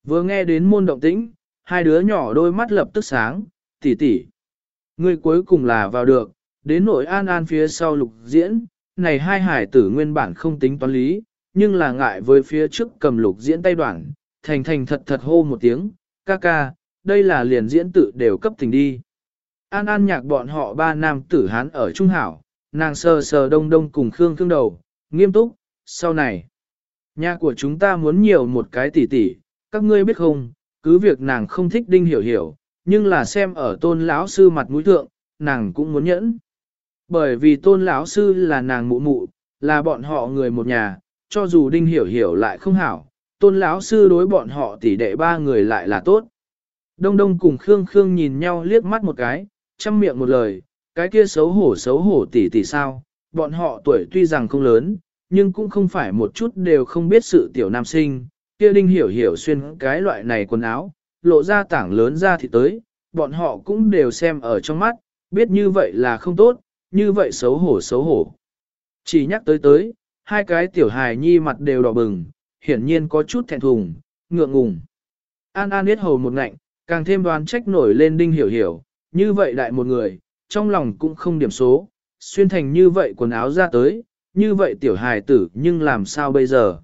Vừa nghe đến môn động tĩnh, hai đứa nhỏ đôi mắt lập tức sáng, tỉ tỉ. Người cuối cùng là vào được, đến nội an an phía sau lục diễn, này hai hải tử nguyên bản không tính toán lý, nhưng là ngại với phía trước cầm lục diễn tay đoạn, thành thành thật thật hô một tiếng, ca ca, đây là liền diễn tự đều cấp tình đi. An An nhạc bọn họ ba nam tử hán ở Trung Hảo, nàng sờ sờ đông đông cùng Khương Khương đầu, nghiêm túc, sau này. Nhà của chúng ta muốn nhiều một cái tỷ tỷ, các ngươi biết không, cứ việc nàng không thích đinh hiểu hiểu, nhưng là xem ở tôn lão sư mặt mũi thượng, nàng cũng muốn nhẫn. Bởi vì tôn lão sư là nàng mụ mụ, là bọn họ người một nhà, cho dù đinh hiểu hiểu lại không hảo, tôn lão sư đối bọn họ tỷ đệ ba người lại là tốt. Đông đông cùng Khương Khương nhìn nhau liếc mắt một cái, chăm miệng một lời, cái kia xấu hổ xấu hổ tỷ tỷ sao, bọn họ tuổi tuy rằng không lớn, nhưng cũng không phải một chút đều không biết sự tiểu nam sinh, kia đinh hiểu hiểu xuyên cái loại này quần áo, lộ ra tảng lớn ra thì tới, bọn họ cũng đều xem ở trong mắt, biết như vậy là không tốt, như vậy xấu hổ xấu hổ. Chỉ nhắc tới tới, hai cái tiểu hài nhi mặt đều đỏ bừng, hiển nhiên có chút thẹn thùng, ngượng ngùng. An An biết hầu một ngạnh, càng thêm đoán trách nổi lên đinh hiểu hiểu, như vậy đại một người, trong lòng cũng không điểm số, xuyên thành như vậy quần áo ra tới, như vậy tiểu hài tử nhưng làm sao bây giờ?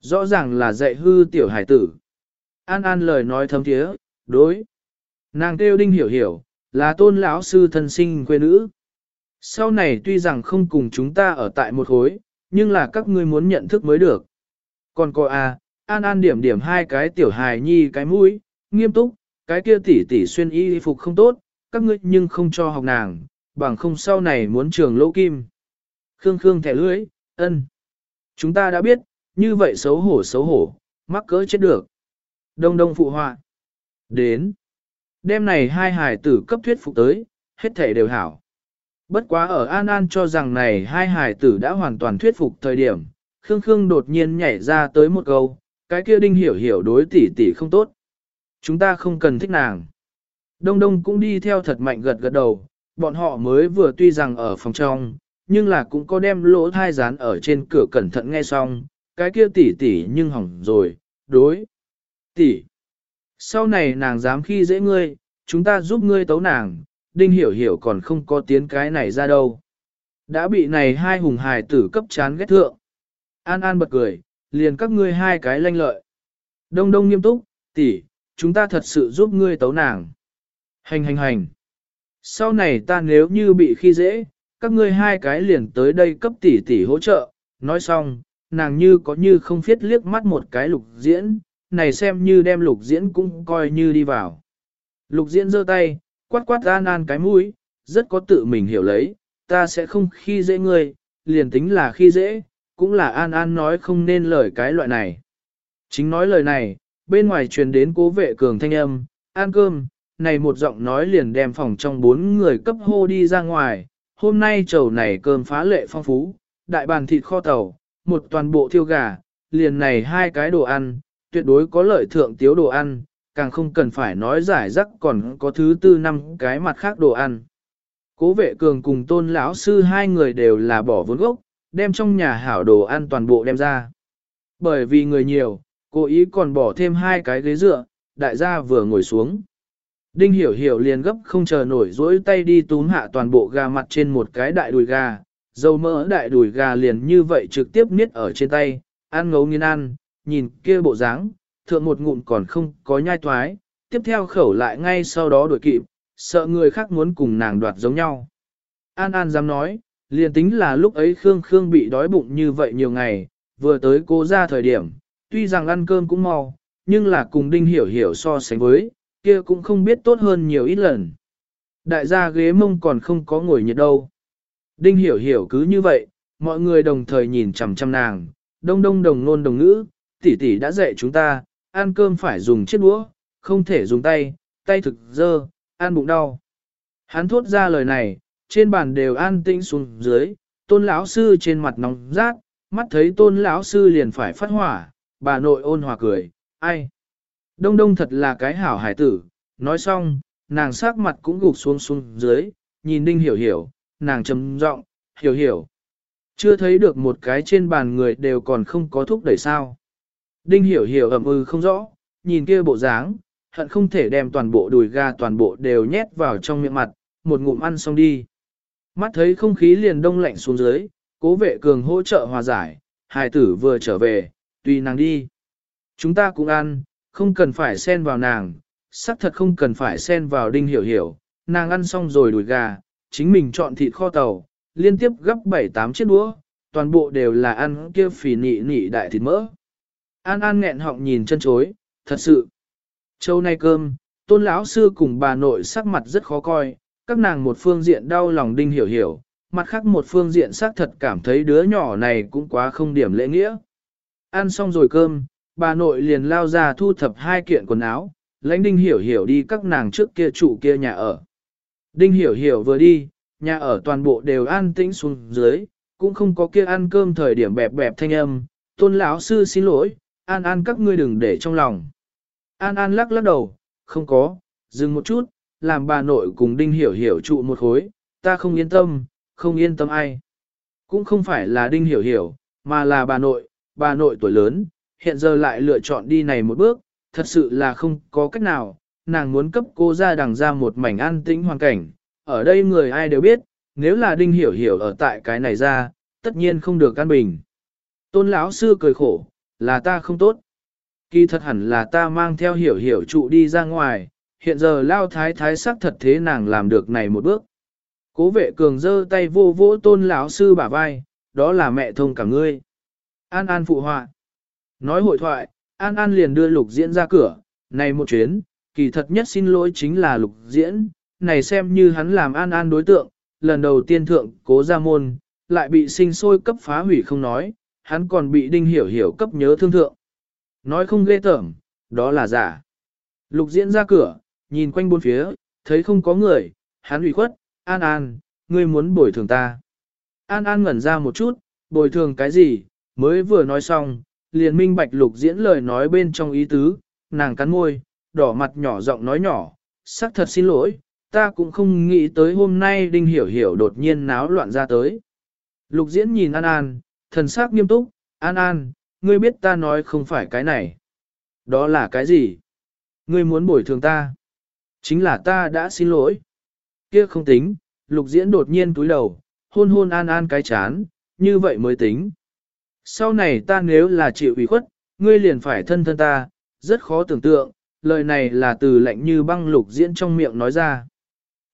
Rõ ràng là dạy hư tiểu hài tử. An An lời nói thấm thiế, đối. Nàng kêu đinh hiểu hiểu, là tôn lão sư thân sinh quê nữ. Sau này tuy rằng không cùng chúng ta ở tại một khối, nhưng là các ngươi muốn nhận thức mới được. Còn cô à, An An điểm điểm hai cái tiểu hài nhi cái mũi, nghiêm túc, cái kia tỷ tỷ xuyên y phục không tốt, các ngươi nhưng không cho học nàng, bằng không sau này muốn trường lỗ kim. Khương Khương thẻ lưỡi, ân. Chúng ta đã biết, như vậy xấu hổ xấu hổ, mắc cỡ chết được. Đông đông phụ họa. Đến. Đêm này hai hải tử cấp thuyết phục tới, hết thể đều hảo. Bất quá ở An An cho rằng này hai hải tử đã hoàn toàn thuyết phục thời điểm, Khương Khương đột nhiên nhảy ra tới một câu, cái kia đinh hiểu hiểu đối tỷ tỷ không tốt. Chúng ta không cần thích nàng. Đông đông cũng đi theo thật mạnh gật gật đầu, bọn họ mới vừa tuy rằng ở phòng trong, nhưng là cũng có đem lỗ thai dán ở trên cửa cẩn thận nghe xong, cái kia tỉ tỉ nhưng hỏng rồi, đối. Tỉ. Sau này nàng dám khi dễ ngươi, chúng ta giúp ngươi tấu nàng, đinh hiểu hiểu còn không có tiến cái này ra đâu. Đã bị này hai hùng hài tử cấp chán ghét thượng. An An bật cười, liền các ngươi hai cái lanh lợi. Đông đông nghiêm túc, tỷ, chúng ta thật sự giúp ngươi tấu nàng. Hành hành hành. Sau này ta nếu như bị khi dễ, các ngươi hai cái liền tới đây cấp tỷ tỷ hỗ trợ. Nói xong, nàng như có như không phiết liếc mắt một cái lục diễn, này xem như đem lục diễn cũng coi như đi vào. Lục diễn giơ tay, quát quát an an cái mũi, rất có tự mình hiểu lấy, ta sẽ không khi dễ ngươi, liền tính là khi dễ, cũng là an an nói không nên lời cái loại này. Chính nói lời này, bên ngoài truyền đến cố vệ cường thanh âm, ăn cơm, này một giọng nói liền đem phòng trong bốn người cấp hô đi ra ngoài, hôm nay chầu này cơm phá lệ phong phú, đại bàn thịt kho tàu, một toàn bộ thiêu gà, liền này hai cái đồ ăn, tuyệt đối có lợi thượng tiếu đồ ăn, càng không cần phải nói giải rắc còn có thứ tư năm cái mặt khác đồ ăn. Cố vệ cường cùng tôn lão sư hai người đều là bỏ vốn gốc, đem trong nhà hảo đồ ăn toàn bộ đem ra. Bởi vì người nhiều, cố ý còn bỏ thêm hai cái ghế dựa, đại gia vừa ngồi xuống. Đinh hiểu hiểu liền gấp không chờ nổi dỗi tay đi túm hạ toàn bộ gà mặt trên một cái đại đùi gà, dầu mỡ đại đùi gà liền như vậy trực tiếp niết ở trên tay, ăn ngấu nghiến ăn, nhìn kia bộ dáng, thượng một ngụm còn không có nhai toái, tiếp theo khẩu lại ngay sau đó đuổi kịp, sợ người khác muốn cùng nàng đoạt giống nhau. An An dám nói, liền tính là lúc ấy Khương Khương bị đói bụng như vậy nhiều ngày, vừa tới cô ra thời điểm, tuy rằng ăn cơm cũng mau, nhưng là cùng Đinh Hiểu Hiểu so sánh với, kia cũng không biết tốt hơn nhiều ít lần. Đại gia ghế mông còn không có ngồi nhiệt đâu. Đinh Hiểu Hiểu cứ như vậy, mọi người đồng thời nhìn chằm chằm nàng, đông đông đồng nôn đồng ngữ, tỷ tỷ đã dạy chúng ta, ăn cơm phải dùng chiếc đũa, không thể dùng tay, tay thực dơ, ăn bụng đau. Hắn thốt ra lời này, trên bàn đều an tĩnh xuống dưới, tôn lão sư trên mặt nóng rát, mắt thấy tôn lão sư liền phải phát hỏa, bà nội ôn hòa cười, ai? Đông đông thật là cái hảo hải tử, nói xong, nàng sắc mặt cũng gục xuống xuống dưới, nhìn đinh hiểu hiểu, nàng trầm giọng, hiểu hiểu. Chưa thấy được một cái trên bàn người đều còn không có thúc đẩy sao. Đinh hiểu hiểu ẩm ư ừ không rõ, nhìn kia bộ dáng, hận không thể đem toàn bộ đùi gà toàn bộ đều nhét vào trong miệng mặt, một ngụm ăn xong đi. Mắt thấy không khí liền đông lạnh xuống dưới, cố vệ cường hỗ trợ hòa giải, hài tử vừa trở về, tùy nàng đi. Chúng ta cũng ăn, không cần phải xen vào nàng, xác thật không cần phải xen vào đinh hiểu hiểu, nàng ăn xong rồi đùi gà, chính mình chọn thịt kho tàu, liên tiếp gấp 7-8 chiếc đũa, toàn bộ đều là ăn kia phì nị nị đại thịt mỡ. An An nghẹn họng nhìn chân chối, thật sự. Châu nay cơm, tôn lão sư cùng bà nội sắc mặt rất khó coi, các nàng một phương diện đau lòng đinh hiểu hiểu, mặt khác một phương diện xác thật cảm thấy đứa nhỏ này cũng quá không điểm lễ nghĩa. Ăn xong rồi cơm, bà nội liền lao ra thu thập hai kiện quần áo, lãnh đinh hiểu hiểu đi các nàng trước kia trụ kia nhà ở. Đinh hiểu hiểu vừa đi, nhà ở toàn bộ đều an tĩnh xuống dưới, cũng không có kia ăn cơm thời điểm bẹp bẹp thanh âm, tôn lão sư xin lỗi, an an các ngươi đừng để trong lòng. An an lắc lắc đầu, không có, dừng một chút, làm bà nội cùng đinh hiểu hiểu trụ một khối, ta không yên tâm, không yên tâm ai. Cũng không phải là đinh hiểu hiểu, mà là bà nội, bà nội tuổi lớn, hiện giờ lại lựa chọn đi này một bước, thật sự là không có cách nào, nàng muốn cấp cô ra đằng ra một mảnh an tĩnh hoàn cảnh, ở đây người ai đều biết, nếu là đinh hiểu hiểu ở tại cái này ra, tất nhiên không được an bình. Tôn lão sư cười khổ, là ta không tốt. Kỳ thật hẳn là ta mang theo hiểu hiểu trụ đi ra ngoài, hiện giờ lao thái thái sắc thật thế nàng làm được này một bước. Cố vệ cường giơ tay vô vỗ tôn lão sư bả vai, đó là mẹ thông cả ngươi. An An phụ họa. Nói hội thoại, An An liền đưa lục diễn ra cửa, này một chuyến, kỳ thật nhất xin lỗi chính là lục diễn, này xem như hắn làm An An đối tượng, lần đầu tiên thượng cố ra môn, lại bị sinh sôi cấp phá hủy không nói, hắn còn bị đinh hiểu hiểu cấp nhớ thương thượng. Nói không ghê tởm, đó là giả. Lục diễn ra cửa, nhìn quanh bốn phía, thấy không có người, hắn ủy khuất, An An, ngươi muốn bồi thường ta. An An ngẩn ra một chút, bồi thường cái gì, mới vừa nói xong, liền minh bạch lục diễn lời nói bên trong ý tứ, nàng cắn môi, đỏ mặt nhỏ giọng nói nhỏ, sắc thật xin lỗi, ta cũng không nghĩ tới hôm nay Đinh Hiểu Hiểu đột nhiên náo loạn ra tới. Lục diễn nhìn An An, thần sắc nghiêm túc, An An, ngươi biết ta nói không phải cái này. Đó là cái gì? Ngươi muốn bồi thường ta. Chính là ta đã xin lỗi. Kia không tính, lục diễn đột nhiên túi đầu, hôn hôn An An cái chán, như vậy mới tính. Sau này ta nếu là chịu ủy khuất, ngươi liền phải thân thân ta, rất khó tưởng tượng, lời này là từ lạnh như băng lục diễn trong miệng nói ra.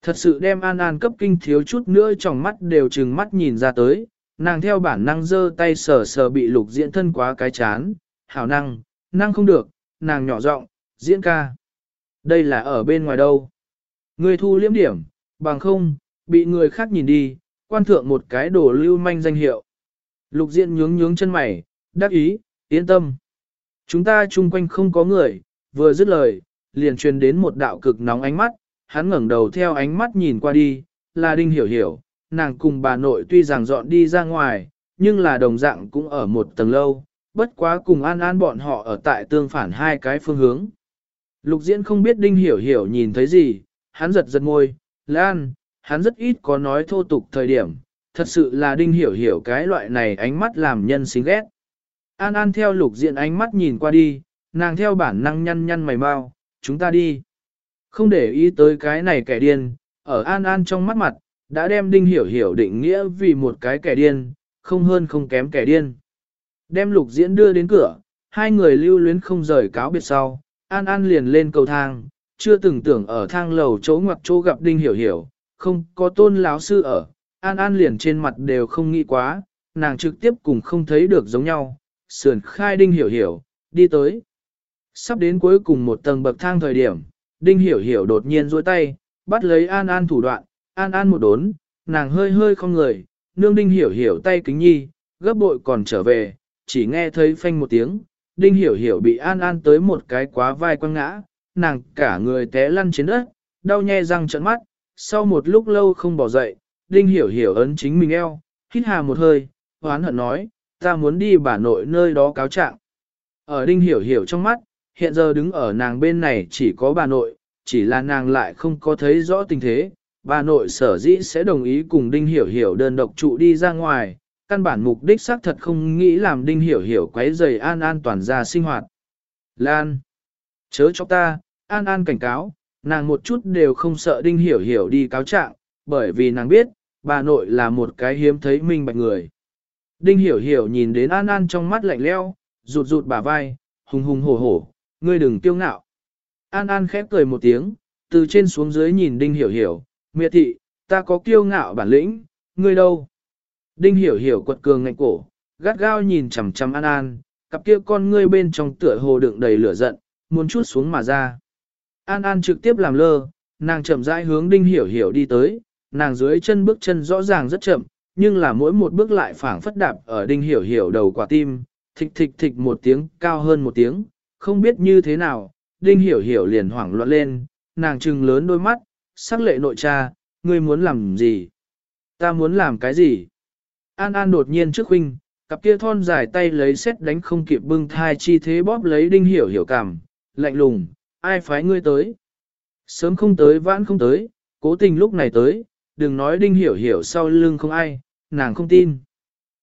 Thật sự đem An An cấp kinh thiếu chút nữa trong mắt đều trừng mắt nhìn ra tới, nàng theo bản năng giơ tay sờ sờ bị lục diễn thân quá cái chán, hảo năng, năng không được, nàng nhỏ giọng, diễn ca. Đây là ở bên ngoài đâu. Người thu liếm điểm, bằng không, bị người khác nhìn đi, quan thượng một cái đồ lưu manh danh hiệu. Lục diễn nhướng nhướng chân mày, đắc ý, yên tâm. Chúng ta chung quanh không có người, vừa dứt lời, liền truyền đến một đạo cực nóng ánh mắt, hắn ngẩng đầu theo ánh mắt nhìn qua đi, là Đinh Hiểu Hiểu, nàng cùng bà nội tuy rằng dọn đi ra ngoài, nhưng là đồng dạng cũng ở một tầng lâu, bất quá cùng an an bọn họ ở tại tương phản hai cái phương hướng. Lục diễn không biết Đinh Hiểu Hiểu nhìn thấy gì, hắn giật giật môi, Lan, hắn rất ít có nói thô tục thời điểm, thật sự là Đinh Hiểu Hiểu cái loại này ánh mắt làm nhân xinh ghét. An An theo lục diện ánh mắt nhìn qua đi, nàng theo bản năng nhăn nhăn mày mau, chúng ta đi. Không để ý tới cái này kẻ điên, ở An An trong mắt mặt, đã đem Đinh Hiểu Hiểu định nghĩa vì một cái kẻ điên, không hơn không kém kẻ điên. Đem lục diễn đưa đến cửa, hai người lưu luyến không rời cáo biệt sau, An An liền lên cầu thang, chưa từng tưởng ở thang lầu chỗ ngoặc chỗ gặp Đinh Hiểu Hiểu, không có tôn láo sư ở, An An liền trên mặt đều không nghĩ quá, nàng trực tiếp cùng không thấy được giống nhau, sườn khai Đinh Hiểu Hiểu, đi tới. Sắp đến cuối cùng một tầng bậc thang thời điểm, Đinh Hiểu Hiểu đột nhiên duỗi tay, bắt lấy An An thủ đoạn, An An một đốn, nàng hơi hơi không người, nương Đinh Hiểu Hiểu tay kính nhi, gấp bội còn trở về, chỉ nghe thấy phanh một tiếng, Đinh Hiểu Hiểu bị An An tới một cái quá vai quăng ngã, nàng cả người té lăn trên đất, đau nhe răng trợn mắt, sau một lúc lâu không bỏ dậy, Đinh Hiểu Hiểu ấn chính mình eo, hít hà một hơi, hoán hận nói, ta muốn đi bà nội nơi đó cáo trạng. Ở Đinh Hiểu Hiểu trong mắt, hiện giờ đứng ở nàng bên này chỉ có bà nội, chỉ là nàng lại không có thấy rõ tình thế. Bà nội sở dĩ sẽ đồng ý cùng Đinh Hiểu Hiểu đơn độc trụ đi ra ngoài, căn bản mục đích xác thật không nghĩ làm Đinh Hiểu Hiểu quấy rầy An An toàn ra sinh hoạt. Lan! Chớ cho ta, An An cảnh cáo, nàng một chút đều không sợ Đinh Hiểu Hiểu đi cáo trạng, bởi vì nàng biết, bà nội là một cái hiếm thấy minh bạch người. Đinh Hiểu Hiểu nhìn đến An An trong mắt lạnh leo, rụt rụt bả vai, hùng hùng hổ hổ, ngươi đừng kiêu ngạo. An An khép cười một tiếng, từ trên xuống dưới nhìn Đinh Hiểu Hiểu, miệt thị, ta có kiêu ngạo bản lĩnh, ngươi đâu? Đinh Hiểu Hiểu quật cường ngạnh cổ, gắt gao nhìn chằm chằm An An, cặp kia con ngươi bên trong tựa hồ đựng đầy lửa giận, muốn chút xuống mà ra. An An trực tiếp làm lơ, nàng chậm rãi hướng Đinh Hiểu Hiểu đi tới, nàng dưới chân bước chân rõ ràng rất chậm, nhưng là mỗi một bước lại phảng phất đạp ở Đinh Hiểu Hiểu đầu quả tim, thịch thịch thịch một tiếng cao hơn một tiếng, không biết như thế nào, Đinh Hiểu Hiểu liền hoảng loạn lên, nàng trừng lớn đôi mắt, sắc lệ nội cha, ngươi muốn làm gì? Ta muốn làm cái gì? An An đột nhiên trước huynh, cặp kia thon dài tay lấy xét đánh không kịp bưng thai chi thế bóp lấy Đinh Hiểu Hiểu cảm, lạnh lùng, ai phái ngươi tới? Sớm không tới vãn không tới, cố tình lúc này tới, đừng nói Đinh Hiểu Hiểu sau lưng không ai, nàng không tin.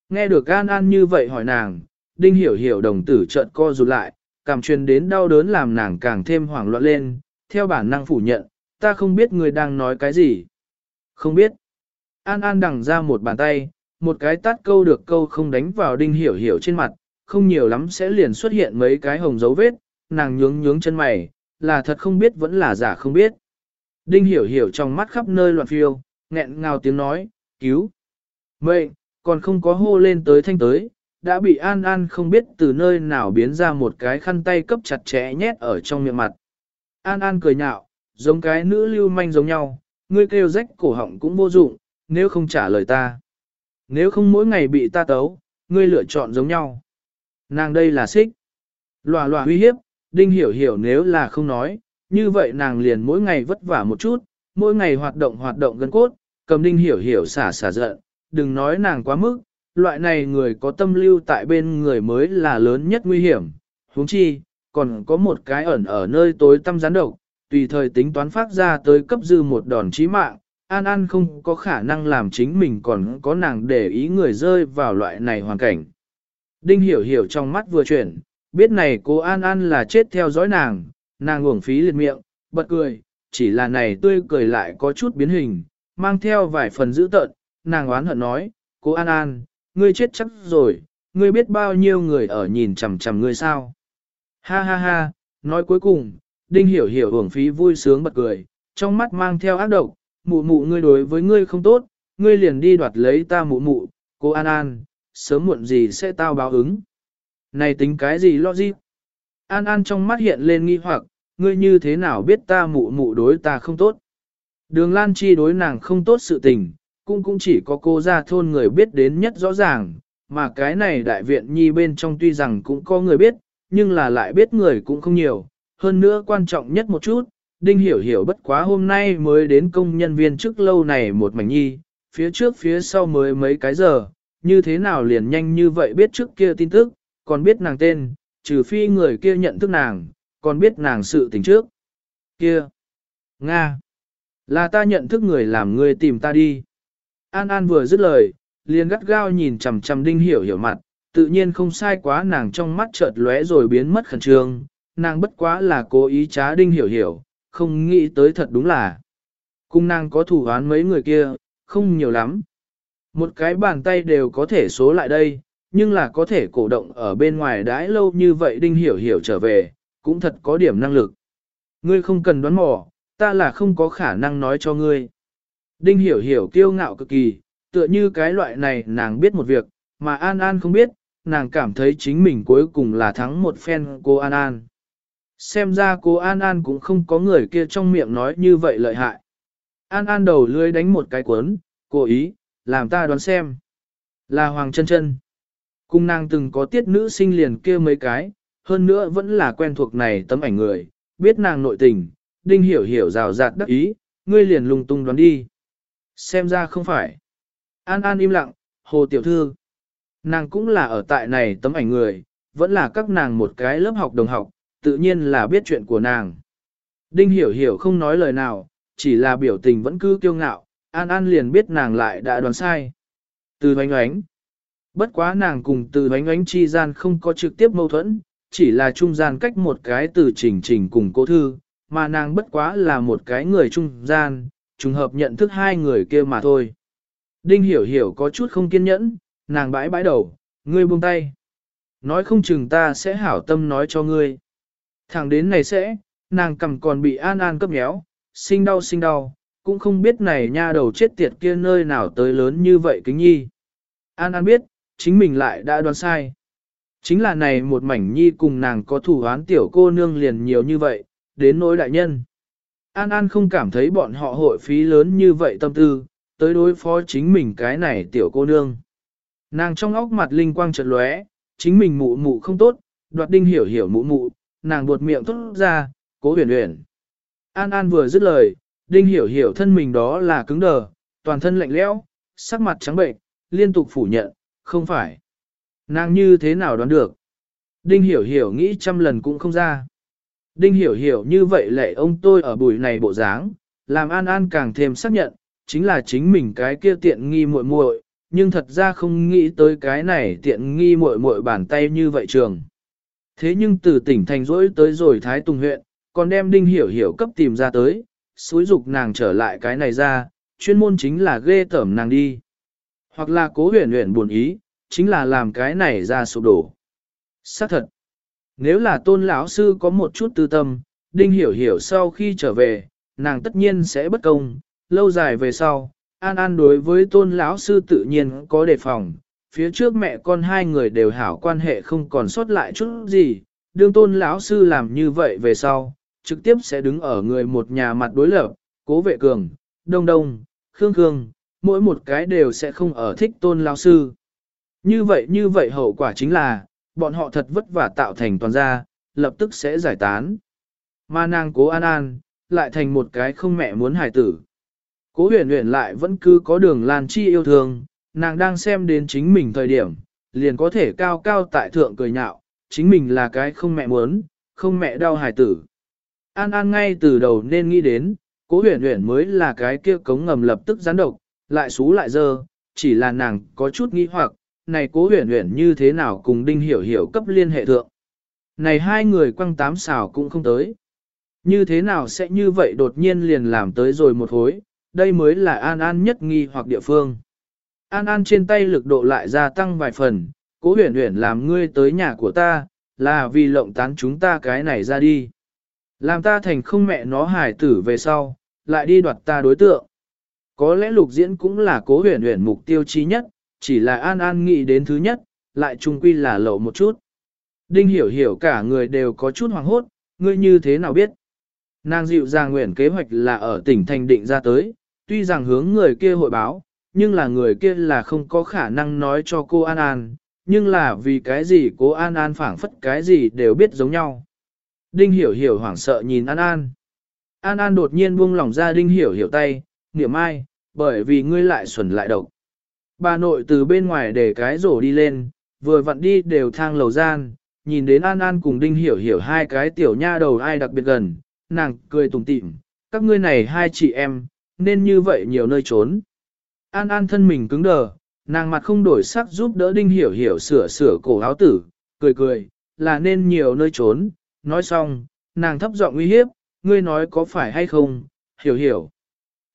Nghe được An An như vậy hỏi nàng, Đinh Hiểu Hiểu đồng tử trợn co rụt lại, cảm truyền đến đau đớn làm nàng càng thêm hoảng loạn lên, theo bản năng phủ nhận, ta không biết người đang nói cái gì. Không biết. An An đằng ra một bàn tay, một cái tát câu được câu không đánh vào Đinh Hiểu Hiểu trên mặt, không nhiều lắm sẽ liền xuất hiện mấy cái hồng dấu vết, nàng nhướng nhướng chân mày, là thật không biết vẫn là giả không biết. Đinh Hiểu Hiểu trong mắt khắp nơi loạn phiêu, nghẹn ngào tiếng nói, cứu. Mệnh, còn không có hô lên tới thanh tới, đã bị An An không biết từ nơi nào biến ra một cái khăn tay cấp chặt chẽ nhét ở trong miệng mặt. An An cười nhạo, giống cái nữ lưu manh giống nhau, ngươi kêu rách cổ họng cũng vô dụng, nếu không trả lời ta. Nếu không mỗi ngày bị ta tấu, ngươi lựa chọn giống nhau. Nàng đây là xích. Lòa lòa uy hiếp, đinh hiểu hiểu nếu là không nói, như vậy nàng liền mỗi ngày vất vả một chút, mỗi ngày hoạt động hoạt động gần cốt, cầm Ninh hiểu hiểu xả xả giận, đừng nói nàng quá mức, loại này người có tâm lưu tại bên người mới là lớn nhất nguy hiểm. huống chi, còn có một cái ẩn ở nơi tối tâm gián độc, tùy thời tính toán phát ra tới cấp dư một đòn chí mạng, An An không có khả năng làm chính mình còn có nàng để ý người rơi vào loại này hoàn cảnh. Đinh hiểu hiểu trong mắt vừa chuyển, biết này cô An An là chết theo dõi nàng, nàng uổng phí liệt miệng, bật cười, chỉ là này tươi cười lại có chút biến hình, mang theo vài phần dữ tợn, nàng oán hận nói, cố An An, ngươi chết chắc rồi, ngươi biết bao nhiêu người ở nhìn chằm chằm ngươi sao. Ha ha ha, nói cuối cùng, Đinh hiểu hiểu hưởng phí vui sướng bật cười, trong mắt mang theo ác độc, mụ mụ ngươi đối với ngươi không tốt, ngươi liền đi đoạt lấy ta mụ mụ, cô An An, sớm muộn gì sẽ tao báo ứng. Này tính cái gì lo gì? An An trong mắt hiện lên nghi hoặc, ngươi như thế nào biết ta mụ mụ đối ta không tốt? Đường Lan Chi đối nàng không tốt sự tình, cũng cũng chỉ có cô ra thôn người biết đến nhất rõ ràng, mà cái này đại viện nhi bên trong tuy rằng cũng có người biết, nhưng là lại biết người cũng không nhiều. Hơn nữa quan trọng nhất một chút, Đinh Hiểu Hiểu bất quá hôm nay mới đến công nhân viên trước lâu này một mảnh nhi, phía trước phía sau mới mấy cái giờ, như thế nào liền nhanh như vậy biết trước kia tin tức, còn biết nàng tên, trừ phi người kia nhận thức nàng, còn biết nàng sự tình trước. Kia! Nga! Là ta nhận thức người làm người tìm ta đi. An An vừa dứt lời, liền gắt gao nhìn chằm chằm Đinh Hiểu Hiểu mặt, tự nhiên không sai quá nàng trong mắt chợt lóe rồi biến mất khẩn trương, nàng bất quá là cố ý trá Đinh Hiểu Hiểu, không nghĩ tới thật đúng là. Cung nàng có thủ án mấy người kia, không nhiều lắm. Một cái bàn tay đều có thể số lại đây, nhưng là có thể cổ động ở bên ngoài đãi lâu như vậy Đinh Hiểu Hiểu trở về, cũng thật có điểm năng lực. Ngươi không cần đoán mò, ta là không có khả năng nói cho ngươi. Đinh Hiểu Hiểu kiêu ngạo cực kỳ, tựa như cái loại này nàng biết một việc, mà An An không biết, nàng cảm thấy chính mình cuối cùng là thắng một phen cô An An. Xem ra cô An An cũng không có người kia trong miệng nói như vậy lợi hại. An An đầu lưới đánh một cái cuốn, cố ý, làm ta đoán xem. Là Hoàng chân chân. Cung nàng từng có tiết nữ sinh liền kia mấy cái, hơn nữa vẫn là quen thuộc này tấm ảnh người, biết nàng nội tình, đinh hiểu hiểu rào rạt đắc ý, ngươi liền lung tung đoán đi. Xem ra không phải. An An im lặng, hồ tiểu thư. Nàng cũng là ở tại này tấm ảnh người, vẫn là các nàng một cái lớp học đồng học, tự nhiên là biết chuyện của nàng. Đinh hiểu hiểu không nói lời nào, chỉ là biểu tình vẫn cứ kiêu ngạo, An An liền biết nàng lại đã đoán sai. Từ oánh oánh. Bất quá nàng cùng từ oánh oánh chi gian không có trực tiếp mâu thuẫn, chỉ là trung gian cách một cái từ trình trình cùng cô thư, mà nàng bất quá là một cái người trung gian, trùng hợp nhận thức hai người kia mà thôi. Đinh hiểu hiểu có chút không kiên nhẫn, nàng bãi bãi đầu, ngươi buông tay. Nói không chừng ta sẽ hảo tâm nói cho ngươi. Thẳng đến này sẽ, nàng cầm còn bị an an cấp nhéo, sinh đau sinh đau, cũng không biết này nha đầu chết tiệt kia nơi nào tới lớn như vậy kính nhi. An an biết, chính mình lại đã đoán sai. Chính là này một mảnh nhi cùng nàng có thủ án tiểu cô nương liền nhiều như vậy, đến nỗi đại nhân. An An không cảm thấy bọn họ hội phí lớn như vậy tâm tư, tới đối phó chính mình cái này tiểu cô nương. Nàng trong óc mặt linh quang chợt lóe, chính mình mụ mụ không tốt, đoạt đinh hiểu hiểu mụ mụ, nàng buột miệng thốt ra, cố huyền huyền. An An vừa dứt lời, đinh hiểu hiểu thân mình đó là cứng đờ, toàn thân lạnh lẽo, sắc mặt trắng bệnh, liên tục phủ nhận, không phải. Nàng như thế nào đoán được? Đinh hiểu hiểu nghĩ trăm lần cũng không ra. Đinh hiểu hiểu như vậy lệ ông tôi ở buổi này bộ dáng, làm An An càng thêm xác nhận, chính là chính mình cái kia tiện nghi muội muội, nhưng thật ra không nghĩ tới cái này tiện nghi muội muội bàn tay như vậy trường. Thế nhưng từ tỉnh thành rỗi tới rồi Thái Tùng huyện, còn đem Đinh Hiểu Hiểu cấp tìm ra tới, xúi dục nàng trở lại cái này ra, chuyên môn chính là ghê tởm nàng đi. Hoặc là cố huyền huyền buồn ý, chính là làm cái này ra sụp đổ. Xác thật, nếu là tôn lão sư có một chút tư tâm, Đinh Hiểu Hiểu sau khi trở về, nàng tất nhiên sẽ bất công, lâu dài về sau, An An đối với tôn lão sư tự nhiên có đề phòng, phía trước mẹ con hai người đều hảo quan hệ không còn sót lại chút gì, đương tôn lão sư làm như vậy về sau, trực tiếp sẽ đứng ở người một nhà mặt đối lập, cố vệ cường, đông đông, khương khương, mỗi một cái đều sẽ không ở thích tôn lão sư. Như vậy như vậy hậu quả chính là, bọn họ thật vất vả tạo thành toàn gia, lập tức sẽ giải tán. Mà nàng cố an an, lại thành một cái không mẹ muốn hài tử. Cố huyền huyền lại vẫn cứ có đường lan chi yêu thương, nàng đang xem đến chính mình thời điểm, liền có thể cao cao tại thượng cười nhạo, chính mình là cái không mẹ muốn, không mẹ đau hài tử. An An ngay từ đầu nên nghĩ đến, cố huyền huyền mới là cái kia cống ngầm lập tức gián độc, lại xú lại dơ, chỉ là nàng có chút nghi hoặc, này cố huyền huyền như thế nào cùng đinh hiểu hiểu cấp liên hệ thượng. Này hai người quăng tám xào cũng không tới. Như thế nào sẽ như vậy đột nhiên liền làm tới rồi một hối, đây mới là An An nhất nghi hoặc địa phương. An An trên tay lực độ lại gia tăng vài phần, cố huyền huyền làm ngươi tới nhà của ta, là vì lộng tán chúng ta cái này ra đi. Làm ta thành không mẹ nó hài tử về sau, lại đi đoạt ta đối tượng. Có lẽ lục diễn cũng là cố huyền huyền mục tiêu chí nhất, chỉ là An An nghĩ đến thứ nhất, lại trung quy là lậu một chút. Đinh hiểu hiểu cả người đều có chút hoàng hốt, ngươi như thế nào biết. Nàng dịu dàng nguyện kế hoạch là ở tỉnh thành định ra tới, tuy rằng hướng người kia hội báo, nhưng là người kia là không có khả năng nói cho cô An An, nhưng là vì cái gì cô An An phảng phất cái gì đều biết giống nhau. Đinh hiểu hiểu hoảng sợ nhìn An An. An An đột nhiên buông lỏng ra Đinh hiểu hiểu tay, niệm ai, bởi vì ngươi lại xuẩn lại độc. Bà nội từ bên ngoài để cái rổ đi lên, vừa vặn đi đều thang lầu gian, nhìn đến An An cùng Đinh hiểu hiểu hai cái tiểu nha đầu ai đặc biệt gần, nàng cười tủm tỉm, các ngươi này hai chị em, nên như vậy nhiều nơi trốn. An An thân mình cứng đờ, nàng mặt không đổi sắc giúp đỡ Đinh Hiểu Hiểu sửa sửa cổ áo tử, cười cười, là nên nhiều nơi trốn. Nói xong, nàng thấp giọng uy hiếp, ngươi nói có phải hay không, Hiểu Hiểu.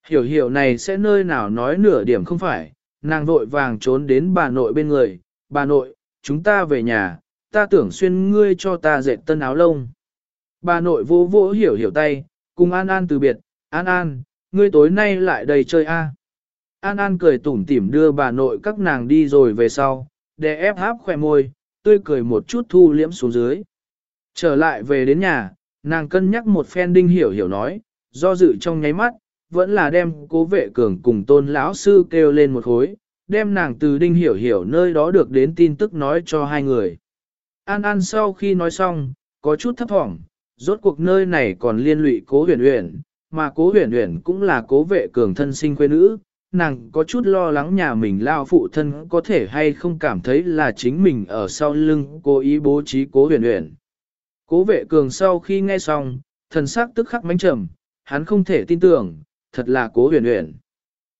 Hiểu Hiểu này sẽ nơi nào nói nửa điểm không phải, nàng vội vàng trốn đến bà nội bên người, bà nội, chúng ta về nhà, ta tưởng xuyên ngươi cho ta dệt tân áo lông. Bà nội vô vô hiểu hiểu tay, cùng An An từ biệt, An An, ngươi tối nay lại đầy chơi a. An An cười tủm tỉm đưa bà nội các nàng đi rồi về sau, để ép háp khỏe môi, tươi cười một chút thu liễm xuống dưới. Trở lại về đến nhà, nàng cân nhắc một phen đinh hiểu hiểu nói, do dự trong nháy mắt, vẫn là đem cố vệ cường cùng tôn lão sư kêu lên một khối, đem nàng từ đinh hiểu hiểu nơi đó được đến tin tức nói cho hai người. An An sau khi nói xong, có chút thấp thỏm, rốt cuộc nơi này còn liên lụy cố huyền huyền, mà cố huyền huyền cũng là cố vệ cường thân sinh quê nữ, nàng có chút lo lắng nhà mình lao phụ thân có thể hay không cảm thấy là chính mình ở sau lưng cố ý bố trí cố huyền huyền. Cố vệ cường sau khi nghe xong, thần sắc tức khắc mánh trầm, hắn không thể tin tưởng, thật là cố huyền huyền.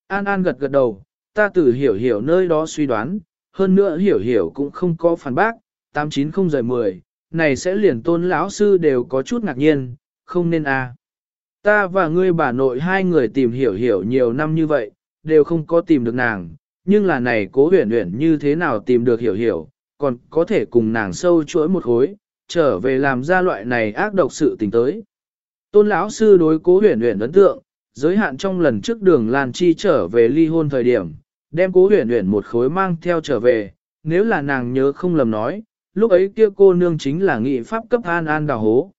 An An gật gật đầu, ta tự hiểu hiểu nơi đó suy đoán, hơn nữa hiểu hiểu cũng không có phản bác, 890 rời 10, này sẽ liền tôn lão sư đều có chút ngạc nhiên, không nên à. Ta và ngươi bà nội hai người tìm hiểu hiểu nhiều năm như vậy, đều không có tìm được nàng, nhưng là này cố huyền huyền như thế nào tìm được hiểu hiểu, còn có thể cùng nàng sâu chuỗi một khối, trở về làm ra loại này ác độc sự tình tới. Tôn lão sư đối cố huyền huyền ấn tượng, giới hạn trong lần trước đường Lan Chi trở về ly hôn thời điểm, đem cố huyền huyền một khối mang theo trở về, nếu là nàng nhớ không lầm nói, lúc ấy kia cô nương chính là nghị pháp cấp an an đào hố.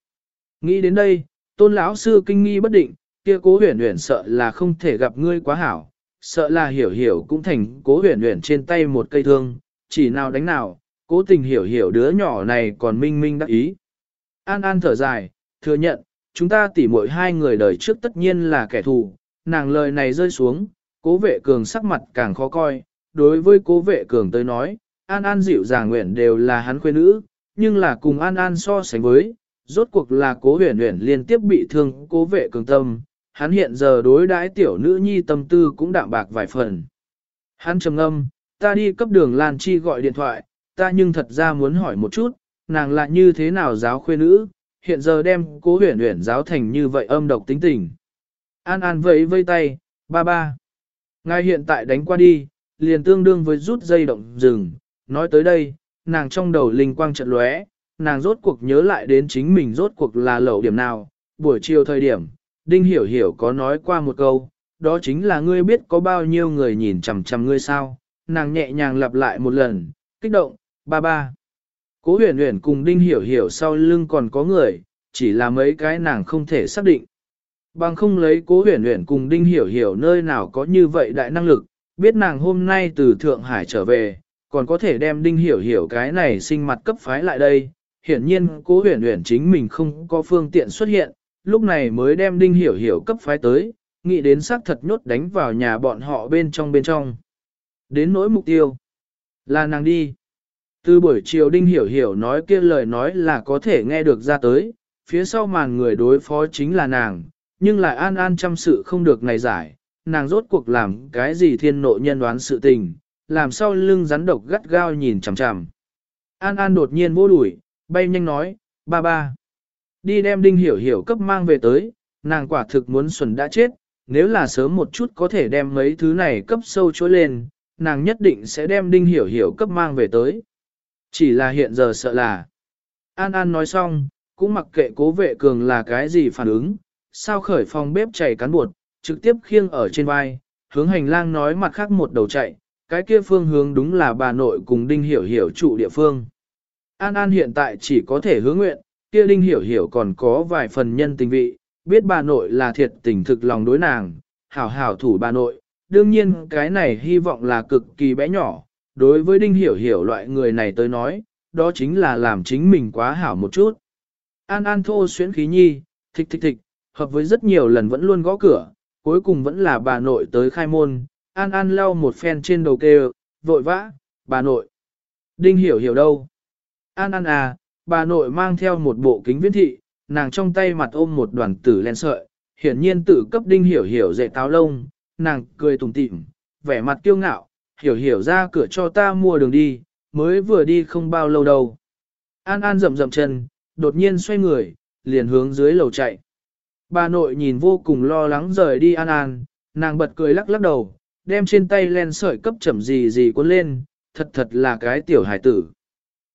Nghĩ đến đây, tôn lão sư kinh nghi bất định, kia cố huyền huyền sợ là không thể gặp ngươi quá hảo, sợ là hiểu hiểu cũng thành cố huyền huyền trên tay một cây thương, chỉ nào đánh nào, cố tình hiểu hiểu đứa nhỏ này còn minh minh đắc ý. An An thở dài, thừa nhận, chúng ta tỉ mỗi hai người đời trước tất nhiên là kẻ thù, nàng lời này rơi xuống, cố vệ cường sắc mặt càng khó coi, đối với cố vệ cường tới nói, An An dịu dàng nguyện đều là hắn khuê nữ, nhưng là cùng An An so sánh với, rốt cuộc là cố huyền huyền liên tiếp bị thương cố vệ cường tâm, hắn hiện giờ đối đãi tiểu nữ nhi tâm tư cũng đạm bạc vài phần. Hắn trầm ngâm, ta đi cấp đường Lan Chi gọi điện thoại, ta nhưng thật ra muốn hỏi một chút, nàng là như thế nào giáo khuê nữ, hiện giờ đem cố huyền huyền giáo thành như vậy âm độc tính tình. An An vẫy vây tay, ba ba. Ngài hiện tại đánh qua đi, liền tương đương với rút dây động rừng, nói tới đây, nàng trong đầu linh quang trận lóe, nàng rốt cuộc nhớ lại đến chính mình rốt cuộc là lẩu điểm nào, buổi chiều thời điểm, Đinh Hiểu Hiểu có nói qua một câu, đó chính là ngươi biết có bao nhiêu người nhìn chằm chằm ngươi sao, nàng nhẹ nhàng lặp lại một lần, kích động, ba ba. Cố huyền huyền cùng Đinh Hiểu Hiểu sau lưng còn có người, chỉ là mấy cái nàng không thể xác định. Bằng không lấy cố huyền huyền cùng Đinh Hiểu Hiểu nơi nào có như vậy đại năng lực, biết nàng hôm nay từ Thượng Hải trở về, còn có thể đem Đinh Hiểu Hiểu cái này sinh mặt cấp phái lại đây. Hiển nhiên cố huyền huyền chính mình không có phương tiện xuất hiện, lúc này mới đem Đinh Hiểu Hiểu cấp phái tới, nghĩ đến xác thật nhốt đánh vào nhà bọn họ bên trong bên trong. Đến nỗi mục tiêu, là nàng đi. Từ buổi chiều Đinh Hiểu Hiểu nói kia lời nói là có thể nghe được ra tới, phía sau màn người đối phó chính là nàng, nhưng lại an an chăm sự không được này giải, nàng rốt cuộc làm cái gì thiên nộ nhân đoán sự tình, làm sao lưng rắn độc gắt gao nhìn chằm chằm. An An đột nhiên vô đuổi, bay nhanh nói, ba ba. Đi đem đinh hiểu hiểu cấp mang về tới, nàng quả thực muốn xuẩn đã chết, nếu là sớm một chút có thể đem mấy thứ này cấp sâu chối lên, nàng nhất định sẽ đem đinh hiểu hiểu cấp mang về tới. Chỉ là hiện giờ sợ là. An An nói xong, cũng mặc kệ cố vệ cường là cái gì phản ứng, sao khởi phòng bếp chảy cán bột, trực tiếp khiêng ở trên vai, hướng hành lang nói mặt khác một đầu chạy, cái kia phương hướng đúng là bà nội cùng đinh hiểu hiểu trụ địa phương. An An hiện tại chỉ có thể hướng nguyện, kia đinh hiểu hiểu còn có vài phần nhân tình vị, biết bà nội là thiệt tình thực lòng đối nàng, hảo hảo thủ bà nội, đương nhiên cái này hy vọng là cực kỳ bé nhỏ, đối với đinh hiểu hiểu loại người này tới nói, đó chính là làm chính mình quá hảo một chút. An An thô xuyến khí nhi, thịch thịch thịch, hợp với rất nhiều lần vẫn luôn gõ cửa, cuối cùng vẫn là bà nội tới khai môn, An An lau một phen trên đầu kêu, vội vã, bà nội. Đinh hiểu hiểu đâu? An An à, bà nội mang theo một bộ kính viễn thị, nàng trong tay mặt ôm một đoàn tử len sợi, hiển nhiên tử cấp đinh hiểu hiểu dạy táo lông, nàng cười tủm tỉm, vẻ mặt kiêu ngạo, hiểu hiểu ra cửa cho ta mua đường đi, mới vừa đi không bao lâu đâu. An An rậm rậm chân, đột nhiên xoay người, liền hướng dưới lầu chạy. Bà nội nhìn vô cùng lo lắng rời đi An An, nàng bật cười lắc lắc đầu, đem trên tay len sợi cấp chậm gì gì cuốn lên, thật thật là cái tiểu hải tử.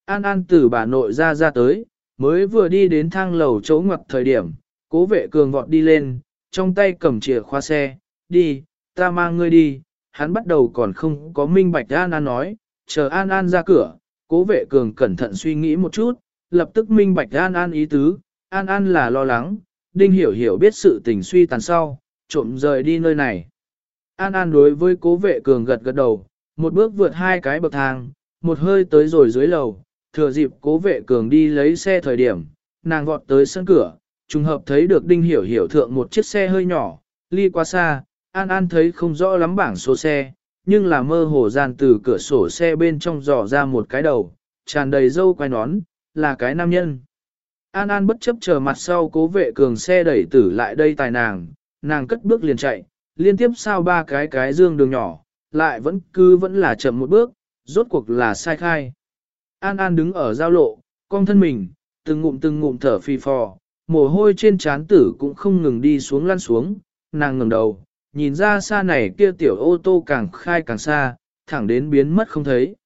An An từ bà nội ra ra tới, mới vừa đi đến thang lầu chỗ ngoặt thời điểm, cố vệ cường vọt đi lên, trong tay cầm chìa khóa xe, đi, ta mang ngươi đi, hắn bắt đầu còn không có minh bạch An An nói, chờ An An ra cửa, cố vệ cường cẩn thận suy nghĩ một chút, lập tức minh bạch An An ý tứ, An An là lo lắng, Đinh Hiểu Hiểu biết sự tình suy tàn sau, trộm rời đi nơi này. An An đối với cố vệ cường gật gật đầu, một bước vượt hai cái bậc thang, một hơi tới rồi dưới lầu, thừa dịp cố vệ cường đi lấy xe thời điểm, nàng vọt tới sân cửa, trùng hợp thấy được Đinh Hiểu Hiểu thượng một chiếc xe hơi nhỏ, ly qua xa, An An thấy không rõ lắm bảng số xe, nhưng là mơ hồ gian từ cửa sổ xe bên trong dò ra một cái đầu, tràn đầy dâu quai nón, là cái nam nhân. An An bất chấp chờ mặt sau cố vệ cường xe đẩy tử lại đây tài nàng, nàng cất bước liền chạy, liên tiếp sao ba cái cái dương đường nhỏ, lại vẫn cứ vẫn là chậm một bước, rốt cuộc là sai khai. An An đứng ở giao lộ, cong thân mình, từng ngụm từng ngụm thở phì phò, mồ hôi trên trán tử cũng không ngừng đi xuống lăn xuống, nàng ngẩng đầu, nhìn ra xa này kia tiểu ô tô càng khai càng xa, thẳng đến biến mất không thấy.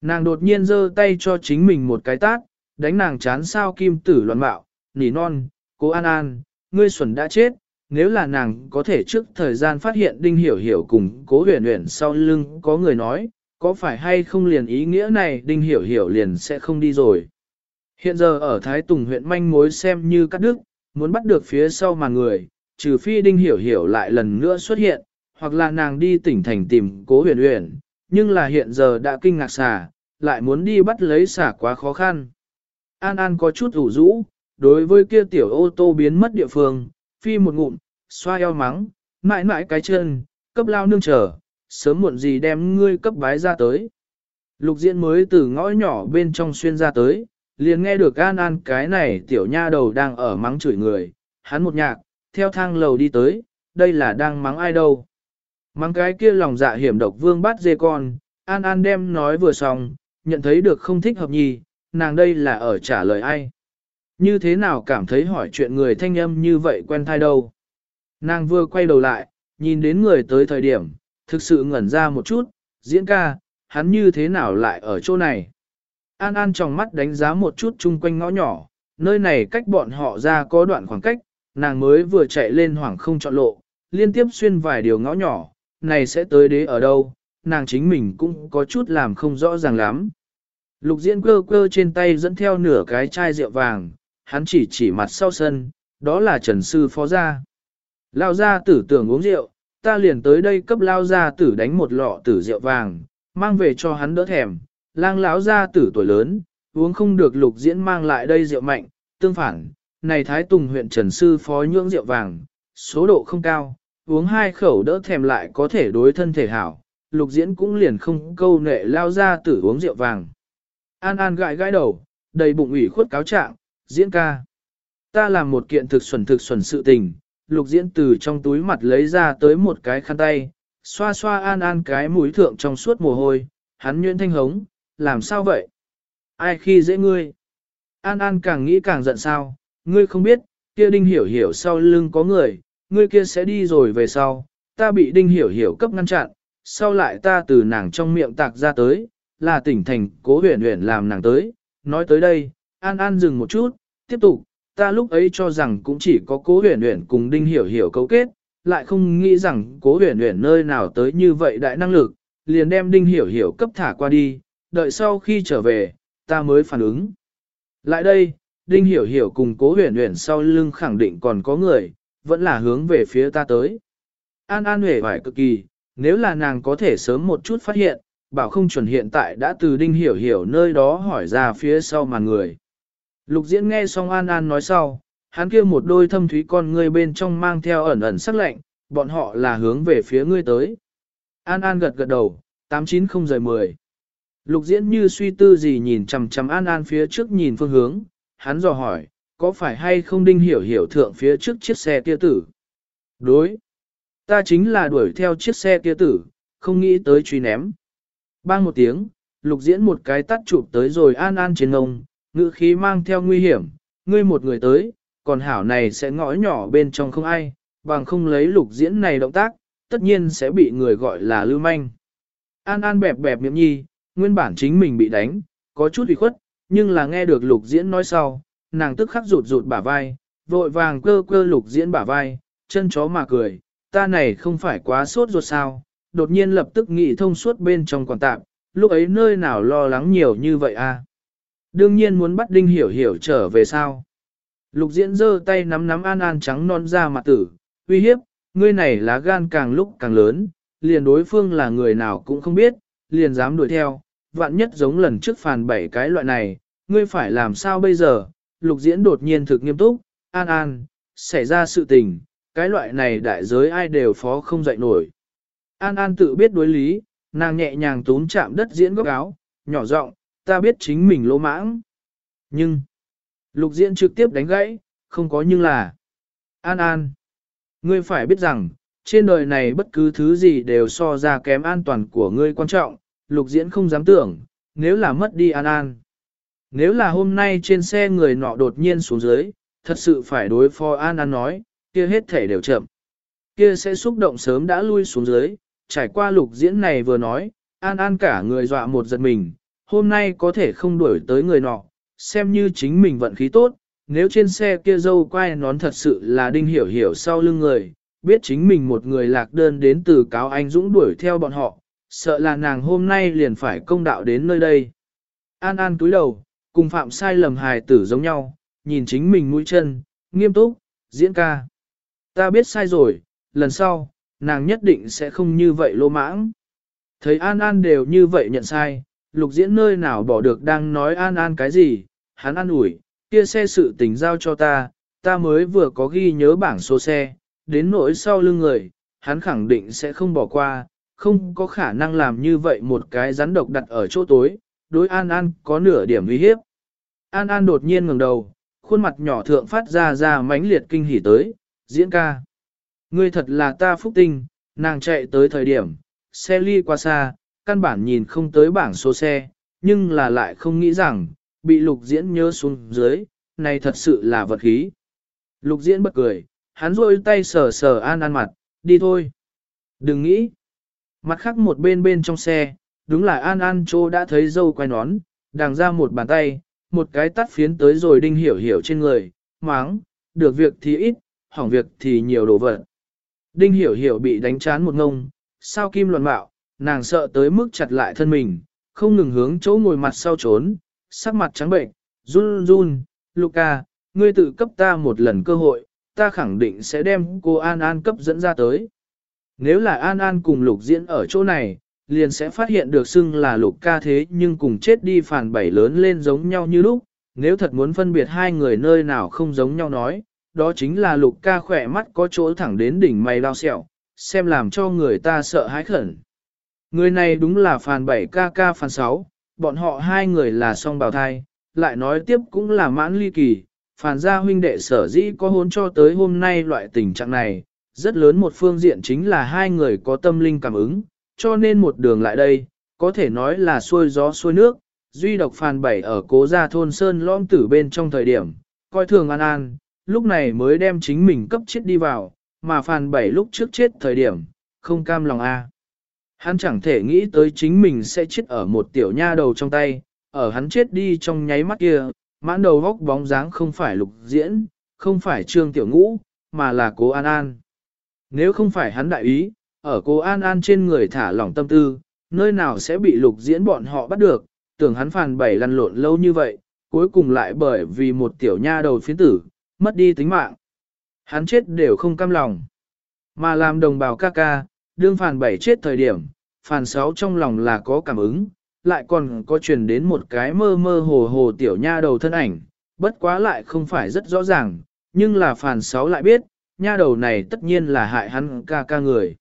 Nàng đột nhiên giơ tay cho chính mình một cái tát, đánh nàng chán sao kim tử loạn bạo, nỉ non, cố An An, ngươi xuẩn đã chết, nếu là nàng có thể trước thời gian phát hiện đinh hiểu hiểu cùng cố huyền huyền sau lưng có người nói, có phải hay không liền ý nghĩa này đinh hiểu hiểu liền sẽ không đi rồi. Hiện giờ ở Thái Tùng huyện manh mối xem như cắt đứt, muốn bắt được phía sau mà người, trừ phi đinh hiểu hiểu lại lần nữa xuất hiện, hoặc là nàng đi tỉnh thành tìm cố huyền huyền, nhưng là hiện giờ đã kinh ngạc xả, lại muốn đi bắt lấy xả quá khó khăn. An An có chút ủ rũ, đối với kia tiểu ô tô biến mất địa phương, phi một ngụm, xoa eo mắng, mãi mãi cái chân, cấp lao nương chờ, sớm muộn gì đem ngươi cấp bái ra tới. Lục diễn mới từ ngõ nhỏ bên trong xuyên ra tới, liền nghe được An An cái này tiểu nha đầu đang ở mắng chửi người, hắn một nhạc, theo thang lầu đi tới, đây là đang mắng ai đâu. Mắng cái kia lòng dạ hiểm độc vương bắt dê con, An An đem nói vừa xong, nhận thấy được không thích hợp nhì, nàng đây là ở trả lời ai. Như thế nào cảm thấy hỏi chuyện người thanh âm như vậy quen thai đâu. Nàng vừa quay đầu lại, nhìn đến người tới thời điểm, thực sự ngẩn ra một chút, diễn ca, hắn như thế nào lại ở chỗ này. An An trong mắt đánh giá một chút chung quanh ngõ nhỏ, nơi này cách bọn họ ra có đoạn khoảng cách, nàng mới vừa chạy lên hoảng không chọn lộ, liên tiếp xuyên vài điều ngõ nhỏ, này sẽ tới đế ở đâu, nàng chính mình cũng có chút làm không rõ ràng lắm. Lục diễn cơ cơ trên tay dẫn theo nửa cái chai rượu vàng, hắn chỉ chỉ mặt sau sân, đó là trần sư phó gia. Lao gia tử tưởng uống rượu, ta liền tới đây cấp lao gia tử đánh một lọ tử rượu vàng, mang về cho hắn đỡ thèm. Lang lão gia tử tuổi lớn, uống không được lục diễn mang lại đây rượu mạnh, tương phản, này Thái Tùng huyện Trần Sư phó nhưỡng rượu vàng, số độ không cao, uống hai khẩu đỡ thèm lại có thể đối thân thể hảo, lục diễn cũng liền không câu nệ lao ra tử uống rượu vàng. An An gãi gãi đầu, đầy bụng ủy khuất cáo trạng, diễn ca. Ta làm một kiện thực xuẩn thực xuẩn sự tình, lục diễn từ trong túi mặt lấy ra tới một cái khăn tay, xoa xoa an an cái mũi thượng trong suốt mồ hôi, hắn nhuyễn thanh hống, làm sao vậy? Ai khi dễ ngươi? An an càng nghĩ càng giận sao, ngươi không biết, kia đinh hiểu hiểu sau lưng có người, ngươi kia sẽ đi rồi về sau, ta bị đinh hiểu hiểu cấp ngăn chặn, sau lại ta từ nàng trong miệng tạc ra tới, là tỉnh thành cố huyền huyền làm nàng tới, nói tới đây, an an dừng một chút, tiếp tục, ta lúc ấy cho rằng cũng chỉ có cố huyền huyền cùng đinh hiểu hiểu cấu kết, lại không nghĩ rằng cố huyền huyền nơi nào tới như vậy đại năng lực, liền đem đinh hiểu hiểu cấp thả qua đi, đợi sau khi trở về, ta mới phản ứng. Lại đây, đinh hiểu hiểu cùng cố huyền huyền sau lưng khẳng định còn có người, vẫn là hướng về phía ta tới. An An hề phải cực kỳ, nếu là nàng có thể sớm một chút phát hiện, bảo không chuẩn hiện tại đã từ đinh hiểu hiểu nơi đó hỏi ra phía sau màn người. Lục diễn nghe xong An An nói sau, hắn kia một đôi thâm thúy con ngươi bên trong mang theo ẩn ẩn sắc lạnh, bọn họ là hướng về phía ngươi tới. An An gật gật đầu, 890 rời 10. Lục diễn như suy tư gì nhìn chằm chằm An An phía trước nhìn phương hướng, hắn dò hỏi, có phải hay không đinh hiểu hiểu thượng phía trước chiếc xe kia tử? Đối. Ta chính là đuổi theo chiếc xe kia tử, không nghĩ tới truy ném. Bang một tiếng, lục diễn một cái tắt chụp tới rồi an an trên ngông, ngữ khí mang theo nguy hiểm, ngươi một người tới, còn hảo này sẽ ngõ nhỏ bên trong không ai, bằng không lấy lục diễn này động tác, tất nhiên sẽ bị người gọi là lưu manh. An An bẹp bẹp miệng nhi, nguyên bản chính mình bị đánh, có chút ủy khuất, nhưng là nghe được lục diễn nói sau, nàng tức khắc rụt rụt bả vai, vội vàng cơ cơ lục diễn bả vai, chân chó mà cười, ta này không phải quá sốt ruột sao, đột nhiên lập tức nghĩ thông suốt bên trong quản tạm, lúc ấy nơi nào lo lắng nhiều như vậy à. Đương nhiên muốn bắt đinh hiểu hiểu trở về sao. Lục diễn giơ tay nắm nắm an an trắng non ra mặt tử, uy hiếp, ngươi này lá gan càng lúc càng lớn, liền đối phương là người nào cũng không biết, liền dám đuổi theo, vạn nhất giống lần trước phàn bảy cái loại này, ngươi phải làm sao bây giờ, lục diễn đột nhiên thực nghiêm túc, an an, xảy ra sự tình, cái loại này đại giới ai đều phó không dậy nổi. An an tự biết đối lý, nàng nhẹ nhàng tốn chạm đất diễn góc áo, nhỏ giọng, ta biết chính mình lỗ mãng. Nhưng, lục diễn trực tiếp đánh gãy, không có nhưng là. An an, ngươi phải biết rằng, trên đời này bất cứ thứ gì đều so ra kém an toàn của ngươi quan trọng, lục diễn không dám tưởng, nếu là mất đi an an. Nếu là hôm nay trên xe người nọ đột nhiên xuống dưới, thật sự phải đối phó An An nói, kia hết thể đều chậm. Kia sẽ xúc động sớm đã lui xuống dưới, trải qua lục diễn này vừa nói, An An cả người dọa một giật mình, hôm nay có thể không đuổi tới người nọ, xem như chính mình vận khí tốt, nếu trên xe kia dâu quay nón thật sự là đinh hiểu hiểu sau lưng người, biết chính mình một người lạc đơn đến từ cáo anh dũng đuổi theo bọn họ, sợ là nàng hôm nay liền phải công đạo đến nơi đây. An An túi đầu, cùng phạm sai lầm hài tử giống nhau, nhìn chính mình mũi chân, nghiêm túc, diễn ca. Ta biết sai rồi, lần sau, nàng nhất định sẽ không như vậy lô mãng. Thấy An An đều như vậy nhận sai, lục diễn nơi nào bỏ được đang nói An An cái gì, hắn an ủi, kia xe sự tình giao cho ta, ta mới vừa có ghi nhớ bảng số xe, đến nỗi sau lưng người, hắn khẳng định sẽ không bỏ qua, không có khả năng làm như vậy một cái rắn độc đặt ở chỗ tối, đối An An có nửa điểm uy hiếp. An An đột nhiên ngẩng đầu, khuôn mặt nhỏ thượng phát ra ra mãnh liệt kinh hỉ tới, diễn ca. Ngươi thật là ta phúc tinh, nàng chạy tới thời điểm, xe ly qua xa, căn bản nhìn không tới bảng số xe, nhưng là lại không nghĩ rằng, bị lục diễn nhớ xuống dưới, này thật sự là vật khí. Lục diễn bật cười, hắn rôi tay sờ sờ an an mặt, đi thôi. Đừng nghĩ. Mặt khác một bên bên trong xe, đúng là an an chô đã thấy dâu quay nón, đàng ra một bàn tay, một cái tắt phiến tới rồi đinh hiểu hiểu trên người, máng, được việc thì ít, hỏng việc thì nhiều đồ vật. Đinh hiểu hiểu bị đánh chán một ngông, sao kim luận bạo, nàng sợ tới mức chặt lại thân mình, không ngừng hướng chỗ ngồi mặt sau trốn, sắc mặt trắng bệnh, run run, Luca, ngươi tự cấp ta một lần cơ hội, ta khẳng định sẽ đem cô An An cấp dẫn ra tới. Nếu là An An cùng lục diễn ở chỗ này, liền sẽ phát hiện được xưng là lục ca thế nhưng cùng chết đi phản bảy lớn lên giống nhau như lúc, nếu thật muốn phân biệt hai người nơi nào không giống nhau nói, đó chính là lục ca khỏe mắt có chỗ thẳng đến đỉnh mày lao sẹo, xem làm cho người ta sợ hãi khẩn. Người này đúng là phàn bảy ca ca phàn sáu, bọn họ hai người là song bào thai, lại nói tiếp cũng là mãn ly kỳ, phản gia huynh đệ sở dĩ có hôn cho tới hôm nay loại tình trạng này, rất lớn một phương diện chính là hai người có tâm linh cảm ứng, cho nên một đường lại đây, có thể nói là xuôi gió xuôi nước, duy độc phàn bảy ở cố gia thôn Sơn lõm tử bên trong thời điểm, coi thường an an, lúc này mới đem chính mình cấp chết đi vào, mà phàn bảy lúc trước chết thời điểm, không cam lòng a. Hắn chẳng thể nghĩ tới chính mình sẽ chết ở một tiểu nha đầu trong tay, ở hắn chết đi trong nháy mắt kia, mãn đầu góc bóng dáng không phải lục diễn, không phải trương tiểu ngũ, mà là cố An An. Nếu không phải hắn đại ý, ở cô An An trên người thả lỏng tâm tư, nơi nào sẽ bị lục diễn bọn họ bắt được, tưởng hắn phàn bảy lăn lộn lâu như vậy, cuối cùng lại bởi vì một tiểu nha đầu phiến tử, mất đi tính mạng. Hắn chết đều không cam lòng. Mà làm đồng bào ca ca, đương phàn bảy chết thời điểm, phàn sáu trong lòng là có cảm ứng, lại còn có truyền đến một cái mơ mơ hồ hồ tiểu nha đầu thân ảnh, bất quá lại không phải rất rõ ràng, nhưng là phàn sáu lại biết, nha đầu này tất nhiên là hại hắn ca ca người.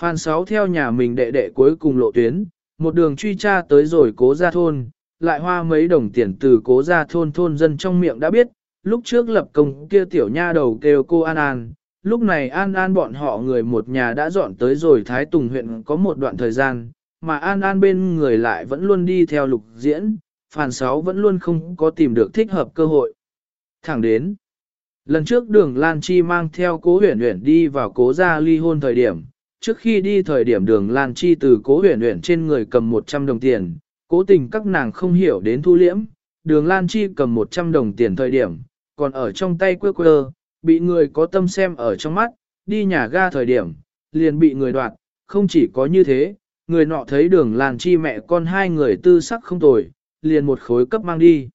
Phan sáu theo nhà mình đệ đệ cuối cùng lộ tuyến, một đường truy tra tới rồi cố ra thôn, lại hoa mấy đồng tiền từ cố ra thôn thôn dân trong miệng đã biết, lúc trước lập công kia tiểu nha đầu kêu cô An An, lúc này An An bọn họ người một nhà đã dọn tới rồi Thái Tùng huyện có một đoạn thời gian, mà An An bên người lại vẫn luôn đi theo lục diễn, phan sáu vẫn luôn không có tìm được thích hợp cơ hội. Thẳng đến, lần trước đường Lan Chi mang theo cố huyền huyền đi vào cố gia ly hôn thời điểm, trước khi đi thời điểm đường Lan Chi từ cố huyền huyền trên người cầm 100 đồng tiền, cố tình các nàng không hiểu đến thu liễm, đường Lan Chi cầm 100 đồng tiền thời điểm, còn ở trong tay quơ quơ, bị người có tâm xem ở trong mắt, đi nhà ga thời điểm, liền bị người đoạt, không chỉ có như thế, người nọ thấy đường Lan Chi mẹ con hai người tư sắc không tồi, liền một khối cấp mang đi.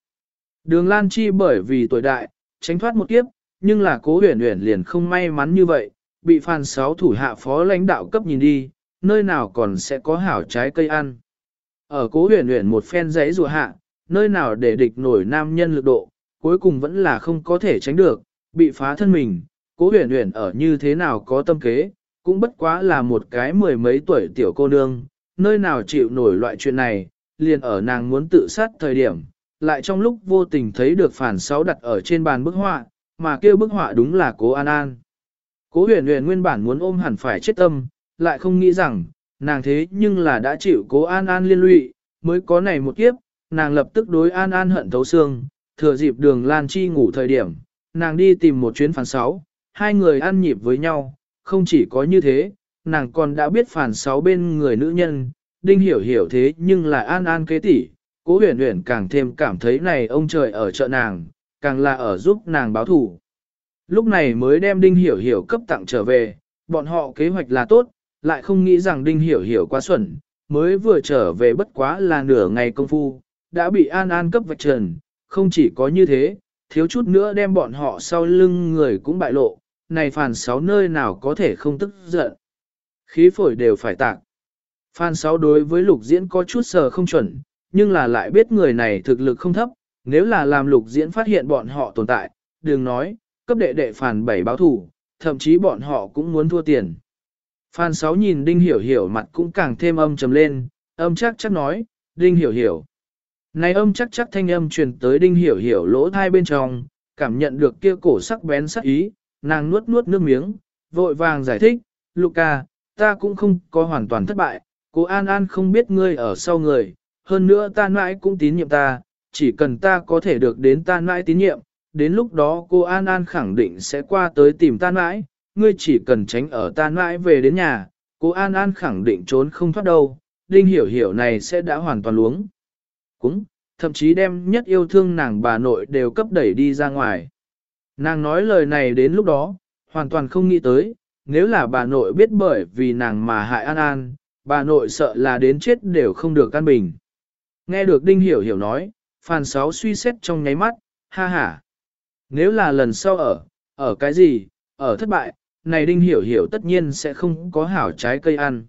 Đường Lan Chi bởi vì tuổi đại, tránh thoát một kiếp, nhưng là cố huyền huyền liền không may mắn như vậy, bị phàn sáu thủ hạ phó lãnh đạo cấp nhìn đi, nơi nào còn sẽ có hảo trái cây ăn. Ở cố huyền huyền một phen giấy rùa hạ, nơi nào để địch nổi nam nhân lực độ, cuối cùng vẫn là không có thể tránh được, bị phá thân mình, cố huyền huyền ở như thế nào có tâm kế, cũng bất quá là một cái mười mấy tuổi tiểu cô nương, nơi nào chịu nổi loại chuyện này, liền ở nàng muốn tự sát thời điểm, lại trong lúc vô tình thấy được phản sáu đặt ở trên bàn bức họa, mà kia bức họa đúng là cố An An. Cố huyền huyền nguyên bản muốn ôm hẳn phải chết tâm, lại không nghĩ rằng, nàng thế nhưng là đã chịu cố An An liên lụy, mới có này một kiếp, nàng lập tức đối An An hận thấu xương, thừa dịp đường Lan Chi ngủ thời điểm, nàng đi tìm một chuyến phản sáu, hai người ăn nhịp với nhau, không chỉ có như thế, nàng còn đã biết phản sáu bên người nữ nhân, đinh hiểu hiểu thế nhưng là an an kế tỷ, cố huyền huyền càng thêm cảm thấy này ông trời ở chợ nàng, càng là ở giúp nàng báo thủ. Lúc này mới đem đinh hiểu hiểu cấp tặng trở về, bọn họ kế hoạch là tốt, lại không nghĩ rằng đinh hiểu hiểu quá xuẩn, mới vừa trở về bất quá là nửa ngày công phu, đã bị an an cấp vạch trần, không chỉ có như thế, thiếu chút nữa đem bọn họ sau lưng người cũng bại lộ, này phàn sáu nơi nào có thể không tức giận. Khí phổi đều phải tạc. Phan sáu đối với lục diễn có chút sờ không chuẩn, nhưng là lại biết người này thực lực không thấp, nếu là làm lục diễn phát hiện bọn họ tồn tại, đừng nói, cấp đệ đệ phản bảy báo thủ, thậm chí bọn họ cũng muốn thua tiền. Phan sáu nhìn Đinh Hiểu Hiểu mặt cũng càng thêm âm trầm lên, âm chắc chắc nói, Đinh Hiểu Hiểu. Này âm chắc chắc thanh âm truyền tới Đinh Hiểu Hiểu lỗ thai bên trong, cảm nhận được kia cổ sắc bén sắc ý, nàng nuốt nuốt nước miếng, vội vàng giải thích, Luca, ta cũng không có hoàn toàn thất bại, cô An An không biết ngươi ở sau người, hơn nữa ta mãi cũng tín nhiệm ta, chỉ cần ta có thể được đến ta nãi tín nhiệm, đến lúc đó cô An An khẳng định sẽ qua tới tìm ta nãi, ngươi chỉ cần tránh ở ta nãi về đến nhà, cô An An khẳng định trốn không thoát đâu, Đinh Hiểu Hiểu này sẽ đã hoàn toàn luống. Cũng, thậm chí đem nhất yêu thương nàng bà nội đều cấp đẩy đi ra ngoài. Nàng nói lời này đến lúc đó, hoàn toàn không nghĩ tới, nếu là bà nội biết bởi vì nàng mà hại An An, bà nội sợ là đến chết đều không được căn bình. Nghe được Đinh Hiểu Hiểu nói, Phan Sáu suy xét trong nháy mắt, ha ha. Nếu là lần sau ở, ở cái gì, ở thất bại, này Đinh Hiểu Hiểu tất nhiên sẽ không có hảo trái cây ăn.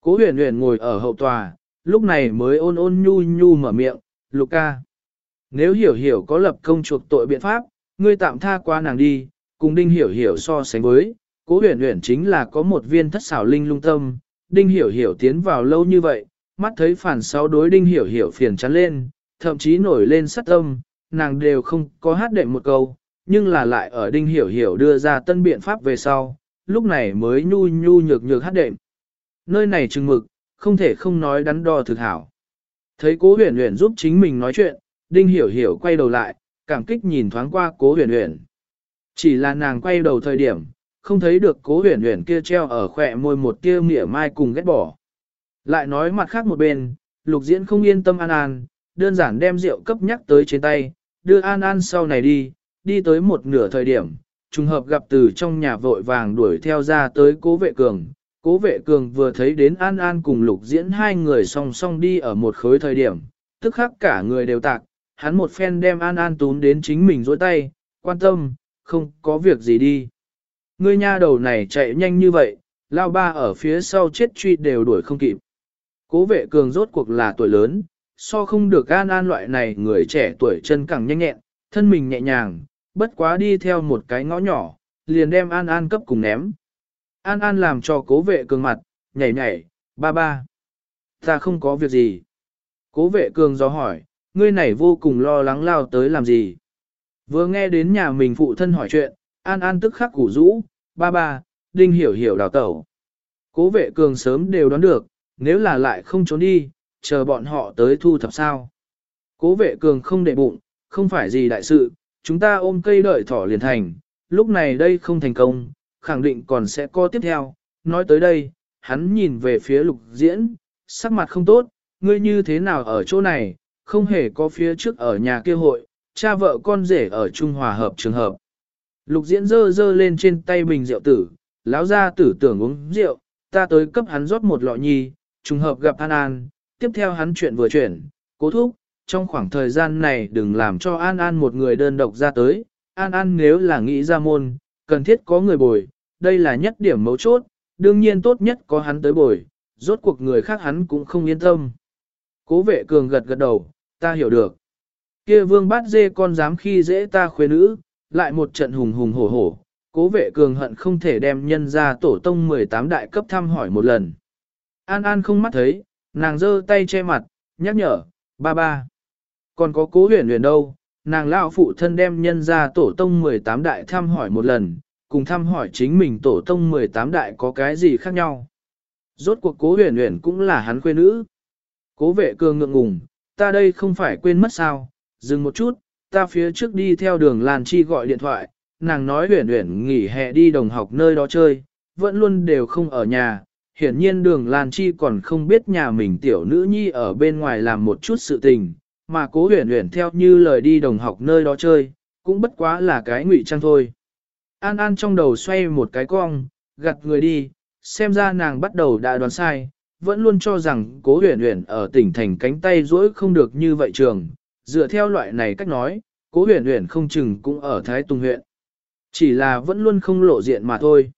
Cố huyền huyền ngồi ở hậu tòa, lúc này mới ôn ôn nhu nhu mở miệng, Luca. Nếu Hiểu Hiểu có lập công chuộc tội biện pháp, ngươi tạm tha qua nàng đi, cùng Đinh Hiểu Hiểu so sánh với, cố huyền huyền chính là có một viên thất xảo linh lung tâm, Đinh Hiểu Hiểu tiến vào lâu như vậy, mắt thấy phản sáu đối Đinh Hiểu Hiểu phiền chán lên, thậm chí nổi lên sát tâm, nàng đều không có hát đệm một câu, nhưng là lại ở đinh hiểu hiểu đưa ra tân biện pháp về sau, lúc này mới nhu nhu nhược nhược hát đệm. Nơi này chừng mực, không thể không nói đắn đo thực hảo. Thấy cố huyền huyền giúp chính mình nói chuyện, đinh hiểu hiểu quay đầu lại, cảm kích nhìn thoáng qua cố huyền huyền. Chỉ là nàng quay đầu thời điểm, không thấy được cố huyền huyền kia treo ở khỏe môi một tia mỉa mai cùng ghét bỏ. Lại nói mặt khác một bên, lục diễn không yên tâm an an, đơn giản đem rượu cấp nhắc tới trên tay, đưa an an sau này đi, đi tới một nửa thời điểm, trùng hợp gặp từ trong nhà vội vàng đuổi theo ra tới cố vệ cường. Cố vệ cường vừa thấy đến An An cùng lục diễn hai người song song đi ở một khối thời điểm, tức khắc cả người đều tạc, hắn một phen đem An An tún đến chính mình dối tay, quan tâm, không có việc gì đi. Ngươi nha đầu này chạy nhanh như vậy, lao ba ở phía sau chết truy đều đuổi không kịp. Cố vệ cường rốt cuộc là tuổi lớn, so không được An An loại này người trẻ tuổi chân càng nhanh nhẹn, thân mình nhẹ nhàng, bất quá đi theo một cái ngõ nhỏ, liền đem An An cấp cùng ném. An An làm cho cố vệ cường mặt, nhảy nhảy, ba ba. Ta không có việc gì. Cố vệ cường do hỏi, ngươi này vô cùng lo lắng lao tới làm gì. Vừa nghe đến nhà mình phụ thân hỏi chuyện, An An tức khắc củ rũ, ba ba, đinh hiểu hiểu đào tẩu. Cố vệ cường sớm đều đoán được, nếu là lại không trốn đi, chờ bọn họ tới thu thập sao. Cố vệ cường không để bụng, không phải gì đại sự, chúng ta ôm cây đợi thỏ liền thành, lúc này đây không thành công, khẳng định còn sẽ có tiếp theo. Nói tới đây, hắn nhìn về phía lục diễn, sắc mặt không tốt, ngươi như thế nào ở chỗ này, không hề có phía trước ở nhà kia hội, cha vợ con rể ở Trung Hòa hợp trường hợp. Lục diễn dơ dơ lên trên tay bình rượu tử, lão ra tử tưởng uống rượu, ta tới cấp hắn rót một lọ nhi, trùng hợp gặp An An, tiếp theo hắn chuyện vừa chuyển, cố thúc, trong khoảng thời gian này đừng làm cho An An một người đơn độc ra tới, An An nếu là nghĩ ra môn, cần thiết có người bồi, đây là nhất điểm mấu chốt, đương nhiên tốt nhất có hắn tới bồi, rốt cuộc người khác hắn cũng không yên tâm. Cố vệ cường gật gật đầu, ta hiểu được. Kia vương bát dê con dám khi dễ ta khuê nữ, lại một trận hùng hùng hổ hổ, cố vệ cường hận không thể đem nhân ra tổ tông 18 đại cấp thăm hỏi một lần. An An không mắt thấy, nàng giơ tay che mặt, nhắc nhở, ba ba. Còn có cố huyền huyền đâu, nàng lão phụ thân đem nhân ra tổ tông 18 đại thăm hỏi một lần, cùng thăm hỏi chính mình tổ tông 18 đại có cái gì khác nhau. Rốt cuộc cố huyền huyền cũng là hắn quê nữ. Cố vệ cường ngượng ngùng, ta đây không phải quên mất sao, dừng một chút, ta phía trước đi theo đường Lan Chi gọi điện thoại, nàng nói huyền huyền nghỉ hè đi đồng học nơi đó chơi, vẫn luôn đều không ở nhà. Hiển nhiên đường Lan Chi còn không biết nhà mình tiểu nữ nhi ở bên ngoài làm một chút sự tình, mà cố huyền huyền theo như lời đi đồng học nơi đó chơi, cũng bất quá là cái ngụy trang thôi. An An trong đầu xoay một cái cong, gặt người đi, xem ra nàng bắt đầu đã đoán sai, vẫn luôn cho rằng cố huyền huyền ở tỉnh thành cánh tay rỗi không được như vậy trường. Dựa theo loại này cách nói, cố huyền huyền không chừng cũng ở Thái Tùng huyện. Chỉ là vẫn luôn không lộ diện mà thôi.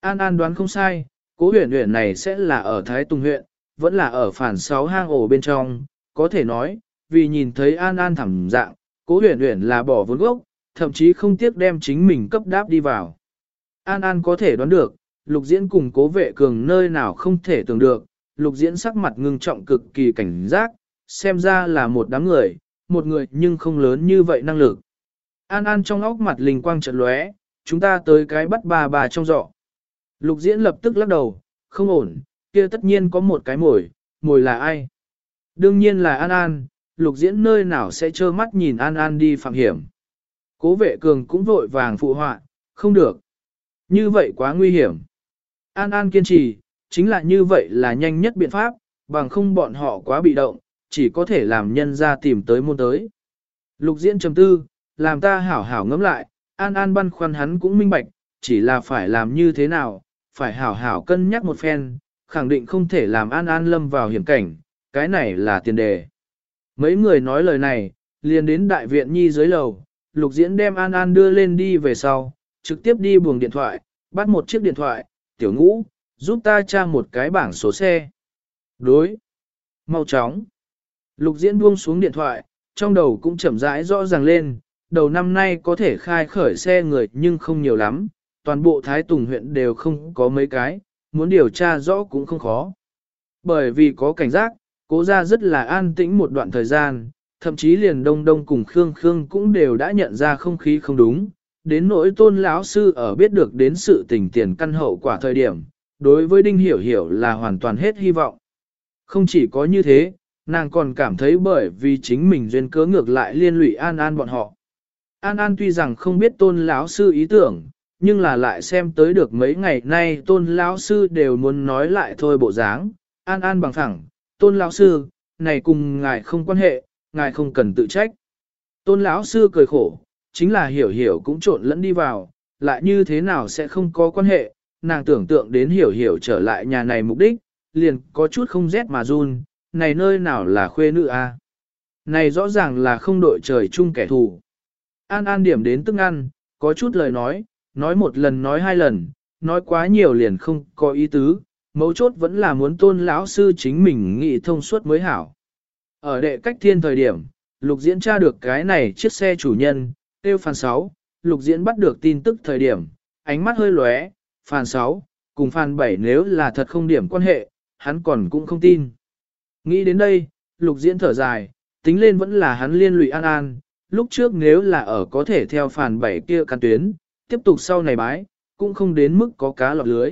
An An đoán không sai, cố huyền huyền này sẽ là ở Thái Tùng huyện, vẫn là ở phản sáu hang ổ bên trong, có thể nói, vì nhìn thấy An An thẳng dạng, cố huyền huyền là bỏ vốn gốc, thậm chí không tiếc đem chính mình cấp đáp đi vào. An An có thể đoán được, lục diễn cùng cố vệ cường nơi nào không thể tưởng được, lục diễn sắc mặt ngưng trọng cực kỳ cảnh giác, xem ra là một đám người, một người nhưng không lớn như vậy năng lực. An An trong óc mặt linh quang chợt lóe, chúng ta tới cái bắt bà bà trong rọ. Lục diễn lập tức lắc đầu, không ổn, kia tất nhiên có một cái mồi, mồi là ai? Đương nhiên là An An, lục diễn nơi nào sẽ trơ mắt nhìn An An đi phạm hiểm. Cố vệ cường cũng vội vàng phụ họa, không được. Như vậy quá nguy hiểm. An An kiên trì, chính là như vậy là nhanh nhất biện pháp, bằng không bọn họ quá bị động, chỉ có thể làm nhân ra tìm tới môn tới. Lục diễn trầm tư, làm ta hảo hảo ngẫm lại, An An băn khoăn hắn cũng minh bạch, chỉ là phải làm như thế nào, phải hảo hảo cân nhắc một phen, khẳng định không thể làm An An lâm vào hiểm cảnh, cái này là tiền đề. Mấy người nói lời này, liền đến đại viện nhi dưới lầu, lục diễn đem An An đưa lên đi về sau, trực tiếp đi buồng điện thoại, bắt một chiếc điện thoại, tiểu ngũ, giúp ta tra một cái bảng số xe. Đối. Mau chóng. Lục diễn buông xuống điện thoại, trong đầu cũng chậm rãi rõ ràng lên, đầu năm nay có thể khai khởi xe người nhưng không nhiều lắm, toàn bộ Thái Tùng huyện đều không có mấy cái, muốn điều tra rõ cũng không khó. Bởi vì có cảnh giác, cố ra rất là an tĩnh một đoạn thời gian, thậm chí liền đông đông cùng Khương Khương cũng đều đã nhận ra không khí không đúng, đến nỗi tôn lão sư ở biết được đến sự tình tiền căn hậu quả thời điểm, đối với Đinh Hiểu Hiểu là hoàn toàn hết hy vọng. Không chỉ có như thế, nàng còn cảm thấy bởi vì chính mình duyên cớ ngược lại liên lụy An An bọn họ. An An tuy rằng không biết tôn lão sư ý tưởng, nhưng là lại xem tới được mấy ngày nay tôn lão sư đều muốn nói lại thôi bộ dáng. An An bằng thẳng, tôn lão sư, này cùng ngài không quan hệ, ngài không cần tự trách. Tôn lão sư cười khổ, chính là hiểu hiểu cũng trộn lẫn đi vào, lại như thế nào sẽ không có quan hệ, nàng tưởng tượng đến hiểu hiểu trở lại nhà này mục đích, liền có chút không rét mà run, này nơi nào là khuê nữ a? Này rõ ràng là không đội trời chung kẻ thù. An An điểm đến tức ăn, có chút lời nói, nói một lần nói hai lần, nói quá nhiều liền không có ý tứ, mấu chốt vẫn là muốn tôn lão sư chính mình nghĩ thông suốt mới hảo. Ở đệ cách thiên thời điểm, lục diễn tra được cái này chiếc xe chủ nhân, tiêu phàn 6, lục diễn bắt được tin tức thời điểm, ánh mắt hơi lóe, phàn 6, cùng phàn 7 nếu là thật không điểm quan hệ, hắn còn cũng không tin. Nghĩ đến đây, lục diễn thở dài, tính lên vẫn là hắn liên lụy an an, lúc trước nếu là ở có thể theo phàn 7 kia căn tuyến, tiếp tục sau này bái, cũng không đến mức có cá lọt lưới.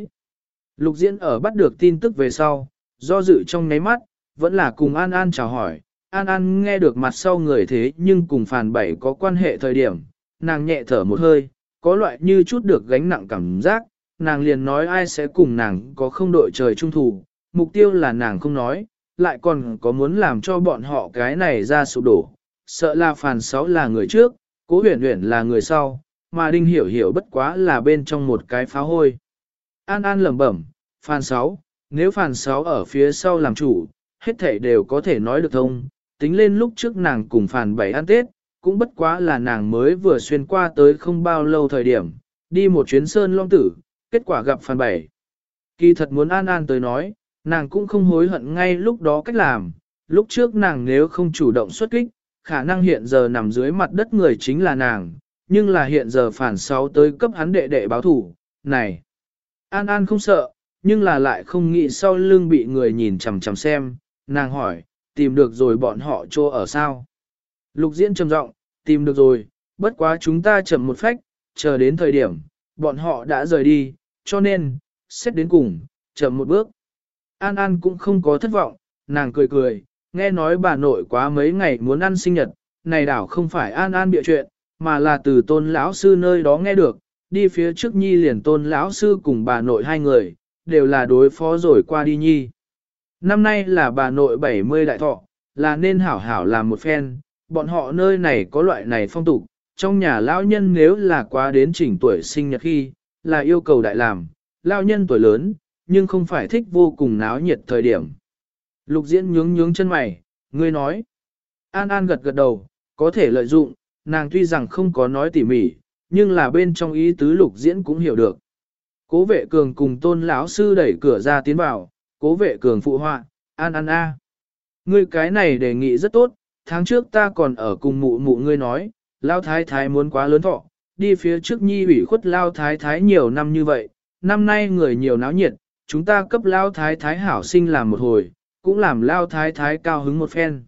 Lục diễn ở bắt được tin tức về sau, do dự trong nháy mắt, vẫn là cùng An An chào hỏi. An An nghe được mặt sau người thế nhưng cùng phàn bảy có quan hệ thời điểm, nàng nhẹ thở một hơi, có loại như chút được gánh nặng cảm giác, nàng liền nói ai sẽ cùng nàng có không đội trời trung thủ, mục tiêu là nàng không nói, lại còn có muốn làm cho bọn họ cái này ra sụp đổ, sợ là phàn sáu là người trước, cố huyền huyền là người sau, mà đinh hiểu hiểu bất quá là bên trong một cái pháo hôi. An An lẩm bẩm, phàn sáu, nếu phàn sáu ở phía sau làm chủ, hết thảy đều có thể nói được thông, tính lên lúc trước nàng cùng phàn bảy ăn Tết, cũng bất quá là nàng mới vừa xuyên qua tới không bao lâu thời điểm, đi một chuyến sơn long tử, kết quả gặp phàn bảy. Kỳ thật muốn an an tới nói, nàng cũng không hối hận ngay lúc đó cách làm, lúc trước nàng nếu không chủ động xuất kích, khả năng hiện giờ nằm dưới mặt đất người chính là nàng, nhưng là hiện giờ phản sáu tới cấp hắn đệ đệ báo thủ, này. An An không sợ, nhưng là lại không nghĩ sau lưng bị người nhìn chằm chằm xem, nàng hỏi, tìm được rồi bọn họ trô ở sao? Lục diễn trầm giọng, tìm được rồi, bất quá chúng ta chậm một phách, chờ đến thời điểm, bọn họ đã rời đi, cho nên, xét đến cùng, chậm một bước. An An cũng không có thất vọng, nàng cười cười, nghe nói bà nội quá mấy ngày muốn ăn sinh nhật, này đảo không phải An An bịa chuyện, mà là từ tôn lão sư nơi đó nghe được, đi phía trước nhi liền tôn lão sư cùng bà nội hai người, đều là đối phó rồi qua đi nhi. Năm nay là bà nội 70 đại thọ, là nên hảo hảo làm một phen, bọn họ nơi này có loại này phong tục, trong nhà lão nhân nếu là quá đến chỉnh tuổi sinh nhật khi, là yêu cầu đại làm, lão nhân tuổi lớn, nhưng không phải thích vô cùng náo nhiệt thời điểm. Lục diễn nhướng nhướng chân mày, ngươi nói. An An gật gật đầu, có thể lợi dụng, nàng tuy rằng không có nói tỉ mỉ, nhưng là bên trong ý tứ lục diễn cũng hiểu được. Cố vệ cường cùng tôn lão sư đẩy cửa ra tiến vào, cố vệ cường phụ họa, an an a. Ngươi cái này đề nghị rất tốt, tháng trước ta còn ở cùng mụ mụ ngươi nói, lao thái thái muốn quá lớn thọ, đi phía trước nhi ủy khuất lao thái thái nhiều năm như vậy, năm nay người nhiều náo nhiệt, chúng ta cấp lao thái thái hảo sinh làm một hồi, cũng làm lao thái thái cao hứng một phen.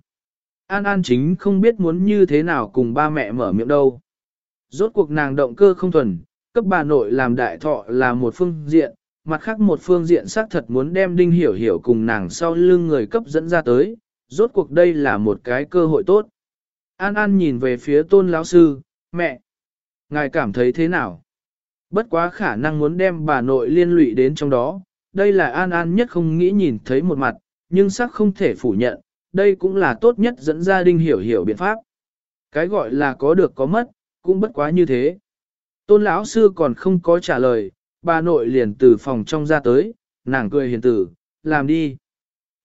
An An chính không biết muốn như thế nào cùng ba mẹ mở miệng đâu. Rốt cuộc nàng động cơ không thuần, cấp bà nội làm đại thọ là một phương diện, mặt khác một phương diện xác thật muốn đem đinh hiểu hiểu cùng nàng sau lưng người cấp dẫn ra tới, rốt cuộc đây là một cái cơ hội tốt. An An nhìn về phía tôn lão sư, mẹ, ngài cảm thấy thế nào? Bất quá khả năng muốn đem bà nội liên lụy đến trong đó, đây là An An nhất không nghĩ nhìn thấy một mặt, nhưng xác không thể phủ nhận, đây cũng là tốt nhất dẫn gia đình hiểu hiểu biện pháp. Cái gọi là có được có mất, cũng bất quá như thế. Tôn lão sư còn không có trả lời, bà nội liền từ phòng trong ra tới, nàng cười hiền tử, làm đi.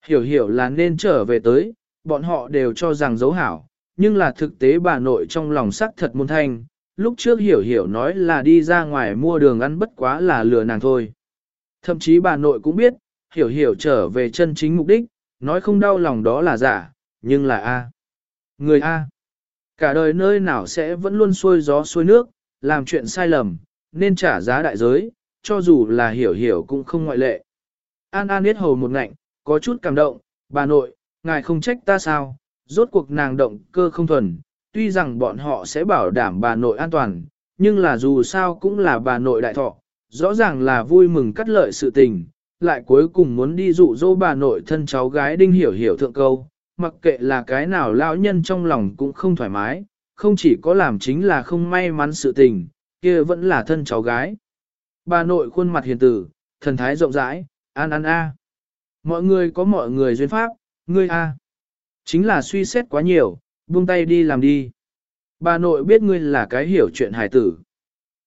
Hiểu hiểu là nên trở về tới, bọn họ đều cho rằng dấu hảo, nhưng là thực tế bà nội trong lòng sắc thật môn thanh, lúc trước hiểu hiểu nói là đi ra ngoài mua đường ăn bất quá là lừa nàng thôi. Thậm chí bà nội cũng biết, hiểu hiểu trở về chân chính mục đích, nói không đau lòng đó là giả, nhưng là A. Người A. Cả đời nơi nào sẽ vẫn luôn xuôi gió xuôi nước, làm chuyện sai lầm, nên trả giá đại giới, cho dù là hiểu hiểu cũng không ngoại lệ. An An biết hầu một ngạnh, có chút cảm động, bà nội, ngài không trách ta sao, rốt cuộc nàng động cơ không thuần, tuy rằng bọn họ sẽ bảo đảm bà nội an toàn, nhưng là dù sao cũng là bà nội đại thọ, rõ ràng là vui mừng cắt lợi sự tình, lại cuối cùng muốn đi dụ dỗ bà nội thân cháu gái đinh hiểu hiểu thượng câu, mặc kệ là cái nào lão nhân trong lòng cũng không thoải mái, không chỉ có làm chính là không may mắn sự tình, kia vẫn là thân cháu gái. Bà nội khuôn mặt hiền tử, thần thái rộng rãi, an an a. Mọi người có mọi người duyên pháp, ngươi a. Chính là suy xét quá nhiều, buông tay đi làm đi. Bà nội biết ngươi là cái hiểu chuyện hài tử.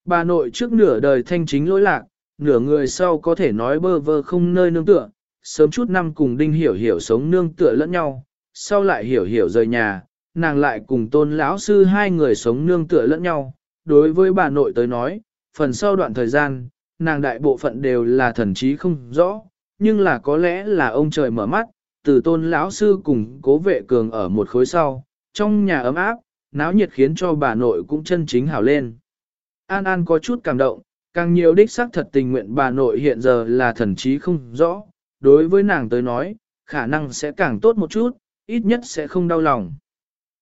Bà nội trước nửa đời thanh chính lỗi lạc, nửa người sau có thể nói bơ vơ không nơi nương tựa, sớm chút năm cùng đinh hiểu hiểu sống nương tựa lẫn nhau, sau lại hiểu hiểu rời nhà, nàng lại cùng tôn lão sư hai người sống nương tựa lẫn nhau. Đối với bà nội tới nói, phần sau đoạn thời gian, nàng đại bộ phận đều là thần trí không rõ, nhưng là có lẽ là ông trời mở mắt, từ tôn lão sư cùng cố vệ cường ở một khối sau, trong nhà ấm áp, náo nhiệt khiến cho bà nội cũng chân chính hảo lên. An An có chút cảm động, càng nhiều đích xác thật tình nguyện bà nội hiện giờ là thần trí không rõ, đối với nàng tới nói, khả năng sẽ càng tốt một chút, ít nhất sẽ không đau lòng.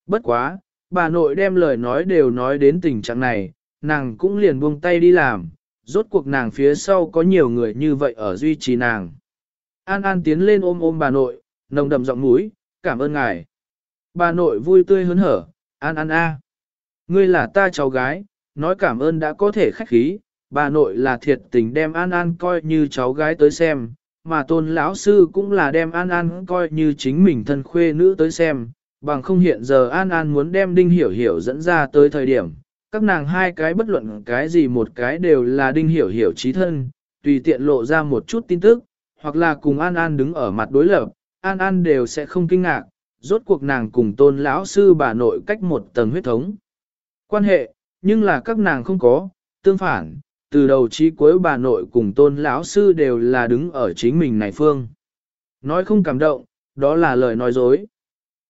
Bất quá, bà nội đem lời nói đều nói đến tình trạng này, nàng cũng liền buông tay đi làm, rốt cuộc nàng phía sau có nhiều người như vậy ở duy trì nàng. An An tiến lên ôm ôm bà nội, nồng đậm giọng mũi, cảm ơn ngài. Bà nội vui tươi hớn hở, An An a, ngươi là ta cháu gái, nói cảm ơn đã có thể khách khí, bà nội là thiệt tình đem An An coi như cháu gái tới xem, mà tôn lão sư cũng là đem An An coi như chính mình thân khuê nữ tới xem, bằng không hiện giờ An An muốn đem Đinh Hiểu Hiểu dẫn ra tới thời điểm, các nàng hai cái bất luận cái gì một cái đều là Đinh Hiểu Hiểu trí thân, tùy tiện lộ ra một chút tin tức, hoặc là cùng An An đứng ở mặt đối lập, An An đều sẽ không kinh ngạc, rốt cuộc nàng cùng tôn lão sư bà nội cách một tầng huyết thống. Quan hệ, nhưng là các nàng không có, tương phản, từ đầu chí cuối bà nội cùng tôn lão sư đều là đứng ở chính mình này phương. Nói không cảm động, đó là lời nói dối.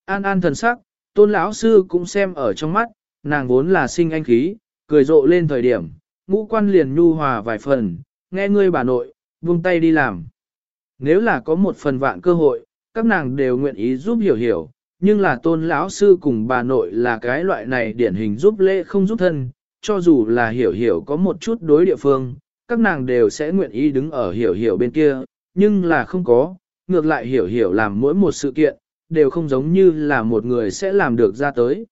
An an thần sắc, tôn lão sư cũng xem ở trong mắt, nàng vốn là sinh anh khí, cười rộ lên thời điểm, ngũ quan liền nhu hòa vài phần, nghe ngươi bà nội, buông tay đi làm. Nếu là có một phần vạn cơ hội, các nàng đều nguyện ý giúp hiểu hiểu, nhưng là tôn lão sư cùng bà nội là cái loại này điển hình giúp lễ không giúp thân, cho dù là hiểu hiểu có một chút đối địa phương, các nàng đều sẽ nguyện ý đứng ở hiểu hiểu bên kia, nhưng là không có, ngược lại hiểu hiểu làm mỗi một sự kiện, đều không giống như là một người sẽ làm được ra tới.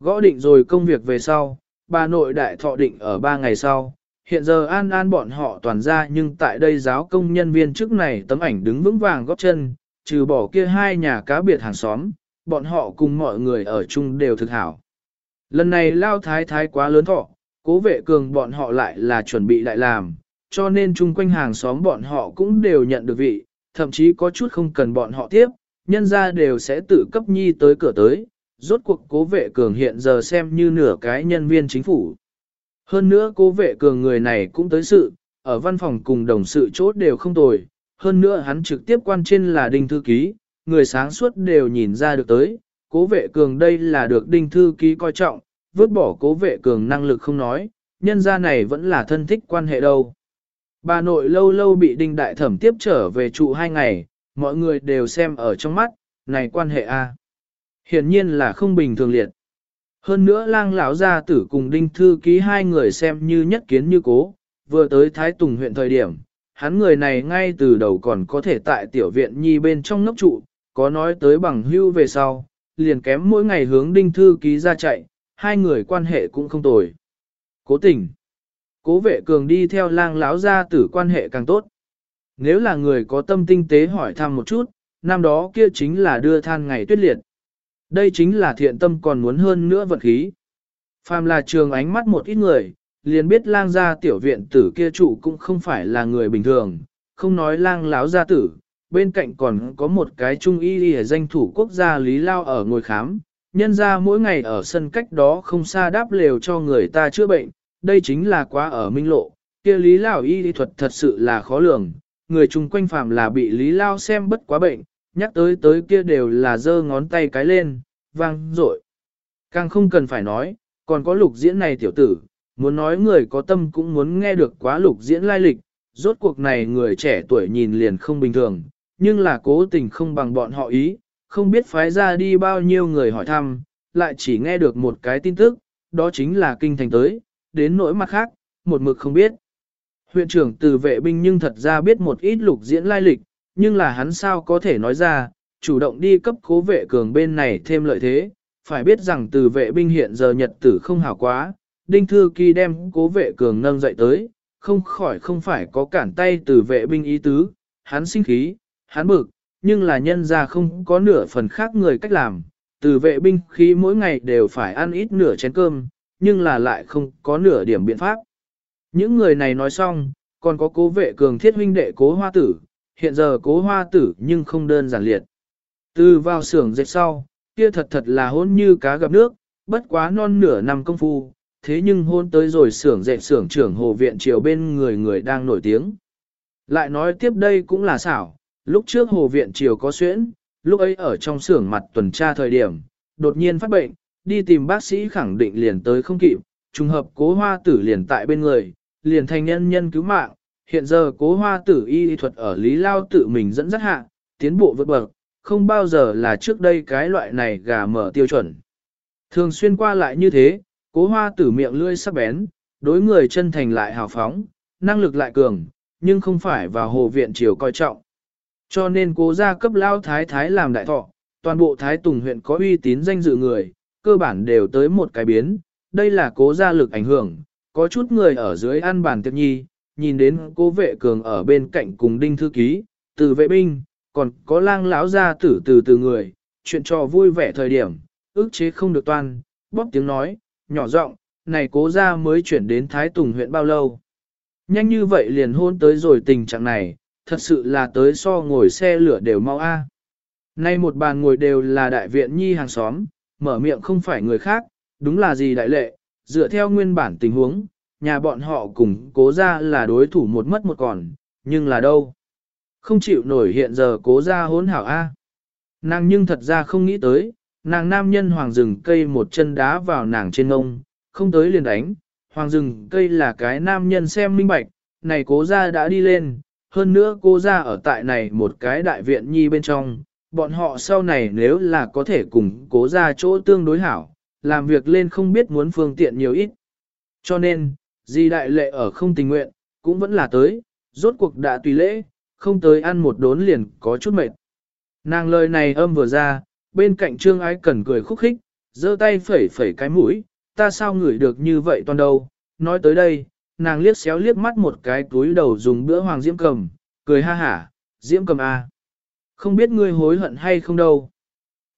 Gõ định rồi công việc về sau, bà nội đại thọ định ở ba ngày sau, hiện giờ an an bọn họ toàn ra nhưng tại đây giáo công nhân viên trước này tấm ảnh đứng vững vàng góp chân, trừ bỏ kia hai nhà cá biệt hàng xóm, bọn họ cùng mọi người ở chung đều thực hảo. Lần này lao thái thái quá lớn thọ, cố vệ cường bọn họ lại là chuẩn bị lại làm, cho nên chung quanh hàng xóm bọn họ cũng đều nhận được vị, thậm chí có chút không cần bọn họ tiếp, nhân ra đều sẽ tự cấp nhi tới cửa tới, rốt cuộc cố vệ cường hiện giờ xem như nửa cái nhân viên chính phủ. Hơn nữa cố vệ cường người này cũng tới sự, ở văn phòng cùng đồng sự chốt đều không tồi, hơn nữa hắn trực tiếp quan trên là đinh thư ký, người sáng suốt đều nhìn ra được tới, cố vệ cường đây là được đinh thư ký coi trọng, vứt bỏ cố vệ cường năng lực không nói, nhân gia này vẫn là thân thích quan hệ đâu. Bà nội lâu lâu bị đinh đại thẩm tiếp trở về trụ hai ngày, mọi người đều xem ở trong mắt, này quan hệ A. Hiển nhiên là không bình thường liệt. Hơn nữa lang lão gia tử cùng đinh thư ký hai người xem như nhất kiến như cố, vừa tới Thái Tùng huyện thời điểm, hắn người này ngay từ đầu còn có thể tại tiểu viện nhi bên trong ngốc trụ, có nói tới bằng hưu về sau, liền kém mỗi ngày hướng đinh thư ký ra chạy, hai người quan hệ cũng không tồi. Cố tình, cố vệ cường đi theo lang lão gia tử quan hệ càng tốt. Nếu là người có tâm tinh tế hỏi thăm một chút, năm đó kia chính là đưa than ngày tuyết liệt. Đây chính là thiện tâm còn muốn hơn nữa vật khí. Phàm là trường ánh mắt một ít người, liền biết lang gia tiểu viện tử kia trụ cũng không phải là người bình thường, không nói lang láo gia tử, bên cạnh còn có một cái trung y y danh thủ quốc gia Lý Lao ở ngồi khám, nhân ra mỗi ngày ở sân cách đó không xa đáp lều cho người ta chữa bệnh, đây chính là quá ở minh lộ, kia Lý Lao y y thuật thật sự là khó lường, người chung quanh phàm là bị Lý Lao xem bất quá bệnh, nhắc tới tới kia đều là giơ ngón tay cái lên, vang rội. Càng không cần phải nói, còn có lục diễn này tiểu tử, muốn nói người có tâm cũng muốn nghe được quá lục diễn lai lịch, rốt cuộc này người trẻ tuổi nhìn liền không bình thường, nhưng là cố tình không bằng bọn họ ý, không biết phái ra đi bao nhiêu người hỏi thăm, lại chỉ nghe được một cái tin tức, đó chính là kinh thành tới, đến nỗi mặt khác, một mực không biết. Huyện trưởng từ vệ binh nhưng thật ra biết một ít lục diễn lai lịch, nhưng là hắn sao có thể nói ra, chủ động đi cấp cố vệ cường bên này thêm lợi thế, phải biết rằng từ vệ binh hiện giờ nhật tử không hảo quá, đinh thư kỳ đem cố vệ cường nâng dậy tới, không khỏi không phải có cản tay từ vệ binh ý tứ, hắn sinh khí, hắn bực, nhưng là nhân ra không có nửa phần khác người cách làm, từ vệ binh khí mỗi ngày đều phải ăn ít nửa chén cơm, nhưng là lại không có nửa điểm biện pháp. Những người này nói xong, còn có cố vệ cường thiết huynh đệ cố hoa tử, hiện giờ cố hoa tử nhưng không đơn giản liệt. Từ vào xưởng dệt sau, kia thật thật là hôn như cá gặp nước, bất quá non nửa năm công phu, thế nhưng hôn tới rồi xưởng dệt xưởng trưởng hồ viện triều bên người người đang nổi tiếng. Lại nói tiếp đây cũng là xảo, lúc trước hồ viện triều có xuyễn, lúc ấy ở trong xưởng mặt tuần tra thời điểm, đột nhiên phát bệnh, đi tìm bác sĩ khẳng định liền tới không kịp, trùng hợp cố hoa tử liền tại bên người, liền thành nhân nhân cứu mạng, hiện giờ cố hoa tử y thuật ở Lý Lao tự mình dẫn dắt hạ, tiến bộ vượt bậc, không bao giờ là trước đây cái loại này gà mở tiêu chuẩn. Thường xuyên qua lại như thế, cố hoa tử miệng lươi sắc bén, đối người chân thành lại hào phóng, năng lực lại cường, nhưng không phải vào hồ viện triều coi trọng. Cho nên cố gia cấp lao thái thái làm đại thọ, toàn bộ thái tùng huyện có uy tín danh dự người, cơ bản đều tới một cái biến, đây là cố gia lực ảnh hưởng, có chút người ở dưới ăn bàn tiệc nhi, nhìn đến cố vệ cường ở bên cạnh cùng đinh thư ký, từ vệ binh, còn có lang lão gia tử từ từ người, chuyện trò vui vẻ thời điểm, ước chế không được toan, bóp tiếng nói, nhỏ giọng, này cố gia mới chuyển đến Thái Tùng huyện bao lâu. Nhanh như vậy liền hôn tới rồi tình trạng này, thật sự là tới so ngồi xe lửa đều mau a. Nay một bàn ngồi đều là đại viện nhi hàng xóm, mở miệng không phải người khác, đúng là gì đại lệ, dựa theo nguyên bản tình huống, nhà bọn họ cùng cố ra là đối thủ một mất một còn, nhưng là đâu? Không chịu nổi hiện giờ cố ra hỗn hảo A. Nàng nhưng thật ra không nghĩ tới, nàng nam nhân hoàng rừng cây một chân đá vào nàng trên ngông, không tới liền đánh, hoàng rừng cây là cái nam nhân xem minh bạch, này cố ra đã đi lên, hơn nữa cô ra ở tại này một cái đại viện nhi bên trong, bọn họ sau này nếu là có thể cùng cố ra chỗ tương đối hảo, làm việc lên không biết muốn phương tiện nhiều ít. Cho nên, di đại lệ ở không tình nguyện, cũng vẫn là tới, rốt cuộc đã tùy lễ, không tới ăn một đốn liền có chút mệt. Nàng lời này âm vừa ra, bên cạnh trương ái cần cười khúc khích, giơ tay phẩy phẩy cái mũi, ta sao ngửi được như vậy toàn đâu, nói tới đây, nàng liếc xéo liếc mắt một cái túi đầu dùng bữa hoàng diễm cầm, cười ha hả, diễm cầm a, không biết ngươi hối hận hay không đâu.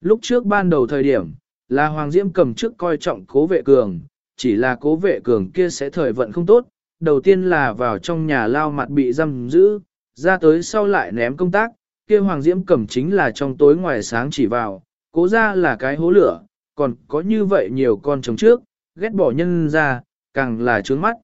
Lúc trước ban đầu thời điểm, là hoàng diễm cầm trước coi trọng cố vệ cường, chỉ là cố vệ cường kia sẽ thời vận không tốt, đầu tiên là vào trong nhà lao mặt bị giam giữ, ra tới sau lại ném công tác, kia hoàng diễm cầm chính là trong tối ngoài sáng chỉ vào, cố ra là cái hố lửa, còn có như vậy nhiều con chồng trước, ghét bỏ nhân ra, càng là trướng mắt.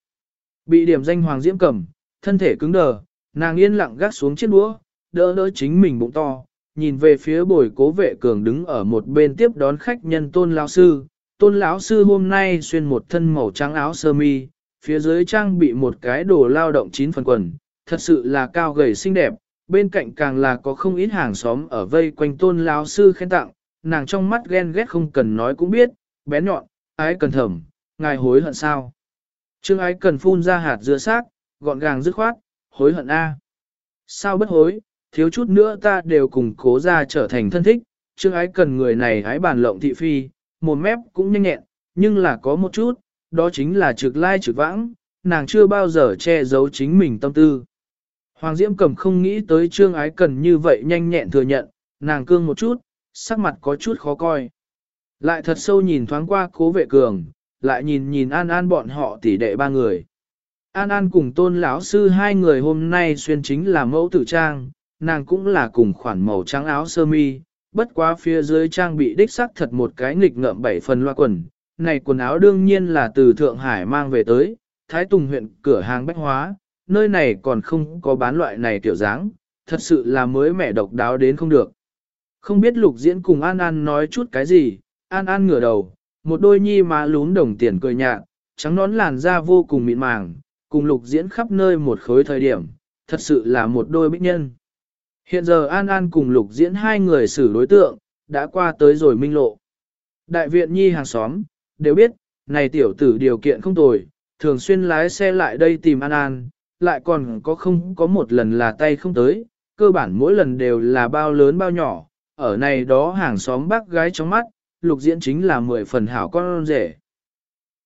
Bị điểm danh hoàng diễm cầm, thân thể cứng đờ, nàng yên lặng gác xuống chiếc đũa, đỡ đỡ chính mình bụng to, nhìn về phía bồi cố vệ cường đứng ở một bên tiếp đón khách nhân tôn lão sư. Tôn lão sư hôm nay xuyên một thân màu trắng áo sơ mi, phía dưới trang bị một cái đồ lao động chín phần quần, thật sự là cao gầy xinh đẹp, bên cạnh càng là có không ít hàng xóm ở vây quanh tôn lão sư khen tặng, nàng trong mắt ghen ghét không cần nói cũng biết, bé nhọn, ái cần thầm, ngài hối hận sao. Trương ái cần phun ra hạt dưa xác, gọn gàng dứt khoát, hối hận a. Sao bất hối, thiếu chút nữa ta đều cùng cố ra trở thành thân thích, Trương ái cần người này hái bàn lộng thị phi, một mép cũng nhanh nhẹn, nhưng là có một chút, đó chính là trực lai trực vãng, nàng chưa bao giờ che giấu chính mình tâm tư. Hoàng Diễm Cầm không nghĩ tới Trương Ái Cần như vậy nhanh nhẹn thừa nhận, nàng cương một chút, sắc mặt có chút khó coi. Lại thật sâu nhìn thoáng qua cố vệ cường, lại nhìn nhìn An An bọn họ tỷ đệ ba người. An An cùng tôn lão sư hai người hôm nay xuyên chính là mẫu tử trang, nàng cũng là cùng khoản màu trắng áo sơ mi, bất quá phía dưới trang bị đích sắc thật một cái nghịch ngợm bảy phần loa quần. Này quần áo đương nhiên là từ Thượng Hải mang về tới, Thái Tùng huyện cửa hàng bách hóa, nơi này còn không có bán loại này tiểu dáng, thật sự là mới mẻ độc đáo đến không được. Không biết lục diễn cùng An An nói chút cái gì, An An ngửa đầu, một đôi nhi má lún đồng tiền cười nhạt, trắng nón làn da vô cùng mịn màng, cùng lục diễn khắp nơi một khối thời điểm, thật sự là một đôi bích nhân. Hiện giờ An An cùng lục diễn hai người xử đối tượng, đã qua tới rồi minh lộ. Đại viện nhi hàng xóm, đều biết, này tiểu tử điều kiện không tồi, thường xuyên lái xe lại đây tìm An An, lại còn có không có một lần là tay không tới, cơ bản mỗi lần đều là bao lớn bao nhỏ, ở này đó hàng xóm bác gái trong mắt, lục diễn chính là mười phần hảo con rể.